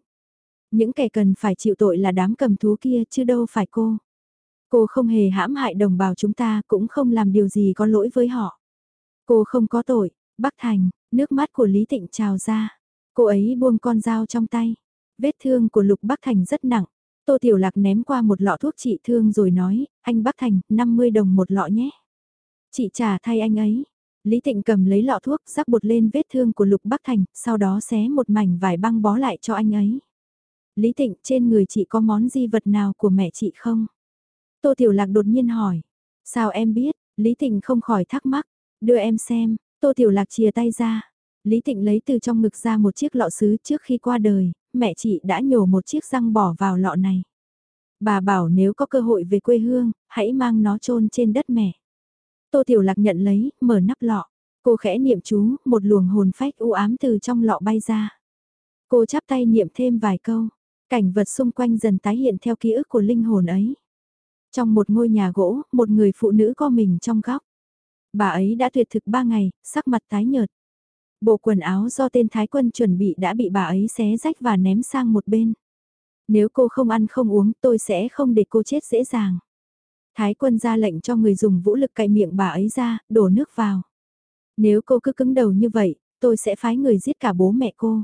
Những kẻ cần phải chịu tội là đám cầm thú kia chứ đâu phải cô. Cô không hề hãm hại đồng bào chúng ta cũng không làm điều gì có lỗi với họ. Cô không có tội, Bắc Thành, nước mắt của Lý Tịnh trào ra. Cô ấy buông con dao trong tay. Vết thương của Lục Bắc Thành rất nặng. Tô Tiểu Lạc ném qua một lọ thuốc trị thương rồi nói, anh Bắc Thành, 50 đồng một lọ nhé. Chị trả thay anh ấy. Lý Tịnh cầm lấy lọ thuốc rắc bột lên vết thương của Lục Bắc Thành, sau đó xé một mảnh vải băng bó lại cho anh ấy. Lý Tịnh trên người chị có món di vật nào của mẹ chị không? Tô Tiểu Lạc đột nhiên hỏi. Sao em biết? Lý Tịnh không khỏi thắc mắc. Đưa em xem. Tô Tiểu Lạc chia tay ra. Lý Tịnh lấy từ trong ngực ra một chiếc lọ sứ trước khi qua đời. Mẹ chị đã nhổ một chiếc răng bỏ vào lọ này. Bà bảo nếu có cơ hội về quê hương, hãy mang nó chôn trên đất mẹ. Tô Tiểu Lạc nhận lấy, mở nắp lọ. Cô khẽ niệm chú, một luồng hồn phách u ám từ trong lọ bay ra. Cô chắp tay niệm thêm vài câu. Cảnh vật xung quanh dần tái hiện theo ký ức của linh hồn ấy. Trong một ngôi nhà gỗ, một người phụ nữ co mình trong góc. Bà ấy đã tuyệt thực ba ngày, sắc mặt tái nhợt. Bộ quần áo do tên Thái quân chuẩn bị đã bị bà ấy xé rách và ném sang một bên. Nếu cô không ăn không uống tôi sẽ không để cô chết dễ dàng. Thái quân ra lệnh cho người dùng vũ lực cạy miệng bà ấy ra, đổ nước vào. Nếu cô cứ cứng đầu như vậy, tôi sẽ phái người giết cả bố mẹ cô.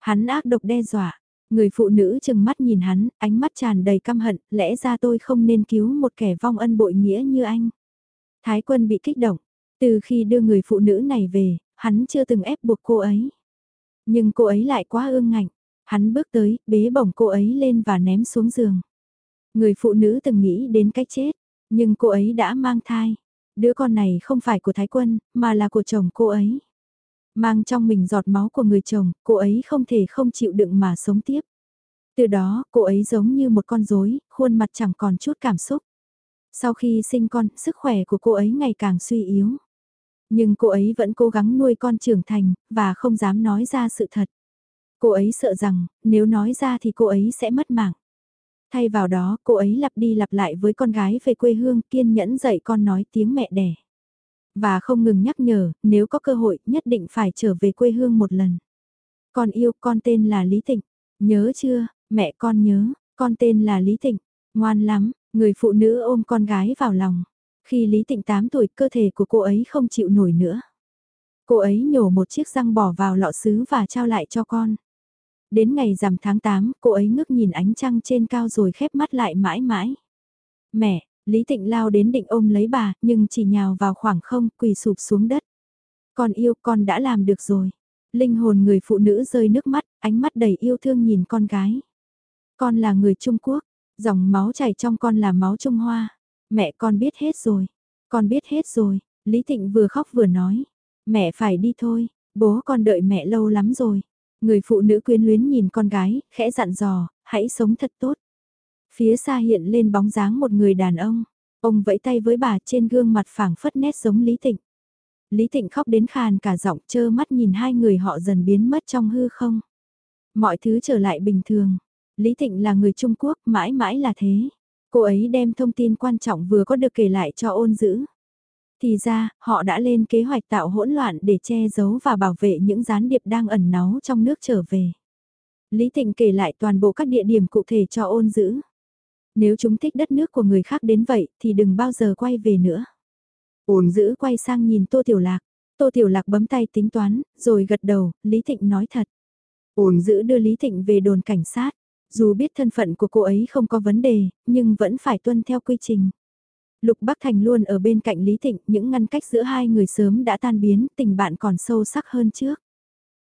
Hắn ác độc đe dọa, Người phụ nữ chừng mắt nhìn hắn, ánh mắt tràn đầy căm hận, lẽ ra tôi không nên cứu một kẻ vong ân bội nghĩa như anh. Thái quân bị kích động, từ khi đưa người phụ nữ này về, hắn chưa từng ép buộc cô ấy. Nhưng cô ấy lại quá ương ngạnh, hắn bước tới, bế bổng cô ấy lên và ném xuống giường. Người phụ nữ từng nghĩ đến cách chết, nhưng cô ấy đã mang thai. Đứa con này không phải của Thái quân, mà là của chồng cô ấy. Mang trong mình giọt máu của người chồng, cô ấy không thể không chịu đựng mà sống tiếp. Từ đó, cô ấy giống như một con rối, khuôn mặt chẳng còn chút cảm xúc. Sau khi sinh con, sức khỏe của cô ấy ngày càng suy yếu. Nhưng cô ấy vẫn cố gắng nuôi con trưởng thành, và không dám nói ra sự thật. Cô ấy sợ rằng, nếu nói ra thì cô ấy sẽ mất mạng. Thay vào đó, cô ấy lặp đi lặp lại với con gái về quê hương kiên nhẫn dạy con nói tiếng mẹ đẻ. Và không ngừng nhắc nhở, nếu có cơ hội nhất định phải trở về quê hương một lần. Con yêu con tên là Lý Tịnh. Nhớ chưa, mẹ con nhớ, con tên là Lý Tịnh. Ngoan lắm, người phụ nữ ôm con gái vào lòng. Khi Lý Tịnh 8 tuổi cơ thể của cô ấy không chịu nổi nữa. Cô ấy nhổ một chiếc răng bỏ vào lọ sứ và trao lại cho con. Đến ngày rằm tháng 8, cô ấy ngước nhìn ánh trăng trên cao rồi khép mắt lại mãi mãi. Mẹ, Lý Tịnh lao đến định ôm lấy bà, nhưng chỉ nhào vào khoảng không, quỳ sụp xuống đất. Con yêu, con đã làm được rồi. Linh hồn người phụ nữ rơi nước mắt, ánh mắt đầy yêu thương nhìn con gái. Con là người Trung Quốc, dòng máu chảy trong con là máu Trung Hoa. Mẹ con biết hết rồi, con biết hết rồi. Lý Thịnh vừa khóc vừa nói. Mẹ phải đi thôi, bố con đợi mẹ lâu lắm rồi. Người phụ nữ quyến luyến nhìn con gái, khẽ dặn dò, hãy sống thật tốt. Phía xa hiện lên bóng dáng một người đàn ông. Ông vẫy tay với bà trên gương mặt phảng phất nét giống Lý Thịnh. Lý Thịnh khóc đến khàn cả giọng chơ mắt nhìn hai người họ dần biến mất trong hư không. Mọi thứ trở lại bình thường. Lý Thịnh là người Trung Quốc mãi mãi là thế. Cô ấy đem thông tin quan trọng vừa có được kể lại cho ôn giữ. Thì ra, họ đã lên kế hoạch tạo hỗn loạn để che giấu và bảo vệ những gián điệp đang ẩn náu trong nước trở về. Lý Tịnh kể lại toàn bộ các địa điểm cụ thể cho ôn giữ. Nếu chúng thích đất nước của người khác đến vậy thì đừng bao giờ quay về nữa. Ôn giữ quay sang nhìn Tô Tiểu Lạc. Tô Tiểu Lạc bấm tay tính toán, rồi gật đầu, Lý Thịnh nói thật. Ôn giữ đưa Lý Thịnh về đồn cảnh sát. Dù biết thân phận của cô ấy không có vấn đề, nhưng vẫn phải tuân theo quy trình. Lục Bắc Thành luôn ở bên cạnh Lý Thịnh, những ngăn cách giữa hai người sớm đã tan biến, tình bạn còn sâu sắc hơn trước.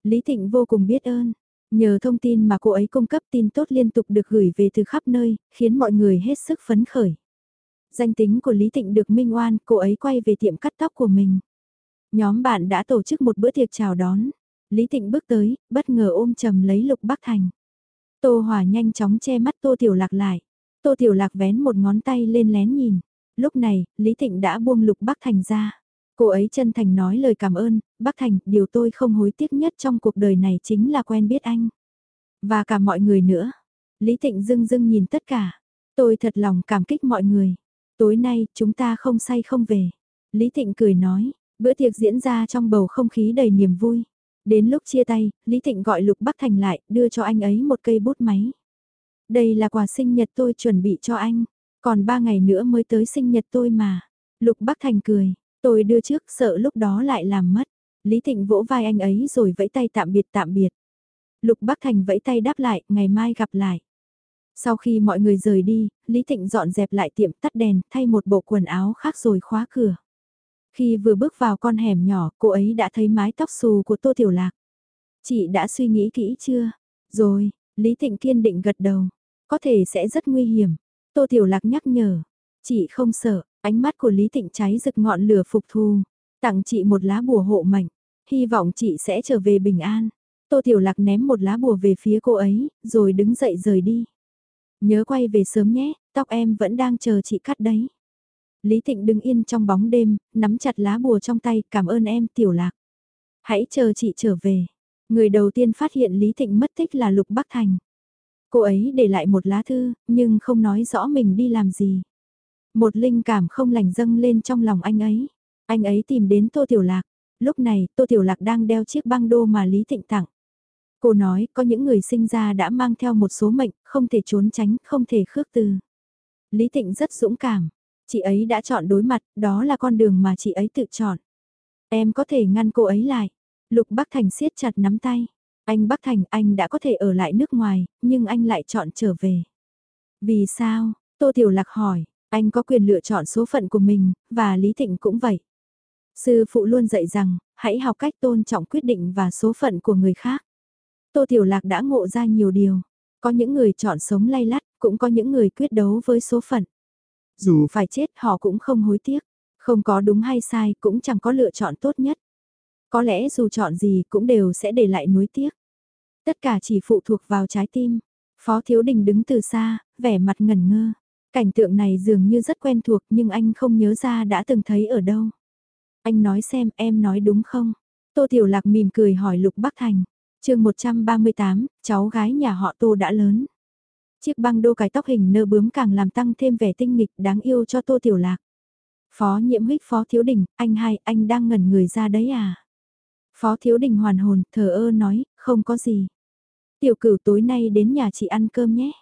Lý Thịnh vô cùng biết ơn. Nhờ thông tin mà cô ấy cung cấp tin tốt liên tục được gửi về từ khắp nơi, khiến mọi người hết sức phấn khởi. Danh tính của Lý Thịnh được minh oan, cô ấy quay về tiệm cắt tóc của mình. Nhóm bạn đã tổ chức một bữa tiệc chào đón. Lý Thịnh bước tới, bất ngờ ôm chầm lấy Lục Bắc Thành. Tô Hòa nhanh chóng che mắt Tô Tiểu Lạc lại. Tô Tiểu Lạc vén một ngón tay lên lén nhìn. Lúc này, Lý Thịnh đã buông Lục Bắc Thành ra. Cô ấy chân thành nói lời cảm ơn, Bắc Thành, điều tôi không hối tiếc nhất trong cuộc đời này chính là quen biết anh. Và cả mọi người nữa. Lý Thịnh dưng dưng nhìn tất cả. Tôi thật lòng cảm kích mọi người. Tối nay, chúng ta không say không về. Lý Thịnh cười nói, bữa tiệc diễn ra trong bầu không khí đầy niềm vui. Đến lúc chia tay, Lý Thịnh gọi Lục Bắc Thành lại, đưa cho anh ấy một cây bút máy. Đây là quà sinh nhật tôi chuẩn bị cho anh. Còn ba ngày nữa mới tới sinh nhật tôi mà. Lục Bắc Thành cười, tôi đưa trước sợ lúc đó lại làm mất. Lý Thịnh vỗ vai anh ấy rồi vẫy tay tạm biệt tạm biệt. Lục Bắc Thành vẫy tay đáp lại, ngày mai gặp lại. Sau khi mọi người rời đi, Lý Thịnh dọn dẹp lại tiệm tắt đèn, thay một bộ quần áo khác rồi khóa cửa. Khi vừa bước vào con hẻm nhỏ, cô ấy đã thấy mái tóc xù của Tô Tiểu Lạc. Chị đã suy nghĩ kỹ chưa? Rồi, Lý Thịnh kiên định gật đầu. Có thể sẽ rất nguy hiểm. Tô Tiểu Lạc nhắc nhở. Chị không sợ, ánh mắt của Lý Thịnh cháy rực ngọn lửa phục thù. Tặng chị một lá bùa hộ mệnh. Hy vọng chị sẽ trở về bình an. Tô Tiểu Lạc ném một lá bùa về phía cô ấy, rồi đứng dậy rời đi. Nhớ quay về sớm nhé, tóc em vẫn đang chờ chị cắt đấy. Lý Thịnh đứng yên trong bóng đêm, nắm chặt lá bùa trong tay, cảm ơn em Tiểu Lạc. Hãy chờ chị trở về. Người đầu tiên phát hiện Lý Thịnh mất tích là Lục Bắc Thành. Cô ấy để lại một lá thư, nhưng không nói rõ mình đi làm gì. Một linh cảm không lành dâng lên trong lòng anh ấy. Anh ấy tìm đến Tô Tiểu Lạc. Lúc này, Tô Tiểu Lạc đang đeo chiếc băng đô mà Lý Thịnh tặng. Cô nói, có những người sinh ra đã mang theo một số mệnh, không thể trốn tránh, không thể khước từ. Lý Thịnh rất dũng cảm. Chị ấy đã chọn đối mặt, đó là con đường mà chị ấy tự chọn. Em có thể ngăn cô ấy lại. Lục Bắc Thành siết chặt nắm tay. Anh Bắc Thành, anh đã có thể ở lại nước ngoài, nhưng anh lại chọn trở về. Vì sao? Tô Tiểu Lạc hỏi, anh có quyền lựa chọn số phận của mình, và Lý Thịnh cũng vậy. Sư phụ luôn dạy rằng, hãy học cách tôn trọng quyết định và số phận của người khác. Tô Tiểu Lạc đã ngộ ra nhiều điều. Có những người chọn sống lay lắt, cũng có những người quyết đấu với số phận. Dù phải chết họ cũng không hối tiếc. Không có đúng hay sai cũng chẳng có lựa chọn tốt nhất. Có lẽ dù chọn gì cũng đều sẽ để lại nuối tiếc. Tất cả chỉ phụ thuộc vào trái tim. Phó Thiếu Đình đứng từ xa, vẻ mặt ngẩn ngơ. Cảnh tượng này dường như rất quen thuộc nhưng anh không nhớ ra đã từng thấy ở đâu. Anh nói xem em nói đúng không? Tô Tiểu Lạc mỉm cười hỏi Lục Bắc Thành chương 138, cháu gái nhà họ Tô đã lớn. Chiếc băng đô cài tóc hình nơ bướm càng làm tăng thêm vẻ tinh nghịch đáng yêu cho Tô Tiểu Lạc. Phó nhiễm huyết phó thiếu đình, anh hai, anh đang ngẩn người ra đấy à? Phó thiếu đình hoàn hồn, thờ ơ nói, không có gì. Tiểu cửu tối nay đến nhà chị ăn cơm nhé.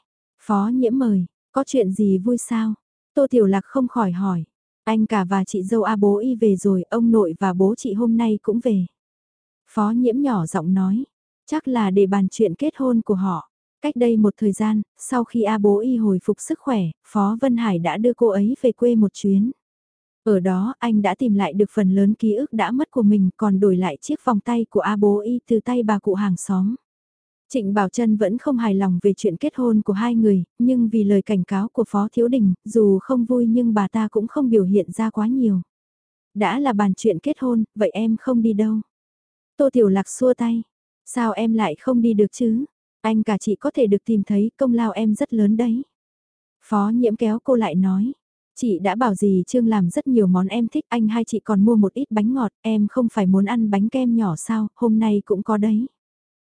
Phó nhiễm mời, có chuyện gì vui sao? Tô Tiểu Lạc không khỏi hỏi. Anh cả và chị dâu A bố y về rồi, ông nội và bố chị hôm nay cũng về. Phó nhiễm nhỏ giọng nói, Chắc là để bàn chuyện kết hôn của họ. Cách đây một thời gian, sau khi A bố y hồi phục sức khỏe, Phó Vân Hải đã đưa cô ấy về quê một chuyến. Ở đó anh đã tìm lại được phần lớn ký ức đã mất của mình còn đổi lại chiếc vòng tay của A bố y từ tay bà cụ hàng xóm. Trịnh Bảo Trân vẫn không hài lòng về chuyện kết hôn của hai người, nhưng vì lời cảnh cáo của Phó Thiếu Đình, dù không vui nhưng bà ta cũng không biểu hiện ra quá nhiều. Đã là bàn chuyện kết hôn, vậy em không đi đâu. Tô Tiểu Lạc xua tay, Sao em lại không đi được chứ? Anh cả chị có thể được tìm thấy công lao em rất lớn đấy. Phó nhiễm kéo cô lại nói. Chị đã bảo gì Trương làm rất nhiều món em thích anh hai chị còn mua một ít bánh ngọt em không phải muốn ăn bánh kem nhỏ sao hôm nay cũng có đấy.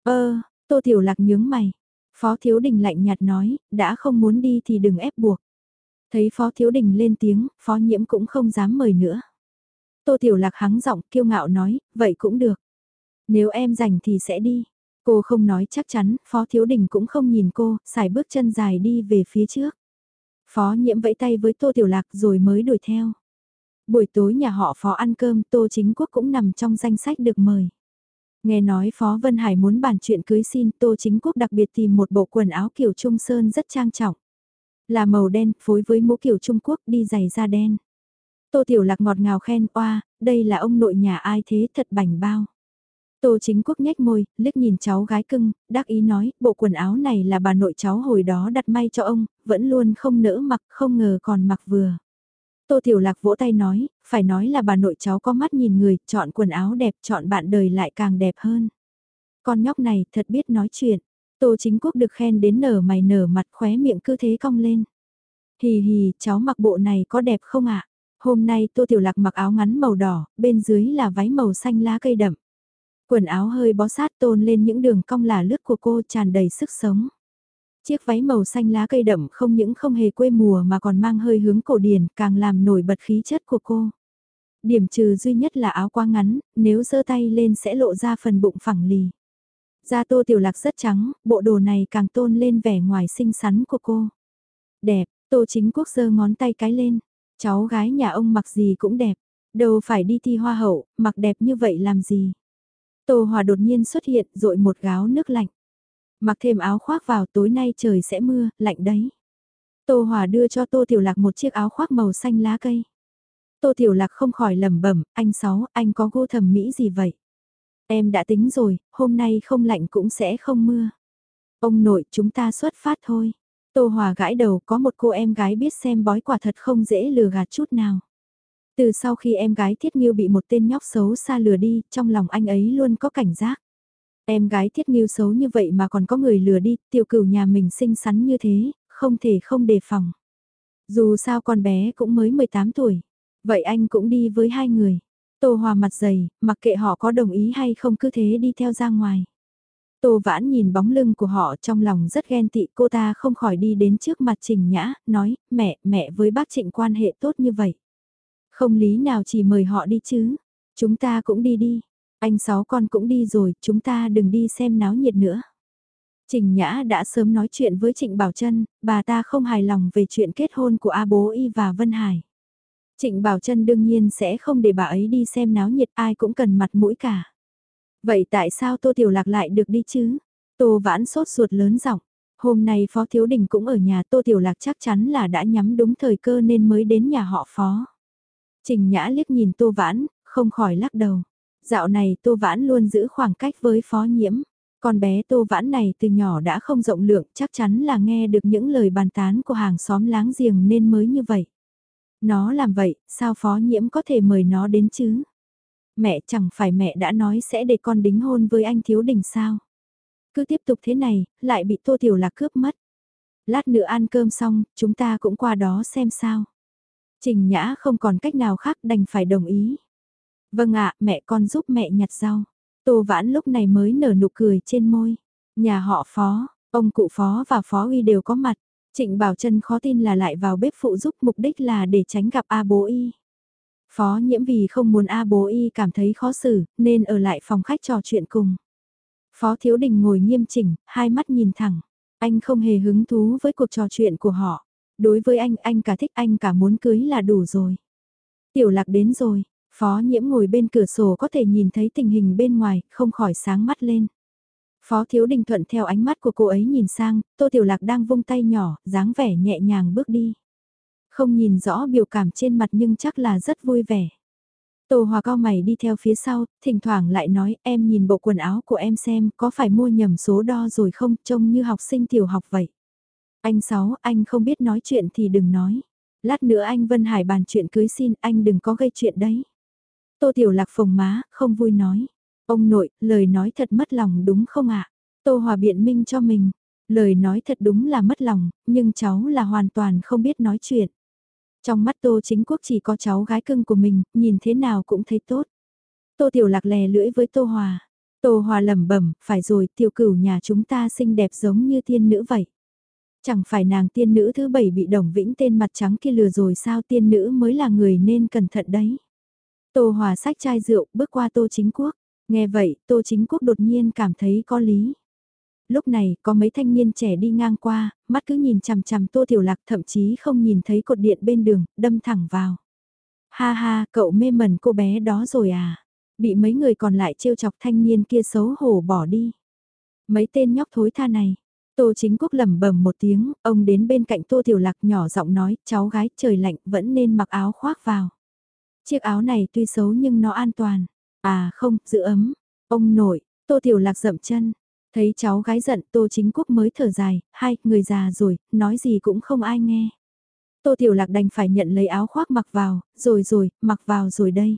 Ơ, Tô Tiểu Lạc nhướng mày. Phó Thiếu Đình lạnh nhạt nói, đã không muốn đi thì đừng ép buộc. Thấy Phó Thiếu Đình lên tiếng, Phó Nhiễm cũng không dám mời nữa. Tô Tiểu Lạc hắng giọng kiêu ngạo nói, vậy cũng được. Nếu em rảnh thì sẽ đi. Cô không nói chắc chắn, Phó Thiếu Đình cũng không nhìn cô, xài bước chân dài đi về phía trước. Phó nhiễm vẫy tay với Tô Tiểu Lạc rồi mới đuổi theo. Buổi tối nhà họ Phó ăn cơm Tô Chính Quốc cũng nằm trong danh sách được mời. Nghe nói Phó Vân Hải muốn bàn chuyện cưới xin Tô Chính Quốc đặc biệt tìm một bộ quần áo kiểu Trung Sơn rất trang trọng. Là màu đen phối với mũ kiểu Trung Quốc đi giày da đen. Tô Tiểu Lạc ngọt ngào khen oa, đây là ông nội nhà ai thế thật bảnh bao. Tô chính quốc nhếch môi, liếc nhìn cháu gái cưng, đắc ý nói, bộ quần áo này là bà nội cháu hồi đó đặt may cho ông, vẫn luôn không nỡ mặc, không ngờ còn mặc vừa. Tô Tiểu Lạc vỗ tay nói, phải nói là bà nội cháu có mắt nhìn người, chọn quần áo đẹp, chọn bạn đời lại càng đẹp hơn. Con nhóc này thật biết nói chuyện. Tô chính quốc được khen đến nở mày nở mặt khóe miệng cứ thế cong lên. Hì hì, cháu mặc bộ này có đẹp không ạ? Hôm nay Tô Tiểu Lạc mặc áo ngắn màu đỏ, bên dưới là váy màu xanh lá cây đậm. Quần áo hơi bó sát tôn lên những đường cong là lướt của cô tràn đầy sức sống. Chiếc váy màu xanh lá cây đậm không những không hề quê mùa mà còn mang hơi hướng cổ điển càng làm nổi bật khí chất của cô. Điểm trừ duy nhất là áo quá ngắn, nếu giơ tay lên sẽ lộ ra phần bụng phẳng lì. Da tô tiểu lạc rất trắng, bộ đồ này càng tôn lên vẻ ngoài xinh xắn của cô. Đẹp, tô chính quốc giơ ngón tay cái lên. Cháu gái nhà ông mặc gì cũng đẹp. Đâu phải đi thi hoa hậu, mặc đẹp như vậy làm gì. Tô Hòa đột nhiên xuất hiện rội một gáo nước lạnh. Mặc thêm áo khoác vào tối nay trời sẽ mưa, lạnh đấy. Tô Hòa đưa cho Tô Tiểu Lạc một chiếc áo khoác màu xanh lá cây. Tô Tiểu Lạc không khỏi lẩm bẩm, anh Sáu, anh có gu thẩm mỹ gì vậy? Em đã tính rồi, hôm nay không lạnh cũng sẽ không mưa. Ông nội, chúng ta xuất phát thôi. Tô Hòa gãi đầu có một cô em gái biết xem bói quả thật không dễ lừa gạt chút nào. Từ sau khi em gái Thiết Nghiêu bị một tên nhóc xấu xa lừa đi, trong lòng anh ấy luôn có cảnh giác. Em gái Thiết Nghiêu xấu như vậy mà còn có người lừa đi, tiểu cửu nhà mình xinh xắn như thế, không thể không đề phòng. Dù sao con bé cũng mới 18 tuổi, vậy anh cũng đi với hai người. Tô Hòa mặt dày, mặc kệ họ có đồng ý hay không cứ thế đi theo ra ngoài. Tô Vãn nhìn bóng lưng của họ trong lòng rất ghen tị cô ta không khỏi đi đến trước mặt Trình Nhã, nói, mẹ, mẹ với bác Trịnh quan hệ tốt như vậy. Không lý nào chỉ mời họ đi chứ. Chúng ta cũng đi đi. Anh sáu con cũng đi rồi, chúng ta đừng đi xem náo nhiệt nữa. Trình Nhã đã sớm nói chuyện với Trịnh Bảo Trân, bà ta không hài lòng về chuyện kết hôn của A Bố Y và Vân Hải. Trịnh Bảo Trân đương nhiên sẽ không để bà ấy đi xem náo nhiệt ai cũng cần mặt mũi cả. Vậy tại sao Tô Tiểu Lạc lại được đi chứ? Tô Vãn sốt ruột lớn giọng. Hôm nay Phó Thiếu Đình cũng ở nhà Tô Tiểu Lạc chắc chắn là đã nhắm đúng thời cơ nên mới đến nhà họ Phó. Trình Nhã liếc nhìn Tô Vãn, không khỏi lắc đầu. Dạo này Tô Vãn luôn giữ khoảng cách với phó nhiễm. Con bé Tô Vãn này từ nhỏ đã không rộng lượng chắc chắn là nghe được những lời bàn tán của hàng xóm láng giềng nên mới như vậy. Nó làm vậy, sao phó nhiễm có thể mời nó đến chứ? Mẹ chẳng phải mẹ đã nói sẽ để con đính hôn với anh thiếu đình sao? Cứ tiếp tục thế này, lại bị Tô Tiểu Lạc cướp mất. Lát nữa ăn cơm xong, chúng ta cũng qua đó xem sao. Trình Nhã không còn cách nào khác đành phải đồng ý. Vâng ạ, mẹ con giúp mẹ nhặt rau. Tô Vãn lúc này mới nở nụ cười trên môi. Nhà họ phó, ông cụ phó và phó uy đều có mặt. Trịnh Bảo Trân khó tin là lại vào bếp phụ giúp mục đích là để tránh gặp A bố y. Phó nhiễm vì không muốn A bố y cảm thấy khó xử, nên ở lại phòng khách trò chuyện cùng. Phó Thiếu Đình ngồi nghiêm chỉnh, hai mắt nhìn thẳng. Anh không hề hứng thú với cuộc trò chuyện của họ. Đối với anh, anh cả thích anh cả muốn cưới là đủ rồi. Tiểu lạc đến rồi, phó nhiễm ngồi bên cửa sổ có thể nhìn thấy tình hình bên ngoài, không khỏi sáng mắt lên. Phó Thiếu Đình thuận theo ánh mắt của cô ấy nhìn sang, Tô Tiểu Lạc đang vung tay nhỏ, dáng vẻ nhẹ nhàng bước đi. Không nhìn rõ biểu cảm trên mặt nhưng chắc là rất vui vẻ. Tô Hòa cao mày đi theo phía sau, thỉnh thoảng lại nói em nhìn bộ quần áo của em xem có phải mua nhầm số đo rồi không, trông như học sinh tiểu học vậy. Anh Sáu, anh không biết nói chuyện thì đừng nói. Lát nữa anh Vân Hải bàn chuyện cưới xin, anh đừng có gây chuyện đấy. Tô Tiểu Lạc phồng má, không vui nói. Ông nội, lời nói thật mất lòng đúng không ạ? Tô Hòa biện minh cho mình. Lời nói thật đúng là mất lòng, nhưng cháu là hoàn toàn không biết nói chuyện. Trong mắt Tô Chính Quốc chỉ có cháu gái cưng của mình, nhìn thế nào cũng thấy tốt. Tô Tiểu Lạc lè lưỡi với Tô Hòa. Tô Hòa lẩm bẩm, phải rồi, tiểu cửu nhà chúng ta xinh đẹp giống như thiên nữ vậy. Chẳng phải nàng tiên nữ thứ bảy bị đồng vĩnh tên mặt trắng kia lừa rồi sao tiên nữ mới là người nên cẩn thận đấy. Tô Hòa sách chai rượu bước qua Tô Chính Quốc. Nghe vậy, Tô Chính Quốc đột nhiên cảm thấy có lý. Lúc này, có mấy thanh niên trẻ đi ngang qua, mắt cứ nhìn chằm chằm Tô Tiểu Lạc thậm chí không nhìn thấy cột điện bên đường, đâm thẳng vào. Ha ha, cậu mê mẩn cô bé đó rồi à? Bị mấy người còn lại trêu chọc thanh niên kia xấu hổ bỏ đi. Mấy tên nhóc thối tha này. Tô chính quốc lẩm bẩm một tiếng, ông đến bên cạnh Tô Tiểu Lạc nhỏ giọng nói, cháu gái trời lạnh vẫn nên mặc áo khoác vào. Chiếc áo này tuy xấu nhưng nó an toàn. À không, giữ ấm. Ông nội, Tô Tiểu Lạc dậm chân. Thấy cháu gái giận Tô Chính Quốc mới thở dài, hai, người già rồi, nói gì cũng không ai nghe. Tô Tiểu Lạc đành phải nhận lấy áo khoác mặc vào, rồi rồi, mặc vào rồi đây.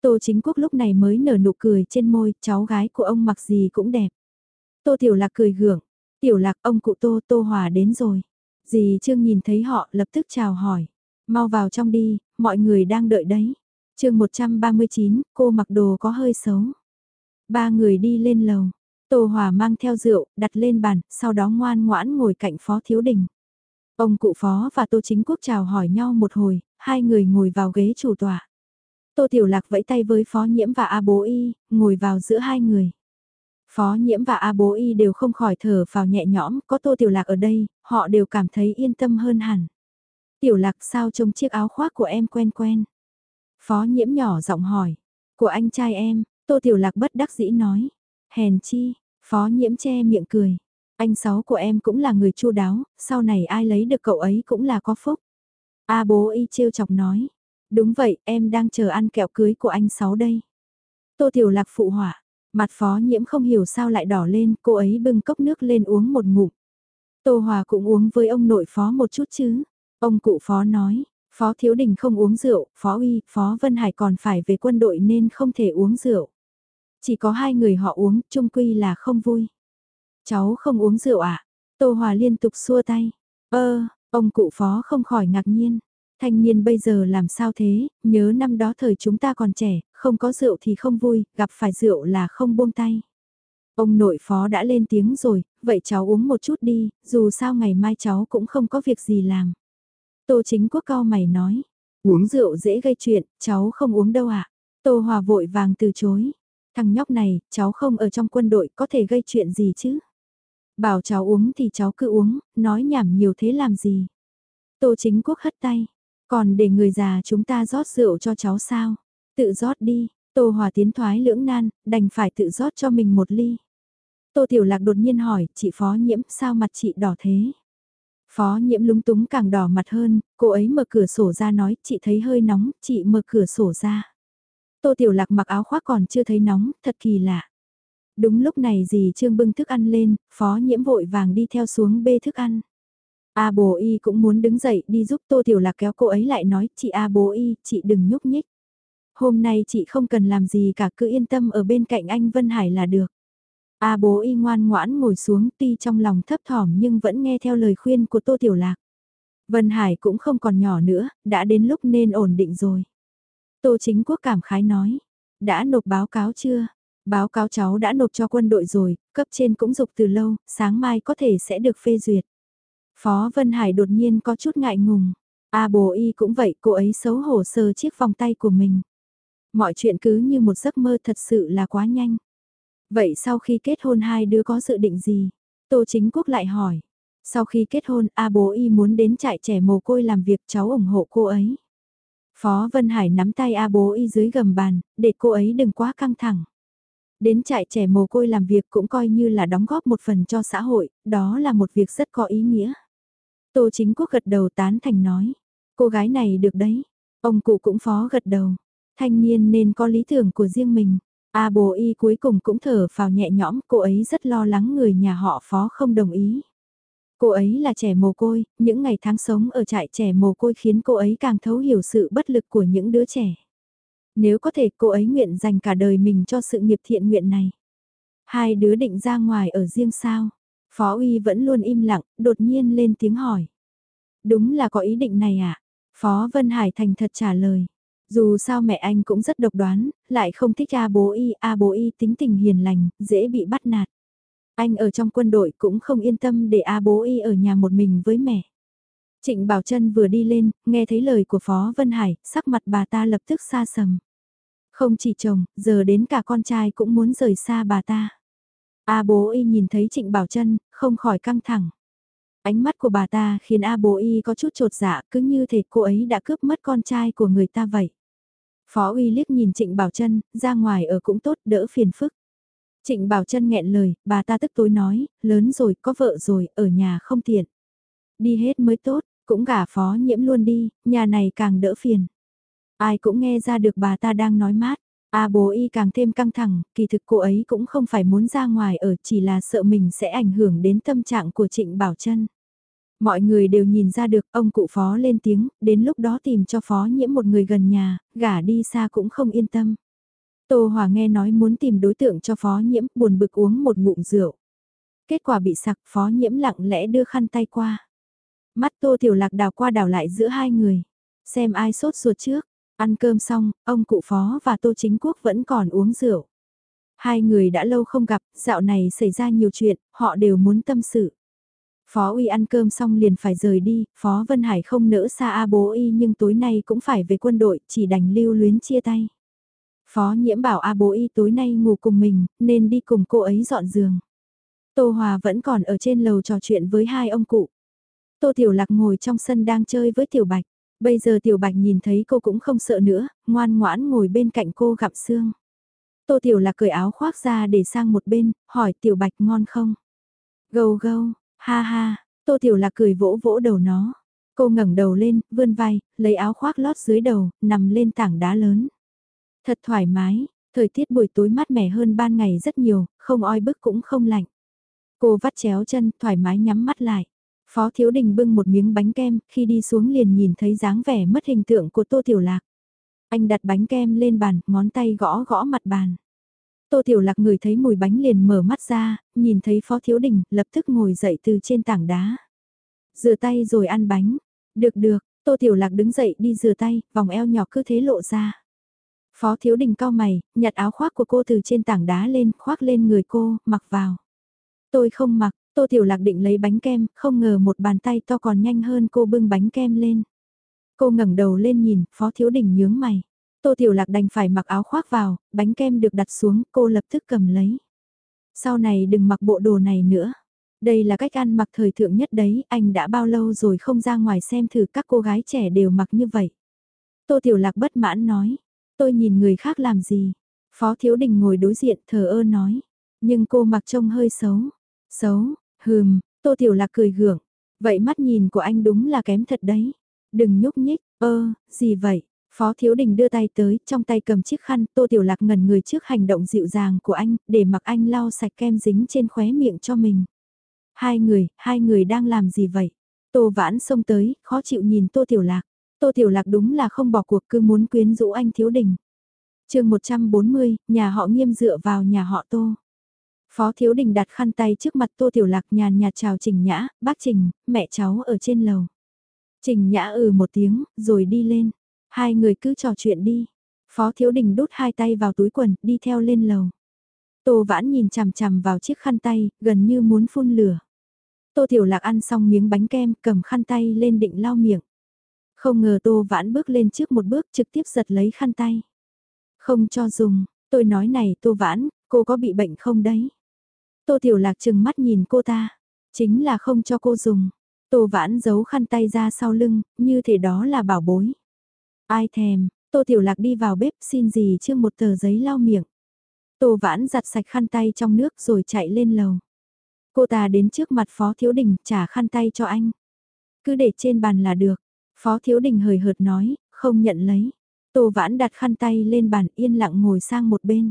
Tô Chính Quốc lúc này mới nở nụ cười trên môi, cháu gái của ông mặc gì cũng đẹp. Tô Tiểu Lạc cười gượng, Tiểu Lạc ông cụ Tô Tô Hòa đến rồi. Dì Trương nhìn thấy họ lập tức chào hỏi. Mau vào trong đi, mọi người đang đợi đấy. chương 139, cô mặc đồ có hơi xấu. Ba người đi lên lầu. Tô Hòa mang theo rượu, đặt lên bàn, sau đó ngoan ngoãn ngồi cạnh Phó Thiếu Đình. Ông cụ Phó và Tô Chính Quốc chào hỏi nhau một hồi, hai người ngồi vào ghế chủ tọa. Tô Tiểu Lạc vẫy tay với Phó Nhiễm và A Bố Y, ngồi vào giữa hai người. Phó Nhiễm và A Bố Y đều không khỏi thở vào nhẹ nhõm, có Tô Tiểu Lạc ở đây, họ đều cảm thấy yên tâm hơn hẳn. Tiểu Lạc sao trông chiếc áo khoác của em quen quen? Phó Nhiễm nhỏ giọng hỏi, của anh trai em, Tô Tiểu Lạc bất đắc dĩ nói, hèn chi, Phó Nhiễm che miệng cười, anh sáu của em cũng là người chu đáo, sau này ai lấy được cậu ấy cũng là có phúc. A bố y trêu chọc nói, đúng vậy, em đang chờ ăn kẹo cưới của anh sáu đây. Tô Tiểu Lạc phụ họa, mặt phó nhiễm không hiểu sao lại đỏ lên, cô ấy bưng cốc nước lên uống một ngụm. Tô Hòa cũng uống với ông nội phó một chút chứ. Ông cụ phó nói, phó thiếu đình không uống rượu, phó uy, phó Vân Hải còn phải về quân đội nên không thể uống rượu. Chỉ có hai người họ uống, chung quy là không vui. Cháu không uống rượu à? Tô Hòa liên tục xua tay. Ơ, ông cụ phó không khỏi ngạc nhiên. Thanh niên bây giờ làm sao thế, nhớ năm đó thời chúng ta còn trẻ, không có rượu thì không vui, gặp phải rượu là không buông tay. Ông nội phó đã lên tiếng rồi, vậy cháu uống một chút đi, dù sao ngày mai cháu cũng không có việc gì làm. Tô chính quốc cao mày nói, uống rượu dễ gây chuyện, cháu không uống đâu ạ. À? Tô Hòa vội vàng từ chối. Thằng nhóc này, cháu không ở trong quân đội có thể gây chuyện gì chứ? Bảo cháu uống thì cháu cứ uống, nói nhảm nhiều thế làm gì? Tô chính quốc hất tay, còn để người già chúng ta rót rượu cho cháu sao? Tự rót đi, Tô Hòa tiến thoái lưỡng nan, đành phải tự rót cho mình một ly. Tô Tiểu Lạc đột nhiên hỏi, chị Phó Nhiễm sao mặt chị đỏ thế? Phó Nhiễm lúng túng càng đỏ mặt hơn, cô ấy mở cửa sổ ra nói, chị thấy hơi nóng, chị mở cửa sổ ra. Tô Tiểu Lạc mặc áo khoác còn chưa thấy nóng, thật kỳ lạ. Đúng lúc này dì Trương bưng thức ăn lên, Phó Nhiễm vội vàng đi theo xuống bê thức ăn. A bố y cũng muốn đứng dậy đi giúp Tô Tiểu Lạc kéo cô ấy lại nói, chị A bố y, chị đừng nhúc nhích. Hôm nay chị không cần làm gì cả cứ yên tâm ở bên cạnh anh Vân Hải là được. A bố y ngoan ngoãn ngồi xuống tuy trong lòng thấp thỏm nhưng vẫn nghe theo lời khuyên của Tô Tiểu Lạc. Vân Hải cũng không còn nhỏ nữa, đã đến lúc nên ổn định rồi. Tô Chính Quốc cảm khái nói, đã nộp báo cáo chưa? Báo cáo cháu đã nộp cho quân đội rồi, cấp trên cũng dục từ lâu, sáng mai có thể sẽ được phê duyệt. Phó Vân Hải đột nhiên có chút ngại ngùng. A bồ y cũng vậy, cô ấy xấu hổ sờ chiếc vòng tay của mình. Mọi chuyện cứ như một giấc mơ thật sự là quá nhanh. Vậy sau khi kết hôn hai đứa có dự định gì? Tô Chính Quốc lại hỏi. Sau khi kết hôn, A bố y muốn đến trại trẻ mồ côi làm việc cháu ủng hộ cô ấy. Phó Vân Hải nắm tay A bố y dưới gầm bàn, để cô ấy đừng quá căng thẳng. Đến trại trẻ mồ côi làm việc cũng coi như là đóng góp một phần cho xã hội, đó là một việc rất có ý nghĩa. Tô chính quốc gật đầu tán thành nói, cô gái này được đấy, ông cụ cũng phó gật đầu, thanh niên nên có lý tưởng của riêng mình. A bồ y cuối cùng cũng thở vào nhẹ nhõm, cô ấy rất lo lắng người nhà họ phó không đồng ý. Cô ấy là trẻ mồ côi, những ngày tháng sống ở trại trẻ mồ côi khiến cô ấy càng thấu hiểu sự bất lực của những đứa trẻ. Nếu có thể cô ấy nguyện dành cả đời mình cho sự nghiệp thiện nguyện này. Hai đứa định ra ngoài ở riêng sao? Phó uy vẫn luôn im lặng, đột nhiên lên tiếng hỏi. Đúng là có ý định này à? Phó Vân Hải thành thật trả lời. Dù sao mẹ anh cũng rất độc đoán, lại không thích A bố y, A bố y tính tình hiền lành, dễ bị bắt nạt. Anh ở trong quân đội cũng không yên tâm để A bố y ở nhà một mình với mẹ. Trịnh Bảo Trân vừa đi lên, nghe thấy lời của Phó Vân Hải, sắc mặt bà ta lập tức xa sầm. Không chỉ chồng, giờ đến cả con trai cũng muốn rời xa bà ta. A bố y nhìn thấy Trịnh Bảo Trân, không khỏi căng thẳng. Ánh mắt của bà ta khiến A bố y có chút trột dạ cứ như thể cô ấy đã cướp mất con trai của người ta vậy. Phó uy liếc nhìn Trịnh Bảo Trân, ra ngoài ở cũng tốt đỡ phiền phức. Trịnh Bảo Trân nghẹn lời, bà ta tức tối nói, lớn rồi, có vợ rồi, ở nhà không tiện. Đi hết mới tốt, cũng gả phó nhiễm luôn đi, nhà này càng đỡ phiền. Ai cũng nghe ra được bà ta đang nói mát. A bố y càng thêm căng thẳng, kỳ thực cô ấy cũng không phải muốn ra ngoài ở chỉ là sợ mình sẽ ảnh hưởng đến tâm trạng của Trịnh Bảo Trân. Mọi người đều nhìn ra được ông cụ phó lên tiếng, đến lúc đó tìm cho phó nhiễm một người gần nhà, gả đi xa cũng không yên tâm. Tô Hòa nghe nói muốn tìm đối tượng cho phó nhiễm, buồn bực uống một ngụm rượu. Kết quả bị sặc phó nhiễm lặng lẽ đưa khăn tay qua. Mắt Tô Tiểu Lạc đào qua đào lại giữa hai người. Xem ai sốt ruột trước. Ăn cơm xong, ông cụ phó và Tô Chính Quốc vẫn còn uống rượu. Hai người đã lâu không gặp, dạo này xảy ra nhiều chuyện, họ đều muốn tâm sự. Phó Uy ăn cơm xong liền phải rời đi, Phó Vân Hải không nỡ xa A bố Y nhưng tối nay cũng phải về quân đội, chỉ đành lưu luyến chia tay. Phó Nhiễm bảo A bố Y tối nay ngủ cùng mình, nên đi cùng cô ấy dọn giường. Tô Hòa vẫn còn ở trên lầu trò chuyện với hai ông cụ. Tô Tiểu Lạc ngồi trong sân đang chơi với Tiểu Bạch. Bây giờ Tiểu Bạch nhìn thấy cô cũng không sợ nữa, ngoan ngoãn ngồi bên cạnh cô gặp xương. Tô Tiểu Lạc cởi áo khoác ra để sang một bên, hỏi Tiểu Bạch ngon không? Gâu gâu, ha ha, Tô Tiểu Lạc cười vỗ vỗ đầu nó. Cô ngẩng đầu lên, vươn vai, lấy áo khoác lót dưới đầu, nằm lên tảng đá lớn. Thật thoải mái, thời tiết buổi tối mát mẻ hơn ban ngày rất nhiều, không oi bức cũng không lạnh. Cô vắt chéo chân, thoải mái nhắm mắt lại. Phó Thiếu Đình bưng một miếng bánh kem, khi đi xuống liền nhìn thấy dáng vẻ mất hình tượng của Tô Tiểu Lạc. Anh đặt bánh kem lên bàn, ngón tay gõ gõ mặt bàn. Tô Tiểu Lạc người thấy mùi bánh liền mở mắt ra, nhìn thấy Phó Thiếu Đình, lập tức ngồi dậy từ trên tảng đá. Rửa tay rồi ăn bánh. Được được, Tô Tiểu Lạc đứng dậy đi rửa tay, vòng eo nhỏ cứ thế lộ ra. Phó Thiếu Đình cao mày, nhặt áo khoác của cô từ trên tảng đá lên, khoác lên người cô, mặc vào. Tôi không mặc, Tô Tiểu Lạc định lấy bánh kem, không ngờ một bàn tay to còn nhanh hơn cô bưng bánh kem lên. Cô ngẩng đầu lên nhìn, Phó Thiếu Đình nhướng mày. Tô Tiểu Lạc đành phải mặc áo khoác vào, bánh kem được đặt xuống, cô lập tức cầm lấy. Sau này đừng mặc bộ đồ này nữa. Đây là cách ăn mặc thời thượng nhất đấy, anh đã bao lâu rồi không ra ngoài xem thử các cô gái trẻ đều mặc như vậy. Tô Tiểu Lạc bất mãn nói, tôi nhìn người khác làm gì. Phó Thiếu Đình ngồi đối diện thờ ơ nói, nhưng cô mặc trông hơi xấu. Xấu, hừm, Tô Tiểu Lạc cười gượng, vậy mắt nhìn của anh đúng là kém thật đấy. Đừng nhúc nhích, ơ, gì vậy? Phó Thiếu Đình đưa tay tới, trong tay cầm chiếc khăn, Tô Tiểu Lạc ngẩn người trước hành động dịu dàng của anh, để mặc anh lau sạch kem dính trên khóe miệng cho mình. Hai người, hai người đang làm gì vậy? Tô Vãn xông tới, khó chịu nhìn Tô Tiểu Lạc. Tô Tiểu Lạc đúng là không bỏ cuộc cứ muốn quyến rũ anh Thiếu Đình. chương 140, nhà họ nghiêm dựa vào nhà họ Tô. Phó Thiếu Đình đặt khăn tay trước mặt Tô Tiểu Lạc nhàn nhạt chào Trình Nhã, bác Trình, mẹ cháu ở trên lầu. Trình Nhã ừ một tiếng, rồi đi lên. Hai người cứ trò chuyện đi. Phó Thiếu Đình đút hai tay vào túi quần, đi theo lên lầu. Tô Vãn nhìn chằm chằm vào chiếc khăn tay, gần như muốn phun lửa. Tô Tiểu Lạc ăn xong miếng bánh kem, cầm khăn tay lên định lau miệng. Không ngờ Tô Vãn bước lên trước một bước trực tiếp giật lấy khăn tay. Không cho dùng, tôi nói này Tô Vãn, cô có bị bệnh không đấy? Tô Tiểu Lạc chừng mắt nhìn cô ta, chính là không cho cô dùng. Tô Vãn giấu khăn tay ra sau lưng, như thể đó là bảo bối. Ai thèm, Tô Tiểu Lạc đi vào bếp xin gì chưa một tờ giấy lau miệng. Tô Vãn giặt sạch khăn tay trong nước rồi chạy lên lầu. Cô ta đến trước mặt Phó Thiếu Đình trả khăn tay cho anh. Cứ để trên bàn là được. Phó Thiếu Đình hời hợt nói, không nhận lấy. Tô Vãn đặt khăn tay lên bàn yên lặng ngồi sang một bên.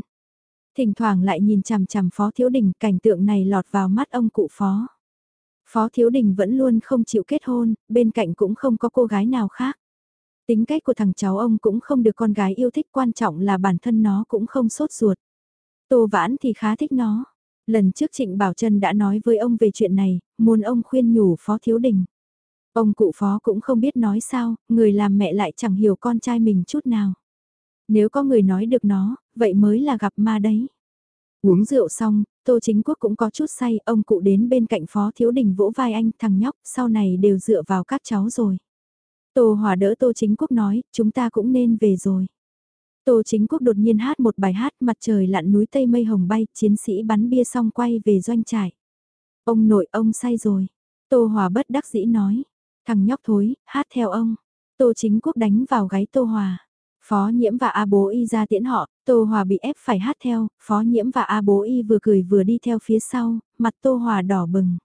Thỉnh thoảng lại nhìn chằm chằm Phó Thiếu Đình cảnh tượng này lọt vào mắt ông cụ Phó. Phó Thiếu Đình vẫn luôn không chịu kết hôn, bên cạnh cũng không có cô gái nào khác. Tính cách của thằng cháu ông cũng không được con gái yêu thích quan trọng là bản thân nó cũng không sốt ruột. Tô Vãn thì khá thích nó. Lần trước Trịnh Bảo Trân đã nói với ông về chuyện này, muốn ông khuyên nhủ Phó Thiếu Đình. Ông cụ Phó cũng không biết nói sao, người làm mẹ lại chẳng hiểu con trai mình chút nào. Nếu có người nói được nó, vậy mới là gặp ma đấy. Uống rượu xong, Tô Chính Quốc cũng có chút say, ông cụ đến bên cạnh Phó Thiếu Đình vỗ vai anh, thằng nhóc, sau này đều dựa vào các cháu rồi. Tô Hòa đỡ Tô Chính Quốc nói, chúng ta cũng nên về rồi. Tô chính quốc đột nhiên hát một bài hát mặt trời lặn núi tây mây hồng bay, chiến sĩ bắn bia xong quay về doanh trại. Ông nội ông say rồi. Tô Hòa bất đắc dĩ nói. Thằng nhóc thối, hát theo ông. Tô chính quốc đánh vào gáy Tô Hòa. Phó nhiễm và A bố y ra tiễn họ, Tô Hòa bị ép phải hát theo, Phó nhiễm và A bố y vừa cười vừa đi theo phía sau, mặt Tô Hòa đỏ bừng.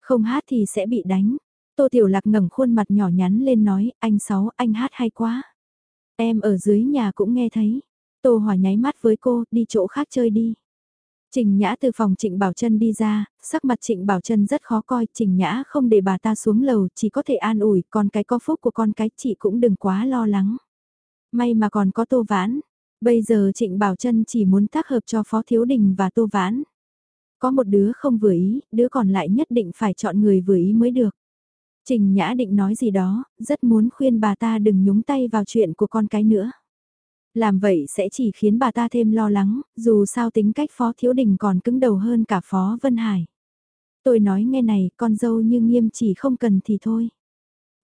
Không hát thì sẽ bị đánh. Tô Tiểu Lạc ngẩng khuôn mặt nhỏ nhắn lên nói, anh Sáu, anh hát hay quá. Em ở dưới nhà cũng nghe thấy. Tô Hòa nháy mắt với cô, đi chỗ khác chơi đi. Trình Nhã từ phòng Trịnh Bảo Trân đi ra, sắc mặt Trịnh Bảo Trân rất khó coi, Trình Nhã không để bà ta xuống lầu, chỉ có thể an ủi, còn cái có phúc của con cái chị cũng đừng quá lo lắng. May mà còn có Tô Vãn, bây giờ Trịnh Bảo Trân chỉ muốn tác hợp cho Phó Thiếu Đình và Tô Vãn. Có một đứa không vừa ý, đứa còn lại nhất định phải chọn người vừa ý mới được. Trình Nhã định nói gì đó, rất muốn khuyên bà ta đừng nhúng tay vào chuyện của con cái nữa. Làm vậy sẽ chỉ khiến bà ta thêm lo lắng, dù sao tính cách Phó Thiếu Đình còn cứng đầu hơn cả Phó Vân Hải. Tôi nói nghe này, con dâu như nghiêm chỉ không cần thì thôi.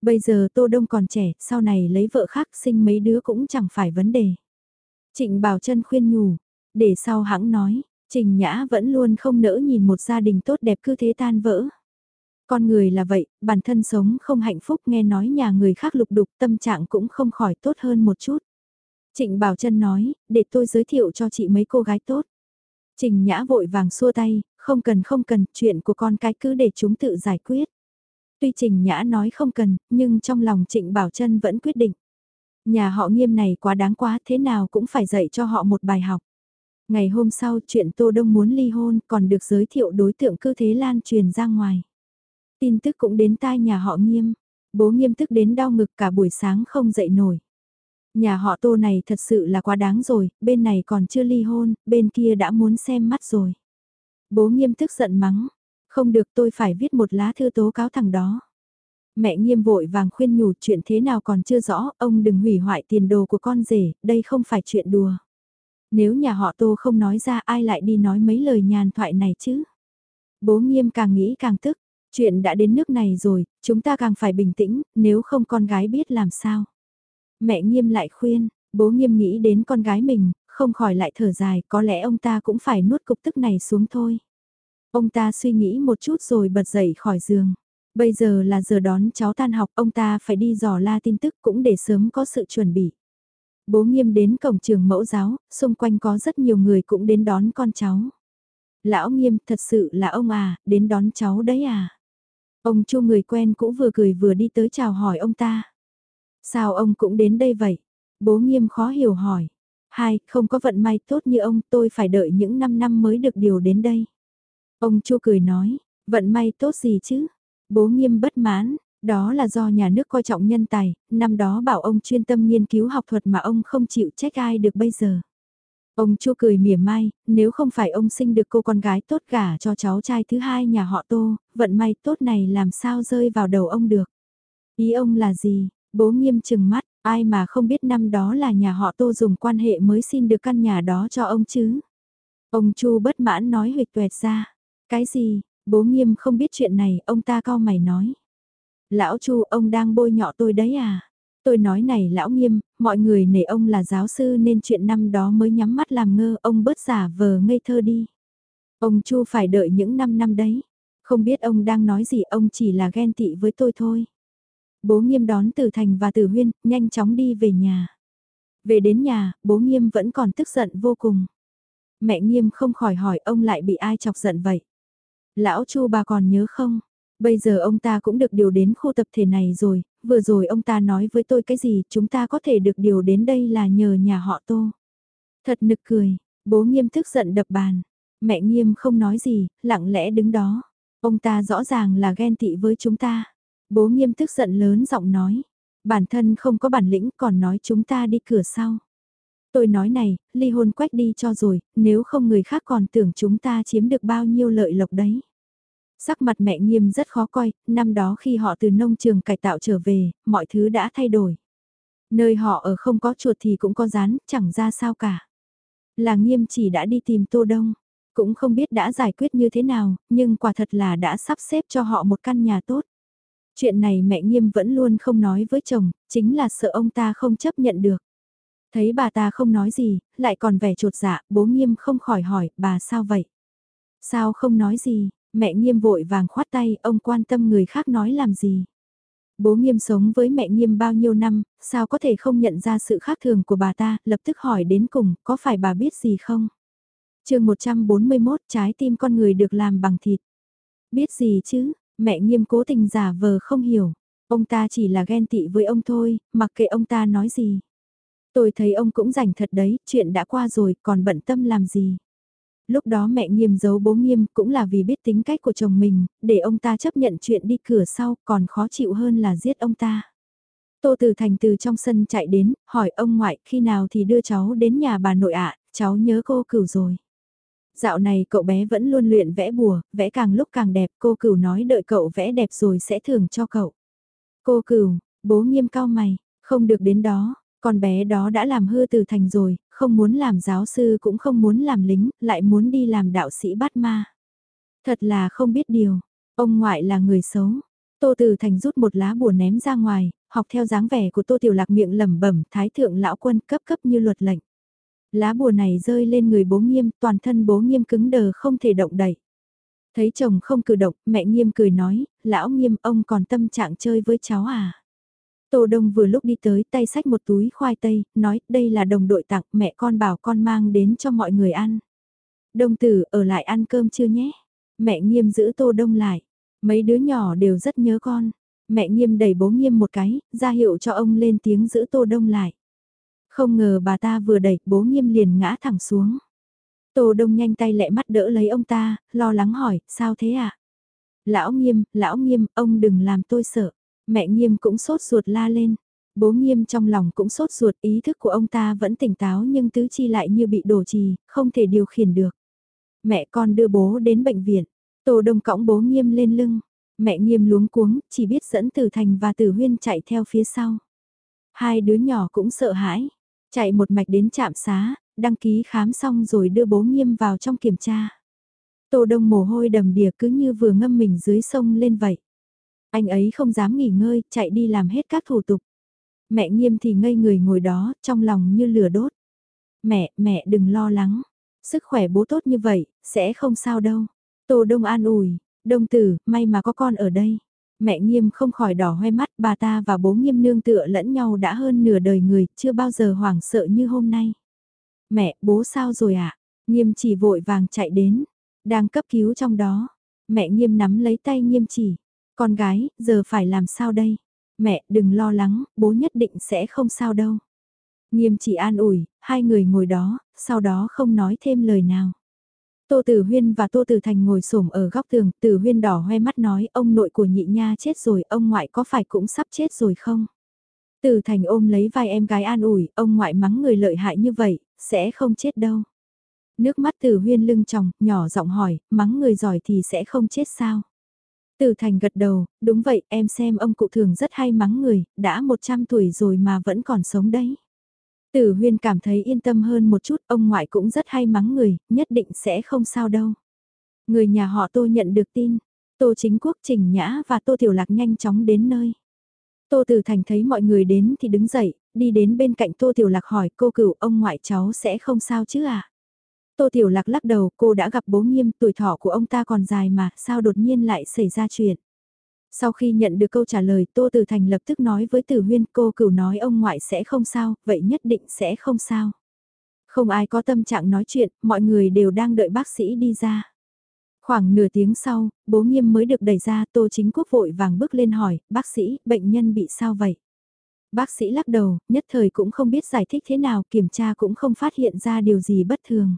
Bây giờ Tô Đông còn trẻ, sau này lấy vợ khác sinh mấy đứa cũng chẳng phải vấn đề. Trịnh Bảo Trân khuyên nhủ, để sau hãng nói, Trình Nhã vẫn luôn không nỡ nhìn một gia đình tốt đẹp cứ thế tan vỡ. Con người là vậy, bản thân sống không hạnh phúc nghe nói nhà người khác lục đục tâm trạng cũng không khỏi tốt hơn một chút. Trịnh Bảo Trân nói, để tôi giới thiệu cho chị mấy cô gái tốt. Trình Nhã vội vàng xua tay, không cần không cần, chuyện của con cái cứ để chúng tự giải quyết. Tuy Trình Nhã nói không cần, nhưng trong lòng Trịnh Bảo Trân vẫn quyết định. Nhà họ nghiêm này quá đáng quá thế nào cũng phải dạy cho họ một bài học. Ngày hôm sau chuyện Tô Đông muốn ly hôn còn được giới thiệu đối tượng cư thế lan truyền ra ngoài. Tin tức cũng đến tai nhà họ nghiêm, bố nghiêm tức đến đau ngực cả buổi sáng không dậy nổi. Nhà họ tô này thật sự là quá đáng rồi, bên này còn chưa ly hôn, bên kia đã muốn xem mắt rồi. Bố nghiêm tức giận mắng, không được tôi phải viết một lá thư tố cáo thằng đó. Mẹ nghiêm vội vàng khuyên nhủ chuyện thế nào còn chưa rõ, ông đừng hủy hoại tiền đồ của con rể, đây không phải chuyện đùa. Nếu nhà họ tô không nói ra ai lại đi nói mấy lời nhàn thoại này chứ. Bố nghiêm càng nghĩ càng tức, chuyện đã đến nước này rồi, chúng ta càng phải bình tĩnh, nếu không con gái biết làm sao. Mẹ nghiêm lại khuyên, bố nghiêm nghĩ đến con gái mình, không khỏi lại thở dài, có lẽ ông ta cũng phải nuốt cục tức này xuống thôi. Ông ta suy nghĩ một chút rồi bật dậy khỏi giường. Bây giờ là giờ đón cháu tan học, ông ta phải đi dò la tin tức cũng để sớm có sự chuẩn bị. Bố nghiêm đến cổng trường mẫu giáo, xung quanh có rất nhiều người cũng đến đón con cháu. Lão nghiêm, thật sự là ông à, đến đón cháu đấy à. Ông chu người quen cũng vừa cười vừa đi tới chào hỏi ông ta. Sao ông cũng đến đây vậy? Bố nghiêm khó hiểu hỏi. Hai, không có vận may tốt như ông, tôi phải đợi những 5 năm mới được điều đến đây. Ông Chu cười nói, vận may tốt gì chứ? Bố nghiêm bất mãn, đó là do nhà nước coi trọng nhân tài, năm đó bảo ông chuyên tâm nghiên cứu học thuật mà ông không chịu trách ai được bây giờ. Ông Chu cười mỉa mai, nếu không phải ông sinh được cô con gái tốt cả cho cháu trai thứ hai nhà họ Tô, vận may tốt này làm sao rơi vào đầu ông được. Ý ông là gì? Bố nghiêm chừng mắt, ai mà không biết năm đó là nhà họ Tô dùng quan hệ mới xin được căn nhà đó cho ông chứ. Ông Chu bất mãn nói huyệt tuệt ra. Cái gì, bố nghiêm không biết chuyện này, ông ta co mày nói. Lão Chu, ông đang bôi nhọ tôi đấy à? Tôi nói này lão nghiêm, mọi người nể ông là giáo sư nên chuyện năm đó mới nhắm mắt làm ngơ, ông bớt giả vờ ngây thơ đi. Ông Chu phải đợi những năm năm đấy. Không biết ông đang nói gì, ông chỉ là ghen tị với tôi thôi. Bố nghiêm đón Tử Thành và Tử Huyên, nhanh chóng đi về nhà. Về đến nhà, bố nghiêm vẫn còn tức giận vô cùng. Mẹ nghiêm không khỏi hỏi ông lại bị ai chọc giận vậy. Lão Chu bà còn nhớ không? Bây giờ ông ta cũng được điều đến khu tập thể này rồi, vừa rồi ông ta nói với tôi cái gì chúng ta có thể được điều đến đây là nhờ nhà họ tô. Thật nực cười, bố nghiêm tức giận đập bàn. Mẹ nghiêm không nói gì, lặng lẽ đứng đó. Ông ta rõ ràng là ghen tị với chúng ta. Bố nghiêm tức giận lớn giọng nói. Bản thân không có bản lĩnh còn nói chúng ta đi cửa sau. Tôi nói này, ly hôn quách đi cho rồi, nếu không người khác còn tưởng chúng ta chiếm được bao nhiêu lợi lộc đấy. Sắc mặt mẹ nghiêm rất khó coi, năm đó khi họ từ nông trường cải tạo trở về, mọi thứ đã thay đổi. Nơi họ ở không có chuột thì cũng có rán, chẳng ra sao cả. Là nghiêm chỉ đã đi tìm Tô Đông, cũng không biết đã giải quyết như thế nào, nhưng quả thật là đã sắp xếp cho họ một căn nhà tốt. Chuyện này mẹ nghiêm vẫn luôn không nói với chồng, chính là sợ ông ta không chấp nhận được. Thấy bà ta không nói gì, lại còn vẻ trột dạ, bố nghiêm không khỏi hỏi, bà sao vậy? Sao không nói gì, mẹ nghiêm vội vàng khoát tay, ông quan tâm người khác nói làm gì? Bố nghiêm sống với mẹ nghiêm bao nhiêu năm, sao có thể không nhận ra sự khác thường của bà ta, lập tức hỏi đến cùng, có phải bà biết gì không? chương 141 trái tim con người được làm bằng thịt. Biết gì chứ, mẹ nghiêm cố tình giả vờ không hiểu. Ông ta chỉ là ghen tị với ông thôi, mặc kệ ông ta nói gì. Tôi thấy ông cũng rảnh thật đấy, chuyện đã qua rồi, còn bận tâm làm gì. Lúc đó mẹ nghiêm giấu bố nghiêm cũng là vì biết tính cách của chồng mình, để ông ta chấp nhận chuyện đi cửa sau còn khó chịu hơn là giết ông ta. Tô Từ Thành từ trong sân chạy đến, hỏi ông ngoại khi nào thì đưa cháu đến nhà bà nội ạ, cháu nhớ cô cửu rồi. Dạo này cậu bé vẫn luôn luyện vẽ bùa, vẽ càng lúc càng đẹp, cô cửu nói đợi cậu vẽ đẹp rồi sẽ thưởng cho cậu. Cô cửu, bố nghiêm cao mày, không được đến đó, con bé đó đã làm hư từ thành rồi, không muốn làm giáo sư cũng không muốn làm lính, lại muốn đi làm đạo sĩ bắt ma. Thật là không biết điều, ông ngoại là người xấu. Tô Từ Thành rút một lá bùa ném ra ngoài, học theo dáng vẻ của Tô Tiểu Lạc miệng lẩm bẩm, thái thượng lão quân cấp cấp như luật lệnh. Lá bùa này rơi lên người bố nghiêm, toàn thân bố nghiêm cứng đờ không thể động đậy. Thấy chồng không cử động, mẹ nghiêm cười nói, lão nghiêm ông còn tâm trạng chơi với cháu à. Tô Đông vừa lúc đi tới tay sách một túi khoai tây, nói đây là đồng đội tặng mẹ con bảo con mang đến cho mọi người ăn. Đông tử ở lại ăn cơm chưa nhé? Mẹ nghiêm giữ Tô Đông lại. Mấy đứa nhỏ đều rất nhớ con. Mẹ nghiêm đẩy bố nghiêm một cái, ra hiệu cho ông lên tiếng giữ Tô Đông lại. Không ngờ bà ta vừa đẩy bố nghiêm liền ngã thẳng xuống. Tô Đông nhanh tay lẹ mắt đỡ lấy ông ta, lo lắng hỏi, sao thế ạ? À? Lão nghiêm, lão nghiêm, ông đừng làm tôi sợ. Mẹ nghiêm cũng sốt ruột la lên. Bố nghiêm trong lòng cũng sốt ruột ý thức của ông ta vẫn tỉnh táo nhưng tứ chi lại như bị đổ trì, không thể điều khiển được. Mẹ con đưa bố đến bệnh viện. Tô Đông cõng bố nghiêm lên lưng. Mẹ nghiêm luống cuống, chỉ biết dẫn Tử Thành và Tử Huyên chạy theo phía sau. Hai đứa nhỏ cũng sợ hãi. Chạy một mạch đến trạm xá, đăng ký khám xong rồi đưa bố nghiêm vào trong kiểm tra. Tô Đông mồ hôi đầm đìa cứ như vừa ngâm mình dưới sông lên vậy. Anh ấy không dám nghỉ ngơi, chạy đi làm hết các thủ tục. Mẹ nghiêm thì ngây người ngồi đó, trong lòng như lửa đốt. Mẹ, mẹ đừng lo lắng. Sức khỏe bố tốt như vậy, sẽ không sao đâu. Tô Đông an ủi, Đông tử, may mà có con ở đây. Mẹ nghiêm không khỏi đỏ hoe mắt, bà ta và bố nghiêm nương tựa lẫn nhau đã hơn nửa đời người, chưa bao giờ hoảng sợ như hôm nay. Mẹ, bố sao rồi ạ? À? Nghiêm chỉ vội vàng chạy đến, đang cấp cứu trong đó. Mẹ nghiêm nắm lấy tay nghiêm chỉ, con gái, giờ phải làm sao đây? Mẹ, đừng lo lắng, bố nhất định sẽ không sao đâu. Nghiêm chỉ an ủi, hai người ngồi đó, sau đó không nói thêm lời nào. Tô Tử Huyên và Tô Tử Thành ngồi xổm ở góc tường, Tử Huyên đỏ hoe mắt nói ông nội của nhị nha chết rồi, ông ngoại có phải cũng sắp chết rồi không? Tử Thành ôm lấy vai em gái an ủi, ông ngoại mắng người lợi hại như vậy, sẽ không chết đâu. Nước mắt Tử Huyên lưng tròng, nhỏ giọng hỏi, mắng người giỏi thì sẽ không chết sao? Tử Thành gật đầu, đúng vậy, em xem ông cụ thường rất hay mắng người, đã 100 tuổi rồi mà vẫn còn sống đấy. Tử huyên cảm thấy yên tâm hơn một chút, ông ngoại cũng rất hay mắng người, nhất định sẽ không sao đâu. Người nhà họ Tô nhận được tin, Tô Chính Quốc Trình Nhã và Tô Tiểu Lạc nhanh chóng đến nơi. Tô Tử Thành thấy mọi người đến thì đứng dậy, đi đến bên cạnh Tô Tiểu Lạc hỏi cô cửu ông ngoại cháu sẽ không sao chứ à? Tô Tiểu Lạc lắc đầu cô đã gặp bố nghiêm tuổi thọ của ông ta còn dài mà sao đột nhiên lại xảy ra chuyện. Sau khi nhận được câu trả lời Tô Tử Thành lập tức nói với Tử Huyên cô cửu nói ông ngoại sẽ không sao, vậy nhất định sẽ không sao. Không ai có tâm trạng nói chuyện, mọi người đều đang đợi bác sĩ đi ra. Khoảng nửa tiếng sau, bố nghiêm mới được đẩy ra Tô Chính Quốc vội vàng bước lên hỏi, bác sĩ, bệnh nhân bị sao vậy? Bác sĩ lắc đầu, nhất thời cũng không biết giải thích thế nào, kiểm tra cũng không phát hiện ra điều gì bất thường.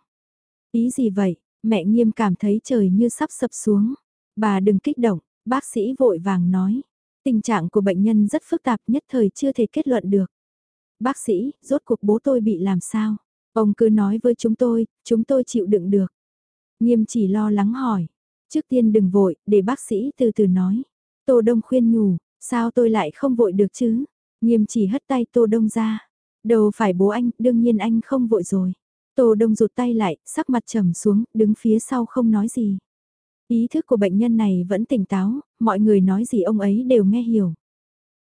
Ý gì vậy? Mẹ nghiêm cảm thấy trời như sắp sập xuống. Bà đừng kích động, Bác sĩ vội vàng nói, tình trạng của bệnh nhân rất phức tạp nhất thời chưa thể kết luận được. Bác sĩ, rốt cuộc bố tôi bị làm sao? Ông cứ nói với chúng tôi, chúng tôi chịu đựng được. Nghiêm chỉ lo lắng hỏi. Trước tiên đừng vội, để bác sĩ từ từ nói. Tô Đông khuyên nhủ, sao tôi lại không vội được chứ? Nghiêm chỉ hất tay Tô Đông ra. Đâu phải bố anh, đương nhiên anh không vội rồi. Tô Đông rụt tay lại, sắc mặt trầm xuống, đứng phía sau không nói gì. Ý thức của bệnh nhân này vẫn tỉnh táo, mọi người nói gì ông ấy đều nghe hiểu.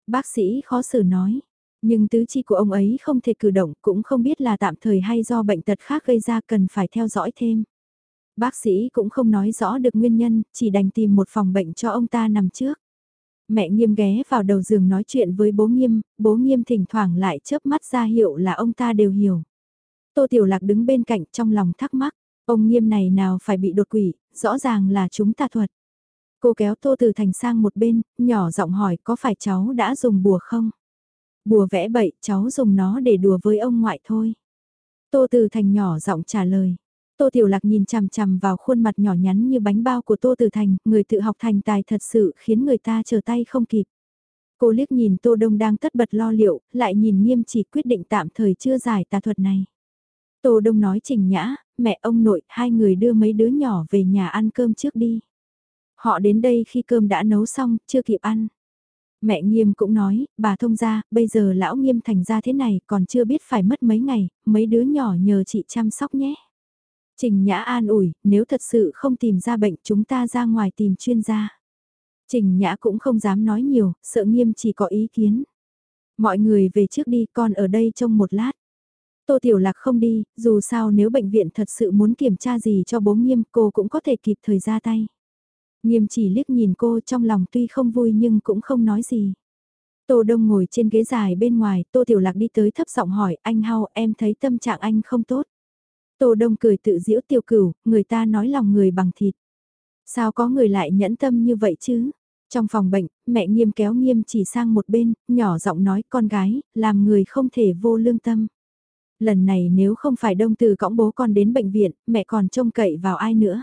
Bác sĩ khó xử nói, Nhưng tứ chi của ông ấy không thể cử động cũng không biết là tạm thời hay do bệnh tật khác gây ra cần phải theo dõi thêm. Bác sĩ cũng không nói rõ được nguyên nhân, chỉ đành tìm một phòng bệnh cho ông ta nằm trước. Mẹ nghiêm ghé vào đầu giường nói chuyện với bố nghiêm, bố nghiêm thỉnh thoảng lại chớp mắt ra hiệu là ông ta đều hiểu. Tô Tiểu Lạc đứng bên cạnh trong lòng thắc mắc, ông nghiêm này nào phải bị đột quỷ, rõ ràng là chúng ta thuật. Cô kéo Tô Từ Thành sang một bên, nhỏ giọng hỏi có phải cháu đã dùng bùa không? Bùa vẽ bậy, cháu dùng nó để đùa với ông ngoại thôi. Tô Từ Thành nhỏ giọng trả lời. Tô Tiểu Lạc nhìn chằm chằm vào khuôn mặt nhỏ nhắn như bánh bao của Tô Từ Thành, người tự học thành tài thật sự khiến người ta chờ tay không kịp. Cô liếc nhìn Tô Đông đang tất bật lo liệu, lại nhìn nghiêm chỉ quyết định tạm thời chưa giải tà thuật này. Tô Đông nói trình nhã, mẹ ông nội, hai người đưa mấy đứa nhỏ về nhà ăn cơm trước đi. Họ đến đây khi cơm đã nấu xong, chưa kịp ăn. Mẹ nghiêm cũng nói, bà thông ra, bây giờ lão nghiêm thành ra thế này còn chưa biết phải mất mấy ngày, mấy đứa nhỏ nhờ chị chăm sóc nhé. Trình Nhã an ủi, nếu thật sự không tìm ra bệnh chúng ta ra ngoài tìm chuyên gia. Trình Nhã cũng không dám nói nhiều, sợ nghiêm chỉ có ý kiến. Mọi người về trước đi, con ở đây trong một lát. Tô Tiểu Lạc không đi, dù sao nếu bệnh viện thật sự muốn kiểm tra gì cho bố nghiêm cô cũng có thể kịp thời ra tay. Nghiêm chỉ liếc nhìn cô trong lòng tuy không vui nhưng cũng không nói gì. Tô Đông ngồi trên ghế dài bên ngoài, Tô Tiểu Lạc đi tới thấp giọng hỏi, anh Hao, em thấy tâm trạng anh không tốt. Tô Đông cười tự giễu tiêu cửu, người ta nói lòng người bằng thịt. Sao có người lại nhẫn tâm như vậy chứ? Trong phòng bệnh, mẹ nghiêm kéo nghiêm chỉ sang một bên, nhỏ giọng nói con gái, làm người không thể vô lương tâm. Lần này nếu không phải đông từ cõng bố con đến bệnh viện, mẹ còn trông cậy vào ai nữa.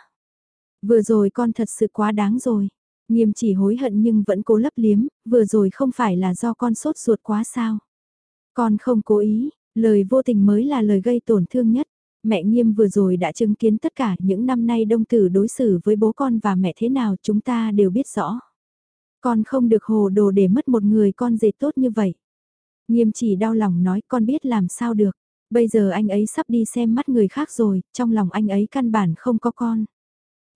Vừa rồi con thật sự quá đáng rồi. Nghiêm chỉ hối hận nhưng vẫn cố lấp liếm, vừa rồi không phải là do con sốt ruột quá sao. Con không cố ý, lời vô tình mới là lời gây tổn thương nhất. Mẹ nghiêm vừa rồi đã chứng kiến tất cả những năm nay đông tử đối xử với bố con và mẹ thế nào chúng ta đều biết rõ. Con không được hồ đồ để mất một người con dệt tốt như vậy. Nghiêm chỉ đau lòng nói con biết làm sao được. Bây giờ anh ấy sắp đi xem mắt người khác rồi, trong lòng anh ấy căn bản không có con.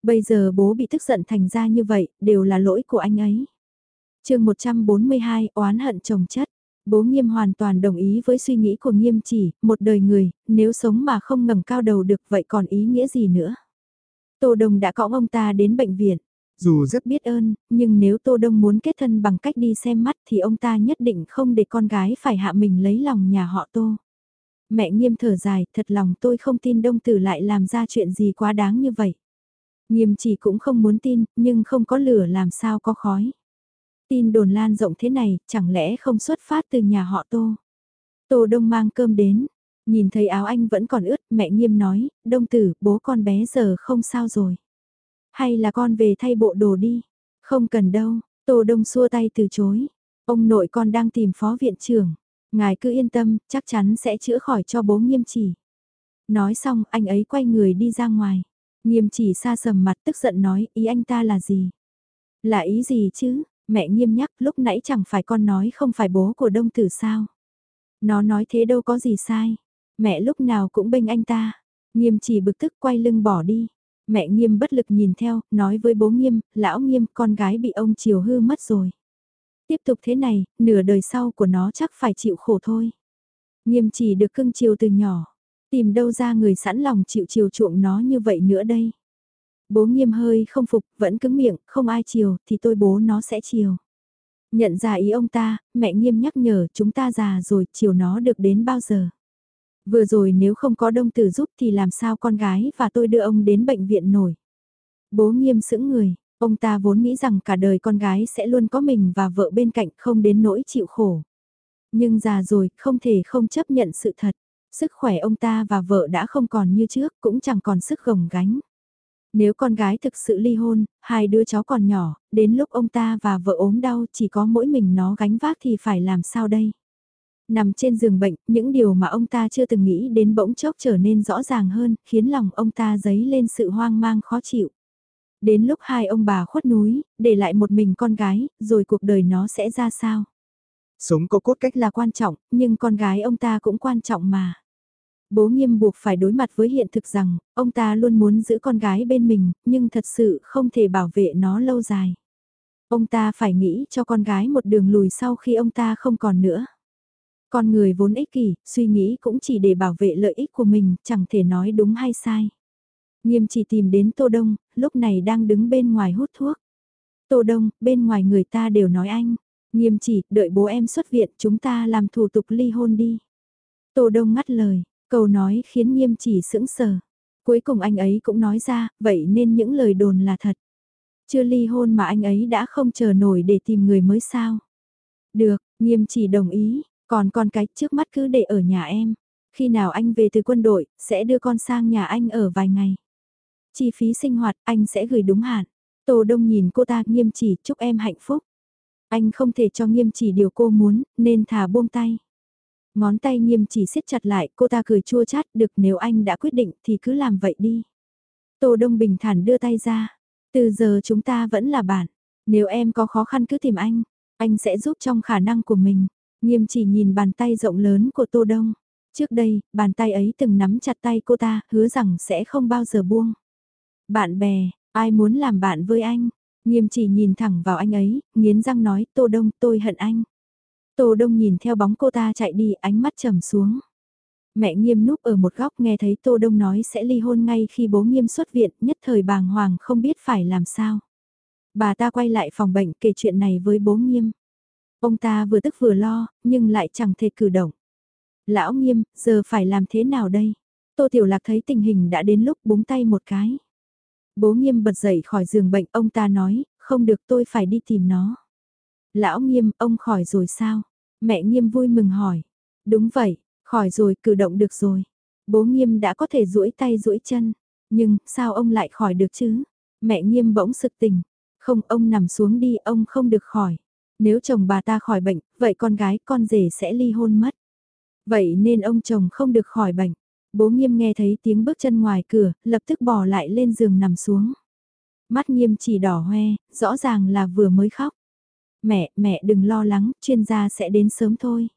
Bây giờ bố bị tức giận thành ra như vậy, đều là lỗi của anh ấy. chương 142, oán hận chồng chất. Bố nghiêm hoàn toàn đồng ý với suy nghĩ của nghiêm chỉ, một đời người, nếu sống mà không ngẩng cao đầu được vậy còn ý nghĩa gì nữa. Tô Đông đã cõng ông ta đến bệnh viện. Dù rất biết ơn, nhưng nếu Tô Đông muốn kết thân bằng cách đi xem mắt thì ông ta nhất định không để con gái phải hạ mình lấy lòng nhà họ Tô. Mẹ nghiêm thở dài, thật lòng tôi không tin Đông Tử lại làm ra chuyện gì quá đáng như vậy. Nghiêm chỉ cũng không muốn tin, nhưng không có lửa làm sao có khói. Tin đồn lan rộng thế này, chẳng lẽ không xuất phát từ nhà họ Tô. Tô Đông mang cơm đến, nhìn thấy áo anh vẫn còn ướt, mẹ nghiêm nói, Đông tử, bố con bé giờ không sao rồi. Hay là con về thay bộ đồ đi. Không cần đâu, Tô Đông xua tay từ chối. Ông nội con đang tìm phó viện trưởng. Ngài cứ yên tâm, chắc chắn sẽ chữa khỏi cho bố nghiêm chỉ. Nói xong, anh ấy quay người đi ra ngoài. Nghiêm chỉ xa sầm mặt tức giận nói, ý anh ta là gì? Là ý gì chứ? Mẹ nghiêm nhắc lúc nãy chẳng phải con nói không phải bố của đông tử sao? Nó nói thế đâu có gì sai. Mẹ lúc nào cũng bênh anh ta. Nghiêm chỉ bực tức quay lưng bỏ đi. Mẹ nghiêm bất lực nhìn theo, nói với bố nghiêm, lão nghiêm con gái bị ông chiều hư mất rồi. Tiếp tục thế này, nửa đời sau của nó chắc phải chịu khổ thôi. Nghiêm chỉ được cưng chiều từ nhỏ. Tìm đâu ra người sẵn lòng chịu chiều chuộng nó như vậy nữa đây. Bố nghiêm hơi không phục, vẫn cứng miệng, không ai chiều, thì tôi bố nó sẽ chiều. Nhận ra ý ông ta, mẹ nghiêm nhắc nhở chúng ta già rồi, chiều nó được đến bao giờ. Vừa rồi nếu không có đông tử giúp thì làm sao con gái và tôi đưa ông đến bệnh viện nổi. Bố nghiêm sững người, ông ta vốn nghĩ rằng cả đời con gái sẽ luôn có mình và vợ bên cạnh không đến nỗi chịu khổ. Nhưng già rồi, không thể không chấp nhận sự thật. Sức khỏe ông ta và vợ đã không còn như trước, cũng chẳng còn sức gồng gánh. Nếu con gái thực sự ly hôn, hai đứa cháu còn nhỏ, đến lúc ông ta và vợ ốm đau chỉ có mỗi mình nó gánh vác thì phải làm sao đây? Nằm trên giường bệnh, những điều mà ông ta chưa từng nghĩ đến bỗng chốc trở nên rõ ràng hơn, khiến lòng ông ta dấy lên sự hoang mang khó chịu. Đến lúc hai ông bà khuất núi, để lại một mình con gái, rồi cuộc đời nó sẽ ra sao? Sống có cốt cách là quan trọng, nhưng con gái ông ta cũng quan trọng mà. Bố nghiêm buộc phải đối mặt với hiện thực rằng, ông ta luôn muốn giữ con gái bên mình, nhưng thật sự không thể bảo vệ nó lâu dài. Ông ta phải nghĩ cho con gái một đường lùi sau khi ông ta không còn nữa. Con người vốn ích kỷ, suy nghĩ cũng chỉ để bảo vệ lợi ích của mình, chẳng thể nói đúng hay sai. Nghiêm chỉ tìm đến Tô Đông, lúc này đang đứng bên ngoài hút thuốc. Tô Đông, bên ngoài người ta đều nói anh. Nghiêm chỉ, đợi bố em xuất viện, chúng ta làm thủ tục ly hôn đi. Tô Đông ngắt lời, câu nói khiến nghiêm chỉ sững sờ. Cuối cùng anh ấy cũng nói ra, vậy nên những lời đồn là thật. Chưa ly hôn mà anh ấy đã không chờ nổi để tìm người mới sao. Được, nghiêm chỉ đồng ý, còn con cái trước mắt cứ để ở nhà em. Khi nào anh về từ quân đội, sẽ đưa con sang nhà anh ở vài ngày. Chi phí sinh hoạt anh sẽ gửi đúng hạn. Tô Đông nhìn cô ta nghiêm chỉ chúc em hạnh phúc. Anh không thể cho nghiêm chỉ điều cô muốn, nên thả buông tay. Ngón tay nghiêm chỉ siết chặt lại, cô ta cười chua chát, được nếu anh đã quyết định thì cứ làm vậy đi. Tô Đông bình thản đưa tay ra. Từ giờ chúng ta vẫn là bạn. Nếu em có khó khăn cứ tìm anh, anh sẽ giúp trong khả năng của mình. Nghiêm chỉ nhìn bàn tay rộng lớn của Tô Đông. Trước đây, bàn tay ấy từng nắm chặt tay cô ta, hứa rằng sẽ không bao giờ buông. Bạn bè, ai muốn làm bạn với anh? Nghiêm chỉ nhìn thẳng vào anh ấy, nghiến răng nói, Tô Đông, tôi hận anh. Tô Đông nhìn theo bóng cô ta chạy đi, ánh mắt trầm xuống. Mẹ Nghiêm núp ở một góc nghe thấy Tô Đông nói sẽ ly hôn ngay khi bố Nghiêm xuất viện, nhất thời bàng hoàng không biết phải làm sao. Bà ta quay lại phòng bệnh kể chuyện này với bố Nghiêm. Ông ta vừa tức vừa lo, nhưng lại chẳng thể cử động. Lão Nghiêm, giờ phải làm thế nào đây? Tô Tiểu Lạc thấy tình hình đã đến lúc búng tay một cái. Bố Nghiêm bật dậy khỏi giường bệnh, ông ta nói, không được tôi phải đi tìm nó. Lão Nghiêm, ông khỏi rồi sao? Mẹ Nghiêm vui mừng hỏi. Đúng vậy, khỏi rồi, cử động được rồi. Bố Nghiêm đã có thể duỗi tay duỗi chân. Nhưng, sao ông lại khỏi được chứ? Mẹ Nghiêm bỗng sực tỉnh. Không, ông nằm xuống đi, ông không được khỏi. Nếu chồng bà ta khỏi bệnh, vậy con gái, con rể sẽ ly hôn mất. Vậy nên ông chồng không được khỏi bệnh. Bố Nghiêm nghe thấy tiếng bước chân ngoài cửa, lập tức bỏ lại lên giường nằm xuống. Mắt Nghiêm chỉ đỏ hoe, rõ ràng là vừa mới khóc. Mẹ, mẹ đừng lo lắng, chuyên gia sẽ đến sớm thôi.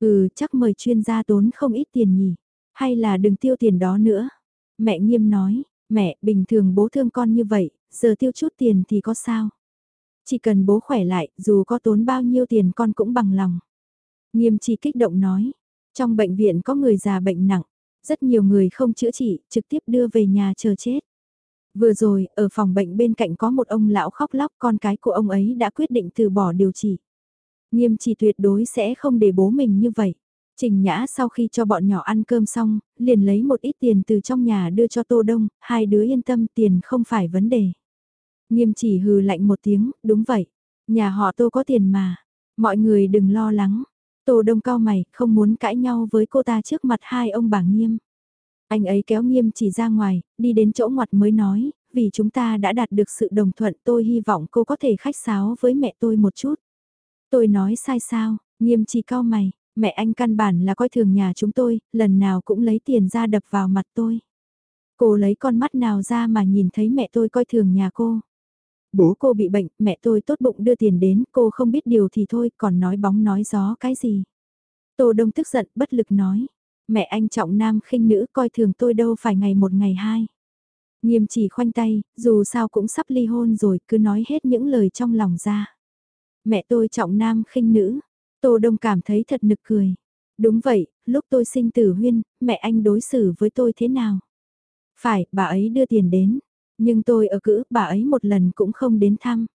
Ừ, chắc mời chuyên gia tốn không ít tiền nhỉ. Hay là đừng tiêu tiền đó nữa. Mẹ nghiêm nói, mẹ, bình thường bố thương con như vậy, giờ tiêu chút tiền thì có sao. Chỉ cần bố khỏe lại, dù có tốn bao nhiêu tiền con cũng bằng lòng. Nghiêm chỉ kích động nói, trong bệnh viện có người già bệnh nặng, rất nhiều người không chữa trị, trực tiếp đưa về nhà chờ chết. Vừa rồi, ở phòng bệnh bên cạnh có một ông lão khóc lóc con cái của ông ấy đã quyết định từ bỏ điều trị. Nghiêm chỉ tuyệt đối sẽ không để bố mình như vậy. Trình Nhã sau khi cho bọn nhỏ ăn cơm xong, liền lấy một ít tiền từ trong nhà đưa cho Tô Đông, hai đứa yên tâm tiền không phải vấn đề. Nghiêm chỉ hừ lạnh một tiếng, đúng vậy. Nhà họ Tô có tiền mà. Mọi người đừng lo lắng. Tô Đông cao mày, không muốn cãi nhau với cô ta trước mặt hai ông bà Nghiêm. Anh ấy kéo nghiêm chỉ ra ngoài, đi đến chỗ ngoặt mới nói, vì chúng ta đã đạt được sự đồng thuận tôi hy vọng cô có thể khách sáo với mẹ tôi một chút. Tôi nói sai sao, nghiêm chỉ cao mày, mẹ anh căn bản là coi thường nhà chúng tôi, lần nào cũng lấy tiền ra đập vào mặt tôi. Cô lấy con mắt nào ra mà nhìn thấy mẹ tôi coi thường nhà cô. Bố cô bị bệnh, mẹ tôi tốt bụng đưa tiền đến, cô không biết điều thì thôi, còn nói bóng nói gió cái gì. Tô Đông tức giận, bất lực nói. Mẹ anh trọng nam khinh nữ coi thường tôi đâu phải ngày một ngày hai. Nghiêm chỉ khoanh tay, dù sao cũng sắp ly hôn rồi, cứ nói hết những lời trong lòng ra. Mẹ tôi trọng nam khinh nữ, Tô Đông cảm thấy thật nực cười. Đúng vậy, lúc tôi sinh tử huyên, mẹ anh đối xử với tôi thế nào? Phải, bà ấy đưa tiền đến, nhưng tôi ở cữ, bà ấy một lần cũng không đến thăm.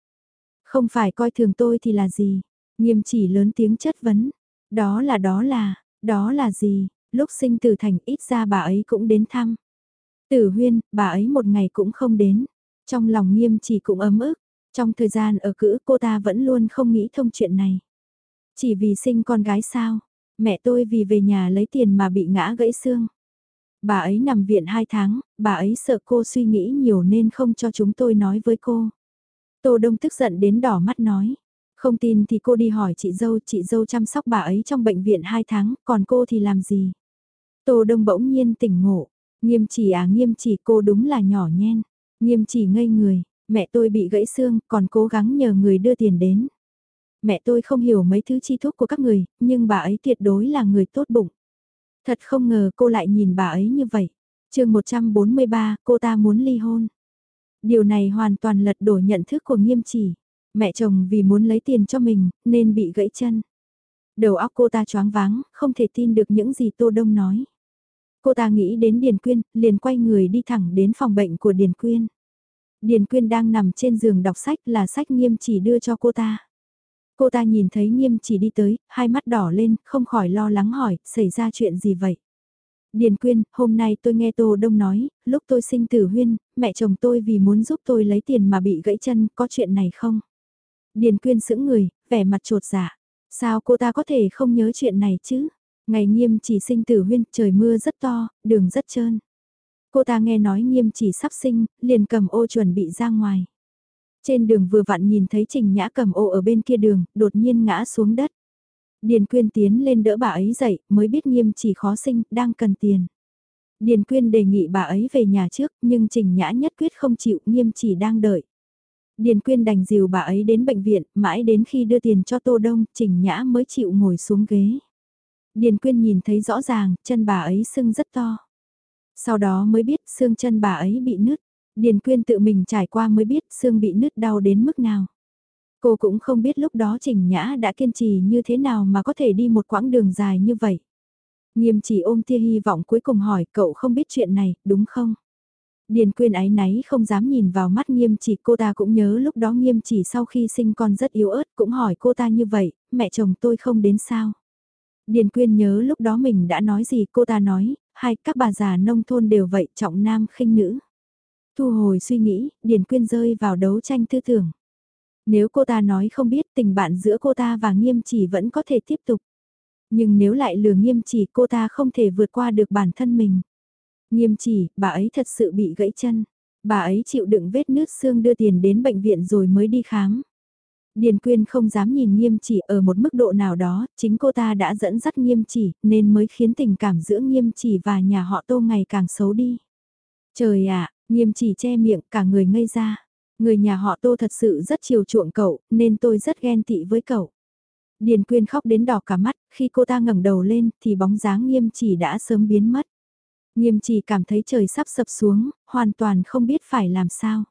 Không phải coi thường tôi thì là gì? Nghiêm chỉ lớn tiếng chất vấn. Đó là đó là, đó là gì? lúc sinh tử thành ít ra bà ấy cũng đến thăm. Tử huyên, bà ấy một ngày cũng không đến. Trong lòng nghiêm chỉ cũng ấm ức, trong thời gian ở cữ cô ta vẫn luôn không nghĩ thông chuyện này. Chỉ vì sinh con gái sao, mẹ tôi vì về nhà lấy tiền mà bị ngã gãy xương. Bà ấy nằm viện 2 tháng, bà ấy sợ cô suy nghĩ nhiều nên không cho chúng tôi nói với cô. Tô Đông tức giận đến đỏ mắt nói. Không tin thì cô đi hỏi chị dâu, chị dâu chăm sóc bà ấy trong bệnh viện 2 tháng, còn cô thì làm gì? Tô Đông bỗng nhiên tỉnh ngộ, nghiêm chỉ à nghiêm chỉ cô đúng là nhỏ nhen, nghiêm chỉ ngây người, mẹ tôi bị gãy xương còn cố gắng nhờ người đưa tiền đến. Mẹ tôi không hiểu mấy thứ chi thuốc của các người, nhưng bà ấy tuyệt đối là người tốt bụng. Thật không ngờ cô lại nhìn bà ấy như vậy. chương 143, cô ta muốn ly hôn. Điều này hoàn toàn lật đổ nhận thức của nghiêm chỉ. Mẹ chồng vì muốn lấy tiền cho mình, nên bị gãy chân. Đầu óc cô ta choáng váng, không thể tin được những gì Tô Đông nói. Cô ta nghĩ đến Điền Quyên, liền quay người đi thẳng đến phòng bệnh của Điền Quyên. Điền Quyên đang nằm trên giường đọc sách là sách nghiêm chỉ đưa cho cô ta. Cô ta nhìn thấy nghiêm chỉ đi tới, hai mắt đỏ lên, không khỏi lo lắng hỏi, xảy ra chuyện gì vậy? Điền Quyên, hôm nay tôi nghe Tô Đông nói, lúc tôi sinh tử huyên, mẹ chồng tôi vì muốn giúp tôi lấy tiền mà bị gãy chân, có chuyện này không? Điền Quyên sững người, vẻ mặt trột dạ. Sao cô ta có thể không nhớ chuyện này chứ? Ngày nghiêm chỉ sinh tử huyên, trời mưa rất to, đường rất trơn. Cô ta nghe nói nghiêm chỉ sắp sinh, liền cầm ô chuẩn bị ra ngoài. Trên đường vừa vặn nhìn thấy Trình Nhã cầm ô ở bên kia đường, đột nhiên ngã xuống đất. Điền Quyên tiến lên đỡ bà ấy dậy, mới biết nghiêm chỉ khó sinh, đang cần tiền. Điền Quyên đề nghị bà ấy về nhà trước, nhưng Trình Nhã nhất quyết không chịu, nghiêm chỉ đang đợi. Điền Quyên đành dìu bà ấy đến bệnh viện, mãi đến khi đưa tiền cho Tô Đông, Trình Nhã mới chịu ngồi xuống ghế. Điền Quyên nhìn thấy rõ ràng, chân bà ấy sưng rất to. Sau đó mới biết xương chân bà ấy bị nứt. Điền Quyên tự mình trải qua mới biết xương bị nứt đau đến mức nào. Cô cũng không biết lúc đó Trình Nhã đã kiên trì như thế nào mà có thể đi một quãng đường dài như vậy. Nghiêm chỉ ôm tia hy vọng cuối cùng hỏi cậu không biết chuyện này, đúng không? Điền quyên ái náy không dám nhìn vào mắt nghiêm chỉ cô ta cũng nhớ lúc đó nghiêm chỉ sau khi sinh con rất yếu ớt cũng hỏi cô ta như vậy, mẹ chồng tôi không đến sao? Điền quyên nhớ lúc đó mình đã nói gì cô ta nói, hai các bà già nông thôn đều vậy trọng nam khinh nữ. Thu hồi suy nghĩ, Điền quyên rơi vào đấu tranh tư tưởng. Nếu cô ta nói không biết tình bạn giữa cô ta và nghiêm chỉ vẫn có thể tiếp tục. Nhưng nếu lại lừa nghiêm chỉ cô ta không thể vượt qua được bản thân mình. Nghiêm chỉ, bà ấy thật sự bị gãy chân. Bà ấy chịu đựng vết nứt xương đưa tiền đến bệnh viện rồi mới đi khám. Điền Quyên không dám nhìn nghiêm chỉ ở một mức độ nào đó, chính cô ta đã dẫn dắt nghiêm chỉ, nên mới khiến tình cảm giữa nghiêm chỉ và nhà họ tô ngày càng xấu đi. Trời ạ, nghiêm chỉ che miệng cả người ngây ra. Người nhà họ tô thật sự rất chiều chuộng cậu, nên tôi rất ghen tị với cậu. Điền Quyên khóc đến đỏ cả mắt, khi cô ta ngẩng đầu lên thì bóng dáng nghiêm chỉ đã sớm biến mất. Nghiêm chỉ cảm thấy trời sắp sập xuống, hoàn toàn không biết phải làm sao.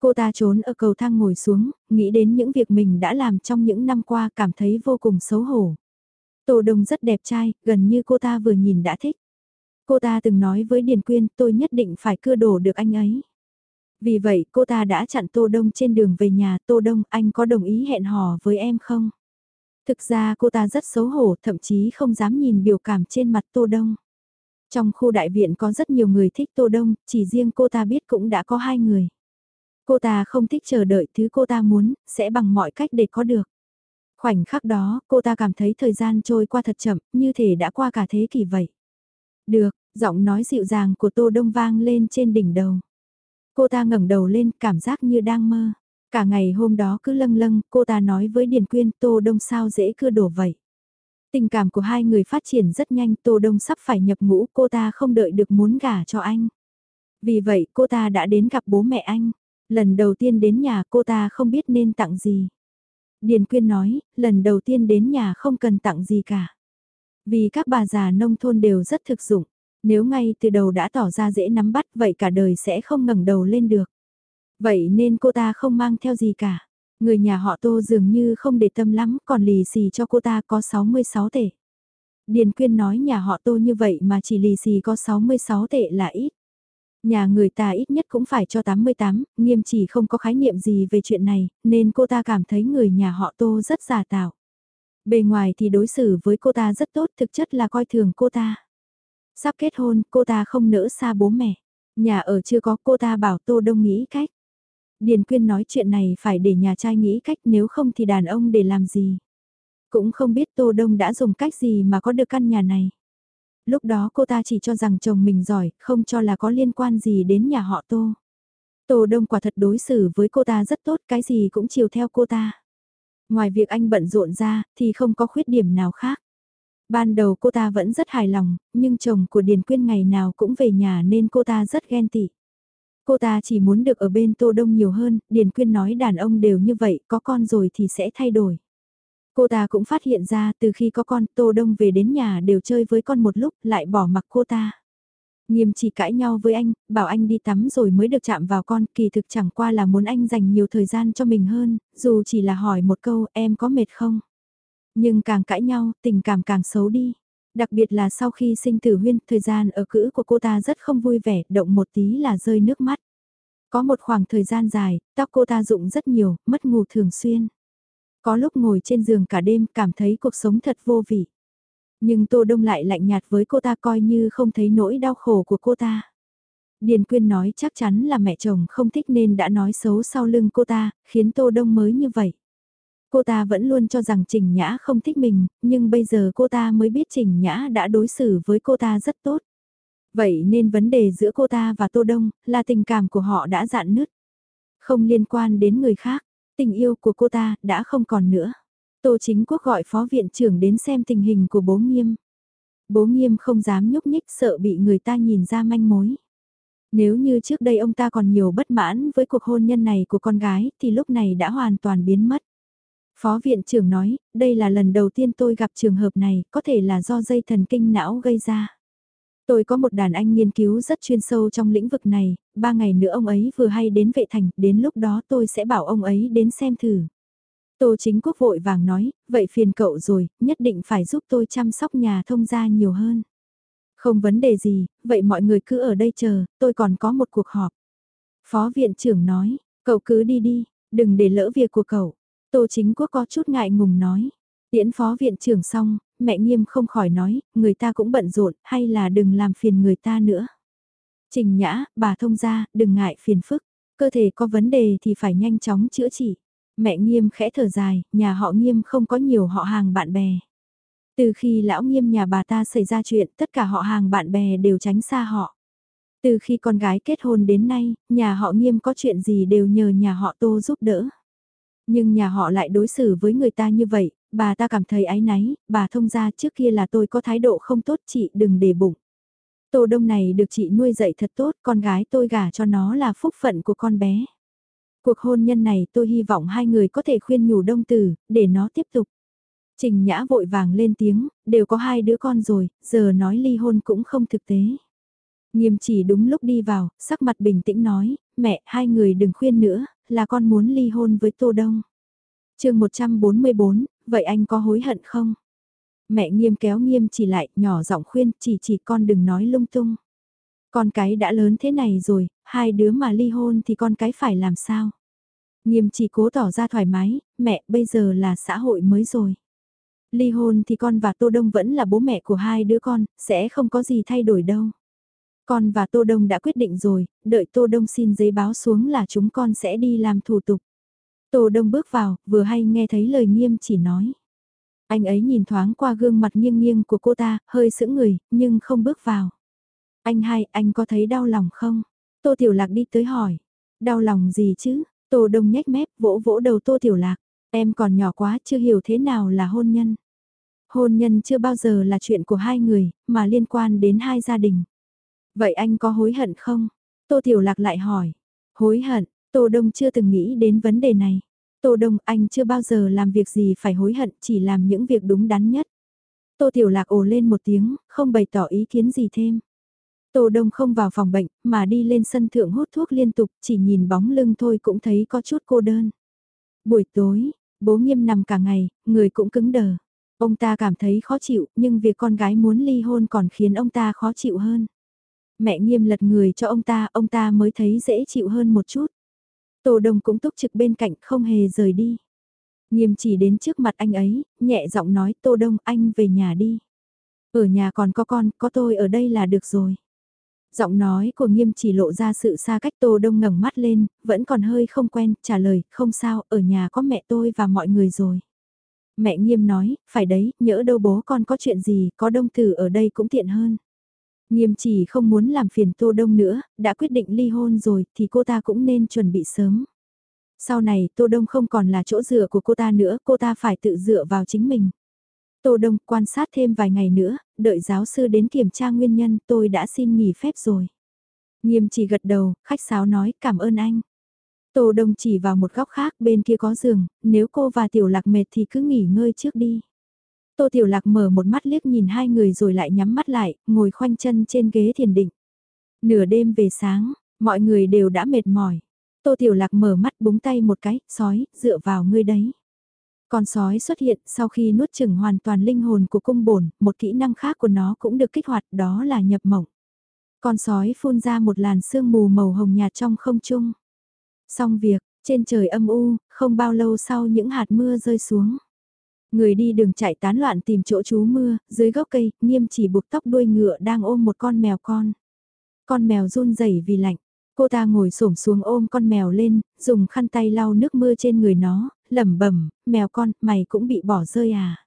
Cô ta trốn ở cầu thang ngồi xuống, nghĩ đến những việc mình đã làm trong những năm qua cảm thấy vô cùng xấu hổ. Tô Đông rất đẹp trai, gần như cô ta vừa nhìn đã thích. Cô ta từng nói với Điền Quyên tôi nhất định phải cưa đổ được anh ấy. Vì vậy cô ta đã chặn Tô Đông trên đường về nhà Tô Đông anh có đồng ý hẹn hò với em không? Thực ra cô ta rất xấu hổ thậm chí không dám nhìn biểu cảm trên mặt Tô Đông. Trong khu đại viện có rất nhiều người thích Tô Đông, chỉ riêng cô ta biết cũng đã có hai người. Cô ta không thích chờ đợi thứ cô ta muốn, sẽ bằng mọi cách để có được. Khoảnh khắc đó, cô ta cảm thấy thời gian trôi qua thật chậm, như thể đã qua cả thế kỷ vậy. Được, giọng nói dịu dàng của Tô Đông vang lên trên đỉnh đầu. Cô ta ngẩng đầu lên, cảm giác như đang mơ. Cả ngày hôm đó cứ lâng lâng, cô ta nói với Điền Quyên Tô Đông sao dễ cưa đổ vậy. Tình cảm của hai người phát triển rất nhanh, Tô Đông sắp phải nhập ngũ, cô ta không đợi được muốn gả cho anh. Vì vậy cô ta đã đến gặp bố mẹ anh. Lần đầu tiên đến nhà cô ta không biết nên tặng gì. Điền Quyên nói, lần đầu tiên đến nhà không cần tặng gì cả. Vì các bà già nông thôn đều rất thực dụng. Nếu ngay từ đầu đã tỏ ra dễ nắm bắt vậy cả đời sẽ không ngẩng đầu lên được. Vậy nên cô ta không mang theo gì cả. Người nhà họ Tô dường như không để tâm lắm còn lì xì cho cô ta có 66 tệ. Điền Quyên nói nhà họ Tô như vậy mà chỉ lì xì có 66 tệ là ít. Nhà người ta ít nhất cũng phải cho 88, nghiêm chỉ không có khái niệm gì về chuyện này, nên cô ta cảm thấy người nhà họ Tô rất giả tạo. Bề ngoài thì đối xử với cô ta rất tốt, thực chất là coi thường cô ta. Sắp kết hôn, cô ta không nỡ xa bố mẹ. Nhà ở chưa có cô ta bảo Tô Đông nghĩ cách. Điền Quyên nói chuyện này phải để nhà trai nghĩ cách nếu không thì đàn ông để làm gì. Cũng không biết Tô Đông đã dùng cách gì mà có được căn nhà này. Lúc đó cô ta chỉ cho rằng chồng mình giỏi, không cho là có liên quan gì đến nhà họ Tô. Tô Đông quả thật đối xử với cô ta rất tốt, cái gì cũng chiều theo cô ta. Ngoài việc anh bận rộn ra, thì không có khuyết điểm nào khác. Ban đầu cô ta vẫn rất hài lòng, nhưng chồng của Điền Quyên ngày nào cũng về nhà nên cô ta rất ghen tị. Cô ta chỉ muốn được ở bên Tô Đông nhiều hơn, Điền Quyên nói đàn ông đều như vậy, có con rồi thì sẽ thay đổi. Cô ta cũng phát hiện ra từ khi có con Tô Đông về đến nhà đều chơi với con một lúc lại bỏ mặc cô ta. Nghiêm chỉ cãi nhau với anh, bảo anh đi tắm rồi mới được chạm vào con, kỳ thực chẳng qua là muốn anh dành nhiều thời gian cho mình hơn, dù chỉ là hỏi một câu em có mệt không. Nhưng càng cãi nhau, tình cảm càng xấu đi. Đặc biệt là sau khi sinh tử huyên, thời gian ở cữ của cô ta rất không vui vẻ, động một tí là rơi nước mắt. Có một khoảng thời gian dài, tóc cô ta rụng rất nhiều, mất ngủ thường xuyên. Có lúc ngồi trên giường cả đêm cảm thấy cuộc sống thật vô vị. Nhưng Tô Đông lại lạnh nhạt với cô ta coi như không thấy nỗi đau khổ của cô ta. Điền Quyên nói chắc chắn là mẹ chồng không thích nên đã nói xấu sau lưng cô ta, khiến Tô Đông mới như vậy. Cô ta vẫn luôn cho rằng Trình Nhã không thích mình, nhưng bây giờ cô ta mới biết Trình Nhã đã đối xử với cô ta rất tốt. Vậy nên vấn đề giữa cô ta và Tô Đông là tình cảm của họ đã dạn nứt. Không liên quan đến người khác, tình yêu của cô ta đã không còn nữa. Tô Chính Quốc gọi phó viện trưởng đến xem tình hình của bố Nghiêm. Bố Nghiêm không dám nhúc nhích sợ bị người ta nhìn ra manh mối. Nếu như trước đây ông ta còn nhiều bất mãn với cuộc hôn nhân này của con gái thì lúc này đã hoàn toàn biến mất. Phó viện trưởng nói, đây là lần đầu tiên tôi gặp trường hợp này, có thể là do dây thần kinh não gây ra. Tôi có một đàn anh nghiên cứu rất chuyên sâu trong lĩnh vực này, ba ngày nữa ông ấy vừa hay đến vệ thành, đến lúc đó tôi sẽ bảo ông ấy đến xem thử. Tô chính quốc vội vàng nói, vậy phiền cậu rồi, nhất định phải giúp tôi chăm sóc nhà thông gia nhiều hơn. Không vấn đề gì, vậy mọi người cứ ở đây chờ, tôi còn có một cuộc họp. Phó viện trưởng nói, cậu cứ đi đi, đừng để lỡ việc của cậu. Tô chính quốc có chút ngại ngùng nói. Tiễn phó viện trưởng xong, mẹ nghiêm không khỏi nói, người ta cũng bận rộn, hay là đừng làm phiền người ta nữa. Trình nhã, bà thông ra, đừng ngại phiền phức, cơ thể có vấn đề thì phải nhanh chóng chữa trị. Mẹ nghiêm khẽ thở dài, nhà họ nghiêm không có nhiều họ hàng bạn bè. Từ khi lão nghiêm nhà bà ta xảy ra chuyện, tất cả họ hàng bạn bè đều tránh xa họ. Từ khi con gái kết hôn đến nay, nhà họ nghiêm có chuyện gì đều nhờ nhà họ tô giúp đỡ. Nhưng nhà họ lại đối xử với người ta như vậy, bà ta cảm thấy áy náy, bà thông ra trước kia là tôi có thái độ không tốt chị đừng để bụng. Tô đông này được chị nuôi dạy thật tốt, con gái tôi gả cho nó là phúc phận của con bé. Cuộc hôn nhân này tôi hy vọng hai người có thể khuyên nhủ đông tử, để nó tiếp tục. Trình Nhã vội vàng lên tiếng, đều có hai đứa con rồi, giờ nói ly hôn cũng không thực tế. Nghiêm chỉ đúng lúc đi vào, sắc mặt bình tĩnh nói, mẹ, hai người đừng khuyên nữa, là con muốn ly hôn với Tô Đông. chương 144, vậy anh có hối hận không? Mẹ nghiêm kéo nghiêm chỉ lại, nhỏ giọng khuyên, chỉ chỉ con đừng nói lung tung. Con cái đã lớn thế này rồi, hai đứa mà ly hôn thì con cái phải làm sao? Nghiêm chỉ cố tỏ ra thoải mái, mẹ bây giờ là xã hội mới rồi. Ly hôn thì con và Tô Đông vẫn là bố mẹ của hai đứa con, sẽ không có gì thay đổi đâu. Con và Tô Đông đã quyết định rồi, đợi Tô Đông xin giấy báo xuống là chúng con sẽ đi làm thủ tục. Tô Đông bước vào, vừa hay nghe thấy lời nghiêm chỉ nói. Anh ấy nhìn thoáng qua gương mặt nghiêng nghiêng của cô ta, hơi sững người, nhưng không bước vào. Anh hai, anh có thấy đau lòng không? Tô Tiểu Lạc đi tới hỏi. Đau lòng gì chứ? Tô Đông nhếch mép, vỗ vỗ đầu Tô Tiểu Lạc. Em còn nhỏ quá, chưa hiểu thế nào là hôn nhân. Hôn nhân chưa bao giờ là chuyện của hai người, mà liên quan đến hai gia đình. Vậy anh có hối hận không? Tô Tiểu Lạc lại hỏi. Hối hận, Tô Đông chưa từng nghĩ đến vấn đề này. Tô Đông anh chưa bao giờ làm việc gì phải hối hận, chỉ làm những việc đúng đắn nhất. Tô Tiểu Lạc ồ lên một tiếng, không bày tỏ ý kiến gì thêm. Tô Đông không vào phòng bệnh, mà đi lên sân thượng hút thuốc liên tục, chỉ nhìn bóng lưng thôi cũng thấy có chút cô đơn. Buổi tối, bố nghiêm nằm cả ngày, người cũng cứng đờ. Ông ta cảm thấy khó chịu, nhưng việc con gái muốn ly hôn còn khiến ông ta khó chịu hơn. Mẹ nghiêm lật người cho ông ta, ông ta mới thấy dễ chịu hơn một chút. Tô Đông cũng túc trực bên cạnh không hề rời đi. Nghiêm chỉ đến trước mặt anh ấy, nhẹ giọng nói Tô Đông anh về nhà đi. Ở nhà còn có con, có tôi ở đây là được rồi. Giọng nói của nghiêm chỉ lộ ra sự xa cách Tô Đông ngẩng mắt lên, vẫn còn hơi không quen, trả lời, không sao, ở nhà có mẹ tôi và mọi người rồi. Mẹ nghiêm nói, phải đấy, nhỡ đâu bố con có chuyện gì, có đông tử ở đây cũng tiện hơn. Nghiêm chỉ không muốn làm phiền Tô Đông nữa, đã quyết định ly hôn rồi thì cô ta cũng nên chuẩn bị sớm. Sau này Tô Đông không còn là chỗ dựa của cô ta nữa, cô ta phải tự dựa vào chính mình. Tô Đông quan sát thêm vài ngày nữa, đợi giáo sư đến kiểm tra nguyên nhân tôi đã xin nghỉ phép rồi. Nghiêm chỉ gật đầu, khách sáo nói cảm ơn anh. Tô Đông chỉ vào một góc khác bên kia có giường, nếu cô và Tiểu Lạc mệt thì cứ nghỉ ngơi trước đi. Tô Tiểu Lạc mở một mắt liếc nhìn hai người rồi lại nhắm mắt lại, ngồi khoanh chân trên ghế thiền định. Nửa đêm về sáng, mọi người đều đã mệt mỏi. Tô Tiểu Lạc mở mắt búng tay một cái, sói, dựa vào ngươi đấy. Con sói xuất hiện sau khi nuốt chửng hoàn toàn linh hồn của cung bổn, một kỹ năng khác của nó cũng được kích hoạt đó là nhập mộng. Con sói phun ra một làn sương mù màu hồng nhạt trong không trung. Xong việc, trên trời âm u, không bao lâu sau những hạt mưa rơi xuống. Người đi đường chạy tán loạn tìm chỗ trú mưa, dưới gốc cây, nghiêm chỉ buộc tóc đuôi ngựa đang ôm một con mèo con. Con mèo run rẩy vì lạnh. Cô ta ngồi xổm xuống ôm con mèo lên, dùng khăn tay lau nước mưa trên người nó, lẩm bẩm, mèo con, mày cũng bị bỏ rơi à.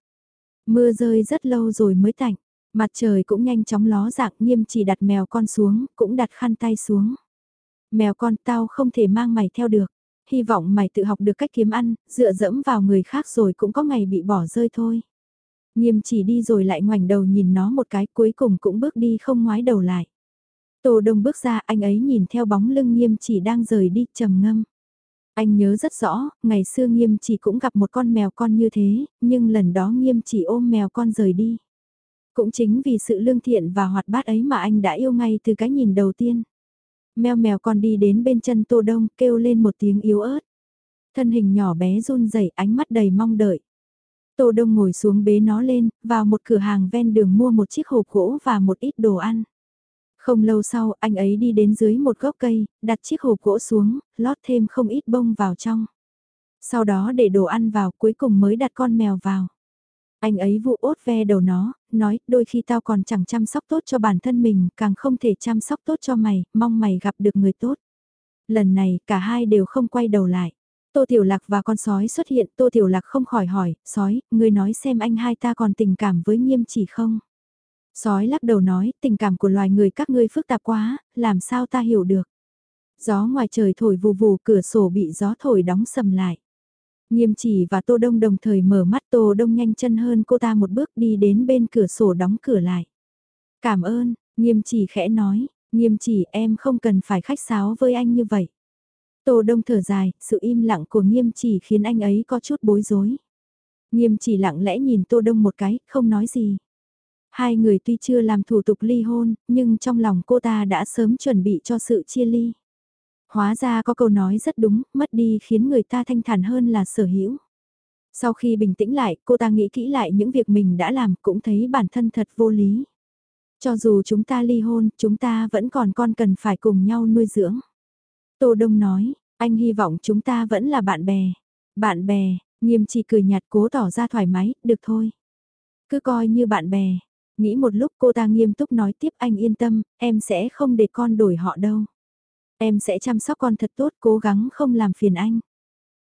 Mưa rơi rất lâu rồi mới tạnh, mặt trời cũng nhanh chóng ló dạng nghiêm chỉ đặt mèo con xuống, cũng đặt khăn tay xuống. Mèo con tao không thể mang mày theo được, hy vọng mày tự học được cách kiếm ăn, dựa dẫm vào người khác rồi cũng có ngày bị bỏ rơi thôi. Nghiêm chỉ đi rồi lại ngoảnh đầu nhìn nó một cái cuối cùng cũng bước đi không ngoái đầu lại. Tô Đông bước ra anh ấy nhìn theo bóng lưng nghiêm chỉ đang rời đi trầm ngâm. Anh nhớ rất rõ, ngày xưa nghiêm chỉ cũng gặp một con mèo con như thế, nhưng lần đó nghiêm chỉ ôm mèo con rời đi. Cũng chính vì sự lương thiện và hoạt bát ấy mà anh đã yêu ngay từ cái nhìn đầu tiên. Mèo mèo con đi đến bên chân Tô Đông kêu lên một tiếng yếu ớt. Thân hình nhỏ bé run rẩy ánh mắt đầy mong đợi. Tô Đông ngồi xuống bế nó lên, vào một cửa hàng ven đường mua một chiếc hộp gỗ và một ít đồ ăn. Không lâu sau, anh ấy đi đến dưới một gốc cây, đặt chiếc hộp gỗ xuống, lót thêm không ít bông vào trong. Sau đó để đồ ăn vào, cuối cùng mới đặt con mèo vào. Anh ấy vụ ốt ve đầu nó, nói, đôi khi tao còn chẳng chăm sóc tốt cho bản thân mình, càng không thể chăm sóc tốt cho mày, mong mày gặp được người tốt. Lần này, cả hai đều không quay đầu lại. Tô Tiểu Lạc và con sói xuất hiện, Tô Tiểu Lạc không khỏi hỏi, sói, ngươi nói xem anh hai ta còn tình cảm với nghiêm chỉ không? Sói lắc đầu nói, tình cảm của loài người các ngươi phức tạp quá, làm sao ta hiểu được. Gió ngoài trời thổi vù vù cửa sổ bị gió thổi đóng sầm lại. Nghiêm chỉ và Tô Đông đồng thời mở mắt Tô Đông nhanh chân hơn cô ta một bước đi đến bên cửa sổ đóng cửa lại. Cảm ơn, nghiêm chỉ khẽ nói, nghiêm chỉ em không cần phải khách sáo với anh như vậy. Tô Đông thở dài, sự im lặng của nghiêm chỉ khiến anh ấy có chút bối rối. Nghiêm chỉ lặng lẽ nhìn Tô Đông một cái, không nói gì. Hai người tuy chưa làm thủ tục ly hôn, nhưng trong lòng cô ta đã sớm chuẩn bị cho sự chia ly. Hóa ra có câu nói rất đúng, mất đi khiến người ta thanh thản hơn là sở hữu. Sau khi bình tĩnh lại, cô ta nghĩ kỹ lại những việc mình đã làm cũng thấy bản thân thật vô lý. Cho dù chúng ta ly hôn, chúng ta vẫn còn con cần phải cùng nhau nuôi dưỡng. Tô Đông nói, anh hy vọng chúng ta vẫn là bạn bè. Bạn bè, nghiêm chỉ cười nhạt cố tỏ ra thoải mái, được thôi. Cứ coi như bạn bè, Nghĩ một lúc cô ta nghiêm túc nói tiếp anh yên tâm, em sẽ không để con đổi họ đâu. Em sẽ chăm sóc con thật tốt, cố gắng không làm phiền anh.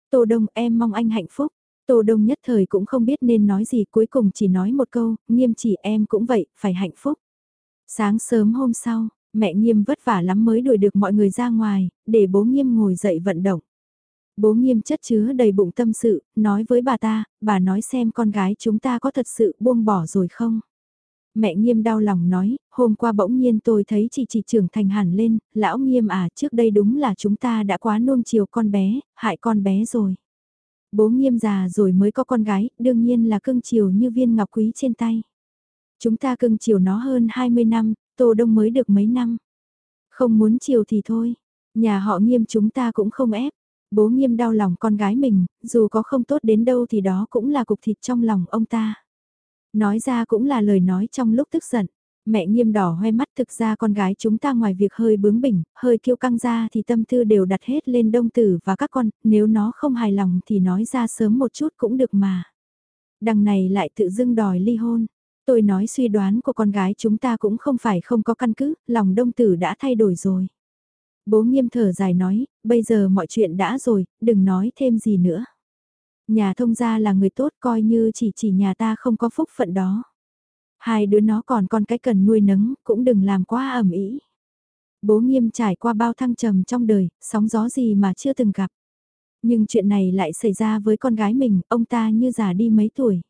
Tô Đông em mong anh hạnh phúc. Tô Đông nhất thời cũng không biết nên nói gì cuối cùng chỉ nói một câu, nghiêm chỉ em cũng vậy, phải hạnh phúc. Sáng sớm hôm sau, mẹ nghiêm vất vả lắm mới đuổi được mọi người ra ngoài, để bố nghiêm ngồi dậy vận động. Bố nghiêm chất chứa đầy bụng tâm sự, nói với bà ta, bà nói xem con gái chúng ta có thật sự buông bỏ rồi không? Mẹ nghiêm đau lòng nói, hôm qua bỗng nhiên tôi thấy chị chị trưởng thành hẳn lên, lão nghiêm à trước đây đúng là chúng ta đã quá nuông chiều con bé, hại con bé rồi. Bố nghiêm già rồi mới có con gái, đương nhiên là cưng chiều như viên ngọc quý trên tay. Chúng ta cưng chiều nó hơn 20 năm, tô đông mới được mấy năm. Không muốn chiều thì thôi, nhà họ nghiêm chúng ta cũng không ép. Bố nghiêm đau lòng con gái mình, dù có không tốt đến đâu thì đó cũng là cục thịt trong lòng ông ta. Nói ra cũng là lời nói trong lúc tức giận. Mẹ nghiêm đỏ hoe mắt thực ra con gái chúng ta ngoài việc hơi bướng bỉnh, hơi kiêu căng ra thì tâm tư đều đặt hết lên đông tử và các con, nếu nó không hài lòng thì nói ra sớm một chút cũng được mà. Đằng này lại tự dưng đòi ly hôn. Tôi nói suy đoán của con gái chúng ta cũng không phải không có căn cứ, lòng đông tử đã thay đổi rồi. Bố nghiêm thở dài nói, bây giờ mọi chuyện đã rồi, đừng nói thêm gì nữa. Nhà thông gia là người tốt coi như chỉ chỉ nhà ta không có phúc phận đó. Hai đứa nó còn con cái cần nuôi nấng, cũng đừng làm quá ẩm ý. Bố nghiêm trải qua bao thăng trầm trong đời, sóng gió gì mà chưa từng gặp. Nhưng chuyện này lại xảy ra với con gái mình, ông ta như già đi mấy tuổi.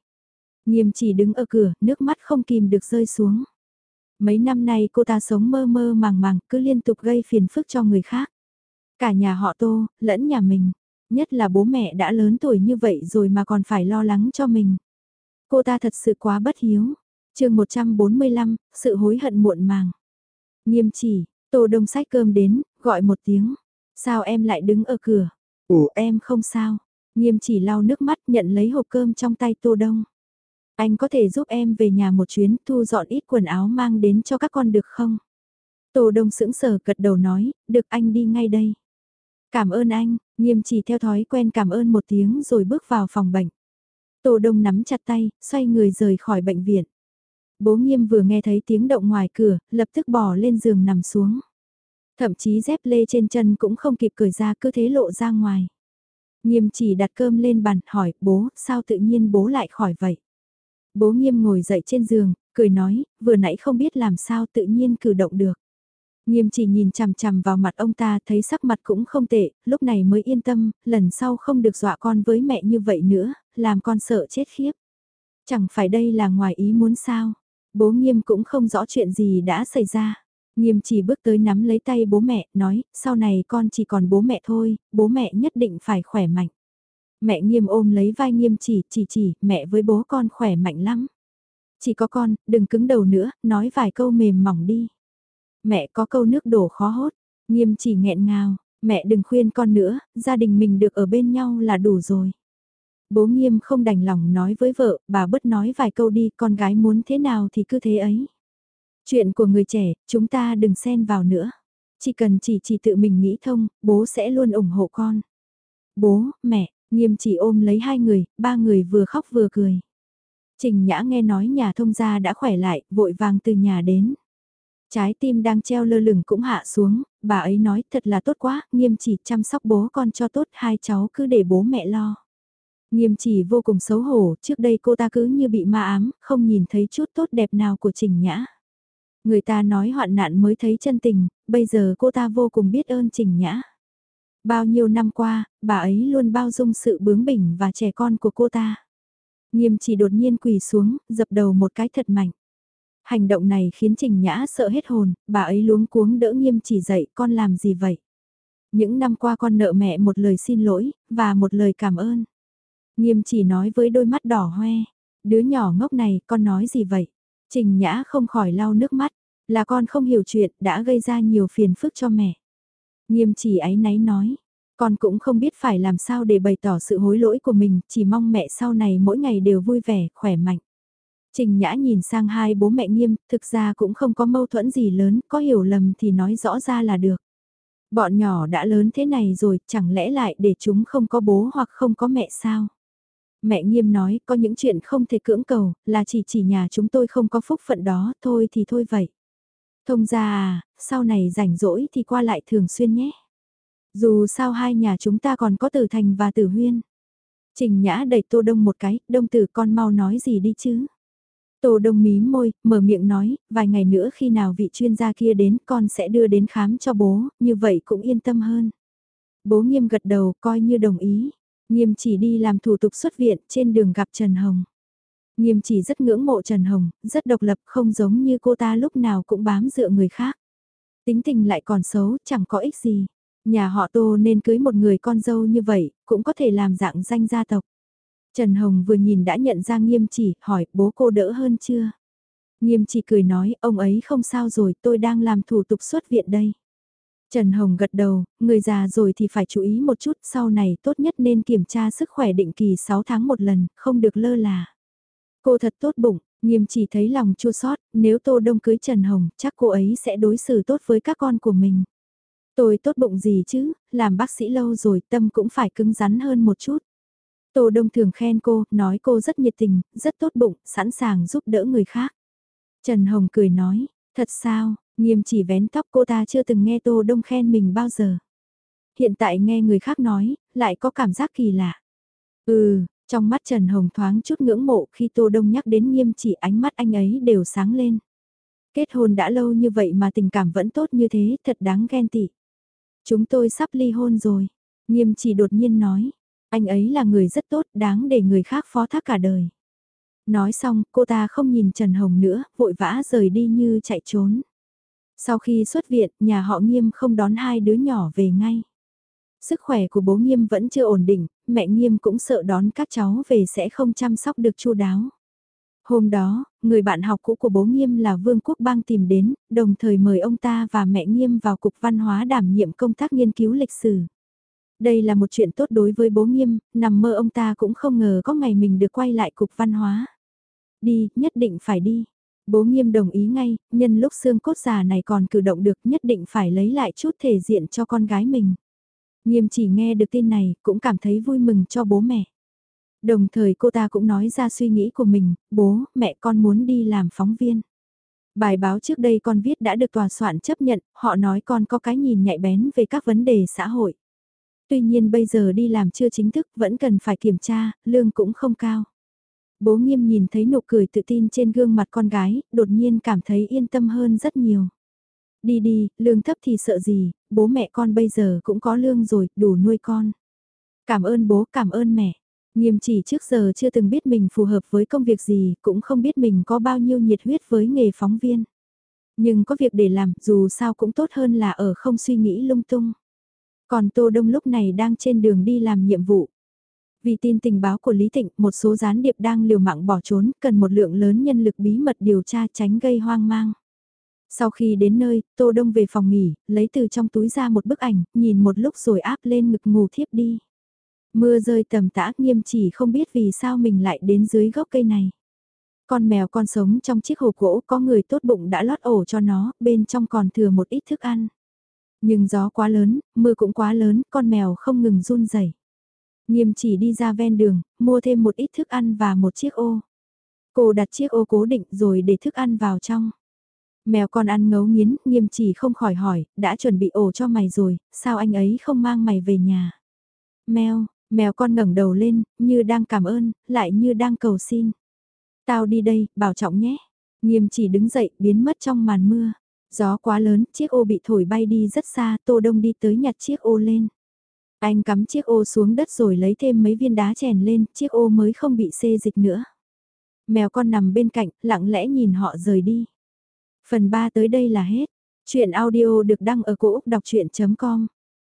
Nghiêm chỉ đứng ở cửa, nước mắt không kìm được rơi xuống. Mấy năm nay cô ta sống mơ mơ màng màng, cứ liên tục gây phiền phức cho người khác. Cả nhà họ tô, lẫn nhà mình. Nhất là bố mẹ đã lớn tuổi như vậy rồi mà còn phải lo lắng cho mình. Cô ta thật sự quá bất hiếu. chương 145, sự hối hận muộn màng. Nghiêm chỉ, tô đông sách cơm đến, gọi một tiếng. Sao em lại đứng ở cửa? Ủa em không sao. Nghiêm chỉ lau nước mắt nhận lấy hộp cơm trong tay Tô Đông. Anh có thể giúp em về nhà một chuyến thu dọn ít quần áo mang đến cho các con được không? Tô Đông sững sờ cật đầu nói, được anh đi ngay đây. Cảm ơn anh, nghiêm chỉ theo thói quen cảm ơn một tiếng rồi bước vào phòng bệnh. Tô Đông nắm chặt tay, xoay người rời khỏi bệnh viện. Bố nghiêm vừa nghe thấy tiếng động ngoài cửa, lập tức bỏ lên giường nằm xuống. Thậm chí dép lê trên chân cũng không kịp cởi ra cứ thế lộ ra ngoài. Nghiêm chỉ đặt cơm lên bàn hỏi bố sao tự nhiên bố lại khỏi vậy. Bố nghiêm ngồi dậy trên giường, cười nói, vừa nãy không biết làm sao tự nhiên cử động được. Nghiêm chỉ nhìn chằm chằm vào mặt ông ta thấy sắc mặt cũng không tệ, lúc này mới yên tâm, lần sau không được dọa con với mẹ như vậy nữa, làm con sợ chết khiếp. Chẳng phải đây là ngoài ý muốn sao, bố nghiêm cũng không rõ chuyện gì đã xảy ra. Nghiêm chỉ bước tới nắm lấy tay bố mẹ, nói, sau này con chỉ còn bố mẹ thôi, bố mẹ nhất định phải khỏe mạnh. Mẹ nghiêm ôm lấy vai nghiêm chỉ, chỉ chỉ, mẹ với bố con khỏe mạnh lắm. Chỉ có con, đừng cứng đầu nữa, nói vài câu mềm mỏng đi. Mẹ có câu nước đổ khó hốt, nghiêm chỉ nghẹn ngào, mẹ đừng khuyên con nữa, gia đình mình được ở bên nhau là đủ rồi. Bố nghiêm không đành lòng nói với vợ, bà bớt nói vài câu đi, con gái muốn thế nào thì cứ thế ấy. Chuyện của người trẻ, chúng ta đừng xen vào nữa. Chỉ cần chỉ chỉ tự mình nghĩ thông, bố sẽ luôn ủng hộ con. Bố, mẹ, nghiêm chỉ ôm lấy hai người, ba người vừa khóc vừa cười. Trình Nhã nghe nói nhà thông gia đã khỏe lại, vội vàng từ nhà đến. Trái tim đang treo lơ lửng cũng hạ xuống, bà ấy nói thật là tốt quá, nghiêm chỉ chăm sóc bố con cho tốt, hai cháu cứ để bố mẹ lo. Nghiêm chỉ vô cùng xấu hổ, trước đây cô ta cứ như bị ma ám, không nhìn thấy chút tốt đẹp nào của Trình Nhã. Người ta nói hoạn nạn mới thấy chân tình, bây giờ cô ta vô cùng biết ơn Trình Nhã. Bao nhiêu năm qua, bà ấy luôn bao dung sự bướng bỉnh và trẻ con của cô ta. Nghiêm chỉ đột nhiên quỳ xuống, dập đầu một cái thật mạnh. Hành động này khiến Trình Nhã sợ hết hồn, bà ấy luống cuống đỡ nghiêm chỉ dạy con làm gì vậy? Những năm qua con nợ mẹ một lời xin lỗi, và một lời cảm ơn. Nghiêm chỉ nói với đôi mắt đỏ hoe, đứa nhỏ ngốc này, con nói gì vậy? Trình Nhã không khỏi lau nước mắt, là con không hiểu chuyện đã gây ra nhiều phiền phức cho mẹ. Nghiêm chỉ ấy náy nói, con cũng không biết phải làm sao để bày tỏ sự hối lỗi của mình, chỉ mong mẹ sau này mỗi ngày đều vui vẻ, khỏe mạnh. Trình Nhã nhìn sang hai bố mẹ nghiêm, thực ra cũng không có mâu thuẫn gì lớn, có hiểu lầm thì nói rõ ra là được. Bọn nhỏ đã lớn thế này rồi, chẳng lẽ lại để chúng không có bố hoặc không có mẹ sao? Mẹ nghiêm nói, có những chuyện không thể cưỡng cầu, là chỉ chỉ nhà chúng tôi không có phúc phận đó, thôi thì thôi vậy. Thông ra à, sau này rảnh rỗi thì qua lại thường xuyên nhé. Dù sao hai nhà chúng ta còn có tử thành và tử huyên. Trình Nhã đẩy Tô Đông một cái, đông tử con mau nói gì đi chứ. Tô Đông mí môi, mở miệng nói, vài ngày nữa khi nào vị chuyên gia kia đến con sẽ đưa đến khám cho bố, như vậy cũng yên tâm hơn. Bố nghiêm gật đầu coi như đồng ý. Nghiêm chỉ đi làm thủ tục xuất viện trên đường gặp Trần Hồng. Nghiêm chỉ rất ngưỡng mộ Trần Hồng, rất độc lập không giống như cô ta lúc nào cũng bám dựa người khác. Tính tình lại còn xấu, chẳng có ích gì. Nhà họ Tô nên cưới một người con dâu như vậy, cũng có thể làm dạng danh gia tộc. Trần Hồng vừa nhìn đã nhận ra nghiêm chỉ, hỏi bố cô đỡ hơn chưa? Nghiêm chỉ cười nói, ông ấy không sao rồi, tôi đang làm thủ tục xuất viện đây. Trần Hồng gật đầu, người già rồi thì phải chú ý một chút, sau này tốt nhất nên kiểm tra sức khỏe định kỳ 6 tháng một lần, không được lơ là. Cô thật tốt bụng, nghiêm chỉ thấy lòng chua xót nếu Tô Đông cưới Trần Hồng, chắc cô ấy sẽ đối xử tốt với các con của mình. Tôi tốt bụng gì chứ, làm bác sĩ lâu rồi tâm cũng phải cứng rắn hơn một chút. Tô Đông thường khen cô, nói cô rất nhiệt tình, rất tốt bụng, sẵn sàng giúp đỡ người khác. Trần Hồng cười nói, thật sao, nghiêm chỉ vén tóc cô ta chưa từng nghe Tô Đông khen mình bao giờ. Hiện tại nghe người khác nói, lại có cảm giác kỳ lạ. Ừ, trong mắt Trần Hồng thoáng chút ngưỡng mộ khi Tô Đông nhắc đến nghiêm chỉ ánh mắt anh ấy đều sáng lên. Kết hôn đã lâu như vậy mà tình cảm vẫn tốt như thế, thật đáng ghen tị. Chúng tôi sắp ly hôn rồi. Nghiêm chỉ đột nhiên nói, anh ấy là người rất tốt, đáng để người khác phó thác cả đời. Nói xong, cô ta không nhìn Trần Hồng nữa, vội vã rời đi như chạy trốn. Sau khi xuất viện, nhà họ Nghiêm không đón hai đứa nhỏ về ngay. Sức khỏe của bố Nghiêm vẫn chưa ổn định, mẹ Nghiêm cũng sợ đón các cháu về sẽ không chăm sóc được chu đáo. Hôm đó, người bạn học cũ của bố Nghiêm là Vương Quốc Bang tìm đến, đồng thời mời ông ta và mẹ Nghiêm vào Cục Văn hóa đảm nhiệm công tác nghiên cứu lịch sử. Đây là một chuyện tốt đối với bố nghiêm, nằm mơ ông ta cũng không ngờ có ngày mình được quay lại cục văn hóa. Đi, nhất định phải đi. Bố nghiêm đồng ý ngay, nhân lúc xương cốt già này còn cử động được nhất định phải lấy lại chút thể diện cho con gái mình. Nghiêm chỉ nghe được tin này, cũng cảm thấy vui mừng cho bố mẹ. Đồng thời cô ta cũng nói ra suy nghĩ của mình, bố, mẹ con muốn đi làm phóng viên. Bài báo trước đây con viết đã được tòa soạn chấp nhận, họ nói con có cái nhìn nhạy bén về các vấn đề xã hội. Tuy nhiên bây giờ đi làm chưa chính thức vẫn cần phải kiểm tra, lương cũng không cao. Bố nghiêm nhìn thấy nụ cười tự tin trên gương mặt con gái, đột nhiên cảm thấy yên tâm hơn rất nhiều. Đi đi, lương thấp thì sợ gì, bố mẹ con bây giờ cũng có lương rồi, đủ nuôi con. Cảm ơn bố, cảm ơn mẹ. Nghiêm chỉ trước giờ chưa từng biết mình phù hợp với công việc gì, cũng không biết mình có bao nhiêu nhiệt huyết với nghề phóng viên. Nhưng có việc để làm, dù sao cũng tốt hơn là ở không suy nghĩ lung tung. Còn Tô Đông lúc này đang trên đường đi làm nhiệm vụ. Vì tin tình báo của Lý thịnh một số gián điệp đang liều mạng bỏ trốn, cần một lượng lớn nhân lực bí mật điều tra tránh gây hoang mang. Sau khi đến nơi, Tô Đông về phòng nghỉ, lấy từ trong túi ra một bức ảnh, nhìn một lúc rồi áp lên ngực ngủ thiếp đi. Mưa rơi tầm tã nghiêm chỉ không biết vì sao mình lại đến dưới gốc cây này. Con mèo con sống trong chiếc hồ gỗ có người tốt bụng đã lót ổ cho nó, bên trong còn thừa một ít thức ăn. Nhưng gió quá lớn, mưa cũng quá lớn, con mèo không ngừng run rẩy. Nghiêm chỉ đi ra ven đường, mua thêm một ít thức ăn và một chiếc ô. Cô đặt chiếc ô cố định rồi để thức ăn vào trong. Mèo con ăn ngấu nghiến, nghiêm chỉ không khỏi hỏi, đã chuẩn bị ổ cho mày rồi, sao anh ấy không mang mày về nhà? Mèo, mèo con ngẩng đầu lên, như đang cảm ơn, lại như đang cầu xin. Tao đi đây, bảo trọng nhé. Nghiêm chỉ đứng dậy, biến mất trong màn mưa. Gió quá lớn, chiếc ô bị thổi bay đi rất xa, Tô Đông đi tới nhặt chiếc ô lên. Anh cắm chiếc ô xuống đất rồi lấy thêm mấy viên đá chèn lên, chiếc ô mới không bị xê dịch nữa. Mèo con nằm bên cạnh, lặng lẽ nhìn họ rời đi. Phần 3 tới đây là hết. Chuyện audio được đăng ở cổ Úc đọc chuyện.com